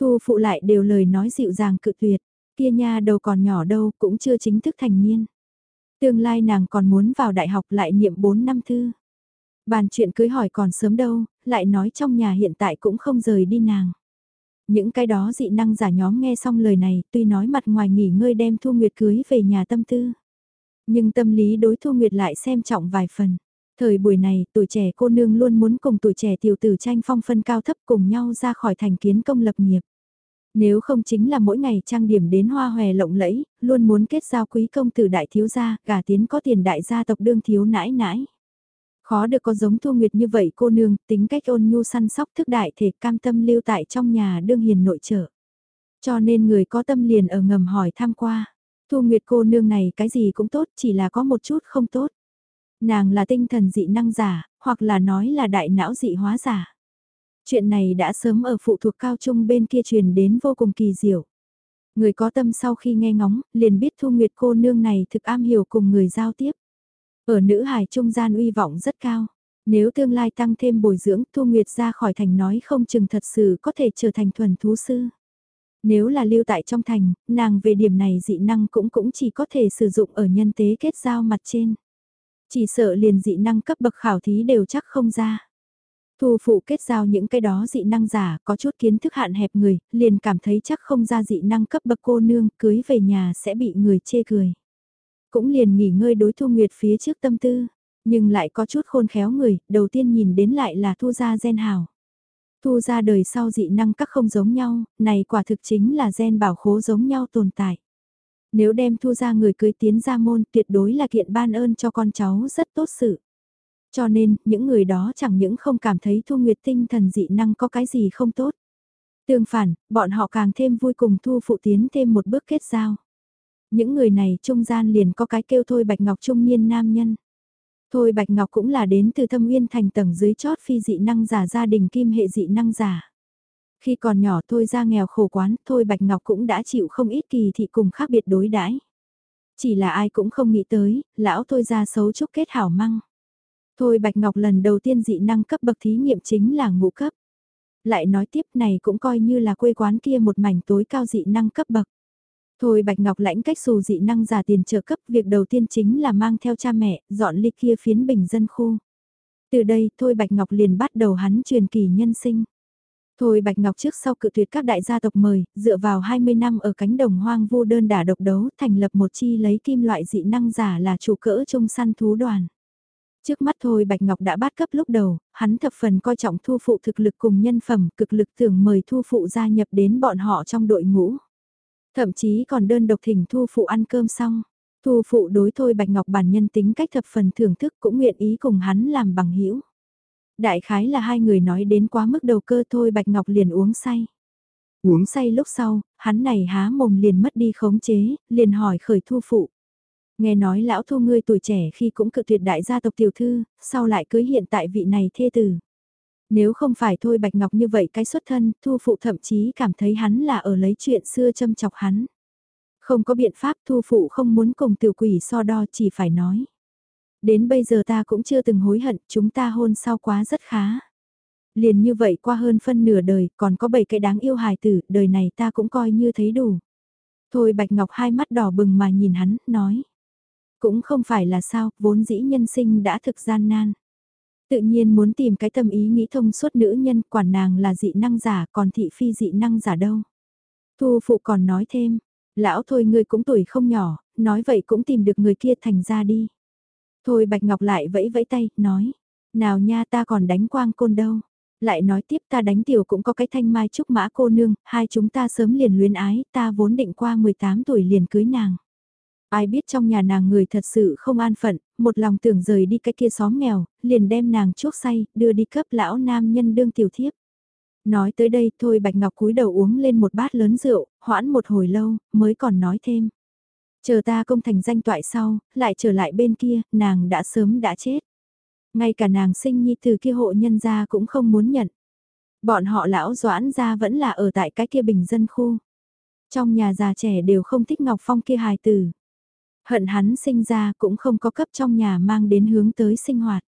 Thu Phụ lại đều lời nói dịu dàng cự tuyệt, kia nha đầu còn nhỏ đâu cũng chưa chính thức thành niên. Tương lai nàng còn muốn vào đại học lại niệm 4 năm thư. Bàn chuyện cưới hỏi còn sớm đâu, lại nói trong nhà hiện tại cũng không rời đi nàng. Những cái đó dị năng giả nhóm nghe xong lời này, tuy nói mặt ngoài nghỉ ngơi đem Thu Nguyệt cưới về nhà tâm tư. Nhưng tâm lý đối Thu Nguyệt lại xem trọng vài phần. Thời buổi này, tuổi trẻ cô nương luôn muốn cùng tuổi trẻ tiểu tử tranh phong phân cao thấp cùng nhau ra khỏi thành kiến công lập nghiệp. Nếu không chính là mỗi ngày trang điểm đến hoa hòe lộng lẫy, luôn muốn kết giao quý công tử đại thiếu gia, gả tiến có tiền đại gia tộc đương thiếu nãi nãi. Khó được có giống Thu Nguyệt như vậy cô nương, tính cách ôn nhu săn sóc thức đại thể cam tâm lưu tại trong nhà đương hiền nội trợ. Cho nên người có tâm liền ở ngầm hỏi tham qua. Thu Nguyệt cô nương này cái gì cũng tốt, chỉ là có một chút không tốt. Nàng là tinh thần dị năng giả, hoặc là nói là đại não dị hóa giả. Chuyện này đã sớm ở phụ thuộc cao trung bên kia truyền đến vô cùng kỳ diệu. Người có tâm sau khi nghe ngóng, liền biết Thu Nguyệt cô nương này thực am hiểu cùng người giao tiếp. Ở nữ hài trung gian uy vọng rất cao. Nếu tương lai tăng thêm bồi dưỡng Thu Nguyệt ra khỏi thành nói không chừng thật sự có thể trở thành thuần thú sư. Nếu là lưu tại trong thành, nàng về điểm này dị năng cũng cũng chỉ có thể sử dụng ở nhân tế kết giao mặt trên. Chỉ sợ liền dị năng cấp bậc khảo thí đều chắc không ra. Thu phụ kết giao những cái đó dị năng giả, có chút kiến thức hạn hẹp người, liền cảm thấy chắc không ra dị năng cấp bậc cô nương, cưới về nhà sẽ bị người chê cười. Cũng liền nghỉ ngơi đối thu nguyệt phía trước tâm tư, nhưng lại có chút khôn khéo người, đầu tiên nhìn đến lại là thu gia gen hào. Thu gia đời sau dị năng các không giống nhau, này quả thực chính là gen bảo khố giống nhau tồn tại. Nếu đem thu ra người cưới tiến ra môn tuyệt đối là kiện ban ơn cho con cháu rất tốt sự. Cho nên, những người đó chẳng những không cảm thấy Thu Nguyệt tinh thần dị năng có cái gì không tốt. Tương phản, bọn họ càng thêm vui cùng Thu Phụ tiến thêm một bước kết giao. Những người này trung gian liền có cái kêu thôi Bạch Ngọc trung niên nam nhân. Thôi Bạch Ngọc cũng là đến từ thâm nguyên thành tầng dưới chót phi dị năng giả gia đình kim hệ dị năng giả. Khi còn nhỏ thôi ra nghèo khổ quán, thôi Bạch Ngọc cũng đã chịu không ít kỳ thị cùng khác biệt đối đãi. Chỉ là ai cũng không nghĩ tới, lão thôi ra xấu chúc kết hảo măng. Thôi Bạch Ngọc lần đầu tiên dị năng cấp bậc thí nghiệm chính là ngũ cấp. Lại nói tiếp này cũng coi như là quê quán kia một mảnh tối cao dị năng cấp bậc. Thôi Bạch Ngọc lãnh cách xù dị năng giả tiền trợ cấp, việc đầu tiên chính là mang theo cha mẹ, dọn ly kia phiến bình dân khu. Từ đây, Thôi Bạch Ngọc liền bắt đầu hắn truyền kỳ nhân sinh. Thôi Bạch Ngọc trước sau cự tuyệt các đại gia tộc mời, dựa vào 20 năm ở cánh đồng hoang vu đơn đả độc đấu, thành lập một chi lấy kim loại dị năng giả là chủ cỡ trung săn thú đoàn. Trước mắt thôi Bạch Ngọc đã bắt cấp lúc đầu, hắn thập phần coi trọng thu phụ thực lực cùng nhân phẩm, cực lực tưởng mời thu phụ gia nhập đến bọn họ trong đội ngũ. Thậm chí còn đơn độc thỉnh thu phụ ăn cơm xong. Thu phụ đối thôi Bạch Ngọc bản nhân tính cách thập phần thưởng thức cũng nguyện ý cùng hắn làm bằng hữu Đại khái là hai người nói đến quá mức đầu cơ thôi Bạch Ngọc liền uống say. Uống say lúc sau, hắn này há mồm liền mất đi khống chế, liền hỏi khởi thu phụ. Nghe nói lão thu ngươi tuổi trẻ khi cũng cự tuyệt đại gia tộc tiểu thư, sau lại cưới hiện tại vị này thê tử. Nếu không phải thôi Bạch Ngọc như vậy cái xuất thân, thu phụ thậm chí cảm thấy hắn là ở lấy chuyện xưa châm chọc hắn. Không có biện pháp thu phụ không muốn cùng tiểu quỷ so đo chỉ phải nói. Đến bây giờ ta cũng chưa từng hối hận, chúng ta hôn sau quá rất khá. Liền như vậy qua hơn phân nửa đời, còn có bảy cái đáng yêu hài tử, đời này ta cũng coi như thấy đủ. Thôi Bạch Ngọc hai mắt đỏ bừng mà nhìn hắn, nói. Cũng không phải là sao, vốn dĩ nhân sinh đã thực gian nan. Tự nhiên muốn tìm cái tâm ý nghĩ thông suốt nữ nhân, quản nàng là dị năng giả, còn thị phi dị năng giả đâu. Thu phụ còn nói thêm, lão thôi ngươi cũng tuổi không nhỏ, nói vậy cũng tìm được người kia thành ra đi. Thôi Bạch Ngọc lại vẫy vẫy tay, nói, nào nha ta còn đánh quang côn đâu. Lại nói tiếp ta đánh tiểu cũng có cái thanh mai trúc mã cô nương, hai chúng ta sớm liền luyến ái, ta vốn định qua 18 tuổi liền cưới nàng. Ai biết trong nhà nàng người thật sự không an phận, một lòng tưởng rời đi cái kia xóm nghèo, liền đem nàng chuốc say, đưa đi cấp lão nam nhân đương tiểu thiếp. Nói tới đây thôi Bạch Ngọc cúi đầu uống lên một bát lớn rượu, hoãn một hồi lâu, mới còn nói thêm. Chờ ta công thành danh toại sau, lại trở lại bên kia, nàng đã sớm đã chết. Ngay cả nàng sinh nhi từ kia hộ nhân gia cũng không muốn nhận. Bọn họ lão doãn gia vẫn là ở tại cái kia bình dân khu. Trong nhà già trẻ đều không thích Ngọc Phong kia hài tử. Hận hắn sinh ra cũng không có cấp trong nhà mang đến hướng tới sinh hoạt.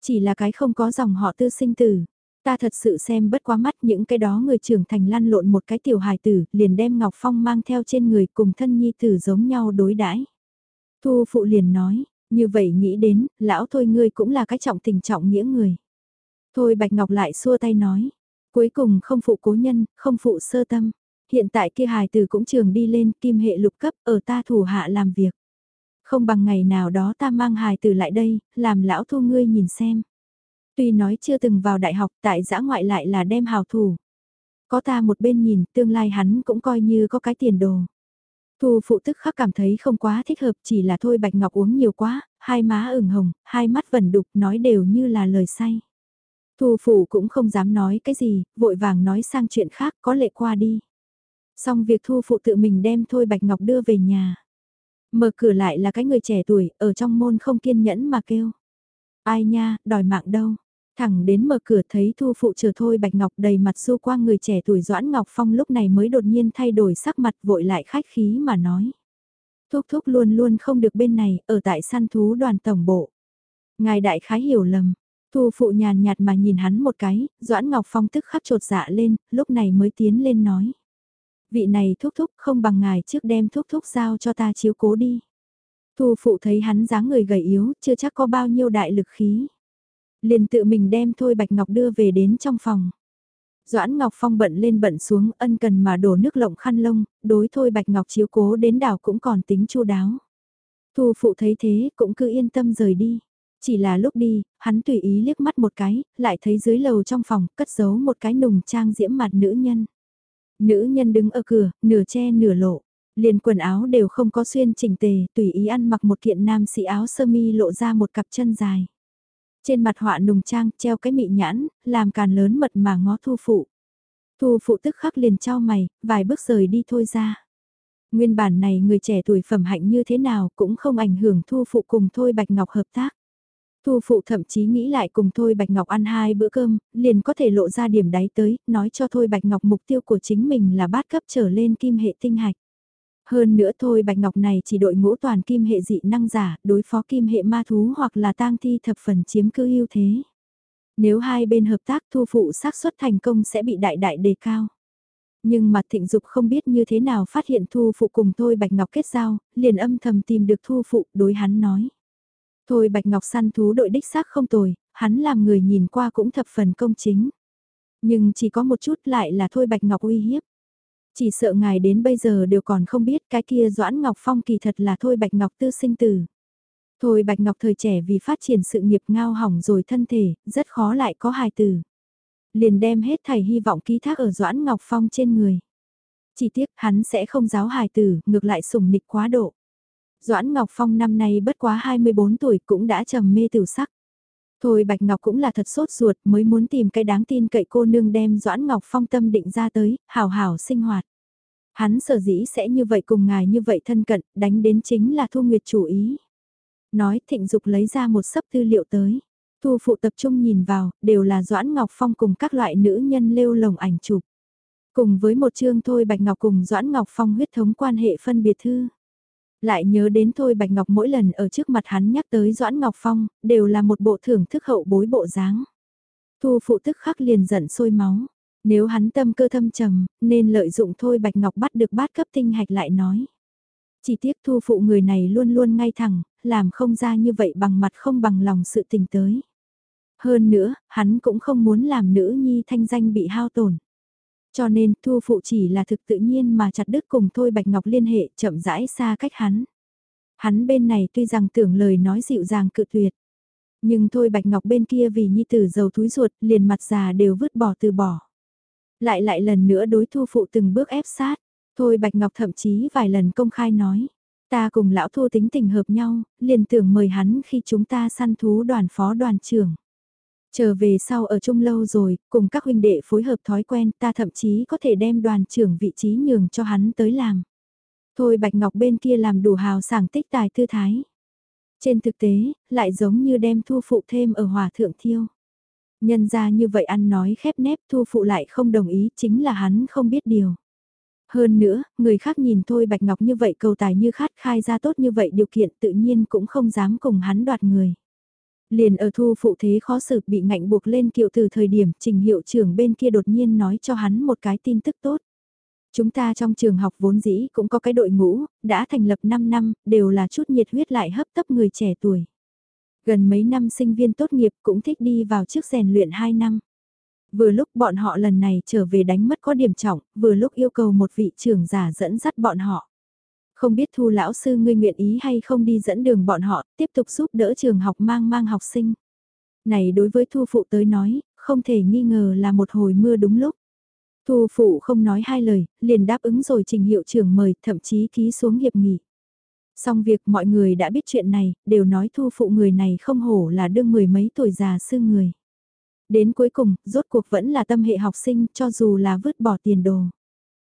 Chỉ là cái không có dòng họ tư sinh tử. Ta thật sự xem bất quá mắt những cái đó người trưởng thành lăn lộn một cái tiểu hài tử, liền đem Ngọc Phong mang theo trên người cùng thân nhi tử giống nhau đối đãi. Thu phụ liền nói, như vậy nghĩ đến, lão thôi ngươi cũng là cái trọng tình trọng nghĩa người. Thôi Bạch Ngọc lại xua tay nói, cuối cùng không phụ cố nhân, không phụ sơ tâm. Hiện tại kia hài tử cũng trường đi lên kim hệ lục cấp ở ta thủ hạ làm việc. Không bằng ngày nào đó ta mang hài tử lại đây, làm lão thu ngươi nhìn xem. Tuy nói chưa từng vào đại học tại giã ngoại lại là đem hào thủ. Có ta một bên nhìn, tương lai hắn cũng coi như có cái tiền đồ. Thu phụ tức khắc cảm thấy không quá thích hợp chỉ là thôi Bạch Ngọc uống nhiều quá, hai má ửng hồng, hai mắt vẩn đục nói đều như là lời say. Thu phụ cũng không dám nói cái gì, vội vàng nói sang chuyện khác có lệ qua đi. Xong việc thu phụ tự mình đem thôi Bạch Ngọc đưa về nhà. Mở cửa lại là cái người trẻ tuổi, ở trong môn không kiên nhẫn mà kêu. Ai nha, đòi mạng đâu. Thẳng đến mở cửa thấy thu phụ chờ thôi Bạch Ngọc đầy mặt su qua người trẻ tuổi Doãn Ngọc Phong lúc này mới đột nhiên thay đổi sắc mặt vội lại khách khí mà nói. Thúc thúc luôn luôn không được bên này, ở tại săn thú đoàn tổng bộ. Ngài đại khái hiểu lầm, thu phụ nhàn nhạt mà nhìn hắn một cái, Doãn Ngọc Phong tức khắc trột dạ lên, lúc này mới tiến lên nói. Vị này thúc thúc không bằng ngài trước đem thúc thúc giao cho ta chiếu cố đi. Thu phụ thấy hắn dáng người gầy yếu, chưa chắc có bao nhiêu đại lực khí. Liền tự mình đem Thôi Bạch Ngọc đưa về đến trong phòng. Doãn Ngọc Phong bận lên bận xuống ân cần mà đổ nước lộng khăn lông, đối Thôi Bạch Ngọc chiếu cố đến đảo cũng còn tính chu đáo. Thu phụ thấy thế cũng cứ yên tâm rời đi. Chỉ là lúc đi, hắn tùy ý liếc mắt một cái, lại thấy dưới lầu trong phòng cất giấu một cái nùng trang diễm mặt nữ nhân. Nữ nhân đứng ở cửa, nửa che nửa lộ. Liền quần áo đều không có xuyên chỉnh tề, tùy ý ăn mặc một kiện nam sĩ áo sơ mi lộ ra một cặp chân dài. Trên mặt họa nùng trang treo cái mị nhãn, làm càn lớn mật mà ngó thu phụ. Thu phụ tức khắc liền trao mày, vài bước rời đi thôi ra. Nguyên bản này người trẻ tuổi phẩm hạnh như thế nào cũng không ảnh hưởng thu phụ cùng thôi Bạch Ngọc hợp tác. Thu phụ thậm chí nghĩ lại cùng Thôi Bạch Ngọc ăn hai bữa cơm, liền có thể lộ ra điểm đáy tới, nói cho Thôi Bạch Ngọc mục tiêu của chính mình là bát cấp trở lên kim hệ tinh hạch. Hơn nữa thôi Bạch Ngọc này chỉ đội ngũ toàn kim hệ dị năng giả, đối phó kim hệ ma thú hoặc là tang thi thập phần chiếm cứ ưu thế. Nếu hai bên hợp tác thu phụ xác suất thành công sẽ bị đại đại đề cao. Nhưng mà thịnh dục không biết như thế nào phát hiện thu phụ cùng thôi Bạch Ngọc kết giao, liền âm thầm tìm được thu phụ đối hắn nói. Thôi Bạch Ngọc săn thú đội đích xác không tồi, hắn làm người nhìn qua cũng thập phần công chính. Nhưng chỉ có một chút lại là thôi Bạch Ngọc uy hiếp. Chỉ sợ ngài đến bây giờ đều còn không biết cái kia Doãn Ngọc Phong kỳ thật là thôi Bạch Ngọc tư sinh tử. Thôi Bạch Ngọc thời trẻ vì phát triển sự nghiệp ngao hỏng rồi thân thể, rất khó lại có hài tử. Liền đem hết thầy hy vọng ký thác ở Doãn Ngọc Phong trên người. Chỉ tiếc hắn sẽ không giáo hài tử, ngược lại sủng nịch quá độ. Doãn Ngọc Phong năm nay bất quá 24 tuổi cũng đã trầm mê tiểu sắc. Thôi Bạch Ngọc cũng là thật sốt ruột mới muốn tìm cái đáng tin cậy cô nương đem Doãn Ngọc Phong tâm định ra tới, hào hào sinh hoạt. Hắn sở dĩ sẽ như vậy cùng ngài như vậy thân cận, đánh đến chính là Thu Nguyệt chủ ý. Nói thịnh dục lấy ra một sấp tư liệu tới. Thu phụ tập trung nhìn vào, đều là Doãn Ngọc Phong cùng các loại nữ nhân lêu lồng ảnh chụp. Cùng với một chương thôi Bạch Ngọc cùng Doãn Ngọc Phong huyết thống quan hệ phân biệt thư. Lại nhớ đến thôi Bạch Ngọc mỗi lần ở trước mặt hắn nhắc tới Doãn Ngọc Phong, đều là một bộ thưởng thức hậu bối bộ dáng. Thu phụ tức khắc liền giận sôi máu. Nếu hắn tâm cơ thâm trầm, nên lợi dụng thôi Bạch Ngọc bắt được bát cấp tinh hạch lại nói. Chỉ tiếc thu phụ người này luôn luôn ngay thẳng, làm không ra như vậy bằng mặt không bằng lòng sự tình tới. Hơn nữa, hắn cũng không muốn làm nữ nhi thanh danh bị hao tổn. Cho nên thu phụ chỉ là thực tự nhiên mà chặt đứt cùng thôi Bạch Ngọc liên hệ chậm rãi xa cách hắn. Hắn bên này tuy rằng tưởng lời nói dịu dàng cự tuyệt. Nhưng thôi Bạch Ngọc bên kia vì nhi tử giàu túi ruột liền mặt già đều vứt bỏ từ bỏ. Lại lại lần nữa đối thu phụ từng bước ép sát. Thôi Bạch Ngọc thậm chí vài lần công khai nói. Ta cùng lão thu tính tình hợp nhau, liền tưởng mời hắn khi chúng ta săn thú đoàn phó đoàn trưởng. Trở về sau ở chung lâu rồi, cùng các huynh đệ phối hợp thói quen ta thậm chí có thể đem đoàn trưởng vị trí nhường cho hắn tới làm. Thôi Bạch Ngọc bên kia làm đủ hào sảng tích tài tư thái. Trên thực tế, lại giống như đem thu phụ thêm ở hòa thượng thiêu. Nhân ra như vậy ăn nói khép nép thu phụ lại không đồng ý chính là hắn không biết điều. Hơn nữa, người khác nhìn thôi Bạch Ngọc như vậy cầu tài như khát khai ra tốt như vậy điều kiện tự nhiên cũng không dám cùng hắn đoạt người. Liền ở thu phụ thế khó xử bị ngạnh buộc lên kiệu từ thời điểm trình hiệu trưởng bên kia đột nhiên nói cho hắn một cái tin tức tốt. Chúng ta trong trường học vốn dĩ cũng có cái đội ngũ, đã thành lập 5 năm, đều là chút nhiệt huyết lại hấp tấp người trẻ tuổi. Gần mấy năm sinh viên tốt nghiệp cũng thích đi vào trước rèn luyện 2 năm. Vừa lúc bọn họ lần này trở về đánh mất có điểm trọng, vừa lúc yêu cầu một vị trưởng giả dẫn dắt bọn họ. Không biết thu lão sư ngươi nguyện ý hay không đi dẫn đường bọn họ, tiếp tục giúp đỡ trường học mang mang học sinh. Này đối với thu phụ tới nói, không thể nghi ngờ là một hồi mưa đúng lúc. Thu phụ không nói hai lời, liền đáp ứng rồi trình hiệu trưởng mời, thậm chí ký xuống hiệp nghị. Xong việc mọi người đã biết chuyện này, đều nói thu phụ người này không hổ là đương mười mấy tuổi già sư người. Đến cuối cùng, rốt cuộc vẫn là tâm hệ học sinh cho dù là vứt bỏ tiền đồ.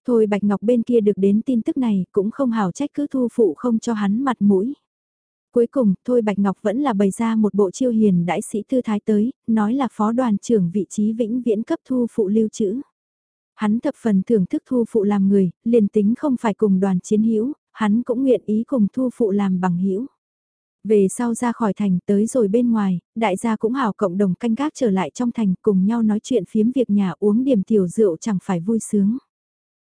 Thôi Bạch Ngọc bên kia được đến tin tức này cũng không hào trách cứ thu phụ không cho hắn mặt mũi. Cuối cùng, Thôi Bạch Ngọc vẫn là bày ra một bộ chiêu hiền đại sĩ thư thái tới, nói là phó đoàn trưởng vị trí vĩnh viễn cấp thu phụ lưu trữ. Hắn thập phần thưởng thức thu phụ làm người, liền tính không phải cùng đoàn chiến hữu hắn cũng nguyện ý cùng thu phụ làm bằng hữu Về sau ra khỏi thành tới rồi bên ngoài, đại gia cũng hào cộng đồng canh gác trở lại trong thành cùng nhau nói chuyện phiếm việc nhà uống điểm tiểu rượu chẳng phải vui sướng.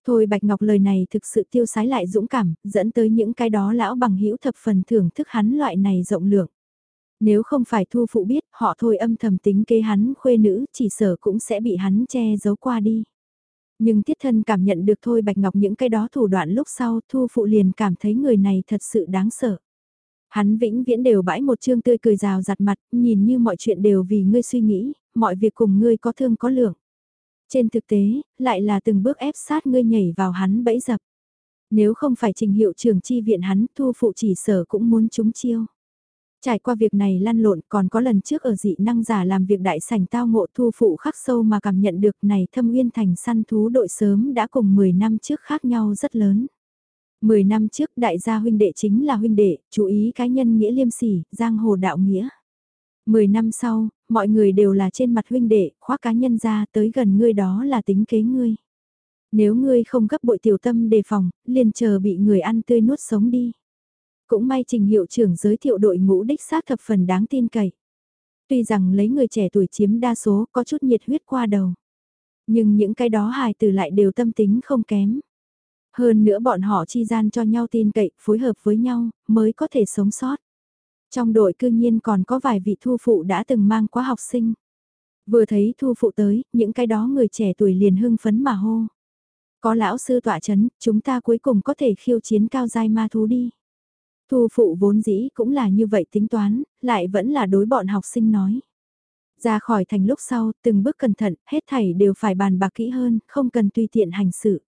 Thôi Bạch Ngọc lời này thực sự tiêu sái lại dũng cảm, dẫn tới những cái đó lão bằng hữu thập phần thưởng thức hắn loại này rộng lượng. Nếu không phải thu phụ biết, họ thôi âm thầm tính kế hắn khuê nữ, chỉ sở cũng sẽ bị hắn che giấu qua đi. Nhưng tiết thân cảm nhận được thôi Bạch Ngọc những cái đó thủ đoạn lúc sau thu phụ liền cảm thấy người này thật sự đáng sợ. Hắn vĩnh viễn đều bãi một chương tươi cười rào giặt mặt, nhìn như mọi chuyện đều vì ngươi suy nghĩ, mọi việc cùng ngươi có thương có lượng. Trên thực tế, lại là từng bước ép sát ngươi nhảy vào hắn bẫy dập. Nếu không phải trình hiệu trường chi viện hắn, thu phụ chỉ sở cũng muốn chúng chiêu. Trải qua việc này lăn lộn còn có lần trước ở dị năng giả làm việc đại sảnh tao ngộ thu phụ khắc sâu mà cảm nhận được này thâm uyên thành săn thú đội sớm đã cùng 10 năm trước khác nhau rất lớn. 10 năm trước đại gia huynh đệ chính là huynh đệ, chú ý cá nhân nghĩa liêm sỉ, giang hồ đạo nghĩa. 10 năm sau, mọi người đều là trên mặt huynh đệ, khoác cá nhân ra tới gần ngươi đó là tính kế ngươi. Nếu ngươi không gấp bội tiểu tâm đề phòng, liền chờ bị người ăn tươi nuốt sống đi. Cũng may trình hiệu trưởng giới thiệu đội ngũ đích xác thập phần đáng tin cậy. Tuy rằng lấy người trẻ tuổi chiếm đa số có chút nhiệt huyết qua đầu. Nhưng những cái đó hài từ lại đều tâm tính không kém. Hơn nữa bọn họ chi gian cho nhau tin cậy, phối hợp với nhau, mới có thể sống sót. Trong đội cư nhiên còn có vài vị thu phụ đã từng mang quá học sinh. Vừa thấy thu phụ tới, những cái đó người trẻ tuổi liền hưng phấn mà hô. Có lão sư tọa chấn, chúng ta cuối cùng có thể khiêu chiến cao giai ma thú đi. Thu phụ vốn dĩ cũng là như vậy tính toán, lại vẫn là đối bọn học sinh nói. Ra khỏi thành lúc sau, từng bước cẩn thận, hết thảy đều phải bàn bạc kỹ hơn, không cần tùy tiện hành sự.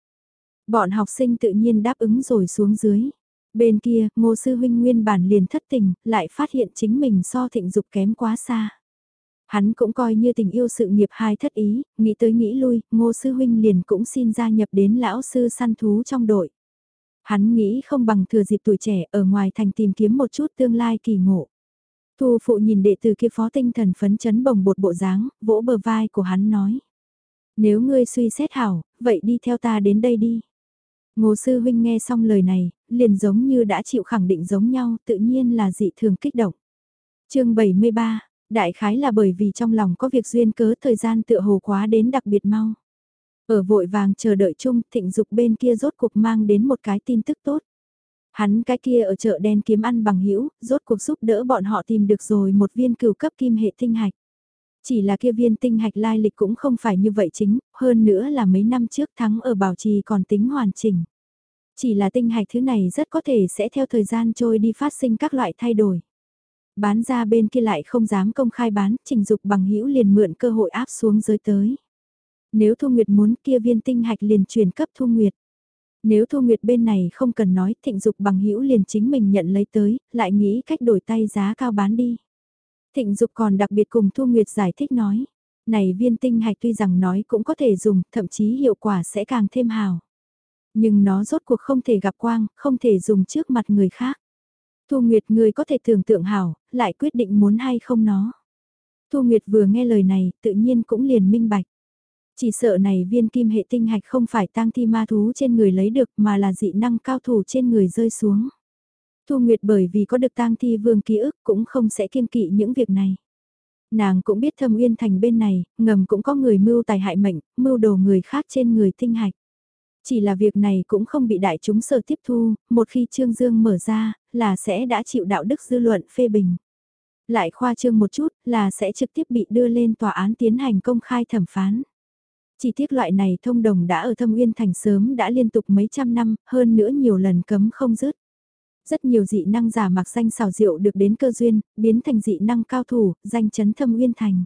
Bọn học sinh tự nhiên đáp ứng rồi xuống dưới. Bên kia, ngô sư huynh nguyên bản liền thất tình, lại phát hiện chính mình so thịnh dục kém quá xa. Hắn cũng coi như tình yêu sự nghiệp hai thất ý, nghĩ tới nghĩ lui, ngô sư huynh liền cũng xin gia nhập đến lão sư săn thú trong đội. Hắn nghĩ không bằng thừa dịp tuổi trẻ ở ngoài thành tìm kiếm một chút tương lai kỳ ngộ. Thu phụ nhìn đệ tử kia phó tinh thần phấn chấn bồng bột bộ dáng, vỗ bờ vai của hắn nói. Nếu ngươi suy xét hảo, vậy đi theo ta đến đây đi. Ngô sư huynh nghe xong lời này, liền giống như đã chịu khẳng định giống nhau, tự nhiên là dị thường kích động. chương 73, đại khái là bởi vì trong lòng có việc duyên cớ thời gian tựa hồ quá đến đặc biệt mau. Ở vội vàng chờ đợi chung, thịnh dục bên kia rốt cuộc mang đến một cái tin tức tốt. Hắn cái kia ở chợ đen kiếm ăn bằng hữu rốt cuộc giúp đỡ bọn họ tìm được rồi một viên cửu cấp kim hệ tinh hạch. Chỉ là kia viên tinh hạch lai lịch cũng không phải như vậy chính, hơn nữa là mấy năm trước thắng ở bảo trì còn tính hoàn chỉnh. Chỉ là tinh hạch thứ này rất có thể sẽ theo thời gian trôi đi phát sinh các loại thay đổi. Bán ra bên kia lại không dám công khai bán, trình dục bằng hữu liền mượn cơ hội áp xuống giới tới. Nếu Thu Nguyệt muốn kia viên tinh hạch liền truyền cấp Thu Nguyệt. Nếu Thu Nguyệt bên này không cần nói thịnh dục bằng hữu liền chính mình nhận lấy tới, lại nghĩ cách đổi tay giá cao bán đi. Thịnh dục còn đặc biệt cùng Thu Nguyệt giải thích nói. Này viên tinh hạch tuy rằng nói cũng có thể dùng, thậm chí hiệu quả sẽ càng thêm hào. Nhưng nó rốt cuộc không thể gặp quang, không thể dùng trước mặt người khác. Thu Nguyệt người có thể tưởng tượng hảo, lại quyết định muốn hay không nó. Thu Nguyệt vừa nghe lời này, tự nhiên cũng liền minh bạch. Chỉ sợ này viên kim hệ tinh hạch không phải tang thi ma thú trên người lấy được mà là dị năng cao thủ trên người rơi xuống. Thu Nguyệt bởi vì có được tang thi vương ký ức cũng không sẽ kiên kỵ những việc này. Nàng cũng biết thâm uyên thành bên này, ngầm cũng có người mưu tài hại mệnh, mưu đồ người khác trên người tinh hạch. Chỉ là việc này cũng không bị đại chúng sở tiếp thu, một khi Trương Dương mở ra, là sẽ đã chịu đạo đức dư luận phê bình. Lại khoa trương một chút, là sẽ trực tiếp bị đưa lên tòa án tiến hành công khai thẩm phán. Chỉ tiếc loại này thông đồng đã ở thâm uyên thành sớm đã liên tục mấy trăm năm, hơn nữa nhiều lần cấm không dứt. Rất nhiều dị năng giả mặc danh xào rượu được đến cơ duyên, biến thành dị năng cao thủ, danh chấn thâm uyên thành.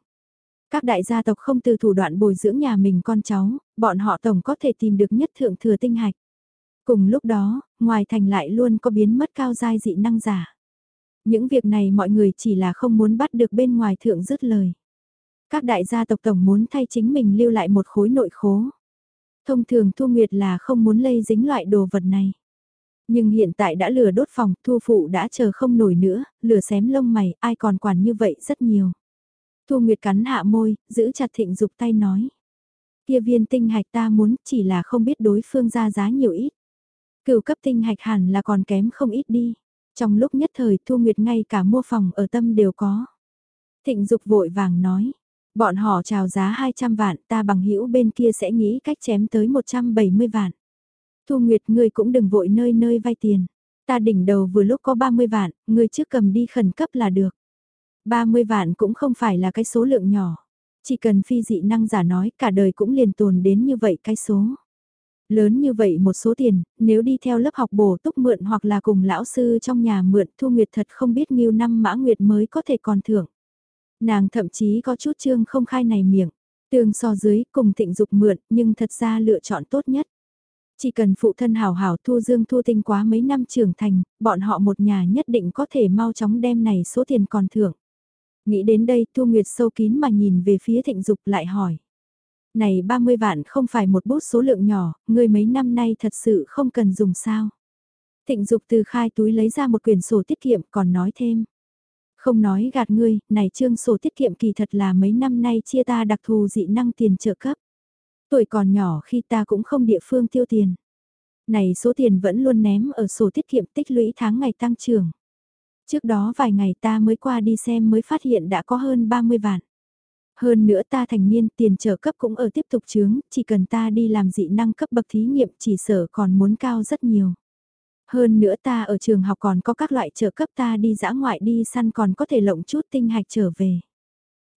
Các đại gia tộc không từ thủ đoạn bồi dưỡng nhà mình con cháu, bọn họ tổng có thể tìm được nhất thượng thừa tinh hạch. Cùng lúc đó, ngoài thành lại luôn có biến mất cao giai dị năng giả. Những việc này mọi người chỉ là không muốn bắt được bên ngoài thượng dứt lời. Các đại gia tộc tổng muốn thay chính mình lưu lại một khối nội khố. Thông thường Thu Nguyệt là không muốn lây dính loại đồ vật này. Nhưng hiện tại đã lừa đốt phòng, Thu Phụ đã chờ không nổi nữa, lừa xém lông mày, ai còn quản như vậy rất nhiều. Thu Nguyệt cắn hạ môi, giữ chặt thịnh dục tay nói. Kia viên tinh hạch ta muốn chỉ là không biết đối phương ra giá nhiều ít. Cựu cấp tinh hạch hẳn là còn kém không ít đi. Trong lúc nhất thời Thu Nguyệt ngay cả mua phòng ở tâm đều có. Thịnh dục vội vàng nói. Bọn họ chào giá 200 vạn ta bằng hữu bên kia sẽ nghĩ cách chém tới 170 vạn. Thu Nguyệt ngươi cũng đừng vội nơi nơi vay tiền. Ta đỉnh đầu vừa lúc có 30 vạn, ngươi trước cầm đi khẩn cấp là được. 30 vạn cũng không phải là cái số lượng nhỏ. Chỉ cần phi dị năng giả nói cả đời cũng liền tồn đến như vậy cái số. Lớn như vậy một số tiền, nếu đi theo lớp học bổ túc mượn hoặc là cùng lão sư trong nhà mượn Thu Nguyệt thật không biết nhiêu năm mã Nguyệt mới có thể còn thưởng. Nàng thậm chí có chút trương không khai này miệng, tương so dưới cùng thịnh dục mượn nhưng thật ra lựa chọn tốt nhất. Chỉ cần phụ thân hào hào thu dương thu tinh quá mấy năm trưởng thành, bọn họ một nhà nhất định có thể mau chóng đem này số tiền còn thưởng. Nghĩ đến đây Thu Nguyệt sâu kín mà nhìn về phía thịnh dục lại hỏi. Này 30 vạn không phải một bút số lượng nhỏ, người mấy năm nay thật sự không cần dùng sao. Thịnh dục từ khai túi lấy ra một quyển sổ tiết kiệm còn nói thêm. Không nói gạt ngươi, này trương sổ tiết kiệm kỳ thật là mấy năm nay chia ta đặc thù dị năng tiền trợ cấp. Tuổi còn nhỏ khi ta cũng không địa phương tiêu tiền. Này số tiền vẫn luôn ném ở sổ tiết kiệm tích lũy tháng ngày tăng trưởng. Trước đó vài ngày ta mới qua đi xem mới phát hiện đã có hơn 30 vạn. Hơn nữa ta thành niên tiền trợ cấp cũng ở tiếp tục chướng, chỉ cần ta đi làm dị năng cấp bậc thí nghiệm chỉ sở còn muốn cao rất nhiều. Hơn nữa ta ở trường học còn có các loại trợ cấp ta đi dã ngoại đi săn còn có thể lộng chút tinh hạch trở về.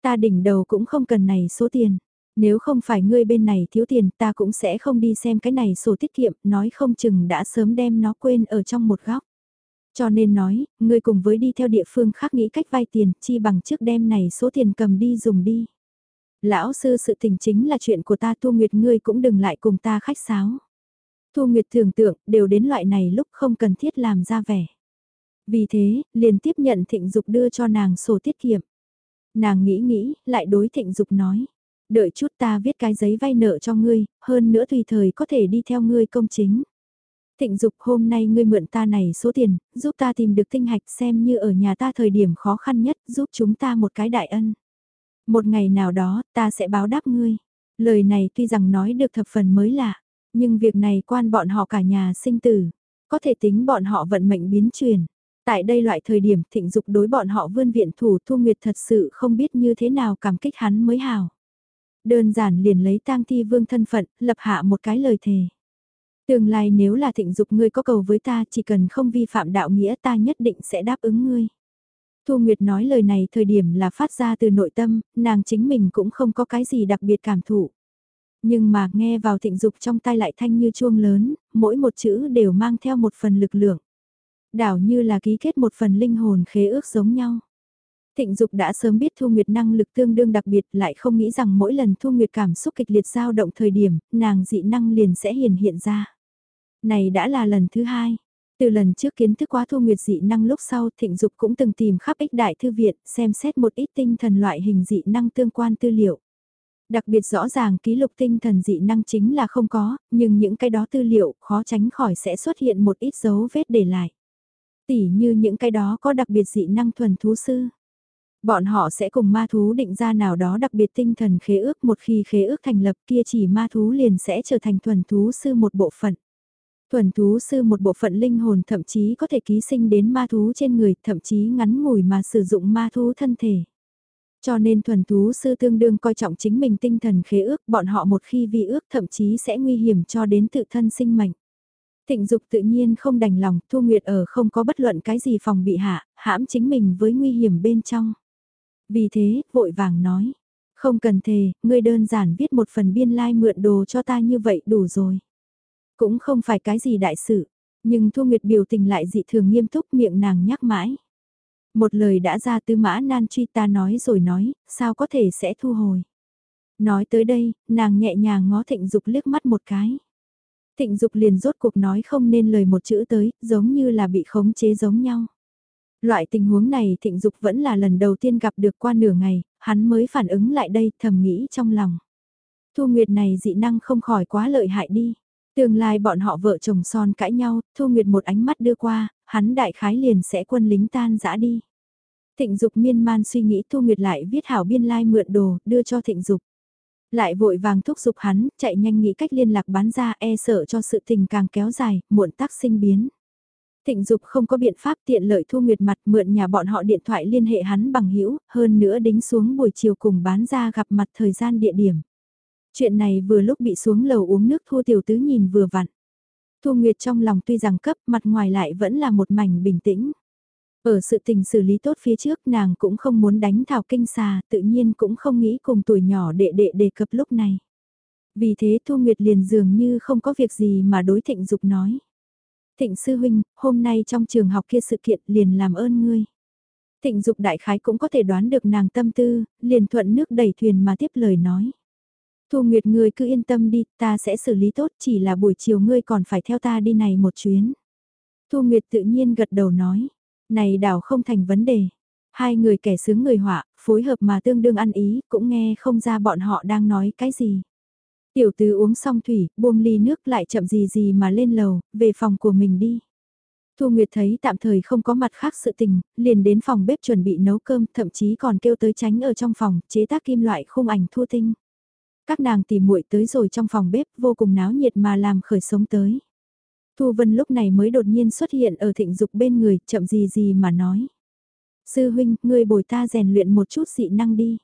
Ta đỉnh đầu cũng không cần này số tiền. Nếu không phải ngươi bên này thiếu tiền ta cũng sẽ không đi xem cái này sổ tiết kiệm, nói không chừng đã sớm đem nó quên ở trong một góc. Cho nên nói, ngươi cùng với đi theo địa phương khác nghĩ cách vay tiền, chi bằng trước đem này số tiền cầm đi dùng đi. Lão sư sự tình chính là chuyện của ta Thu Nguyệt ngươi cũng đừng lại cùng ta khách sáo. Thu Nguyệt tưởng tượng, đều đến loại này lúc không cần thiết làm ra vẻ. Vì thế, liền tiếp nhận thịnh dục đưa cho nàng sổ tiết kiệm. Nàng nghĩ nghĩ, lại đối thịnh dục nói. Đợi chút ta viết cái giấy vay nợ cho ngươi, hơn nữa tùy thời có thể đi theo ngươi công chính. Thịnh dục hôm nay ngươi mượn ta này số tiền, giúp ta tìm được tinh hạch xem như ở nhà ta thời điểm khó khăn nhất, giúp chúng ta một cái đại ân. Một ngày nào đó, ta sẽ báo đáp ngươi. Lời này tuy rằng nói được thập phần mới lạ, nhưng việc này quan bọn họ cả nhà sinh tử, có thể tính bọn họ vận mệnh biến chuyển. Tại đây loại thời điểm thịnh dục đối bọn họ vươn viện thủ Thu Nguyệt thật sự không biết như thế nào cảm kích hắn mới hào. Đơn giản liền lấy tang thi vương thân phận, lập hạ một cái lời thề. Tương lai nếu là thịnh dục ngươi có cầu với ta chỉ cần không vi phạm đạo nghĩa ta nhất định sẽ đáp ứng ngươi. Thu Nguyệt nói lời này thời điểm là phát ra từ nội tâm, nàng chính mình cũng không có cái gì đặc biệt cảm thụ. Nhưng mà nghe vào thịnh dục trong tay lại thanh như chuông lớn, mỗi một chữ đều mang theo một phần lực lượng. Đảo như là ký kết một phần linh hồn khế ước giống nhau. Thịnh Dục đã sớm biết Thu Nguyệt năng lực tương đương đặc biệt lại không nghĩ rằng mỗi lần Thu Nguyệt cảm xúc kịch liệt dao động thời điểm, nàng dị năng liền sẽ hiển hiện ra. Này đã là lần thứ hai. Từ lần trước kiến thức quá Thu Nguyệt dị năng lúc sau Thịnh Dục cũng từng tìm khắp ích đại thư viện xem xét một ít tinh thần loại hình dị năng tương quan tư liệu. Đặc biệt rõ ràng ký lục tinh thần dị năng chính là không có, nhưng những cái đó tư liệu khó tránh khỏi sẽ xuất hiện một ít dấu vết để lại. Tỉ như những cái đó có đặc biệt dị năng thuần thú sư. Bọn họ sẽ cùng ma thú định ra nào đó đặc biệt tinh thần khế ước một khi khế ước thành lập kia chỉ ma thú liền sẽ trở thành thuần thú sư một bộ phận. Thuần thú sư một bộ phận linh hồn thậm chí có thể ký sinh đến ma thú trên người, thậm chí ngắn ngủi mà sử dụng ma thú thân thể. Cho nên thuần thú sư tương đương coi trọng chính mình tinh thần khế ước, bọn họ một khi vi ước thậm chí sẽ nguy hiểm cho đến tự thân sinh mệnh. Thịnh dục tự nhiên không đành lòng, Thu Nguyệt ở không có bất luận cái gì phòng bị hạ, hãm chính mình với nguy hiểm bên trong. Vì thế, vội vàng nói, không cần thề, ngươi đơn giản viết một phần biên lai like mượn đồ cho ta như vậy đủ rồi. Cũng không phải cái gì đại sự, nhưng Thu Nguyệt biểu tình lại dị thường nghiêm túc miệng nàng nhắc mãi. Một lời đã ra tư mã nan truy ta nói rồi nói, sao có thể sẽ thu hồi. Nói tới đây, nàng nhẹ nhàng ngó thịnh dục liếc mắt một cái. Thịnh dục liền rốt cuộc nói không nên lời một chữ tới, giống như là bị khống chế giống nhau. Loại tình huống này thịnh dục vẫn là lần đầu tiên gặp được qua nửa ngày, hắn mới phản ứng lại đây thầm nghĩ trong lòng. Thu Nguyệt này dị năng không khỏi quá lợi hại đi. Tương lai bọn họ vợ chồng son cãi nhau, Thu Nguyệt một ánh mắt đưa qua, hắn đại khái liền sẽ quân lính tan dã đi. Thịnh Dục miên man suy nghĩ Thu Nguyệt lại viết hảo biên lai like mượn đồ, đưa cho Thịnh Dục. Lại vội vàng thúc giục hắn, chạy nhanh nghĩ cách liên lạc bán ra e sợ cho sự tình càng kéo dài, muộn tác sinh biến. Thịnh Dục không có biện pháp tiện lợi Thu Nguyệt mặt mượn nhà bọn họ điện thoại liên hệ hắn bằng hữu hơn nữa đính xuống buổi chiều cùng bán ra gặp mặt thời gian địa điểm. Chuyện này vừa lúc bị xuống lầu uống nước Thu Tiểu Tứ nhìn vừa vặn. Thu Nguyệt trong lòng tuy rằng cấp mặt ngoài lại vẫn là một mảnh bình tĩnh. Ở sự tình xử lý tốt phía trước nàng cũng không muốn đánh thảo kinh xà, tự nhiên cũng không nghĩ cùng tuổi nhỏ đệ đệ đề cập lúc này. Vì thế Thu Nguyệt liền dường như không có việc gì mà đối thịnh dục nói. Thịnh sư huynh, hôm nay trong trường học kia sự kiện liền làm ơn ngươi. Thịnh dục đại khái cũng có thể đoán được nàng tâm tư, liền thuận nước đẩy thuyền mà tiếp lời nói. Thu Nguyệt ngươi cứ yên tâm đi, ta sẽ xử lý tốt chỉ là buổi chiều ngươi còn phải theo ta đi này một chuyến. Thu Nguyệt tự nhiên gật đầu nói, này đảo không thành vấn đề. Hai người kẻ sướng người họa, phối hợp mà tương đương ăn ý, cũng nghe không ra bọn họ đang nói cái gì. Tiểu tứ uống xong thủy, buông ly nước lại chậm gì gì mà lên lầu, về phòng của mình đi. Thu Nguyệt thấy tạm thời không có mặt khác sự tình, liền đến phòng bếp chuẩn bị nấu cơm, thậm chí còn kêu tới tránh ở trong phòng, chế tác kim loại khung ảnh thu tinh. Các nàng tìm muội tới rồi trong phòng bếp vô cùng náo nhiệt mà làm khởi sống tới. Thu Vân lúc này mới đột nhiên xuất hiện ở thịnh dục bên người, chậm gì gì mà nói. Sư huynh, ngươi bồi ta rèn luyện một chút dị năng đi.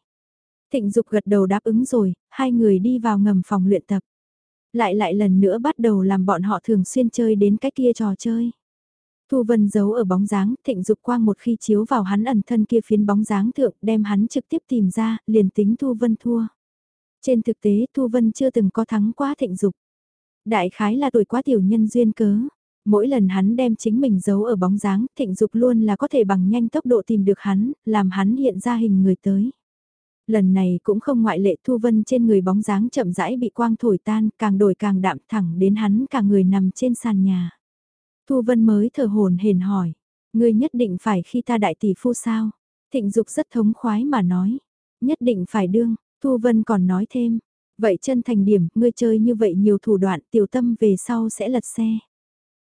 Thịnh dục gật đầu đáp ứng rồi, hai người đi vào ngầm phòng luyện tập. Lại lại lần nữa bắt đầu làm bọn họ thường xuyên chơi đến cái kia trò chơi. Thu Vân giấu ở bóng dáng, thịnh dục quang một khi chiếu vào hắn ẩn thân kia phiến bóng dáng thượng đem hắn trực tiếp tìm ra, liền tính Thu Vân thua. Trên thực tế Thu Vân chưa từng có thắng quá thịnh dục. Đại khái là tuổi quá tiểu nhân duyên cớ. Mỗi lần hắn đem chính mình giấu ở bóng dáng, thịnh dục luôn là có thể bằng nhanh tốc độ tìm được hắn, làm hắn hiện ra hình người tới. Lần này cũng không ngoại lệ Thu Vân trên người bóng dáng chậm rãi bị quang thổi tan, càng đổi càng đạm thẳng đến hắn cả người nằm trên sàn nhà. Thu Vân mới thở hồn hển hỏi, ngươi nhất định phải khi ta đại tỷ phu sao? Thịnh dục rất thống khoái mà nói, nhất định phải đương, Thu Vân còn nói thêm, vậy chân thành điểm, ngươi chơi như vậy nhiều thủ đoạn tiểu tâm về sau sẽ lật xe.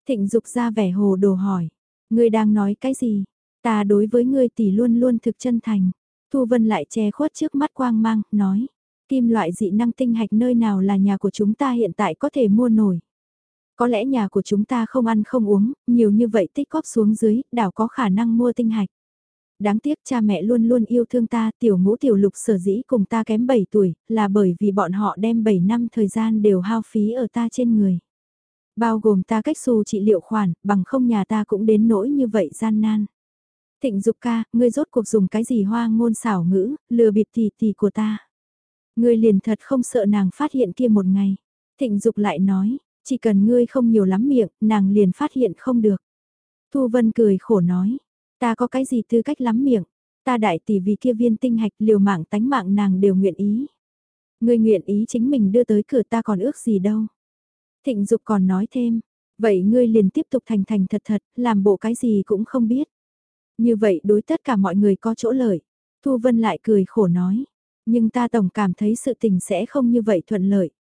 Thịnh dục ra vẻ hồ đồ hỏi, ngươi đang nói cái gì? Ta đối với ngươi tỷ luôn luôn thực chân thành. Thu Vân lại che khuất trước mắt quang mang, nói, kim loại dị năng tinh hạch nơi nào là nhà của chúng ta hiện tại có thể mua nổi. Có lẽ nhà của chúng ta không ăn không uống, nhiều như vậy tích góp xuống dưới, đảo có khả năng mua tinh hạch đáng tiếc cha mẹ luôn luôn yêu thương ta, tiểu ngũ tiểu lục sở dĩ cùng ta kém 7 tuổi, là bởi vì bọn họ đem 7 năm thời gian đều hao phí ở ta trên người. Bao gồm ta cách xù trị liệu khoản, bằng không nhà ta cũng đến nỗi như vậy gian nan. Thịnh dục ca, ngươi rốt cuộc dùng cái gì hoa ngôn xảo ngữ, lừa bịp tỷ tỷ của ta. Ngươi liền thật không sợ nàng phát hiện kia một ngày. Thịnh dục lại nói, chỉ cần ngươi không nhiều lắm miệng, nàng liền phát hiện không được. Thu Vân cười khổ nói, Ta có cái gì tư cách lắm miệng, ta đại tỷ vì kia viên tinh hạch liều mạng tánh mạng nàng đều nguyện ý. Ngươi nguyện ý chính mình đưa tới cửa ta còn ước gì đâu. Thịnh Dục còn nói thêm, vậy ngươi liền tiếp tục thành thành thật thật, làm bộ cái gì cũng không biết. Như vậy đối tất cả mọi người có chỗ lợi. Thu Vân lại cười khổ nói, Nhưng ta tổng cảm thấy sự tình sẽ không như vậy thuận lợi.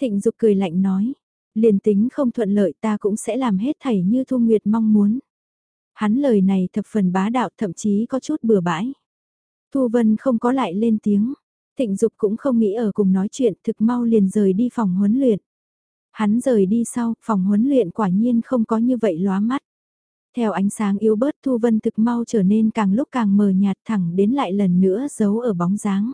Thịnh Dục cười lạnh nói, liền tính không thuận lợi ta cũng sẽ làm hết thảy như Thu Nguyệt mong muốn. Hắn lời này thập phần bá đạo thậm chí có chút bừa bãi. Thu Vân không có lại lên tiếng. Thịnh Dục cũng không nghĩ ở cùng nói chuyện thực mau liền rời đi phòng huấn luyện. Hắn rời đi sau, phòng huấn luyện quả nhiên không có như vậy lóa mắt. Theo ánh sáng yếu bớt Thu Vân thực mau trở nên càng lúc càng mờ nhạt thẳng đến lại lần nữa giấu ở bóng dáng.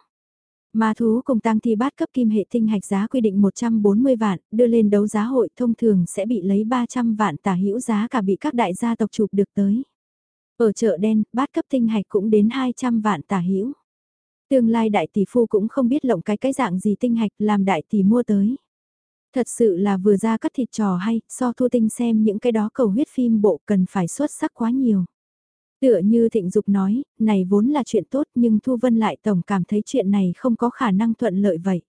Ma thú cùng tăng thi bát cấp kim hệ tinh hạch giá quy định 140 vạn, đưa lên đấu giá hội thông thường sẽ bị lấy 300 vạn tả hữu giá cả bị các đại gia tộc chụp được tới. Ở chợ đen, bát cấp tinh hạch cũng đến 200 vạn tả hữu. Tương lai đại tỷ phu cũng không biết lộng cái cái dạng gì tinh hạch làm đại tỷ mua tới. Thật sự là vừa ra cắt thịt trò hay, so thu tinh xem những cái đó cầu huyết phim bộ cần phải xuất sắc quá nhiều. Tựa như Thịnh Dục nói, này vốn là chuyện tốt nhưng Thu Vân lại tổng cảm thấy chuyện này không có khả năng thuận lợi vậy.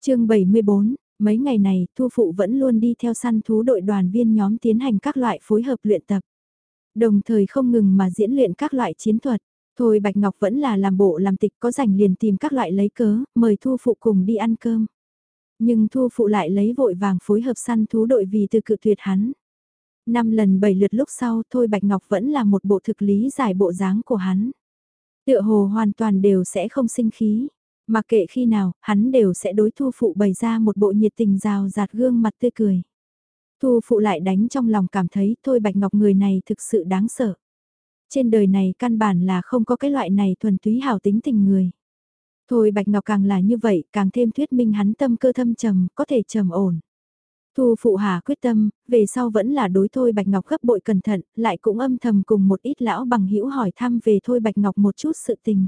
chương 74, mấy ngày này Thu Phụ vẫn luôn đi theo săn thú đội đoàn viên nhóm tiến hành các loại phối hợp luyện tập. Đồng thời không ngừng mà diễn luyện các loại chiến thuật. Thôi Bạch Ngọc vẫn là làm bộ làm tịch có rảnh liền tìm các loại lấy cớ, mời Thu Phụ cùng đi ăn cơm. Nhưng Thu Phụ lại lấy vội vàng phối hợp săn thú đội vì từ cự tuyệt hắn. Năm lần bảy lượt lúc sau Thôi Bạch Ngọc vẫn là một bộ thực lý giải bộ dáng của hắn. Tựa hồ hoàn toàn đều sẽ không sinh khí. Mà kệ khi nào, hắn đều sẽ đối thu phụ bày ra một bộ nhiệt tình rào rạt gương mặt tươi cười. Thu phụ lại đánh trong lòng cảm thấy thôi Bạch Ngọc người này thực sự đáng sợ. Trên đời này căn bản là không có cái loại này thuần túy hảo tính tình người. Thôi Bạch Ngọc càng là như vậy, càng thêm thuyết minh hắn tâm cơ thâm trầm, có thể trầm ổn. Thu phụ hà quyết tâm, về sau vẫn là đối thôi Bạch Ngọc gấp bội cẩn thận, lại cũng âm thầm cùng một ít lão bằng hữu hỏi thăm về thôi Bạch Ngọc một chút sự tình.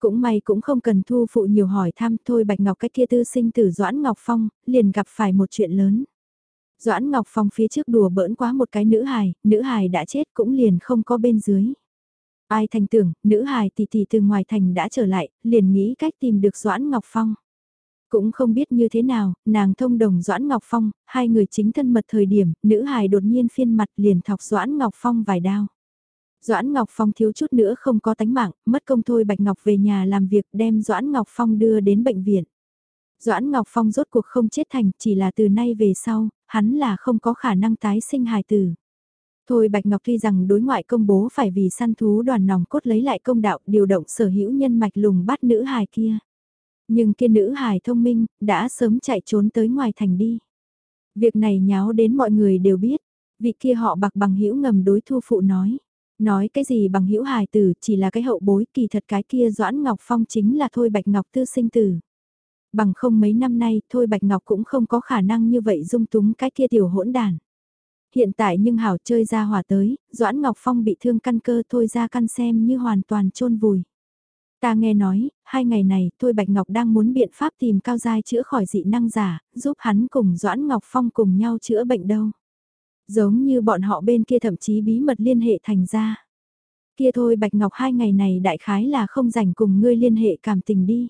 Cũng may cũng không cần thu phụ nhiều hỏi thăm thôi Bạch Ngọc cách kia tư sinh tử Doãn Ngọc Phong, liền gặp phải một chuyện lớn. Doãn Ngọc Phong phía trước đùa bỡn quá một cái nữ hài, nữ hài đã chết cũng liền không có bên dưới. Ai thành tưởng, nữ hài tỷ tỷ từ ngoài thành đã trở lại, liền nghĩ cách tìm được Doãn Ngọc Phong. Cũng không biết như thế nào, nàng thông đồng Doãn Ngọc Phong, hai người chính thân mật thời điểm, nữ hài đột nhiên phiên mặt liền thọc Doãn Ngọc Phong vài đao. Doãn Ngọc Phong thiếu chút nữa không có tánh mạng, mất công thôi Bạch Ngọc về nhà làm việc đem Doãn Ngọc Phong đưa đến bệnh viện. Doãn Ngọc Phong rốt cuộc không chết thành, chỉ là từ nay về sau, hắn là không có khả năng tái sinh hài tử. Thôi Bạch Ngọc tuy rằng đối ngoại công bố phải vì săn thú đoàn nòng cốt lấy lại công đạo điều động sở hữu nhân mạch lùng bắt nữ hài kia. Nhưng kia nữ hài thông minh, đã sớm chạy trốn tới ngoài thành đi. Việc này nháo đến mọi người đều biết, vị kia họ bạc bằng hữu ngầm đối thu phụ nói. Nói cái gì bằng hữu hài tử chỉ là cái hậu bối kỳ thật cái kia Doãn Ngọc Phong chính là Thôi Bạch Ngọc tư sinh tử. Bằng không mấy năm nay Thôi Bạch Ngọc cũng không có khả năng như vậy dung túng cái kia tiểu hỗn đàn. Hiện tại nhưng hảo chơi ra hỏa tới, Doãn Ngọc Phong bị thương căn cơ thôi ra căn xem như hoàn toàn chôn vùi. Ta nghe nói, hai ngày này, Thôi Bạch Ngọc đang muốn biện pháp tìm cao giai chữa khỏi dị năng giả, giúp hắn cùng Doãn Ngọc Phong cùng nhau chữa bệnh đâu. Giống như bọn họ bên kia thậm chí bí mật liên hệ thành ra. Kia thôi Bạch Ngọc hai ngày này đại khái là không rảnh cùng ngươi liên hệ cảm tình đi.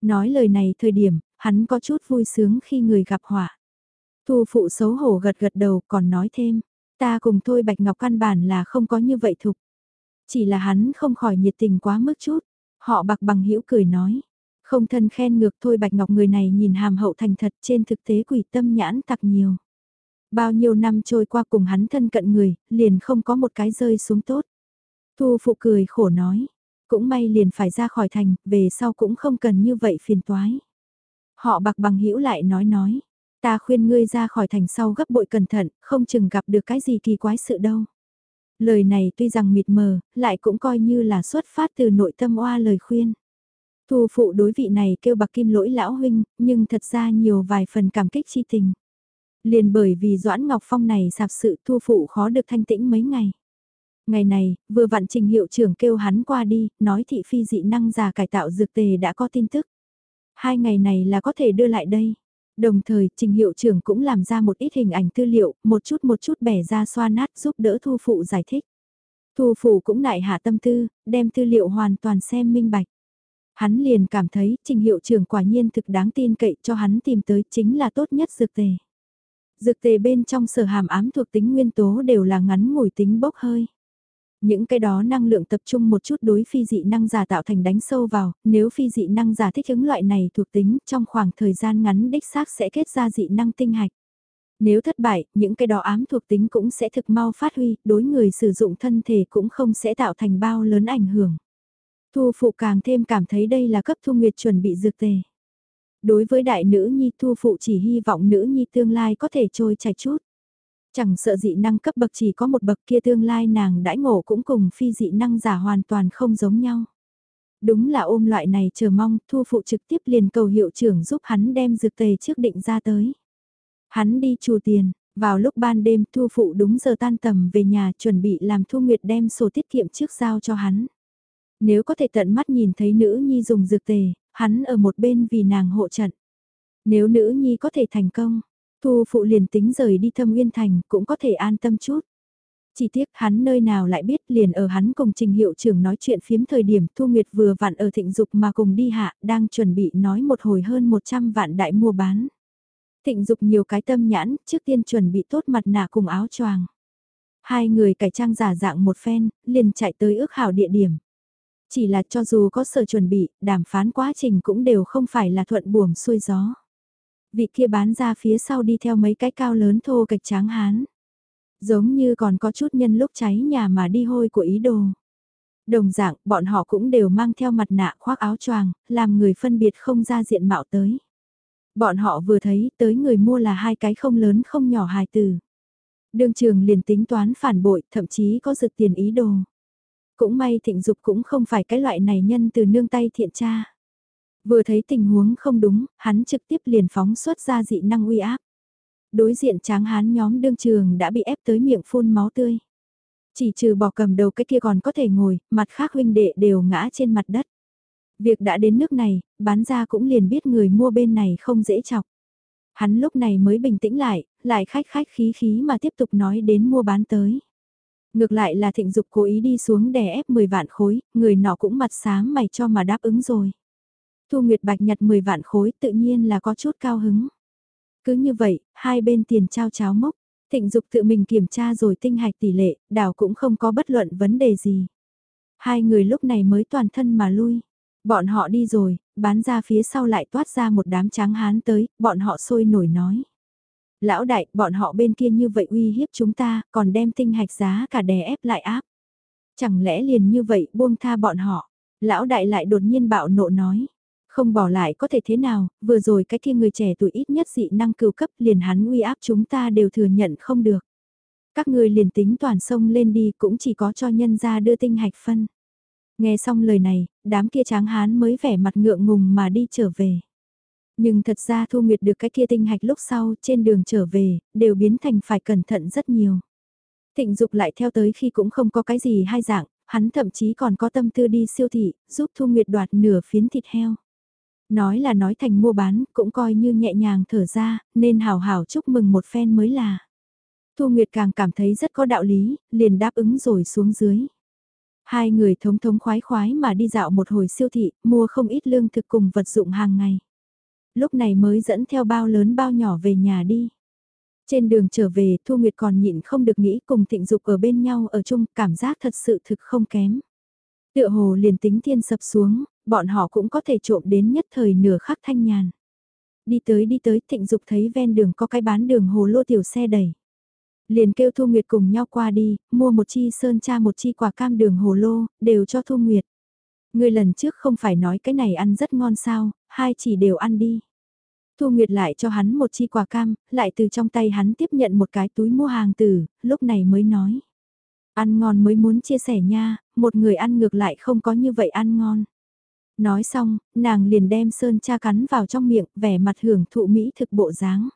Nói lời này thời điểm, hắn có chút vui sướng khi người gặp họa. Thu phụ xấu hổ gật gật đầu còn nói thêm, ta cùng thôi Bạch Ngọc căn bản là không có như vậy thục. Chỉ là hắn không khỏi nhiệt tình quá mức chút. Họ bạc bằng hữu cười nói. Không thân khen ngược thôi Bạch Ngọc người này nhìn hàm hậu thành thật trên thực tế quỷ tâm nhãn tặc nhiều. Bao nhiêu năm trôi qua cùng hắn thân cận người, liền không có một cái rơi xuống tốt. Thu phụ cười khổ nói. Cũng may liền phải ra khỏi thành, về sau cũng không cần như vậy phiền toái. Họ bạc bằng hữu lại nói nói. Ta khuyên ngươi ra khỏi thành sau gấp bội cẩn thận, không chừng gặp được cái gì kỳ quái sự đâu. Lời này tuy rằng mịt mờ, lại cũng coi như là xuất phát từ nội tâm oa lời khuyên. Thu phụ đối vị này kêu bạc kim lỗi lão huynh, nhưng thật ra nhiều vài phần cảm kích chi tình. Liền bởi vì Doãn Ngọc Phong này sạp sự thu phụ khó được thanh tĩnh mấy ngày. Ngày này, vừa vặn trình hiệu trưởng kêu hắn qua đi, nói thị phi dị năng già cải tạo dược tề đã có tin tức. Hai ngày này là có thể đưa lại đây. Đồng thời, trình hiệu trưởng cũng làm ra một ít hình ảnh tư liệu, một chút một chút bẻ ra xoa nát giúp đỡ thu phụ giải thích. Thu phụ cũng nại hạ tâm tư, đem tư liệu hoàn toàn xem minh bạch. Hắn liền cảm thấy trình hiệu trưởng quả nhiên thực đáng tin cậy cho hắn tìm tới chính là tốt nhất dược tề. Dược tề bên trong sở hàm ám thuộc tính nguyên tố đều là ngắn ngủi tính bốc hơi. Những cái đó năng lượng tập trung một chút đối phi dị năng giả tạo thành đánh sâu vào, nếu phi dị năng giả thích ứng loại này thuộc tính trong khoảng thời gian ngắn đích xác sẽ kết ra dị năng tinh hạch. Nếu thất bại, những cái đó ám thuộc tính cũng sẽ thực mau phát huy, đối người sử dụng thân thể cũng không sẽ tạo thành bao lớn ảnh hưởng. Thu phụ càng thêm cảm thấy đây là cấp thu nguyệt chuẩn bị dược tề. Đối với đại nữ nhi thu phụ chỉ hy vọng nữ nhi tương lai có thể trôi chảy chút. Chẳng sợ dị năng cấp bậc chỉ có một bậc kia tương lai nàng đãi ngộ cũng cùng phi dị năng giả hoàn toàn không giống nhau. Đúng là ôm loại này chờ mong thu phụ trực tiếp liền cầu hiệu trưởng giúp hắn đem dược tề trước định ra tới. Hắn đi chùa tiền, vào lúc ban đêm thu phụ đúng giờ tan tầm về nhà chuẩn bị làm thu nguyệt đem sổ tiết kiệm trước giao cho hắn. Nếu có thể tận mắt nhìn thấy nữ nhi dùng dược tề, hắn ở một bên vì nàng hộ trận. Nếu nữ nhi có thể thành công, thu phụ liền tính rời đi thâm uyên thành cũng có thể an tâm chút. Chỉ tiếc hắn nơi nào lại biết liền ở hắn cùng trình hiệu trưởng nói chuyện phiếm thời điểm Thu Nguyệt vừa vặn ở thịnh dục mà cùng đi hạ đang chuẩn bị nói một hồi hơn 100 vạn đại mua bán. Thịnh dục nhiều cái tâm nhãn, trước tiên chuẩn bị tốt mặt nạ cùng áo choàng. Hai người cải trang giả dạng một phen, liền chạy tới ước hảo địa điểm. Chỉ là cho dù có sở chuẩn bị, đàm phán quá trình cũng đều không phải là thuận buồm xuôi gió. Vị kia bán ra phía sau đi theo mấy cái cao lớn thô kịch tráng hán. Giống như còn có chút nhân lúc cháy nhà mà đi hôi của ý đồ. Đồng dạng, bọn họ cũng đều mang theo mặt nạ khoác áo choàng, làm người phân biệt không ra diện mạo tới. Bọn họ vừa thấy tới người mua là hai cái không lớn không nhỏ hài từ. Đường trường liền tính toán phản bội, thậm chí có rực tiền ý đồ. Cũng may thịnh dục cũng không phải cái loại này nhân từ nương tay thiện cha. Vừa thấy tình huống không đúng, hắn trực tiếp liền phóng xuất ra dị năng uy áp. Đối diện tráng hán nhóm đương trường đã bị ép tới miệng phun máu tươi. Chỉ trừ bỏ cầm đầu cái kia còn có thể ngồi, mặt khác huynh đệ đều ngã trên mặt đất. Việc đã đến nước này, bán ra cũng liền biết người mua bên này không dễ chọc. Hắn lúc này mới bình tĩnh lại, lại khách khách khí khí mà tiếp tục nói đến mua bán tới. Ngược lại là thịnh dục cố ý đi xuống đè ép 10 vạn khối, người nọ cũng mặt sáng mày cho mà đáp ứng rồi. Thu Nguyệt Bạch nhặt 10 vạn khối tự nhiên là có chút cao hứng. Cứ như vậy, hai bên tiền trao cháo mốc, thịnh dục tự mình kiểm tra rồi tinh hạch tỷ lệ, đảo cũng không có bất luận vấn đề gì. Hai người lúc này mới toàn thân mà lui. Bọn họ đi rồi, bán ra phía sau lại toát ra một đám tráng hán tới, bọn họ sôi nổi nói. Lão đại, bọn họ bên kia như vậy uy hiếp chúng ta, còn đem tinh hạch giá cả đè ép lại áp. Chẳng lẽ liền như vậy buông tha bọn họ? Lão đại lại đột nhiên bạo nộ nói. Không bỏ lại có thể thế nào, vừa rồi cái kia người trẻ tuổi ít nhất dị năng cưu cấp liền hắn uy áp chúng ta đều thừa nhận không được. Các người liền tính toàn sông lên đi cũng chỉ có cho nhân ra đưa tinh hạch phân. Nghe xong lời này, đám kia tráng hán mới vẻ mặt ngượng ngùng mà đi trở về. Nhưng thật ra Thu Nguyệt được cái kia tinh hạch lúc sau trên đường trở về, đều biến thành phải cẩn thận rất nhiều. Thịnh dục lại theo tới khi cũng không có cái gì hai dạng, hắn thậm chí còn có tâm tư đi siêu thị, giúp Thu Nguyệt đoạt nửa phiến thịt heo. Nói là nói thành mua bán, cũng coi như nhẹ nhàng thở ra, nên hào hào chúc mừng một phen mới là. Thu Nguyệt càng cảm thấy rất có đạo lý, liền đáp ứng rồi xuống dưới. Hai người thống thống khoái khoái mà đi dạo một hồi siêu thị, mua không ít lương thực cùng vật dụng hàng ngày. Lúc này mới dẫn theo bao lớn bao nhỏ về nhà đi. Trên đường trở về, Thu Nguyệt còn nhịn không được nghĩ cùng thịnh dục ở bên nhau ở chung, cảm giác thật sự thực không kém. Tựa hồ liền tính thiên sập xuống, bọn họ cũng có thể trộm đến nhất thời nửa khắc thanh nhàn. Đi tới đi tới, thịnh dục thấy ven đường có cái bán đường hồ lô tiểu xe đẩy. Liền kêu Thu Nguyệt cùng nhau qua đi, mua một chi sơn cha một chi quả cam đường hồ lô, đều cho Thu Nguyệt. Người lần trước không phải nói cái này ăn rất ngon sao, hai chỉ đều ăn đi. Thu Nguyệt lại cho hắn một chi quả cam, lại từ trong tay hắn tiếp nhận một cái túi mua hàng từ, lúc này mới nói. Ăn ngon mới muốn chia sẻ nha, một người ăn ngược lại không có như vậy ăn ngon. Nói xong, nàng liền đem sơn cha cắn vào trong miệng, vẻ mặt hưởng thụ mỹ thực bộ dáng.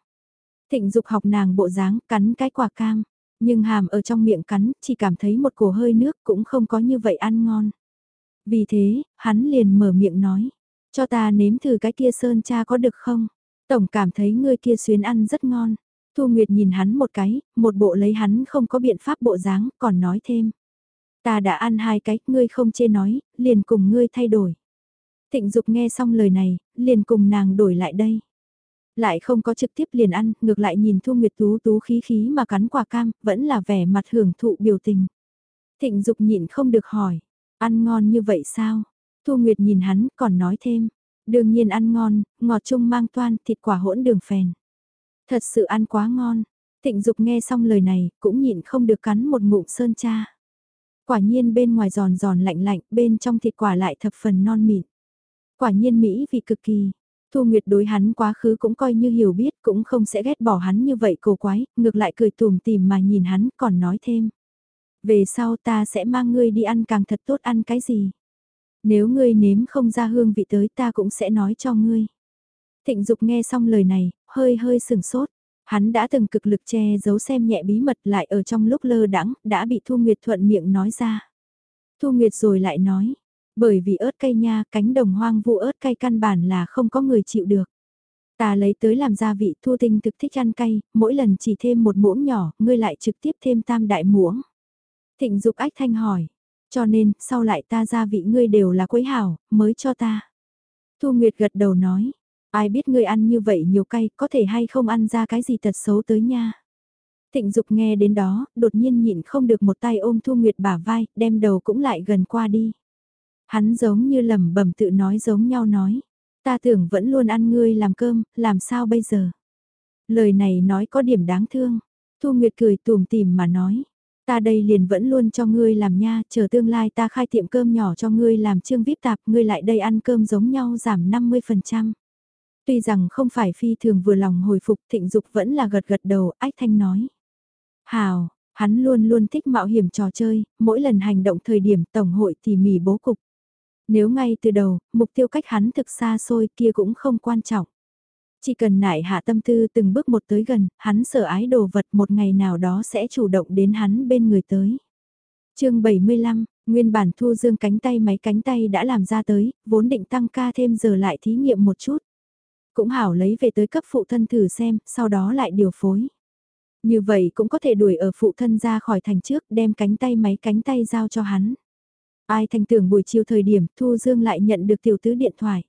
Thịnh dục học nàng bộ dáng, cắn cái quả cam. Nhưng hàm ở trong miệng cắn, chỉ cảm thấy một cổ hơi nước cũng không có như vậy ăn ngon. Vì thế, hắn liền mở miệng nói. Cho ta nếm thử cái kia sơn cha có được không? Tổng cảm thấy ngươi kia xuyến ăn rất ngon. Thu Nguyệt nhìn hắn một cái, một bộ lấy hắn không có biện pháp bộ dáng, còn nói thêm. Ta đã ăn hai cái, ngươi không chê nói, liền cùng ngươi thay đổi. Thịnh Dục nghe xong lời này, liền cùng nàng đổi lại đây. Lại không có trực tiếp liền ăn, ngược lại nhìn Thu Nguyệt tú tú khí khí mà cắn quả cam, vẫn là vẻ mặt hưởng thụ biểu tình. Thịnh Dục nhịn không được hỏi, ăn ngon như vậy sao? Thu Nguyệt nhìn hắn còn nói thêm, đương nhiên ăn ngon, ngọt chung mang toan thịt quả hỗn đường phèn. Thật sự ăn quá ngon. Thịnh Dục nghe xong lời này, cũng nhịn không được cắn một ngụm sơn cha. Quả nhiên bên ngoài giòn giòn lạnh lạnh, bên trong thịt quả lại thập phần non mịn. Quả nhiên Mỹ vị cực kỳ. Thu Nguyệt đối hắn quá khứ cũng coi như hiểu biết, cũng không sẽ ghét bỏ hắn như vậy cổ quái, ngược lại cười tùm tìm mà nhìn hắn, còn nói thêm. Về sau ta sẽ mang ngươi đi ăn càng thật tốt ăn cái gì. Nếu ngươi nếm không ra hương vị tới ta cũng sẽ nói cho ngươi. Thịnh Dục nghe xong lời này, hơi hơi sừng sốt. Hắn đã từng cực lực che giấu xem nhẹ bí mật lại ở trong lúc lơ đãng đã bị Thu Nguyệt thuận miệng nói ra. Thu Nguyệt rồi lại nói, bởi vì ớt cây nha, cánh đồng hoang vu ớt cây căn bản là không có người chịu được. Ta lấy tới làm gia vị Thu Tinh thực thích ăn cay, mỗi lần chỉ thêm một muỗng nhỏ, ngươi lại trực tiếp thêm tam đại muỗng. Thịnh Dục ách thanh hỏi, cho nên, sau lại ta gia vị ngươi đều là quấy hảo, mới cho ta. Thu Nguyệt gật đầu nói, ai biết ngươi ăn như vậy nhiều cay, có thể hay không ăn ra cái gì thật xấu tới nha. Thịnh Dục nghe đến đó, đột nhiên nhịn không được một tay ôm Thu Nguyệt bả vai, đem đầu cũng lại gần qua đi. Hắn giống như lẩm bẩm tự nói giống nhau nói, ta tưởng vẫn luôn ăn ngươi làm cơm, làm sao bây giờ? Lời này nói có điểm đáng thương. Thu Nguyệt cười tùm tìm mà nói, Ta đây liền vẫn luôn cho ngươi làm nha, chờ tương lai ta khai tiệm cơm nhỏ cho ngươi làm trương vip tạp, ngươi lại đây ăn cơm giống nhau giảm 50%. Tuy rằng không phải phi thường vừa lòng hồi phục thịnh dục vẫn là gật gật đầu, ách thanh nói. Hào, hắn luôn luôn thích mạo hiểm trò chơi, mỗi lần hành động thời điểm tổng hội thì mỉ bố cục. Nếu ngay từ đầu, mục tiêu cách hắn thực xa xôi kia cũng không quan trọng. Chỉ cần nại hạ tâm tư từng bước một tới gần, hắn sợ ái đồ vật một ngày nào đó sẽ chủ động đến hắn bên người tới. chương 75, nguyên bản thu dương cánh tay máy cánh tay đã làm ra tới, vốn định tăng ca thêm giờ lại thí nghiệm một chút. Cũng hảo lấy về tới cấp phụ thân thử xem, sau đó lại điều phối. Như vậy cũng có thể đuổi ở phụ thân ra khỏi thành trước đem cánh tay máy cánh tay giao cho hắn. Ai thành tưởng buổi chiều thời điểm Thu Dương lại nhận được tiểu tứ điện thoại.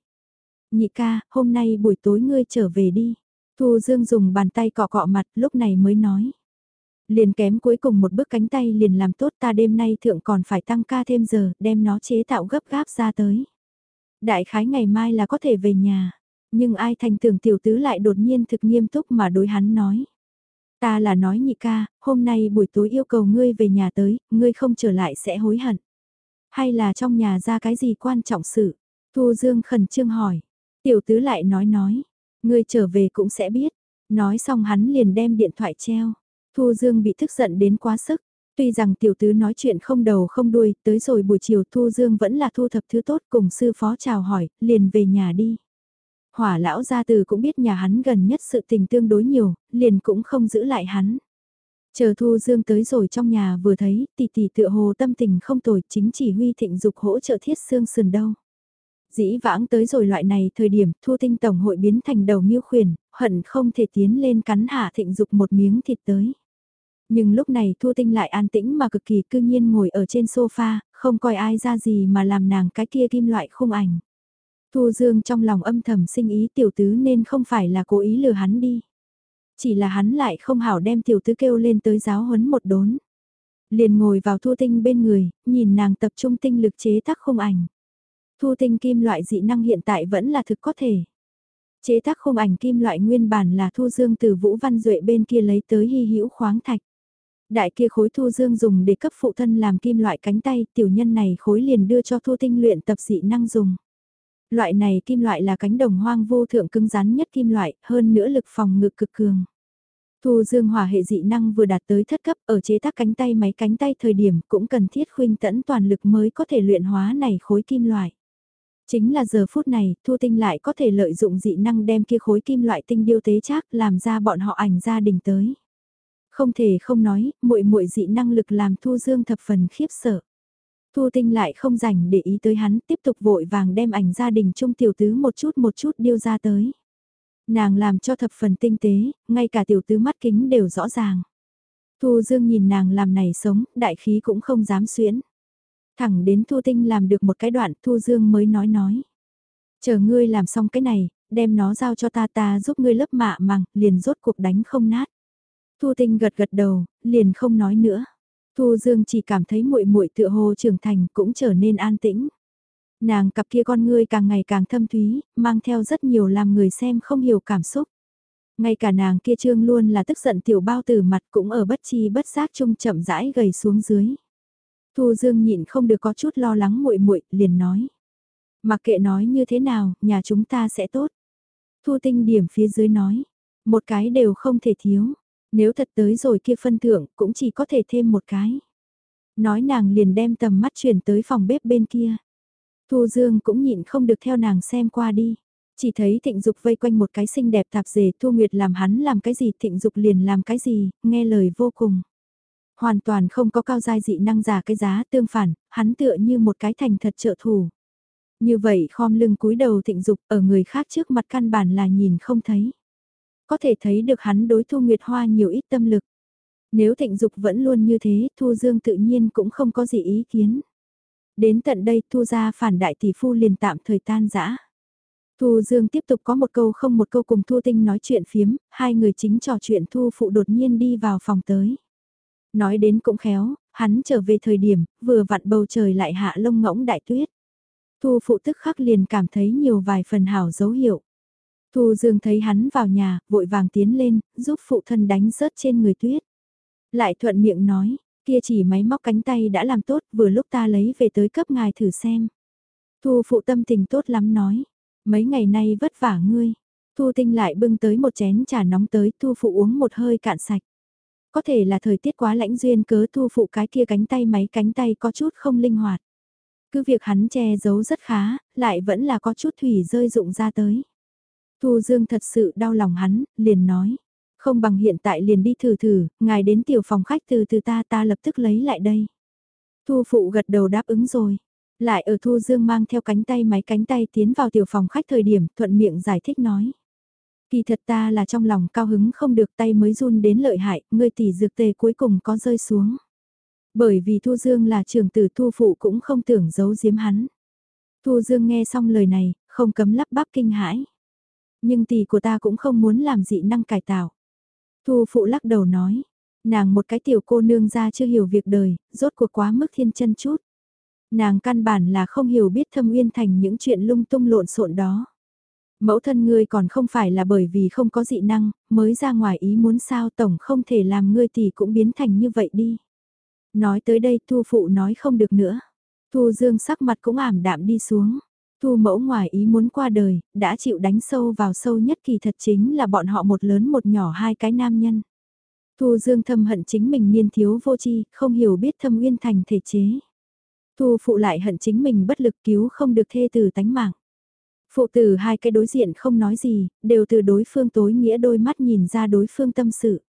Nhị ca, hôm nay buổi tối ngươi trở về đi. Thu Dương dùng bàn tay cọ cọ mặt lúc này mới nói. Liền kém cuối cùng một bước cánh tay liền làm tốt ta đêm nay thượng còn phải tăng ca thêm giờ, đem nó chế tạo gấp gáp ra tới. Đại khái ngày mai là có thể về nhà, nhưng ai thành tưởng tiểu tứ lại đột nhiên thực nghiêm túc mà đối hắn nói. Ta là nói nhị ca, hôm nay buổi tối yêu cầu ngươi về nhà tới, ngươi không trở lại sẽ hối hận. Hay là trong nhà ra cái gì quan trọng sự? Thu Dương khẩn trương hỏi. Tiểu tứ lại nói nói, ngươi trở về cũng sẽ biết. Nói xong hắn liền đem điện thoại treo. Thu Dương bị tức giận đến quá sức. Tuy rằng tiểu tứ nói chuyện không đầu không đuôi, tới rồi buổi chiều Thu Dương vẫn là thu thập thứ tốt cùng sư phó chào hỏi, liền về nhà đi. Hỏa lão gia từ cũng biết nhà hắn gần nhất sự tình tương đối nhiều, liền cũng không giữ lại hắn. Chờ Thu Dương tới rồi trong nhà vừa thấy, tỷ tỷ tựa hồ tâm tình không tồi, chính chỉ huy thịnh dục hỗ trợ thiết xương sườn đâu. Dĩ vãng tới rồi loại này thời điểm Thu Tinh Tổng hội biến thành đầu miêu khuyển, hận không thể tiến lên cắn hạ thịnh dục một miếng thịt tới. Nhưng lúc này Thu Tinh lại an tĩnh mà cực kỳ cư nhiên ngồi ở trên sofa, không coi ai ra gì mà làm nàng cái kia kim loại khung ảnh. Thu Dương trong lòng âm thầm sinh ý tiểu tứ nên không phải là cố ý lừa hắn đi. Chỉ là hắn lại không hảo đem tiểu tứ kêu lên tới giáo huấn một đốn. Liền ngồi vào Thu Tinh bên người, nhìn nàng tập trung tinh lực chế tác khung ảnh. Thu tinh kim loại dị năng hiện tại vẫn là thực có thể. Chế tác khung ảnh kim loại nguyên bản là thu dương từ Vũ Văn Duệ bên kia lấy tới hy hữu khoáng thạch. Đại kia khối thu dương dùng để cấp phụ thân làm kim loại cánh tay, tiểu nhân này khối liền đưa cho thu tinh luyện tập dị năng dùng. Loại này kim loại là cánh đồng hoang vô thượng cứng rắn nhất kim loại, hơn nữa lực phòng ngự cực cường. Thu dương hỏa hệ dị năng vừa đạt tới thất cấp ở chế tác cánh tay máy cánh tay thời điểm cũng cần thiết khuynh tẫn toàn lực mới có thể luyện hóa này khối kim loại. Chính là giờ phút này, Thu Tinh lại có thể lợi dụng dị năng đem kia khối kim loại tinh điêu tế chắc làm ra bọn họ ảnh gia đình tới. Không thể không nói, muội muội dị năng lực làm Thu Dương thập phần khiếp sợ. Thu Tinh lại không rảnh để ý tới hắn, tiếp tục vội vàng đem ảnh gia đình trung tiểu tứ một chút một chút điêu ra tới. Nàng làm cho thập phần tinh tế, ngay cả tiểu tứ mắt kính đều rõ ràng. Thu Dương nhìn nàng làm này sống, đại khí cũng không dám xuyễn. Thẳng đến Thu Tinh làm được một cái đoạn Thu Dương mới nói nói. Chờ ngươi làm xong cái này, đem nó giao cho ta ta giúp ngươi lấp mạ màng, liền rốt cuộc đánh không nát. Thu Tinh gật gật đầu, liền không nói nữa. Thu Dương chỉ cảm thấy muội muội tựa hồ trưởng thành cũng trở nên an tĩnh. Nàng cặp kia con ngươi càng ngày càng thâm thúy, mang theo rất nhiều làm người xem không hiểu cảm xúc. Ngay cả nàng kia trương luôn là tức giận tiểu bao tử mặt cũng ở bất chi bất giác chung chậm rãi gầy xuống dưới. Thu Dương nhịn không được có chút lo lắng muội muội, liền nói: "Mặc kệ nói như thế nào, nhà chúng ta sẽ tốt." Thu Tinh điểm phía dưới nói: "Một cái đều không thể thiếu, nếu thật tới rồi kia phân thưởng, cũng chỉ có thể thêm một cái." Nói nàng liền đem tầm mắt chuyển tới phòng bếp bên kia. Thu Dương cũng nhịn không được theo nàng xem qua đi. Chỉ thấy thịnh dục vây quanh một cái xinh đẹp tạp dề Thu Nguyệt làm hắn làm cái gì thịnh dục liền làm cái gì, nghe lời vô cùng. Hoàn toàn không có cao giai dị năng giả cái giá tương phản, hắn tựa như một cái thành thật trợ thủ. Như vậy khom lưng cúi đầu thịnh dục ở người khác trước mặt căn bản là nhìn không thấy. Có thể thấy được hắn đối Thu Nguyệt Hoa nhiều ít tâm lực. Nếu thịnh dục vẫn luôn như thế, Thu Dương tự nhiên cũng không có gì ý kiến. Đến tận đây Thu ra phản đại tỷ phu liền tạm thời tan giã. Thu Dương tiếp tục có một câu không một câu cùng Thu Tinh nói chuyện phiếm, hai người chính trò chuyện Thu Phụ đột nhiên đi vào phòng tới. Nói đến cũng khéo, hắn trở về thời điểm, vừa vặn bầu trời lại hạ lông ngỗng đại tuyết. Thu Phụ tức khắc liền cảm thấy nhiều vài phần hảo dấu hiệu. Thu Dương thấy hắn vào nhà, vội vàng tiến lên, giúp phụ thân đánh rớt trên người tuyết. Lại thuận miệng nói, kia chỉ máy móc cánh tay đã làm tốt, vừa lúc ta lấy về tới cấp ngài thử xem. Thu phụ tâm tình tốt lắm nói, mấy ngày nay vất vả ngươi. Thu tinh lại bưng tới một chén trà nóng tới, thu phụ uống một hơi cạn sạch. Có thể là thời tiết quá lãnh duyên cớ thu phụ cái kia cánh tay máy cánh tay có chút không linh hoạt. Cứ việc hắn che giấu rất khá, lại vẫn là có chút thủy rơi rụng ra tới. Thu Dương thật sự đau lòng hắn, liền nói. Không bằng hiện tại liền đi thử thử, ngài đến tiểu phòng khách từ từ ta ta lập tức lấy lại đây. Thu phụ gật đầu đáp ứng rồi. Lại ở Thu Dương mang theo cánh tay máy cánh tay tiến vào tiểu phòng khách thời điểm thuận miệng giải thích nói. Kỳ thật ta là trong lòng cao hứng không được tay mới run đến lợi hại, ngươi tỷ dược tề cuối cùng có rơi xuống. Bởi vì Thu Dương là trường tử Thu Phụ cũng không tưởng giấu giếm hắn. Thu Dương nghe xong lời này, không cấm lắp bắp kinh hãi. Nhưng tỷ của ta cũng không muốn làm dị năng cải tạo. Thu Phụ lắc đầu nói, nàng một cái tiểu cô nương ra chưa hiểu việc đời, rốt cuộc quá mức thiên chân chút. Nàng căn bản là không hiểu biết thâm uyên thành những chuyện lung tung lộn xộn đó. Mẫu thân ngươi còn không phải là bởi vì không có dị năng, mới ra ngoài ý muốn sao tổng không thể làm ngươi thì cũng biến thành như vậy đi. Nói tới đây Thu Phụ nói không được nữa. Thu Dương sắc mặt cũng ảm đạm đi xuống. Thu mẫu ngoài ý muốn qua đời, đã chịu đánh sâu vào sâu nhất kỳ thật chính là bọn họ một lớn một nhỏ hai cái nam nhân. Thu Dương thâm hận chính mình niên thiếu vô tri, không hiểu biết thâm uyên thành thể chế. Thu phụ lại hận chính mình bất lực cứu không được thê từ tánh mạng. Phụ tử hai cái đối diện không nói gì, đều từ đối phương tối nghĩa đôi mắt nhìn ra đối phương tâm sự.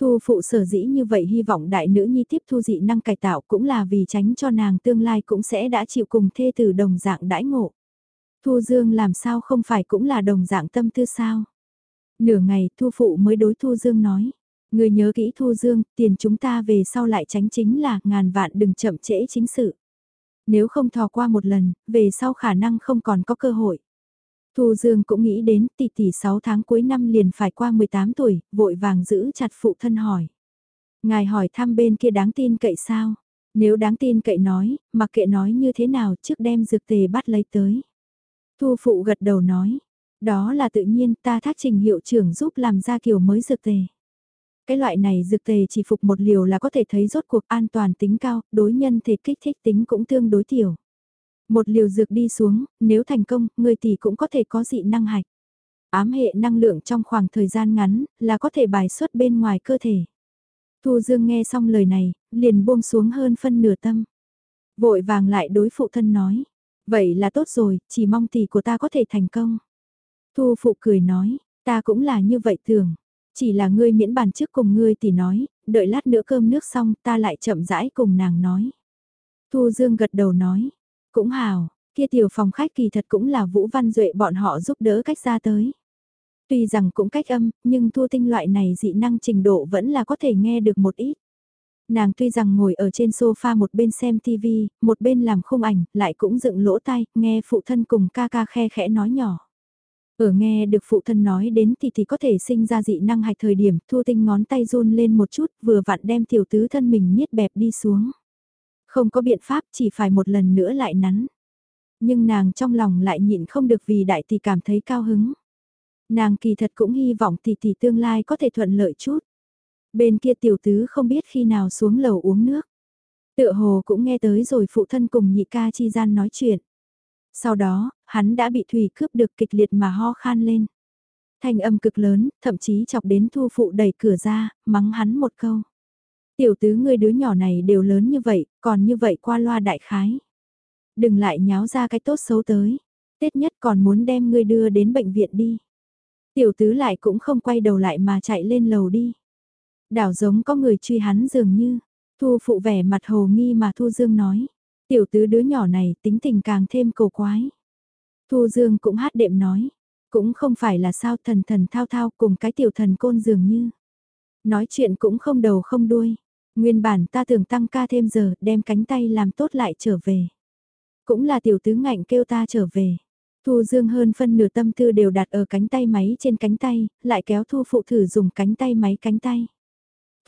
Thu phụ sở dĩ như vậy hy vọng đại nữ nhi tiếp thu dị năng cải tạo cũng là vì tránh cho nàng tương lai cũng sẽ đã chịu cùng thê tử đồng dạng đãi ngộ. Thu Dương làm sao không phải cũng là đồng dạng tâm tư sao? Nửa ngày Thu phụ mới đối Thu Dương nói. Người nhớ kỹ Thu Dương, tiền chúng ta về sau lại tránh chính là ngàn vạn đừng chậm trễ chính sự. Nếu không thò qua một lần, về sau khả năng không còn có cơ hội. Thu Dương cũng nghĩ đến tỷ tỷ 6 tháng cuối năm liền phải qua 18 tuổi, vội vàng giữ chặt phụ thân hỏi. Ngài hỏi thăm bên kia đáng tin cậy sao? Nếu đáng tin cậy nói, mặc kệ nói như thế nào trước đem dược tề bắt lấy tới. Thu phụ gật đầu nói, đó là tự nhiên ta thác trình hiệu trưởng giúp làm ra kiểu mới dược tề. Cái loại này dược tề chỉ phục một liều là có thể thấy rốt cuộc an toàn tính cao, đối nhân thể kích thích tính cũng tương đối tiểu. Một liều dược đi xuống, nếu thành công, người tỷ cũng có thể có dị năng hạch. Ám hệ năng lượng trong khoảng thời gian ngắn, là có thể bài xuất bên ngoài cơ thể. Thu Dương nghe xong lời này, liền buông xuống hơn phân nửa tâm. Vội vàng lại đối phụ thân nói. Vậy là tốt rồi, chỉ mong tỷ của ta có thể thành công. Thu phụ cười nói, ta cũng là như vậy thường. Chỉ là ngươi miễn bàn trước cùng ngươi tỷ nói, đợi lát nữa cơm nước xong ta lại chậm rãi cùng nàng nói. Thu Dương gật đầu nói, cũng hào, kia tiểu phòng khách kỳ thật cũng là Vũ Văn Duệ bọn họ giúp đỡ cách ra tới. Tuy rằng cũng cách âm, nhưng thu tinh loại này dị năng trình độ vẫn là có thể nghe được một ít. Nàng tuy rằng ngồi ở trên sofa một bên xem TV, một bên làm khung ảnh, lại cũng dựng lỗ tai, nghe phụ thân cùng ca ca khe khẽ nói nhỏ. Ở nghe được phụ thân nói đến thì thì có thể sinh ra dị năng hạch thời điểm thu tinh ngón tay run lên một chút vừa vặn đem tiểu tứ thân mình niết bẹp đi xuống. Không có biện pháp chỉ phải một lần nữa lại nắn. Nhưng nàng trong lòng lại nhịn không được vì đại tỷ cảm thấy cao hứng. Nàng kỳ thật cũng hy vọng tỷ tỷ tương lai có thể thuận lợi chút. Bên kia tiểu tứ không biết khi nào xuống lầu uống nước. Tựa hồ cũng nghe tới rồi phụ thân cùng nhị ca chi gian nói chuyện. Sau đó, hắn đã bị thủy cướp được kịch liệt mà ho khan lên. Thanh âm cực lớn, thậm chí chọc đến thu phụ đẩy cửa ra, mắng hắn một câu. Tiểu tứ người đứa nhỏ này đều lớn như vậy, còn như vậy qua loa đại khái. Đừng lại nháo ra cái tốt xấu tới. Tết nhất còn muốn đem ngươi đưa đến bệnh viện đi. Tiểu tứ lại cũng không quay đầu lại mà chạy lên lầu đi. Đảo giống có người truy hắn dường như. Thu phụ vẻ mặt hồ nghi mà Thu Dương nói. Tiểu tứ đứa nhỏ này tính tình càng thêm cầu quái. Thu Dương cũng hát đệm nói. Cũng không phải là sao thần thần thao thao cùng cái tiểu thần côn dường như. Nói chuyện cũng không đầu không đuôi. Nguyên bản ta tưởng tăng ca thêm giờ đem cánh tay làm tốt lại trở về. Cũng là tiểu tứ ngạnh kêu ta trở về. Thu Dương hơn phân nửa tâm tư đều đặt ở cánh tay máy trên cánh tay, lại kéo Thu Phụ thử dùng cánh tay máy cánh tay.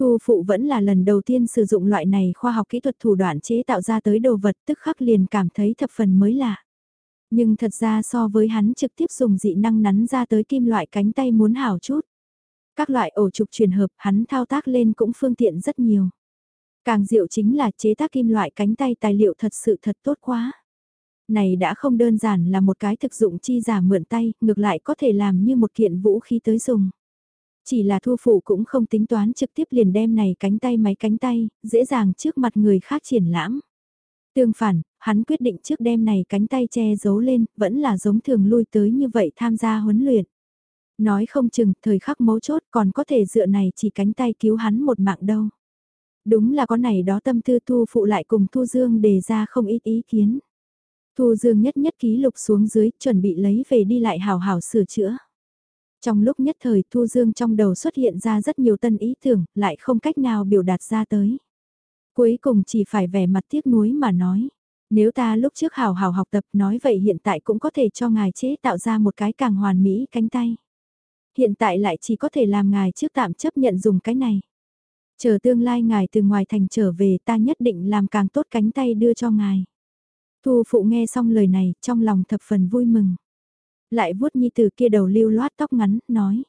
Thu Phụ vẫn là lần đầu tiên sử dụng loại này khoa học kỹ thuật thủ đoạn chế tạo ra tới đồ vật tức khắc liền cảm thấy thập phần mới lạ. Nhưng thật ra so với hắn trực tiếp dùng dị năng nắn ra tới kim loại cánh tay muốn hảo chút. Các loại ổ trục truyền hợp hắn thao tác lên cũng phương tiện rất nhiều. Càng diệu chính là chế tác kim loại cánh tay tài liệu thật sự thật tốt quá. Này đã không đơn giản là một cái thực dụng chi giả mượn tay, ngược lại có thể làm như một kiện vũ khí tới dùng. Chỉ là thu phụ cũng không tính toán trực tiếp liền đem này cánh tay máy cánh tay, dễ dàng trước mặt người khác triển lãm. Tương phản, hắn quyết định trước đêm này cánh tay che giấu lên, vẫn là giống thường lui tới như vậy tham gia huấn luyện. Nói không chừng, thời khắc mấu chốt còn có thể dựa này chỉ cánh tay cứu hắn một mạng đâu. Đúng là có này đó tâm tư thu phụ lại cùng Thu Dương đề ra không ít ý kiến. Thu Dương nhất nhất ký lục xuống dưới, chuẩn bị lấy về đi lại hào hào sửa chữa. Trong lúc nhất thời Thu Dương trong đầu xuất hiện ra rất nhiều tân ý tưởng, lại không cách nào biểu đạt ra tới. Cuối cùng chỉ phải vẻ mặt tiếc nuối mà nói. Nếu ta lúc trước hào hào học tập nói vậy hiện tại cũng có thể cho ngài chế tạo ra một cái càng hoàn mỹ cánh tay. Hiện tại lại chỉ có thể làm ngài trước tạm chấp nhận dùng cái này. Chờ tương lai ngài từ ngoài thành trở về ta nhất định làm càng tốt cánh tay đưa cho ngài. Thu phụ nghe xong lời này, trong lòng thập phần vui mừng. Lại vuốt nhi từ kia đầu lưu loát tóc ngắn, nói.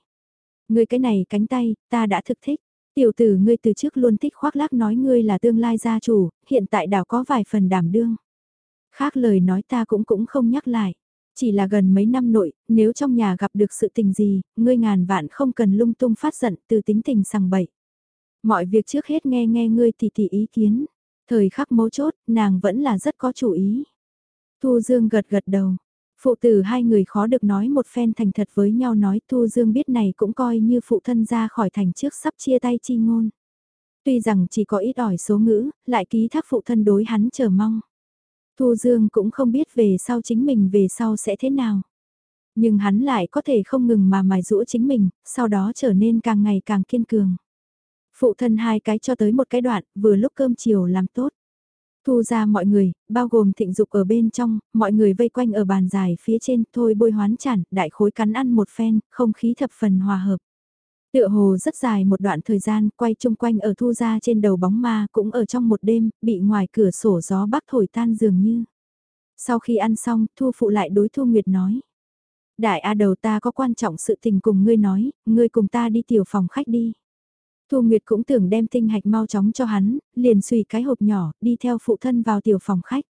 Ngươi cái này cánh tay, ta đã thực thích. Tiểu tử ngươi từ trước luôn thích khoác lác nói ngươi là tương lai gia chủ, hiện tại đảo có vài phần đảm đương. Khác lời nói ta cũng cũng không nhắc lại. Chỉ là gần mấy năm nội, nếu trong nhà gặp được sự tình gì, ngươi ngàn vạn không cần lung tung phát giận từ tính tình sằng bậy. Mọi việc trước hết nghe nghe ngươi thì thì ý kiến. Thời khắc mấu chốt, nàng vẫn là rất có chủ ý. Thu Dương gật gật đầu. Phụ tử hai người khó được nói một phen thành thật với nhau nói Thu Dương biết này cũng coi như phụ thân ra khỏi thành trước sắp chia tay chi ngôn. Tuy rằng chỉ có ít ỏi số ngữ, lại ký thác phụ thân đối hắn chờ mong. Thu Dương cũng không biết về sau chính mình về sau sẽ thế nào. Nhưng hắn lại có thể không ngừng mà mài rũa chính mình, sau đó trở nên càng ngày càng kiên cường. Phụ thân hai cái cho tới một cái đoạn, vừa lúc cơm chiều làm tốt. Thu ra mọi người, bao gồm thịnh dục ở bên trong, mọi người vây quanh ở bàn dài phía trên, thôi bôi hoán chản, đại khối cắn ăn một phen, không khí thập phần hòa hợp. Tựa hồ rất dài một đoạn thời gian, quay chung quanh ở thu ra trên đầu bóng ma, cũng ở trong một đêm, bị ngoài cửa sổ gió bắc thổi tan dường như. Sau khi ăn xong, thu phụ lại đối thu nguyệt nói. Đại A đầu ta có quan trọng sự tình cùng ngươi nói, ngươi cùng ta đi tiểu phòng khách đi. Thu Nguyệt cũng tưởng đem tinh hạch mau chóng cho hắn, liền xùy cái hộp nhỏ, đi theo phụ thân vào tiểu phòng khách.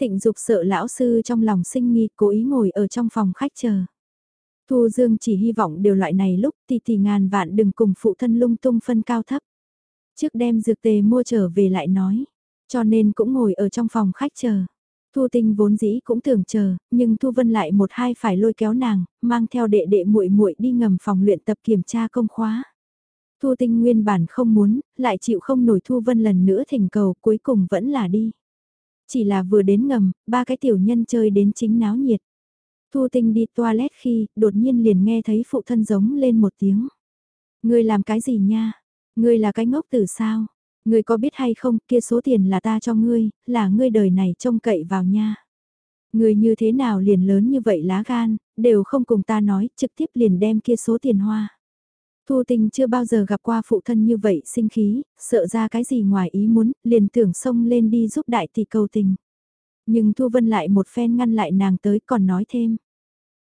Thịnh dục sợ lão sư trong lòng sinh nghi, cố ý ngồi ở trong phòng khách chờ. Thu Dương chỉ hy vọng điều loại này lúc thì thì ngàn vạn đừng cùng phụ thân lung tung phân cao thấp. Trước đem dược tề mua trở về lại nói, cho nên cũng ngồi ở trong phòng khách chờ. Thu Tinh vốn dĩ cũng tưởng chờ, nhưng Thu Vân lại một hai phải lôi kéo nàng, mang theo đệ đệ muội muội đi ngầm phòng luyện tập kiểm tra công khóa. Thu Tinh nguyên bản không muốn, lại chịu không nổi Thu Vân lần nữa thỉnh cầu cuối cùng vẫn là đi. Chỉ là vừa đến ngầm, ba cái tiểu nhân chơi đến chính náo nhiệt. Thu Tinh đi toilet khi, đột nhiên liền nghe thấy phụ thân giống lên một tiếng. Ngươi làm cái gì nha? Ngươi là cái ngốc tử sao? Ngươi có biết hay không, kia số tiền là ta cho ngươi, là ngươi đời này trông cậy vào nha. Ngươi như thế nào liền lớn như vậy lá gan, đều không cùng ta nói, trực tiếp liền đem kia số tiền hoa. Thu Tinh chưa bao giờ gặp qua phụ thân như vậy sinh khí, sợ ra cái gì ngoài ý muốn, liền tưởng xông lên đi giúp đại tỷ cầu tình. Nhưng Thu Vân lại một phen ngăn lại nàng tới còn nói thêm.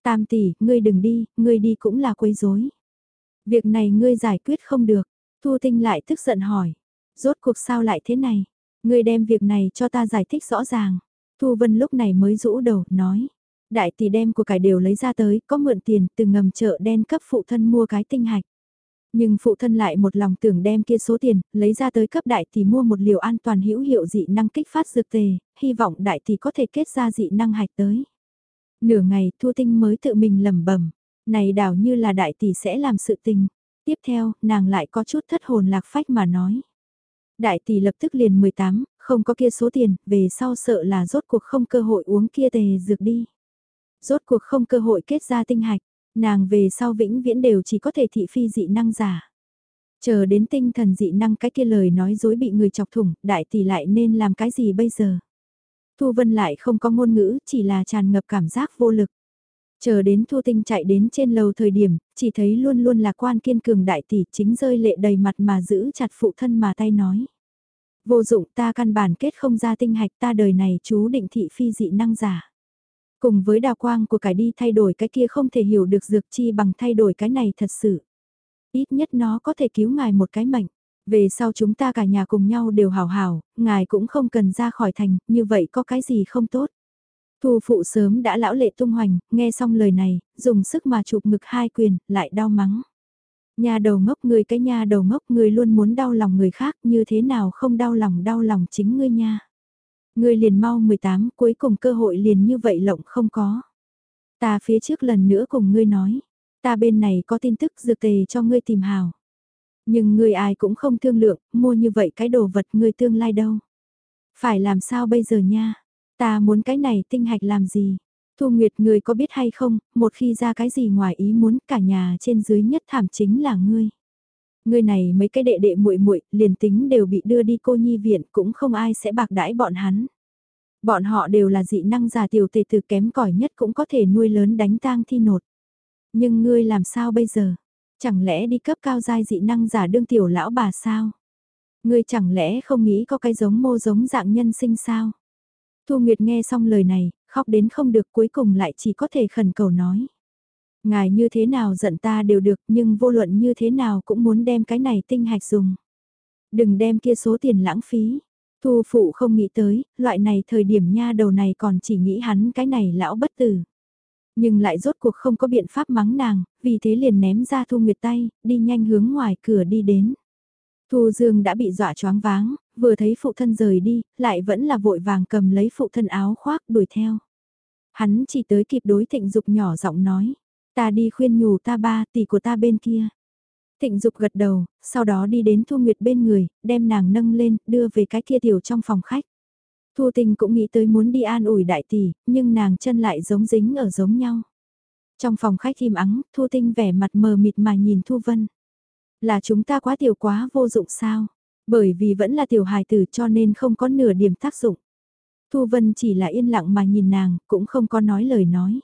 Tam tỷ, ngươi đừng đi, ngươi đi cũng là quấy rối. Việc này ngươi giải quyết không được. Thu Tinh lại tức giận hỏi. Rốt cuộc sao lại thế này? Ngươi đem việc này cho ta giải thích rõ ràng. Thu Vân lúc này mới rũ đầu, nói. Đại tỷ đem của cải đều lấy ra tới, có mượn tiền từ ngầm chợ đen cấp phụ thân mua cái tinh hạch. Nhưng phụ thân lại một lòng tưởng đem kia số tiền, lấy ra tới cấp đại tỷ mua một liều an toàn hữu hiệu dị năng kích phát dược tề, hy vọng đại tỷ có thể kết ra dị năng hạch tới. Nửa ngày Thu Tinh mới tự mình lẩm bẩm này đảo như là đại tỷ sẽ làm sự tình. Tiếp theo, nàng lại có chút thất hồn lạc phách mà nói. Đại tỷ lập tức liền 18, không có kia số tiền, về sau sợ là rốt cuộc không cơ hội uống kia tề dược đi. Rốt cuộc không cơ hội kết ra tinh hạch, nàng về sau vĩnh viễn đều chỉ có thể thị phi dị năng giả. Chờ đến tinh thần dị năng cái kia lời nói dối bị người chọc thủng, đại tỷ lại nên làm cái gì bây giờ? Thu Vân lại không có ngôn ngữ, chỉ là tràn ngập cảm giác vô lực. Chờ đến Thu Tinh chạy đến trên lầu thời điểm, chỉ thấy luôn luôn là quan kiên cường đại tỷ chính rơi lệ đầy mặt mà giữ chặt phụ thân mà tay nói. Vô dụng ta căn bản kết không ra tinh hạch ta đời này chú định thị phi dị năng giả. Cùng với đào quang của cải đi thay đổi cái kia không thể hiểu được dược chi bằng thay đổi cái này thật sự. Ít nhất nó có thể cứu ngài một cái mệnh. Về sau chúng ta cả nhà cùng nhau đều hào hào, ngài cũng không cần ra khỏi thành, như vậy có cái gì không tốt. Thu phụ sớm đã lão lệ tung hoành, nghe xong lời này, dùng sức mà chụp ngực hai quyền, lại đau mắng. Nhà đầu ngốc người cái nhà đầu ngốc người luôn muốn đau lòng người khác như thế nào không đau lòng đau lòng chính ngươi nha. Ngươi liền mau 18 cuối cùng cơ hội liền như vậy lộng không có. Ta phía trước lần nữa cùng ngươi nói, ta bên này có tin tức dược tề cho ngươi tìm hào. Nhưng ngươi ai cũng không thương lượng, mua như vậy cái đồ vật ngươi tương lai đâu. Phải làm sao bây giờ nha? Ta muốn cái này tinh hạch làm gì? Thu Nguyệt người có biết hay không, một khi ra cái gì ngoài ý muốn cả nhà trên dưới nhất thảm chính là ngươi. Ngươi này mấy cái đệ đệ muội muội liền tính đều bị đưa đi cô nhi viện cũng không ai sẽ bạc đãi bọn hắn. Bọn họ đều là dị năng giả tiểu tề từ kém cỏi nhất cũng có thể nuôi lớn đánh tang thi nột. Nhưng ngươi làm sao bây giờ? Chẳng lẽ đi cấp cao giai dị năng giả đương tiểu lão bà sao? Ngươi chẳng lẽ không nghĩ có cái giống mô giống dạng nhân sinh sao? Thu Nguyệt nghe xong lời này, khóc đến không được cuối cùng lại chỉ có thể khẩn cầu nói. Ngài như thế nào giận ta đều được nhưng vô luận như thế nào cũng muốn đem cái này tinh hạch dùng. Đừng đem kia số tiền lãng phí. Thu phụ không nghĩ tới, loại này thời điểm nha đầu này còn chỉ nghĩ hắn cái này lão bất tử. Nhưng lại rốt cuộc không có biện pháp mắng nàng, vì thế liền ném ra Thu Nguyệt tay, đi nhanh hướng ngoài cửa đi đến. Thu Dương đã bị dọa choáng váng, vừa thấy phụ thân rời đi, lại vẫn là vội vàng cầm lấy phụ thân áo khoác đuổi theo. Hắn chỉ tới kịp đối thịnh dục nhỏ giọng nói, ta đi khuyên nhủ ta ba tỷ của ta bên kia. Thịnh dục gật đầu, sau đó đi đến Thu Nguyệt bên người, đem nàng nâng lên, đưa về cái kia tiểu trong phòng khách. Thu Tình cũng nghĩ tới muốn đi an ủi đại tỷ, nhưng nàng chân lại giống dính ở giống nhau. Trong phòng khách im ắng, Thu Tinh vẻ mặt mờ mịt mà nhìn Thu Vân. Là chúng ta quá tiểu quá vô dụng sao? Bởi vì vẫn là tiểu hài tử cho nên không có nửa điểm tác dụng. Thu Vân chỉ là yên lặng mà nhìn nàng, cũng không có nói lời nói.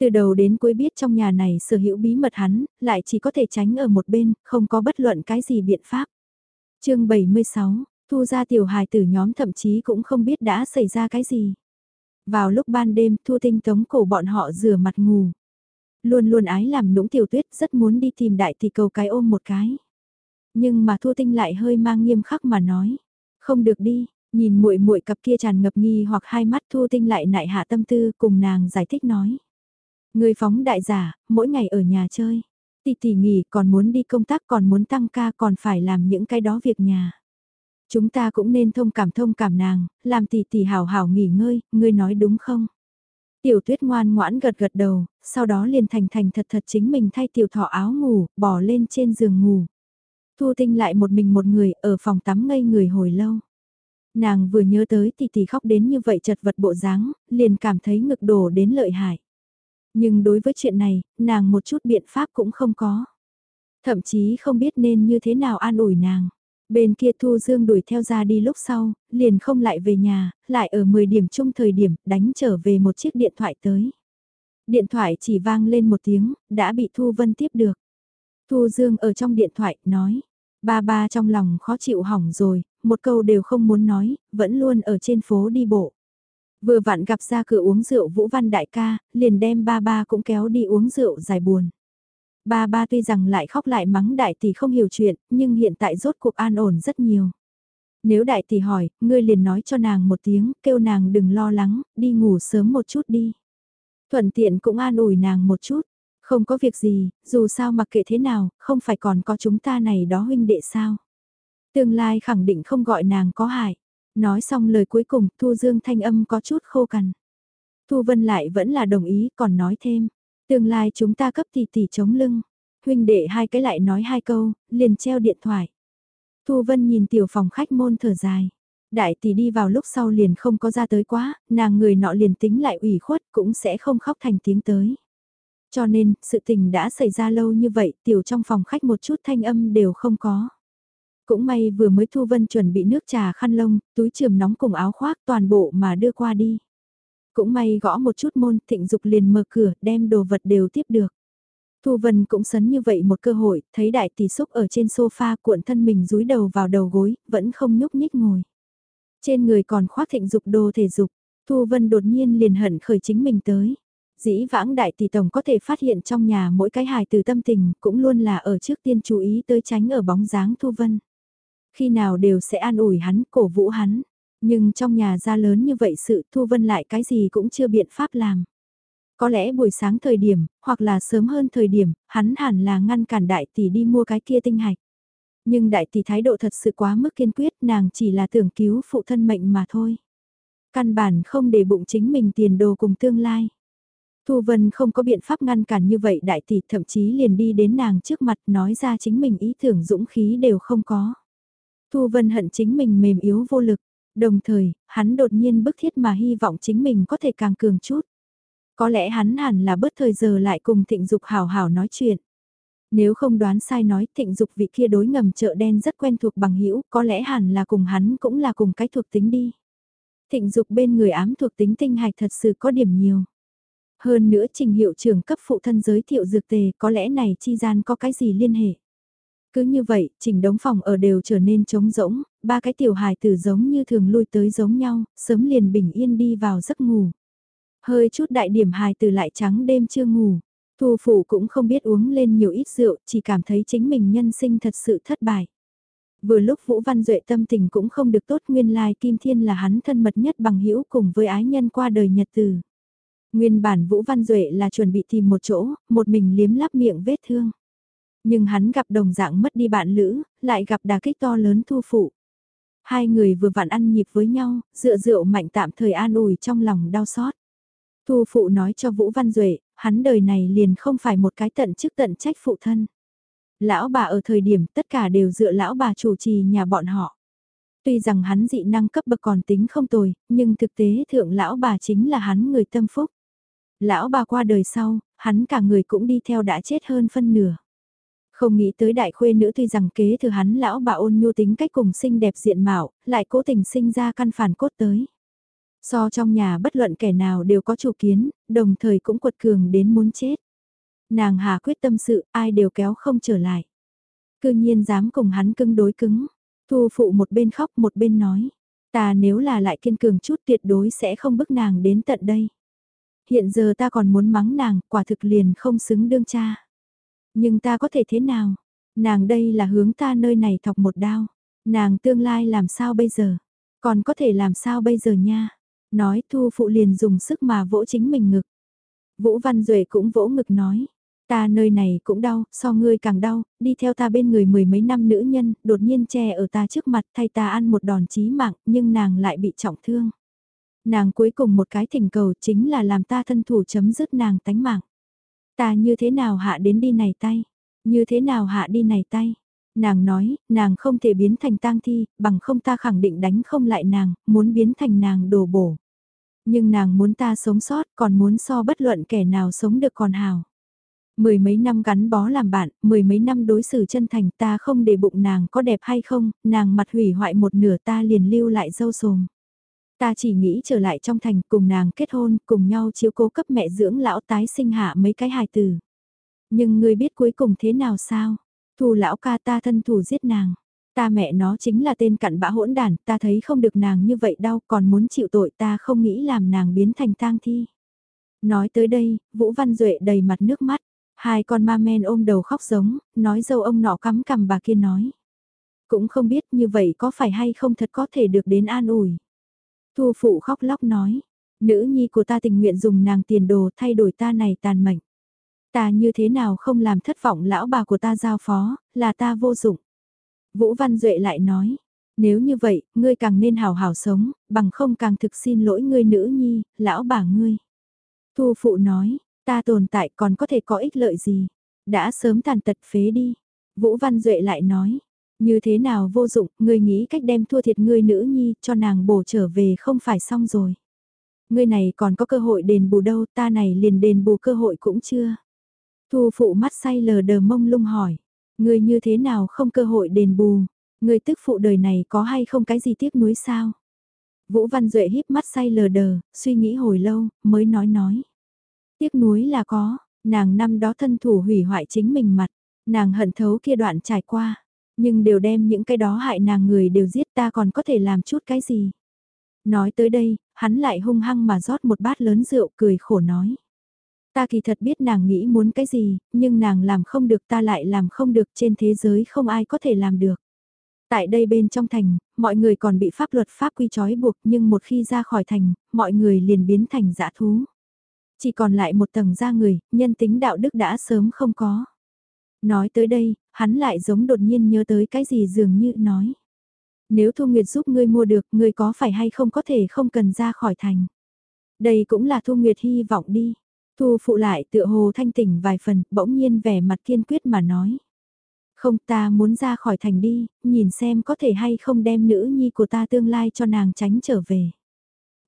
Từ đầu đến cuối biết trong nhà này sở hữu bí mật hắn, lại chỉ có thể tránh ở một bên, không có bất luận cái gì biện pháp. chương 76, Thu ra tiểu hài tử nhóm thậm chí cũng không biết đã xảy ra cái gì. Vào lúc ban đêm Thu Tinh tống cổ bọn họ rửa mặt ngủ. Luôn luôn ái làm nũng tiểu tuyết rất muốn đi tìm đại tỷ cầu cái ôm một cái. Nhưng mà Thu Tinh lại hơi mang nghiêm khắc mà nói. Không được đi, nhìn muội muội cặp kia tràn ngập nghi hoặc hai mắt Thu Tinh lại nại hạ tâm tư cùng nàng giải thích nói. Người phóng đại giả, mỗi ngày ở nhà chơi. Tỷ tỷ nghỉ còn muốn đi công tác còn muốn tăng ca còn phải làm những cái đó việc nhà. Chúng ta cũng nên thông cảm thông cảm nàng, làm tỷ tỷ hào hào nghỉ ngơi, ngươi nói đúng không? Tiểu tuyết ngoan ngoãn gật gật đầu, sau đó liền thành thành thật thật chính mình thay tiểu thọ áo ngủ, bỏ lên trên giường ngủ. Thu tinh lại một mình một người ở phòng tắm ngây người hồi lâu. Nàng vừa nhớ tới tỷ tỷ khóc đến như vậy chật vật bộ dáng, liền cảm thấy ngực đổ đến lợi hại. Nhưng đối với chuyện này, nàng một chút biện pháp cũng không có. Thậm chí không biết nên như thế nào an ủi nàng. Bên kia Thu Dương đuổi theo ra đi lúc sau, liền không lại về nhà, lại ở 10 điểm chung thời điểm đánh trở về một chiếc điện thoại tới. Điện thoại chỉ vang lên một tiếng, đã bị Thu Vân tiếp được. Thu Dương ở trong điện thoại, nói. Ba ba trong lòng khó chịu hỏng rồi, một câu đều không muốn nói, vẫn luôn ở trên phố đi bộ. Vừa vặn gặp ra cửa uống rượu Vũ Văn đại ca, liền đem ba ba cũng kéo đi uống rượu giải buồn. Ba ba tuy rằng lại khóc lại mắng đại tỷ không hiểu chuyện, nhưng hiện tại rốt cuộc an ổn rất nhiều. Nếu đại tỷ hỏi, ngươi liền nói cho nàng một tiếng, kêu nàng đừng lo lắng, đi ngủ sớm một chút đi. Thuận tiện cũng an ủi nàng một chút, không có việc gì, dù sao mặc kệ thế nào, không phải còn có chúng ta này đó huynh đệ sao. Tương lai khẳng định không gọi nàng có hại. Nói xong lời cuối cùng, Thu Dương thanh âm có chút khô cằn. Thu Vân lại vẫn là đồng ý, còn nói thêm. Tương lai chúng ta cấp tỷ tỷ chống lưng. Huynh đệ hai cái lại nói hai câu, liền treo điện thoại. Thu Vân nhìn tiểu phòng khách môn thở dài. Đại tỷ đi vào lúc sau liền không có ra tới quá, nàng người nọ liền tính lại ủy khuất cũng sẽ không khóc thành tiếng tới. Cho nên, sự tình đã xảy ra lâu như vậy, tiểu trong phòng khách một chút thanh âm đều không có. Cũng may vừa mới Thu Vân chuẩn bị nước trà khăn lông, túi trường nóng cùng áo khoác toàn bộ mà đưa qua đi. Cũng may gõ một chút môn, thịnh dục liền mở cửa, đem đồ vật đều tiếp được. Thu Vân cũng sấn như vậy một cơ hội, thấy đại tỷ xúc ở trên sofa cuộn thân mình rúi đầu vào đầu gối, vẫn không nhúc nhích ngồi. Trên người còn khoác thịnh dục đồ thể dục, Thu Vân đột nhiên liền hận khởi chính mình tới. Dĩ vãng đại tỷ tổng có thể phát hiện trong nhà mỗi cái hài từ tâm tình cũng luôn là ở trước tiên chú ý tới tránh ở bóng dáng Thu Vân. Khi nào đều sẽ an ủi hắn, cổ vũ hắn. Nhưng trong nhà ra lớn như vậy sự Thu Vân lại cái gì cũng chưa biện pháp làm. Có lẽ buổi sáng thời điểm, hoặc là sớm hơn thời điểm, hắn hẳn là ngăn cản đại tỷ đi mua cái kia tinh hạch. Nhưng đại tỷ thái độ thật sự quá mức kiên quyết, nàng chỉ là tưởng cứu phụ thân mệnh mà thôi. Căn bản không để bụng chính mình tiền đồ cùng tương lai. Thu Vân không có biện pháp ngăn cản như vậy đại tỷ thậm chí liền đi đến nàng trước mặt nói ra chính mình ý tưởng dũng khí đều không có. Thu Vân hận chính mình mềm yếu vô lực, đồng thời, hắn đột nhiên bức thiết mà hy vọng chính mình có thể càng cường chút. Có lẽ hắn hẳn là bớt thời giờ lại cùng thịnh dục hào hào nói chuyện. Nếu không đoán sai nói thịnh dục vị kia đối ngầm chợ đen rất quen thuộc bằng hữu có lẽ hẳn là cùng hắn cũng là cùng cái thuộc tính đi. Thịnh dục bên người ám thuộc tính tinh hạch thật sự có điểm nhiều. Hơn nữa trình hiệu trưởng cấp phụ thân giới thiệu dược tề có lẽ này chi gian có cái gì liên hệ. Cứ như vậy, chỉnh đống phòng ở đều trở nên trống rỗng, ba cái tiểu hài tử giống như thường lui tới giống nhau, sớm liền bình yên đi vào giấc ngủ. Hơi chút đại điểm hài tử lại trắng đêm chưa ngủ. Thu phụ cũng không biết uống lên nhiều ít rượu, chỉ cảm thấy chính mình nhân sinh thật sự thất bại. Vừa lúc Vũ Văn Duệ tâm tình cũng không được tốt nguyên lai Kim Thiên là hắn thân mật nhất bằng hữu cùng với ái nhân qua đời nhật từ. Nguyên bản Vũ Văn Duệ là chuẩn bị tìm một chỗ, một mình liếm lắp miệng vết thương. Nhưng hắn gặp đồng dạng mất đi bạn lữ, lại gặp đà kích to lớn thu phụ. Hai người vừa vặn ăn nhịp với nhau, dựa rượu mạnh tạm thời an ủi trong lòng đau xót. Thu phụ nói cho Vũ Văn Duệ, hắn đời này liền không phải một cái tận chức tận trách phụ thân. Lão bà ở thời điểm tất cả đều dựa lão bà chủ trì nhà bọn họ. Tuy rằng hắn dị năng cấp bậc còn tính không tồi, nhưng thực tế thượng lão bà chính là hắn người tâm phúc. Lão bà qua đời sau, hắn cả người cũng đi theo đã chết hơn phân nửa. Không nghĩ tới đại khuê nữ tuy rằng kế thừa hắn lão bà ôn nhu tính cách cùng xinh đẹp diện mạo, lại cố tình sinh ra căn phản cốt tới. So trong nhà bất luận kẻ nào đều có chủ kiến, đồng thời cũng quật cường đến muốn chết. Nàng hà quyết tâm sự, ai đều kéo không trở lại. Cư nhiên dám cùng hắn cưng đối cứng. Thu phụ một bên khóc một bên nói. Ta nếu là lại kiên cường chút tuyệt đối sẽ không bức nàng đến tận đây. Hiện giờ ta còn muốn mắng nàng, quả thực liền không xứng đương cha. Nhưng ta có thể thế nào? Nàng đây là hướng ta nơi này thọc một đao. Nàng tương lai làm sao bây giờ? Còn có thể làm sao bây giờ nha? Nói thu phụ liền dùng sức mà vỗ chính mình ngực. Vũ Văn Duệ cũng vỗ ngực nói. Ta nơi này cũng đau, so ngươi càng đau, đi theo ta bên người mười mấy năm nữ nhân, đột nhiên che ở ta trước mặt thay ta ăn một đòn chí mạng, nhưng nàng lại bị trọng thương. Nàng cuối cùng một cái thỉnh cầu chính là làm ta thân thủ chấm dứt nàng tánh mạng. Ta như thế nào hạ đến đi này tay? Như thế nào hạ đi này tay? Nàng nói, nàng không thể biến thành tang thi, bằng không ta khẳng định đánh không lại nàng, muốn biến thành nàng đồ bổ. Nhưng nàng muốn ta sống sót, còn muốn so bất luận kẻ nào sống được còn hào. Mười mấy năm gắn bó làm bạn, mười mấy năm đối xử chân thành ta không để bụng nàng có đẹp hay không, nàng mặt hủy hoại một nửa ta liền lưu lại dâu sồm. Ta chỉ nghĩ trở lại trong thành cùng nàng kết hôn, cùng nhau chiếu cố cấp mẹ dưỡng lão tái sinh hạ mấy cái hài tử. Nhưng ngươi biết cuối cùng thế nào sao? Thù lão ca ta thân thủ giết nàng. Ta mẹ nó chính là tên cặn bã hỗn đản, ta thấy không được nàng như vậy đau còn muốn chịu tội ta không nghĩ làm nàng biến thành tang thi. Nói tới đây, Vũ Văn Duệ đầy mặt nước mắt, hai con ma men ôm đầu khóc giống, nói dâu ông nọ cắm cằm bà kia nói. Cũng không biết như vậy có phải hay không thật có thể được đến an ủi. Thu phụ khóc lóc nói, nữ nhi của ta tình nguyện dùng nàng tiền đồ thay đổi ta này tàn mệnh. Ta như thế nào không làm thất vọng lão bà của ta giao phó, là ta vô dụng. Vũ Văn Duệ lại nói, nếu như vậy, ngươi càng nên hào hào sống, bằng không càng thực xin lỗi ngươi nữ nhi, lão bà ngươi. Thu phụ nói, ta tồn tại còn có thể có ích lợi gì, đã sớm tàn tật phế đi. Vũ Văn Duệ lại nói, như thế nào vô dụng, ngươi nghĩ cách đem thua thiệt ngươi nữ nhi cho nàng bổ trở về không phải xong rồi. Ngươi này còn có cơ hội đền bù đâu, ta này liền đền bù cơ hội cũng chưa. Thu phụ mắt say lờ đờ mông lung hỏi, ngươi như thế nào không cơ hội đền bù, ngươi tức phụ đời này có hay không cái gì tiếc nuối sao? Vũ Văn Duệ híp mắt say lờ đờ, suy nghĩ hồi lâu, mới nói nói. Tiếc nuối là có, nàng năm đó thân thủ hủy hoại chính mình mặt, nàng hận thấu kia đoạn trải qua, nhưng đều đem những cái đó hại nàng người đều giết ta còn có thể làm chút cái gì. Nói tới đây, hắn lại hung hăng mà rót một bát lớn rượu cười khổ nói. Ta kỳ thật biết nàng nghĩ muốn cái gì, nhưng nàng làm không được ta lại làm không được trên thế giới không ai có thể làm được. Tại đây bên trong thành, mọi người còn bị pháp luật pháp quy trói buộc nhưng một khi ra khỏi thành, mọi người liền biến thành dã thú. Chỉ còn lại một tầng da người, nhân tính đạo đức đã sớm không có. Nói tới đây, hắn lại giống đột nhiên nhớ tới cái gì dường như nói. Nếu Thu Nguyệt giúp ngươi mua được, ngươi có phải hay không có thể không cần ra khỏi thành. Đây cũng là Thu Nguyệt hy vọng đi. Thu phụ lại tựa hồ thanh tỉnh vài phần, bỗng nhiên vẻ mặt kiên quyết mà nói. Không ta muốn ra khỏi thành đi, nhìn xem có thể hay không đem nữ nhi của ta tương lai cho nàng tránh trở về.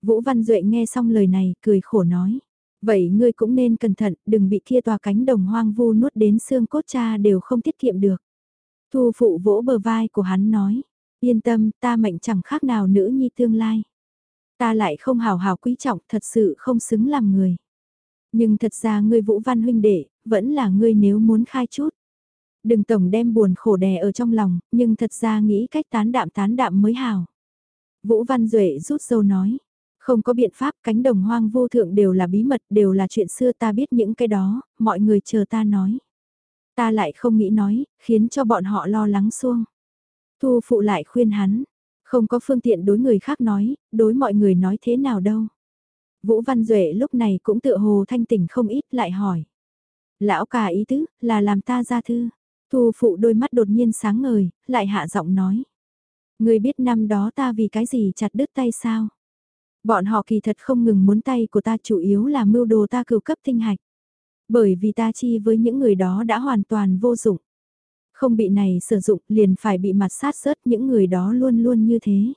Vũ Văn Duệ nghe xong lời này, cười khổ nói. Vậy ngươi cũng nên cẩn thận, đừng bị kia tòa cánh đồng hoang vu nuốt đến xương cốt cha đều không tiết kiệm được. Thu phụ vỗ bờ vai của hắn nói. Yên tâm, ta mệnh chẳng khác nào nữ nhi tương lai. Ta lại không hào hào quý trọng, thật sự không xứng làm người. Nhưng thật ra ngươi Vũ Văn huynh đệ, vẫn là ngươi nếu muốn khai chút. Đừng tổng đem buồn khổ đè ở trong lòng, nhưng thật ra nghĩ cách tán đạm tán đạm mới hào. Vũ Văn Duệ rút dâu nói, không có biện pháp cánh đồng hoang vô thượng đều là bí mật, đều là chuyện xưa ta biết những cái đó, mọi người chờ ta nói. Ta lại không nghĩ nói, khiến cho bọn họ lo lắng xuông. Thu phụ lại khuyên hắn, không có phương tiện đối người khác nói, đối mọi người nói thế nào đâu. Vũ Văn Duệ lúc này cũng tựa hồ thanh tỉnh không ít lại hỏi. Lão cả ý tứ, là làm ta ra thư. Thu phụ đôi mắt đột nhiên sáng ngời, lại hạ giọng nói. Người biết năm đó ta vì cái gì chặt đứt tay sao? Bọn họ kỳ thật không ngừng muốn tay của ta chủ yếu là mưu đồ ta cưu cấp tinh hạch. Bởi vì ta chi với những người đó đã hoàn toàn vô dụng. Không bị này sử dụng liền phải bị mặt sát sớt những người đó luôn luôn như thế.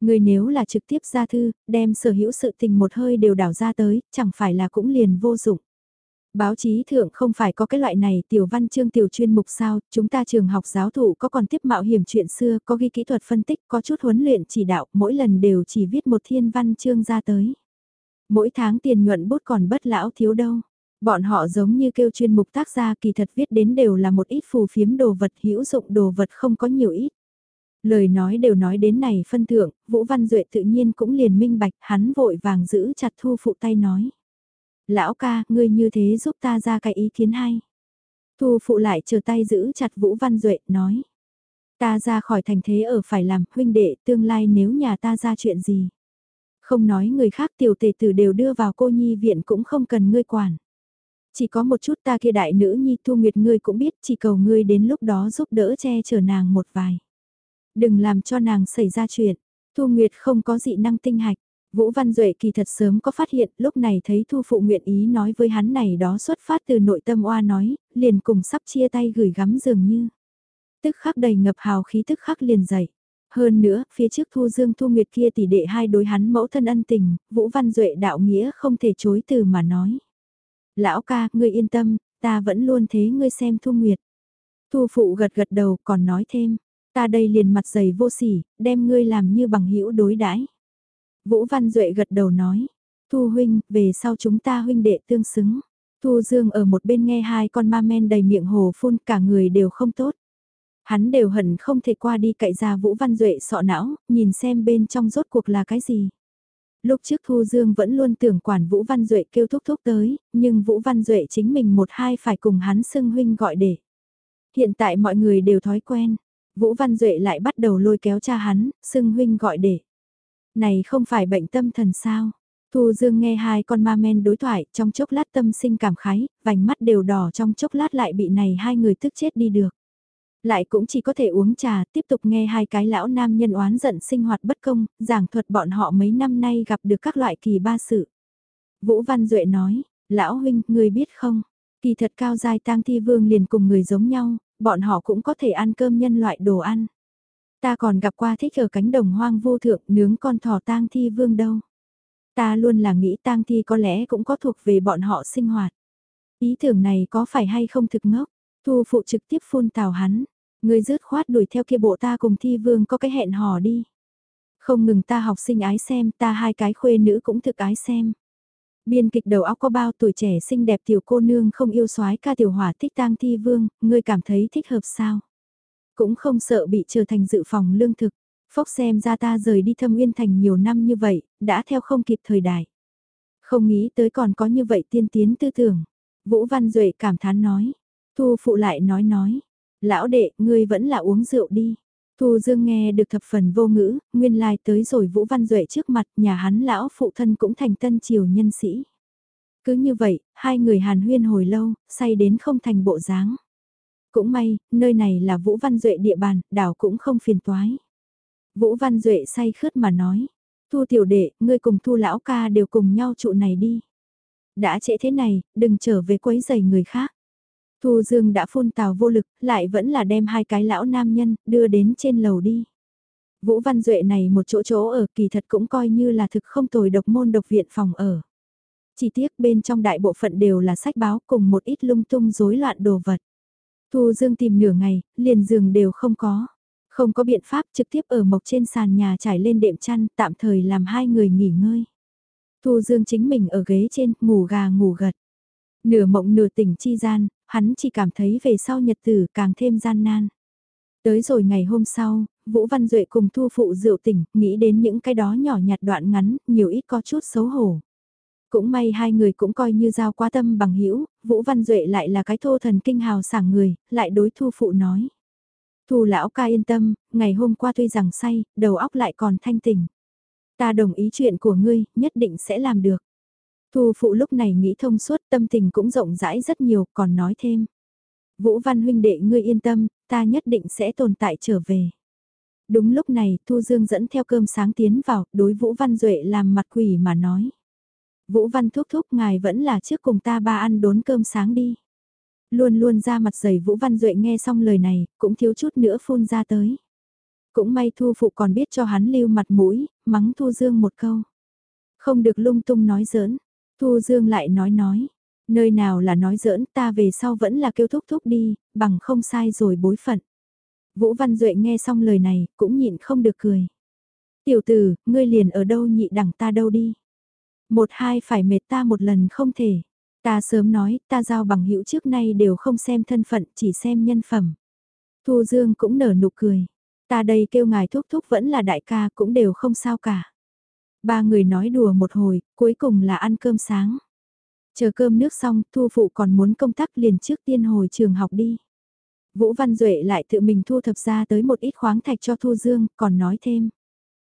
Người nếu là trực tiếp ra thư, đem sở hữu sự tình một hơi đều đảo ra tới, chẳng phải là cũng liền vô dụng. Báo chí thượng không phải có cái loại này tiểu văn chương tiểu chuyên mục sao, chúng ta trường học giáo thụ có còn tiếp mạo hiểm chuyện xưa, có ghi kỹ thuật phân tích, có chút huấn luyện chỉ đạo, mỗi lần đều chỉ viết một thiên văn chương ra tới. Mỗi tháng tiền nhuận bút còn bất lão thiếu đâu. Bọn họ giống như kêu chuyên mục tác gia kỳ thật viết đến đều là một ít phù phiếm đồ vật hữu dụng đồ vật không có nhiều ít. Lời nói đều nói đến này phân thượng, Vũ Văn Duệ tự nhiên cũng liền minh bạch, hắn vội vàng giữ chặt thu phụ tay nói. Lão ca, ngươi như thế giúp ta ra cái ý kiến hay. Thu phụ lại chờ tay giữ chặt Vũ Văn Duệ, nói. Ta ra khỏi thành thế ở phải làm huynh đệ tương lai nếu nhà ta ra chuyện gì. Không nói người khác tiểu tề tử đều đưa vào cô nhi viện cũng không cần ngươi quản. Chỉ có một chút ta kia đại nữ nhi thu nguyệt ngươi cũng biết chỉ cầu ngươi đến lúc đó giúp đỡ che chở nàng một vài. Đừng làm cho nàng xảy ra chuyện. Thu Nguyệt không có dị năng tinh hạch. Vũ Văn Duệ kỳ thật sớm có phát hiện, lúc này thấy Thu Phụ nguyện ý nói với hắn này đó xuất phát từ nội tâm oa nói, liền cùng sắp chia tay gửi gắm dường như. Tức khắc đầy ngập hào khí tức khắc liền dậy. Hơn nữa, phía trước Thu Dương Thu Nguyệt kia tỷ đệ hai đối hắn mẫu thân ân tình, Vũ Văn Duệ đạo nghĩa không thể chối từ mà nói. Lão ca, ngươi yên tâm, ta vẫn luôn thế ngươi xem Thu Nguyệt. Thu Phụ gật gật đầu còn nói thêm, Ta đây liền mặt dày vô sỉ, đem ngươi làm như bằng hữu đối đãi. Vũ Văn Duệ gật đầu nói, Thu huynh, về sau chúng ta huynh đệ tương xứng. Thu Dương ở một bên nghe hai con ma men đầy miệng hồ phun cả người đều không tốt. Hắn đều hận không thể qua đi cậy ra Vũ Văn Duệ sọ não, nhìn xem bên trong rốt cuộc là cái gì. Lúc trước Thu Dương vẫn luôn tưởng quản Vũ Văn Duệ kêu thúc thúc tới, nhưng Vũ Văn Duệ chính mình một hai phải cùng hắn xưng huynh gọi để. Hiện tại mọi người đều thói quen, Vũ Văn Duệ lại bắt đầu lôi kéo cha hắn, xưng huynh gọi để. Này không phải bệnh tâm thần sao? Thu Dương nghe hai con ma men đối thoại, trong chốc lát tâm sinh cảm khái, vành mắt đều đỏ trong chốc lát lại bị này hai người tức chết đi được. Lại cũng chỉ có thể uống trà, tiếp tục nghe hai cái lão nam nhân oán giận sinh hoạt bất công, giảng thuật bọn họ mấy năm nay gặp được các loại kỳ ba sự. Vũ Văn Duệ nói, lão huynh, người biết không, kỳ thật cao dài tang thi vương liền cùng người giống nhau, bọn họ cũng có thể ăn cơm nhân loại đồ ăn. Ta còn gặp qua thích ở cánh đồng hoang vô thượng nướng con thỏ tang thi vương đâu. Ta luôn là nghĩ tang thi có lẽ cũng có thuộc về bọn họ sinh hoạt. Ý tưởng này có phải hay không thực ngốc, thu phụ trực tiếp phun tào hắn. Người rớt khoát đuổi theo kia bộ ta cùng thi vương có cái hẹn hò đi. Không ngừng ta học sinh ái xem, ta hai cái khuê nữ cũng thực ái xem. Biên kịch đầu óc có bao tuổi trẻ xinh đẹp tiểu cô nương không yêu soái ca tiểu hỏa thích tang thi vương, ngươi cảm thấy thích hợp sao? Cũng không sợ bị trở thành dự phòng lương thực. Phốc xem ra ta rời đi thâm uyên thành nhiều năm như vậy, đã theo không kịp thời đại. Không nghĩ tới còn có như vậy tiên tiến tư tưởng. Vũ Văn Duệ cảm thán nói. Thu phụ lại nói nói. Lão đệ, ngươi vẫn là uống rượu đi. Thu Dương nghe được thập phần vô ngữ, nguyên lai tới rồi Vũ Văn Duệ trước mặt nhà hắn lão phụ thân cũng thành tân triều nhân sĩ. Cứ như vậy, hai người hàn huyên hồi lâu, say đến không thành bộ dáng. Cũng may, nơi này là Vũ Văn Duệ địa bàn, đảo cũng không phiền toái. Vũ Văn Duệ say khướt mà nói, Thu tiểu đệ, ngươi cùng Thu lão ca đều cùng nhau trụ này đi. Đã trễ thế này, đừng trở về quấy giày người khác. Thu Dương đã phun tào vô lực, lại vẫn là đem hai cái lão nam nhân, đưa đến trên lầu đi. Vũ Văn Duệ này một chỗ chỗ ở kỳ thật cũng coi như là thực không tồi độc môn độc viện phòng ở. Chỉ tiếc bên trong đại bộ phận đều là sách báo cùng một ít lung tung rối loạn đồ vật. Thu Dương tìm nửa ngày, liền giường đều không có. Không có biện pháp trực tiếp ở mộc trên sàn nhà trải lên đệm chăn, tạm thời làm hai người nghỉ ngơi. Thu Dương chính mình ở ghế trên, ngủ gà ngủ gật. Nửa mộng nửa tỉnh chi gian, hắn chỉ cảm thấy về sau nhật tử càng thêm gian nan. Tới rồi ngày hôm sau, Vũ Văn Duệ cùng thu phụ rượu tỉnh, nghĩ đến những cái đó nhỏ nhặt đoạn ngắn, nhiều ít có chút xấu hổ. Cũng may hai người cũng coi như giao quá tâm bằng hữu Vũ Văn Duệ lại là cái thô thần kinh hào sảng người, lại đối thu phụ nói. Thu lão ca yên tâm, ngày hôm qua tuy rằng say, đầu óc lại còn thanh tỉnh. Ta đồng ý chuyện của ngươi, nhất định sẽ làm được. Thu phụ lúc này nghĩ thông suốt tâm tình cũng rộng rãi rất nhiều, còn nói thêm. Vũ Văn huynh đệ ngươi yên tâm, ta nhất định sẽ tồn tại trở về. Đúng lúc này, Thu Dương dẫn theo cơm sáng tiến vào, đối Vũ Văn Duệ làm mặt quỷ mà nói. Vũ Văn thúc thúc ngài vẫn là trước cùng ta ba ăn đốn cơm sáng đi. Luôn luôn ra mặt dày Vũ Văn Duệ nghe xong lời này, cũng thiếu chút nữa phun ra tới. Cũng may Thu Phụ còn biết cho hắn lưu mặt mũi, mắng Thu Dương một câu. Không được lung tung nói giỡn, Thu Dương lại nói nói, nơi nào là nói giỡn ta về sau vẫn là kêu thúc thúc đi, bằng không sai rồi bối phận. Vũ Văn Duệ nghe xong lời này, cũng nhịn không được cười. Tiểu tử, ngươi liền ở đâu nhị đẳng ta đâu đi. Một hai phải mệt ta một lần không thể. Ta sớm nói, ta giao bằng hữu trước nay đều không xem thân phận, chỉ xem nhân phẩm. Thu Dương cũng nở nụ cười. Ta đây kêu ngài thúc thúc vẫn là đại ca cũng đều không sao cả. Ba người nói đùa một hồi, cuối cùng là ăn cơm sáng. Chờ cơm nước xong, Thu Phụ còn muốn công tác liền trước tiên hồi trường học đi. Vũ Văn Duệ lại tự mình thu thập ra tới một ít khoáng thạch cho Thu Dương, còn nói thêm.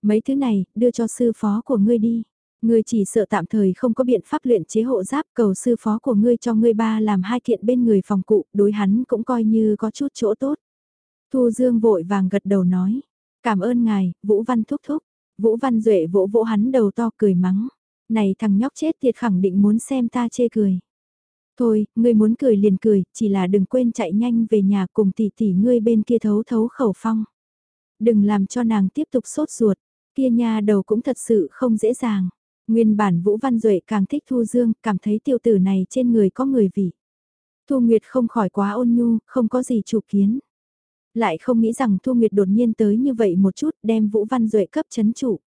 Mấy thứ này, đưa cho sư phó của ngươi đi. Ngươi chỉ sợ tạm thời không có biện pháp luyện chế hộ giáp cầu sư phó của ngươi cho ngươi ba làm hai kiện bên người phòng cụ, đối hắn cũng coi như có chút chỗ tốt. Thu Dương vội vàng gật đầu nói. Cảm ơn ngài, Vũ Văn thúc thúc. Vũ Văn Duệ vỗ vỗ hắn đầu to cười mắng. Này thằng nhóc chết tiệt khẳng định muốn xem ta chê cười. Thôi, ngươi muốn cười liền cười, chỉ là đừng quên chạy nhanh về nhà cùng tỷ tỷ ngươi bên kia thấu thấu khẩu phong. Đừng làm cho nàng tiếp tục sốt ruột, kia nha đầu cũng thật sự không dễ dàng. Nguyên bản Vũ Văn Duệ càng thích Thu Dương, cảm thấy tiểu tử này trên người có người vị. Thu Nguyệt không khỏi quá ôn nhu, không có gì chủ kiến lại không nghĩ rằng Thu Nguyệt đột nhiên tới như vậy một chút đem Vũ Văn Duệ cấp chấn chủ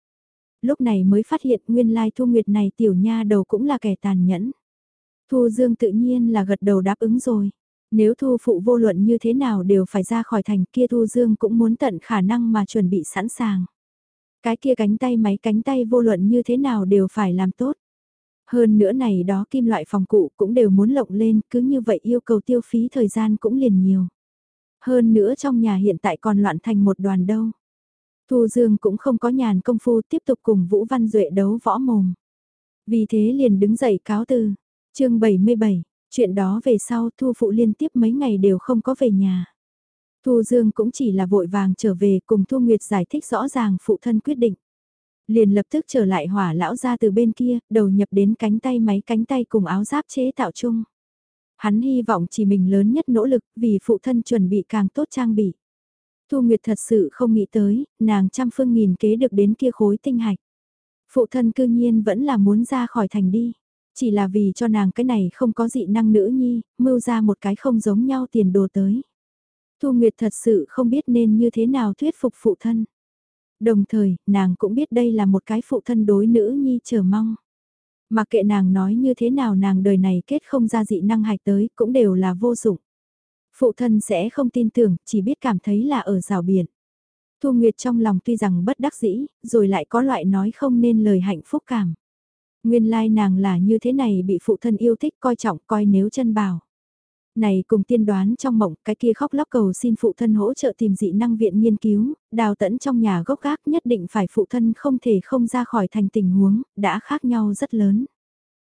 Lúc này mới phát hiện nguyên lai Thu Nguyệt này tiểu nha đầu cũng là kẻ tàn nhẫn. Thu Dương tự nhiên là gật đầu đáp ứng rồi. Nếu Thu Phụ vô luận như thế nào đều phải ra khỏi thành kia Thu Dương cũng muốn tận khả năng mà chuẩn bị sẵn sàng. Cái kia cánh tay máy cánh tay vô luận như thế nào đều phải làm tốt. Hơn nữa này đó kim loại phòng cụ cũng đều muốn lộng lên, cứ như vậy yêu cầu tiêu phí thời gian cũng liền nhiều. Hơn nữa trong nhà hiện tại còn loạn thành một đoàn đâu. Thu Dương cũng không có nhàn công phu tiếp tục cùng Vũ Văn Duệ đấu võ mồm. Vì thế liền đứng dậy cáo từ. chương 77, chuyện đó về sau Thu Phụ liên tiếp mấy ngày đều không có về nhà. Thu Dương cũng chỉ là vội vàng trở về cùng Thu Nguyệt giải thích rõ ràng phụ thân quyết định. Liền lập tức trở lại hỏa lão ra từ bên kia, đầu nhập đến cánh tay máy cánh tay cùng áo giáp chế tạo chung. Hắn hy vọng chỉ mình lớn nhất nỗ lực vì phụ thân chuẩn bị càng tốt trang bị. Thu Nguyệt thật sự không nghĩ tới, nàng trăm phương nghìn kế được đến kia khối tinh hạch. Phụ thân cư nhiên vẫn là muốn ra khỏi thành đi. Chỉ là vì cho nàng cái này không có dị năng nữ nhi, mưu ra một cái không giống nhau tiền đồ tới. Thu Nguyệt thật sự không biết nên như thế nào thuyết phục phụ thân. Đồng thời, nàng cũng biết đây là một cái phụ thân đối nữ nhi chờ mong. Mà kệ nàng nói như thế nào nàng đời này kết không ra dị năng hạch tới cũng đều là vô dụng. Phụ thân sẽ không tin tưởng, chỉ biết cảm thấy là ở rào biển. Thu Nguyệt trong lòng tuy rằng bất đắc dĩ, rồi lại có loại nói không nên lời hạnh phúc cảm. Nguyên lai nàng là như thế này bị phụ thân yêu thích coi trọng coi nếu chân bảo. Này cùng tiên đoán trong mộng cái kia khóc lóc cầu xin phụ thân hỗ trợ tìm dị năng viện nghiên cứu, đào tẫn trong nhà gốc gác nhất định phải phụ thân không thể không ra khỏi thành tình huống, đã khác nhau rất lớn.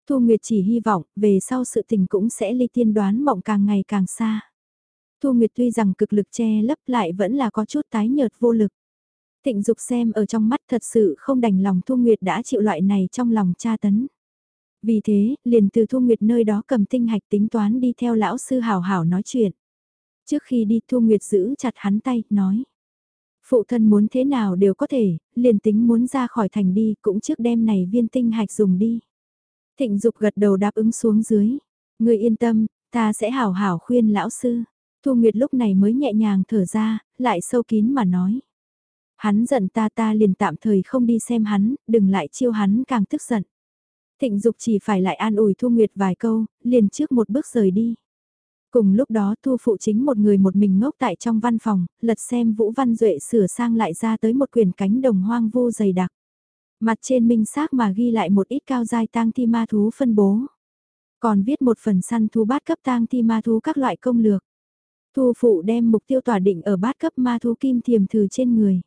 Thu Nguyệt chỉ hy vọng về sau sự tình cũng sẽ ly tiên đoán mộng càng ngày càng xa. Thu Nguyệt tuy rằng cực lực che lấp lại vẫn là có chút tái nhợt vô lực. Thịnh Dục xem ở trong mắt thật sự không đành lòng Thu Nguyệt đã chịu loại này trong lòng cha tấn. Vì thế, liền từ Thu Nguyệt nơi đó cầm tinh hạch tính toán đi theo lão sư hào hảo nói chuyện. Trước khi đi Thu Nguyệt giữ chặt hắn tay, nói. Phụ thân muốn thế nào đều có thể, liền tính muốn ra khỏi thành đi cũng trước đêm này viên tinh hạch dùng đi. Thịnh Dục gật đầu đáp ứng xuống dưới. Người yên tâm, ta sẽ hảo hảo khuyên lão sư. Thu Nguyệt lúc này mới nhẹ nhàng thở ra, lại sâu kín mà nói. Hắn giận ta ta liền tạm thời không đi xem hắn, đừng lại chiêu hắn càng tức giận. Thịnh Dục chỉ phải lại an ủi Thu Nguyệt vài câu, liền trước một bước rời đi. Cùng lúc đó Thu Phụ chính một người một mình ngốc tại trong văn phòng, lật xem Vũ Văn Duệ sửa sang lại ra tới một quyển cánh đồng hoang vô dày đặc. Mặt trên minh xác mà ghi lại một ít cao giai tang thi ma thú phân bố. Còn viết một phần săn thú bát cấp tang thi ma thú các loại công lược. Thu Phụ đem mục tiêu tỏa định ở bát cấp ma thú kim thiềm thử trên người.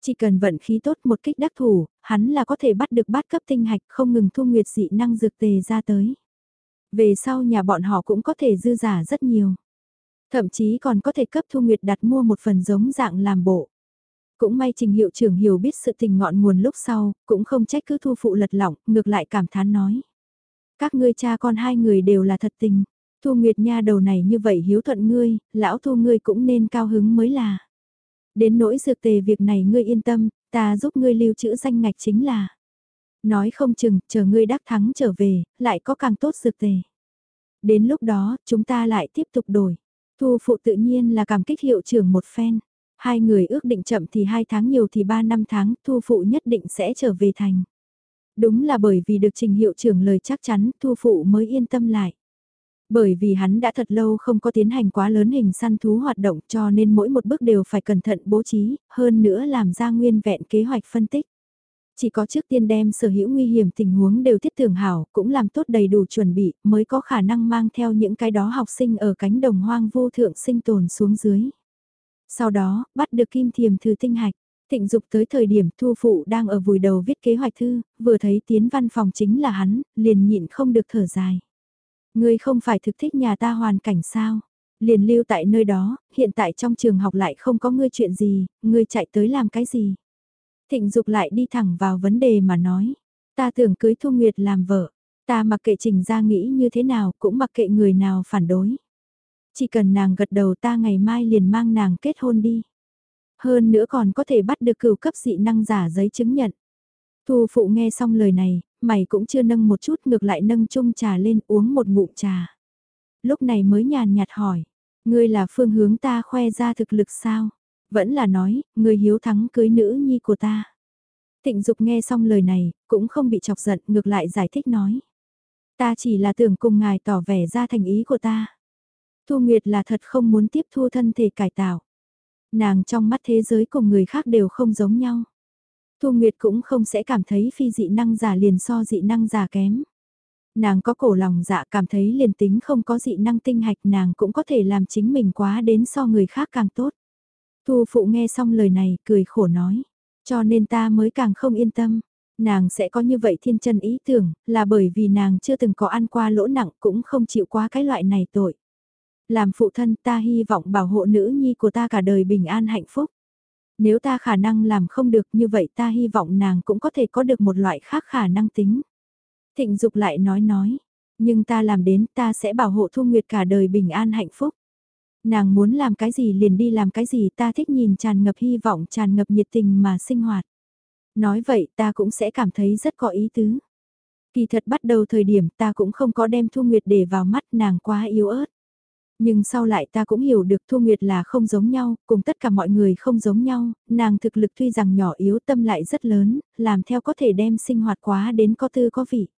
Chỉ cần vận khí tốt một kích đắc thủ, hắn là có thể bắt được bát cấp tinh hạch không ngừng thu nguyệt dị năng dược tề ra tới. Về sau nhà bọn họ cũng có thể dư giả rất nhiều. Thậm chí còn có thể cấp thu nguyệt đặt mua một phần giống dạng làm bộ. Cũng may trình hiệu trưởng hiểu biết sự tình ngọn nguồn lúc sau, cũng không trách cứ thu phụ lật lỏng, ngược lại cảm thán nói. Các ngươi cha con hai người đều là thật tình. Thu Nguyệt nha đầu này như vậy hiếu thuận ngươi, lão thu ngươi cũng nên cao hứng mới là. Đến nỗi dược tề việc này ngươi yên tâm, ta giúp ngươi lưu trữ danh ngạch chính là. Nói không chừng, chờ ngươi đắc thắng trở về, lại có càng tốt dược tề. Đến lúc đó, chúng ta lại tiếp tục đổi. Thu phụ tự nhiên là cảm kích hiệu trưởng một phen. Hai người ước định chậm thì hai tháng nhiều thì ba năm tháng, thu phụ nhất định sẽ trở về thành. Đúng là bởi vì được trình hiệu trưởng lời chắc chắn, thu phụ mới yên tâm lại. Bởi vì hắn đã thật lâu không có tiến hành quá lớn hình săn thú hoạt động cho nên mỗi một bước đều phải cẩn thận bố trí, hơn nữa làm ra nguyên vẹn kế hoạch phân tích. Chỉ có trước tiên đem sở hữu nguy hiểm tình huống đều thiết tưởng hảo, cũng làm tốt đầy đủ chuẩn bị, mới có khả năng mang theo những cái đó học sinh ở cánh đồng hoang vô thượng sinh tồn xuống dưới. Sau đó, bắt được kim thiềm thư tinh hạch. Thịnh dục tới thời điểm thu phụ đang ở vùi đầu viết kế hoạch thư, vừa thấy tiến văn phòng chính là hắn, liền nhịn không được thở dài. Ngươi không phải thực thích nhà ta hoàn cảnh sao? Liền lưu tại nơi đó, hiện tại trong trường học lại không có ngươi chuyện gì, ngươi chạy tới làm cái gì? Thịnh Dục lại đi thẳng vào vấn đề mà nói. Ta tưởng cưới Thu Nguyệt làm vợ. Ta mặc kệ trình ra nghĩ như thế nào, cũng mặc kệ người nào phản đối. Chỉ cần nàng gật đầu ta ngày mai liền mang nàng kết hôn đi. Hơn nữa còn có thể bắt được cửu cấp dị năng giả giấy chứng nhận. Thu phụ nghe xong lời này, mày cũng chưa nâng một chút ngược lại nâng chung trà lên uống một ngụm trà. Lúc này mới nhàn nhạt hỏi, ngươi là phương hướng ta khoe ra thực lực sao? Vẫn là nói, ngươi hiếu thắng cưới nữ nhi của ta. Thịnh Dục nghe xong lời này, cũng không bị chọc giận, ngược lại giải thích nói. Ta chỉ là tưởng cùng ngài tỏ vẻ ra thành ý của ta. Thu Nguyệt là thật không muốn tiếp thu thân thể cải tạo. Nàng trong mắt thế giới cùng người khác đều không giống nhau. Thu Nguyệt cũng không sẽ cảm thấy phi dị năng giả liền so dị năng giả kém. Nàng có cổ lòng dạ cảm thấy liền tính không có dị năng tinh hạch nàng cũng có thể làm chính mình quá đến so người khác càng tốt. Thu phụ nghe xong lời này cười khổ nói. Cho nên ta mới càng không yên tâm. Nàng sẽ có như vậy thiên chân ý tưởng là bởi vì nàng chưa từng có ăn qua lỗ nặng cũng không chịu quá cái loại này tội. Làm phụ thân ta hy vọng bảo hộ nữ nhi của ta cả đời bình an hạnh phúc. Nếu ta khả năng làm không được như vậy ta hy vọng nàng cũng có thể có được một loại khác khả năng tính. Thịnh Dục lại nói nói, nhưng ta làm đến ta sẽ bảo hộ Thu Nguyệt cả đời bình an hạnh phúc. Nàng muốn làm cái gì liền đi làm cái gì ta thích nhìn tràn ngập hy vọng tràn ngập nhiệt tình mà sinh hoạt. Nói vậy ta cũng sẽ cảm thấy rất có ý tứ. Kỳ thật bắt đầu thời điểm ta cũng không có đem Thu Nguyệt để vào mắt nàng quá yếu ớt. Nhưng sau lại ta cũng hiểu được Thu Nguyệt là không giống nhau, cùng tất cả mọi người không giống nhau, nàng thực lực tuy rằng nhỏ yếu tâm lại rất lớn, làm theo có thể đem sinh hoạt quá đến có tư có vị.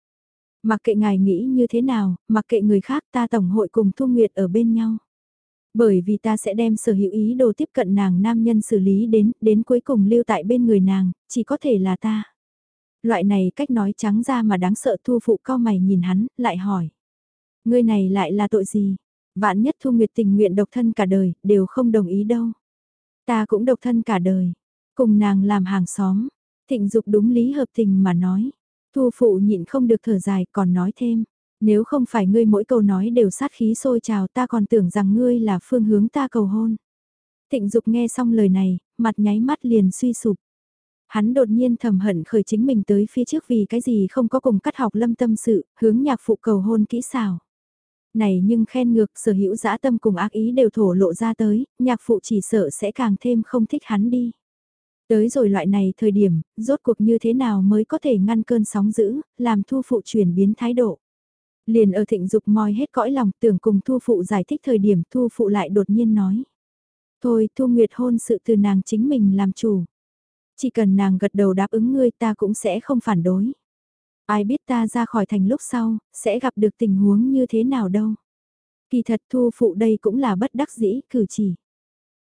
Mặc kệ ngài nghĩ như thế nào, mặc kệ người khác ta tổng hội cùng Thu Nguyệt ở bên nhau. Bởi vì ta sẽ đem sở hữu ý đồ tiếp cận nàng nam nhân xử lý đến, đến cuối cùng lưu tại bên người nàng, chỉ có thể là ta. Loại này cách nói trắng ra mà đáng sợ thu phụ cao mày nhìn hắn, lại hỏi. Ngươi này lại là tội gì? Vạn nhất Thu Nguyệt tình nguyện độc thân cả đời, đều không đồng ý đâu. Ta cũng độc thân cả đời. Cùng nàng làm hàng xóm. Thịnh dục đúng lý hợp tình mà nói. Thu phụ nhịn không được thở dài còn nói thêm. Nếu không phải ngươi mỗi câu nói đều sát khí sôi trào ta còn tưởng rằng ngươi là phương hướng ta cầu hôn. Thịnh dục nghe xong lời này, mặt nháy mắt liền suy sụp. Hắn đột nhiên thầm hận khởi chính mình tới phía trước vì cái gì không có cùng cắt học lâm tâm sự, hướng nhạc phụ cầu hôn kỹ xảo. Này nhưng khen ngược sở hữu dã tâm cùng ác ý đều thổ lộ ra tới, nhạc phụ chỉ sợ sẽ càng thêm không thích hắn đi. Tới rồi loại này thời điểm, rốt cuộc như thế nào mới có thể ngăn cơn sóng dữ, làm thu phụ chuyển biến thái độ. Liền ở thịnh dục moi hết cõi lòng tưởng cùng thu phụ giải thích thời điểm thu phụ lại đột nhiên nói. Thôi thu nguyệt hôn sự từ nàng chính mình làm chủ. Chỉ cần nàng gật đầu đáp ứng ngươi ta cũng sẽ không phản đối. Ai biết ta ra khỏi thành lúc sau, sẽ gặp được tình huống như thế nào đâu. Kỳ thật thu phụ đây cũng là bất đắc dĩ cử chỉ.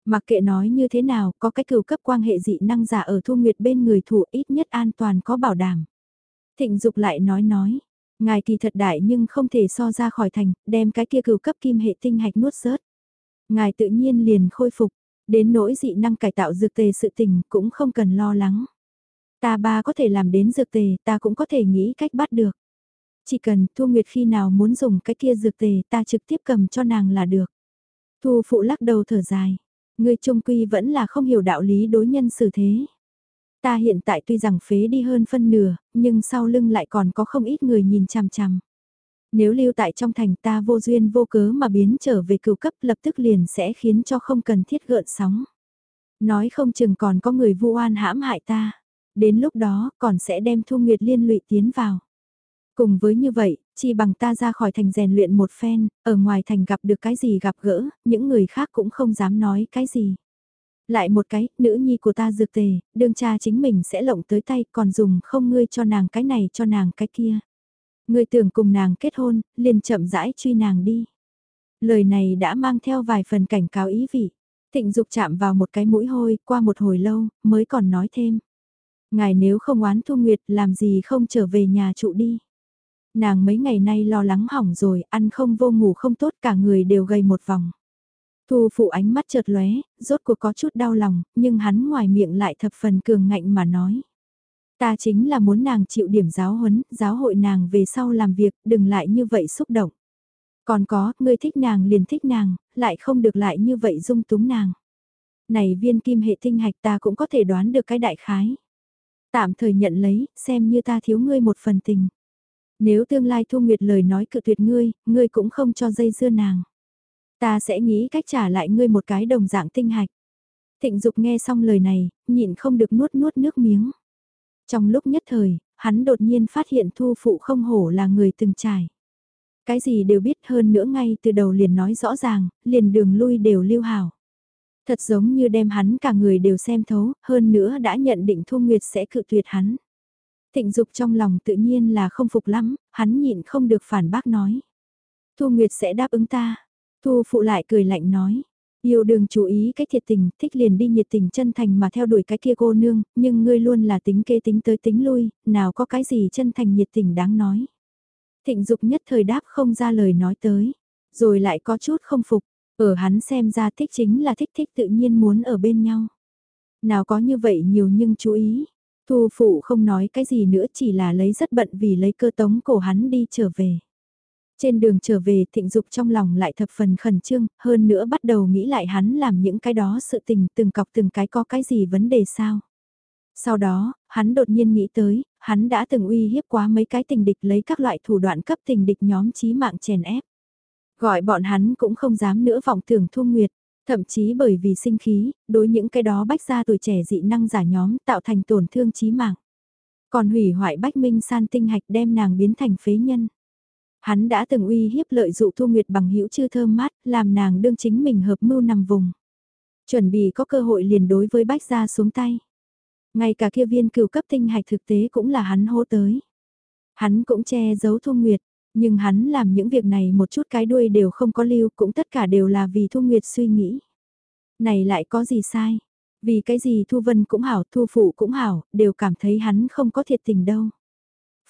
Mặc kệ nói như thế nào, có cái cửu cấp quan hệ dị năng giả ở thu nguyệt bên người thủ ít nhất an toàn có bảo đảm. Thịnh dục lại nói nói, ngài kỳ thật đại nhưng không thể so ra khỏi thành, đem cái kia cửu cấp kim hệ tinh hạch nuốt rớt. Ngài tự nhiên liền khôi phục, đến nỗi dị năng cải tạo dược tề sự tình cũng không cần lo lắng. Ta ba có thể làm đến dược tề, ta cũng có thể nghĩ cách bắt được. Chỉ cần Thu Nguyệt khi nào muốn dùng cái kia dược tề ta trực tiếp cầm cho nàng là được. Thu phụ lắc đầu thở dài. Người trung quy vẫn là không hiểu đạo lý đối nhân xử thế. Ta hiện tại tuy rằng phế đi hơn phân nửa, nhưng sau lưng lại còn có không ít người nhìn chằm chằm. Nếu lưu tại trong thành ta vô duyên vô cớ mà biến trở về cựu cấp lập tức liền sẽ khiến cho không cần thiết gợn sóng. Nói không chừng còn có người vu oan hãm hại ta đến lúc đó còn sẽ đem Thu Nguyệt liên lụy tiến vào. Cùng với như vậy, chỉ bằng ta ra khỏi thành rèn luyện một phen, ở ngoài thành gặp được cái gì gặp gỡ, những người khác cũng không dám nói cái gì. Lại một cái, nữ nhi của ta dược tề, đương cha chính mình sẽ lộng tới tay còn dùng không ngươi cho nàng cái này cho nàng cái kia. Ngươi tưởng cùng nàng kết hôn, liền chậm rãi truy nàng đi. Lời này đã mang theo vài phần cảnh cáo ý vị. Thịnh dục chạm vào một cái mũi hôi, qua một hồi lâu, mới còn nói thêm. Ngài nếu không oán Thu Nguyệt làm gì không trở về nhà trụ đi. Nàng mấy ngày nay lo lắng hỏng rồi, ăn không vô ngủ không tốt cả người đều gầy một vòng. Thu phụ ánh mắt chợt lóe, rốt cuộc có chút đau lòng, nhưng hắn ngoài miệng lại thập phần cường ngạnh mà nói. Ta chính là muốn nàng chịu điểm giáo huấn, giáo hội nàng về sau làm việc, đừng lại như vậy xúc động. Còn có, ngươi thích nàng liền thích nàng, lại không được lại như vậy dung túng nàng. Này viên kim hệ tinh hạch ta cũng có thể đoán được cái đại khái. Tạm thời nhận lấy, xem như ta thiếu ngươi một phần tình. Nếu tương lai Thu Nguyệt lời nói cự tuyệt ngươi, ngươi cũng không cho dây dưa nàng. Ta sẽ nghĩ cách trả lại ngươi một cái đồng dạng tinh hạch. Thịnh Dục nghe xong lời này, nhịn không được nuốt nuốt nước miếng. Trong lúc nhất thời, hắn đột nhiên phát hiện Thu Phụ không hổ là người từng trải. Cái gì đều biết hơn nữa ngay từ đầu liền nói rõ ràng, liền đường lui đều lưu hảo. Thật giống như đem hắn cả người đều xem thấu, hơn nữa đã nhận định Thu Nguyệt sẽ cự tuyệt hắn. Thịnh dục trong lòng tự nhiên là không phục lắm, hắn nhịn không được phản bác nói. Thu Nguyệt sẽ đáp ứng ta. Thu phụ lại cười lạnh nói. Yêu đừng chú ý cái thiệt tình, thích liền đi nhiệt tình chân thành mà theo đuổi cái kia cô nương, nhưng ngươi luôn là tính kê tính tới tính lui, nào có cái gì chân thành nhiệt tình đáng nói. Thịnh dục nhất thời đáp không ra lời nói tới, rồi lại có chút không phục, ở hắn xem ra thích chính là thích thích tự nhiên muốn ở bên nhau. Nào có như vậy nhiều nhưng chú ý, thu phụ không nói cái gì nữa chỉ là lấy rất bận vì lấy cơ tống cổ hắn đi trở về. Trên đường trở về thịnh dục trong lòng lại thập phần khẩn trương, hơn nữa bắt đầu nghĩ lại hắn làm những cái đó sự tình từng cọc từng cái có cái gì vấn đề sao. Sau đó, hắn đột nhiên nghĩ tới, hắn đã từng uy hiếp quá mấy cái tình địch lấy các loại thủ đoạn cấp tình địch nhóm chí mạng chèn ép. Gọi bọn hắn cũng không dám nữa vọng tưởng thu nguyệt, thậm chí bởi vì sinh khí, đối những cái đó bách ra tuổi trẻ dị năng giả nhóm tạo thành tổn thương chí mạng. Còn hủy hoại bách minh san tinh hạch đem nàng biến thành phế nhân. Hắn đã từng uy hiếp lợi dụ Thu Nguyệt bằng hữu chư thơm mát, làm nàng đương chính mình hợp mưu nằm vùng. Chuẩn bị có cơ hội liền đối với bách gia xuống tay. Ngay cả kia viên cửu cấp tinh hạch thực tế cũng là hắn hô tới. Hắn cũng che giấu Thu Nguyệt, nhưng hắn làm những việc này một chút cái đuôi đều không có lưu cũng tất cả đều là vì Thu Nguyệt suy nghĩ. Này lại có gì sai? Vì cái gì Thu Vân cũng hảo, Thu Phụ cũng hảo, đều cảm thấy hắn không có thiệt tình đâu.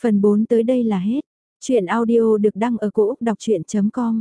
Phần 4 tới đây là hết. Chuyện audio được đăng ở cổ Úc đọc chuyện.com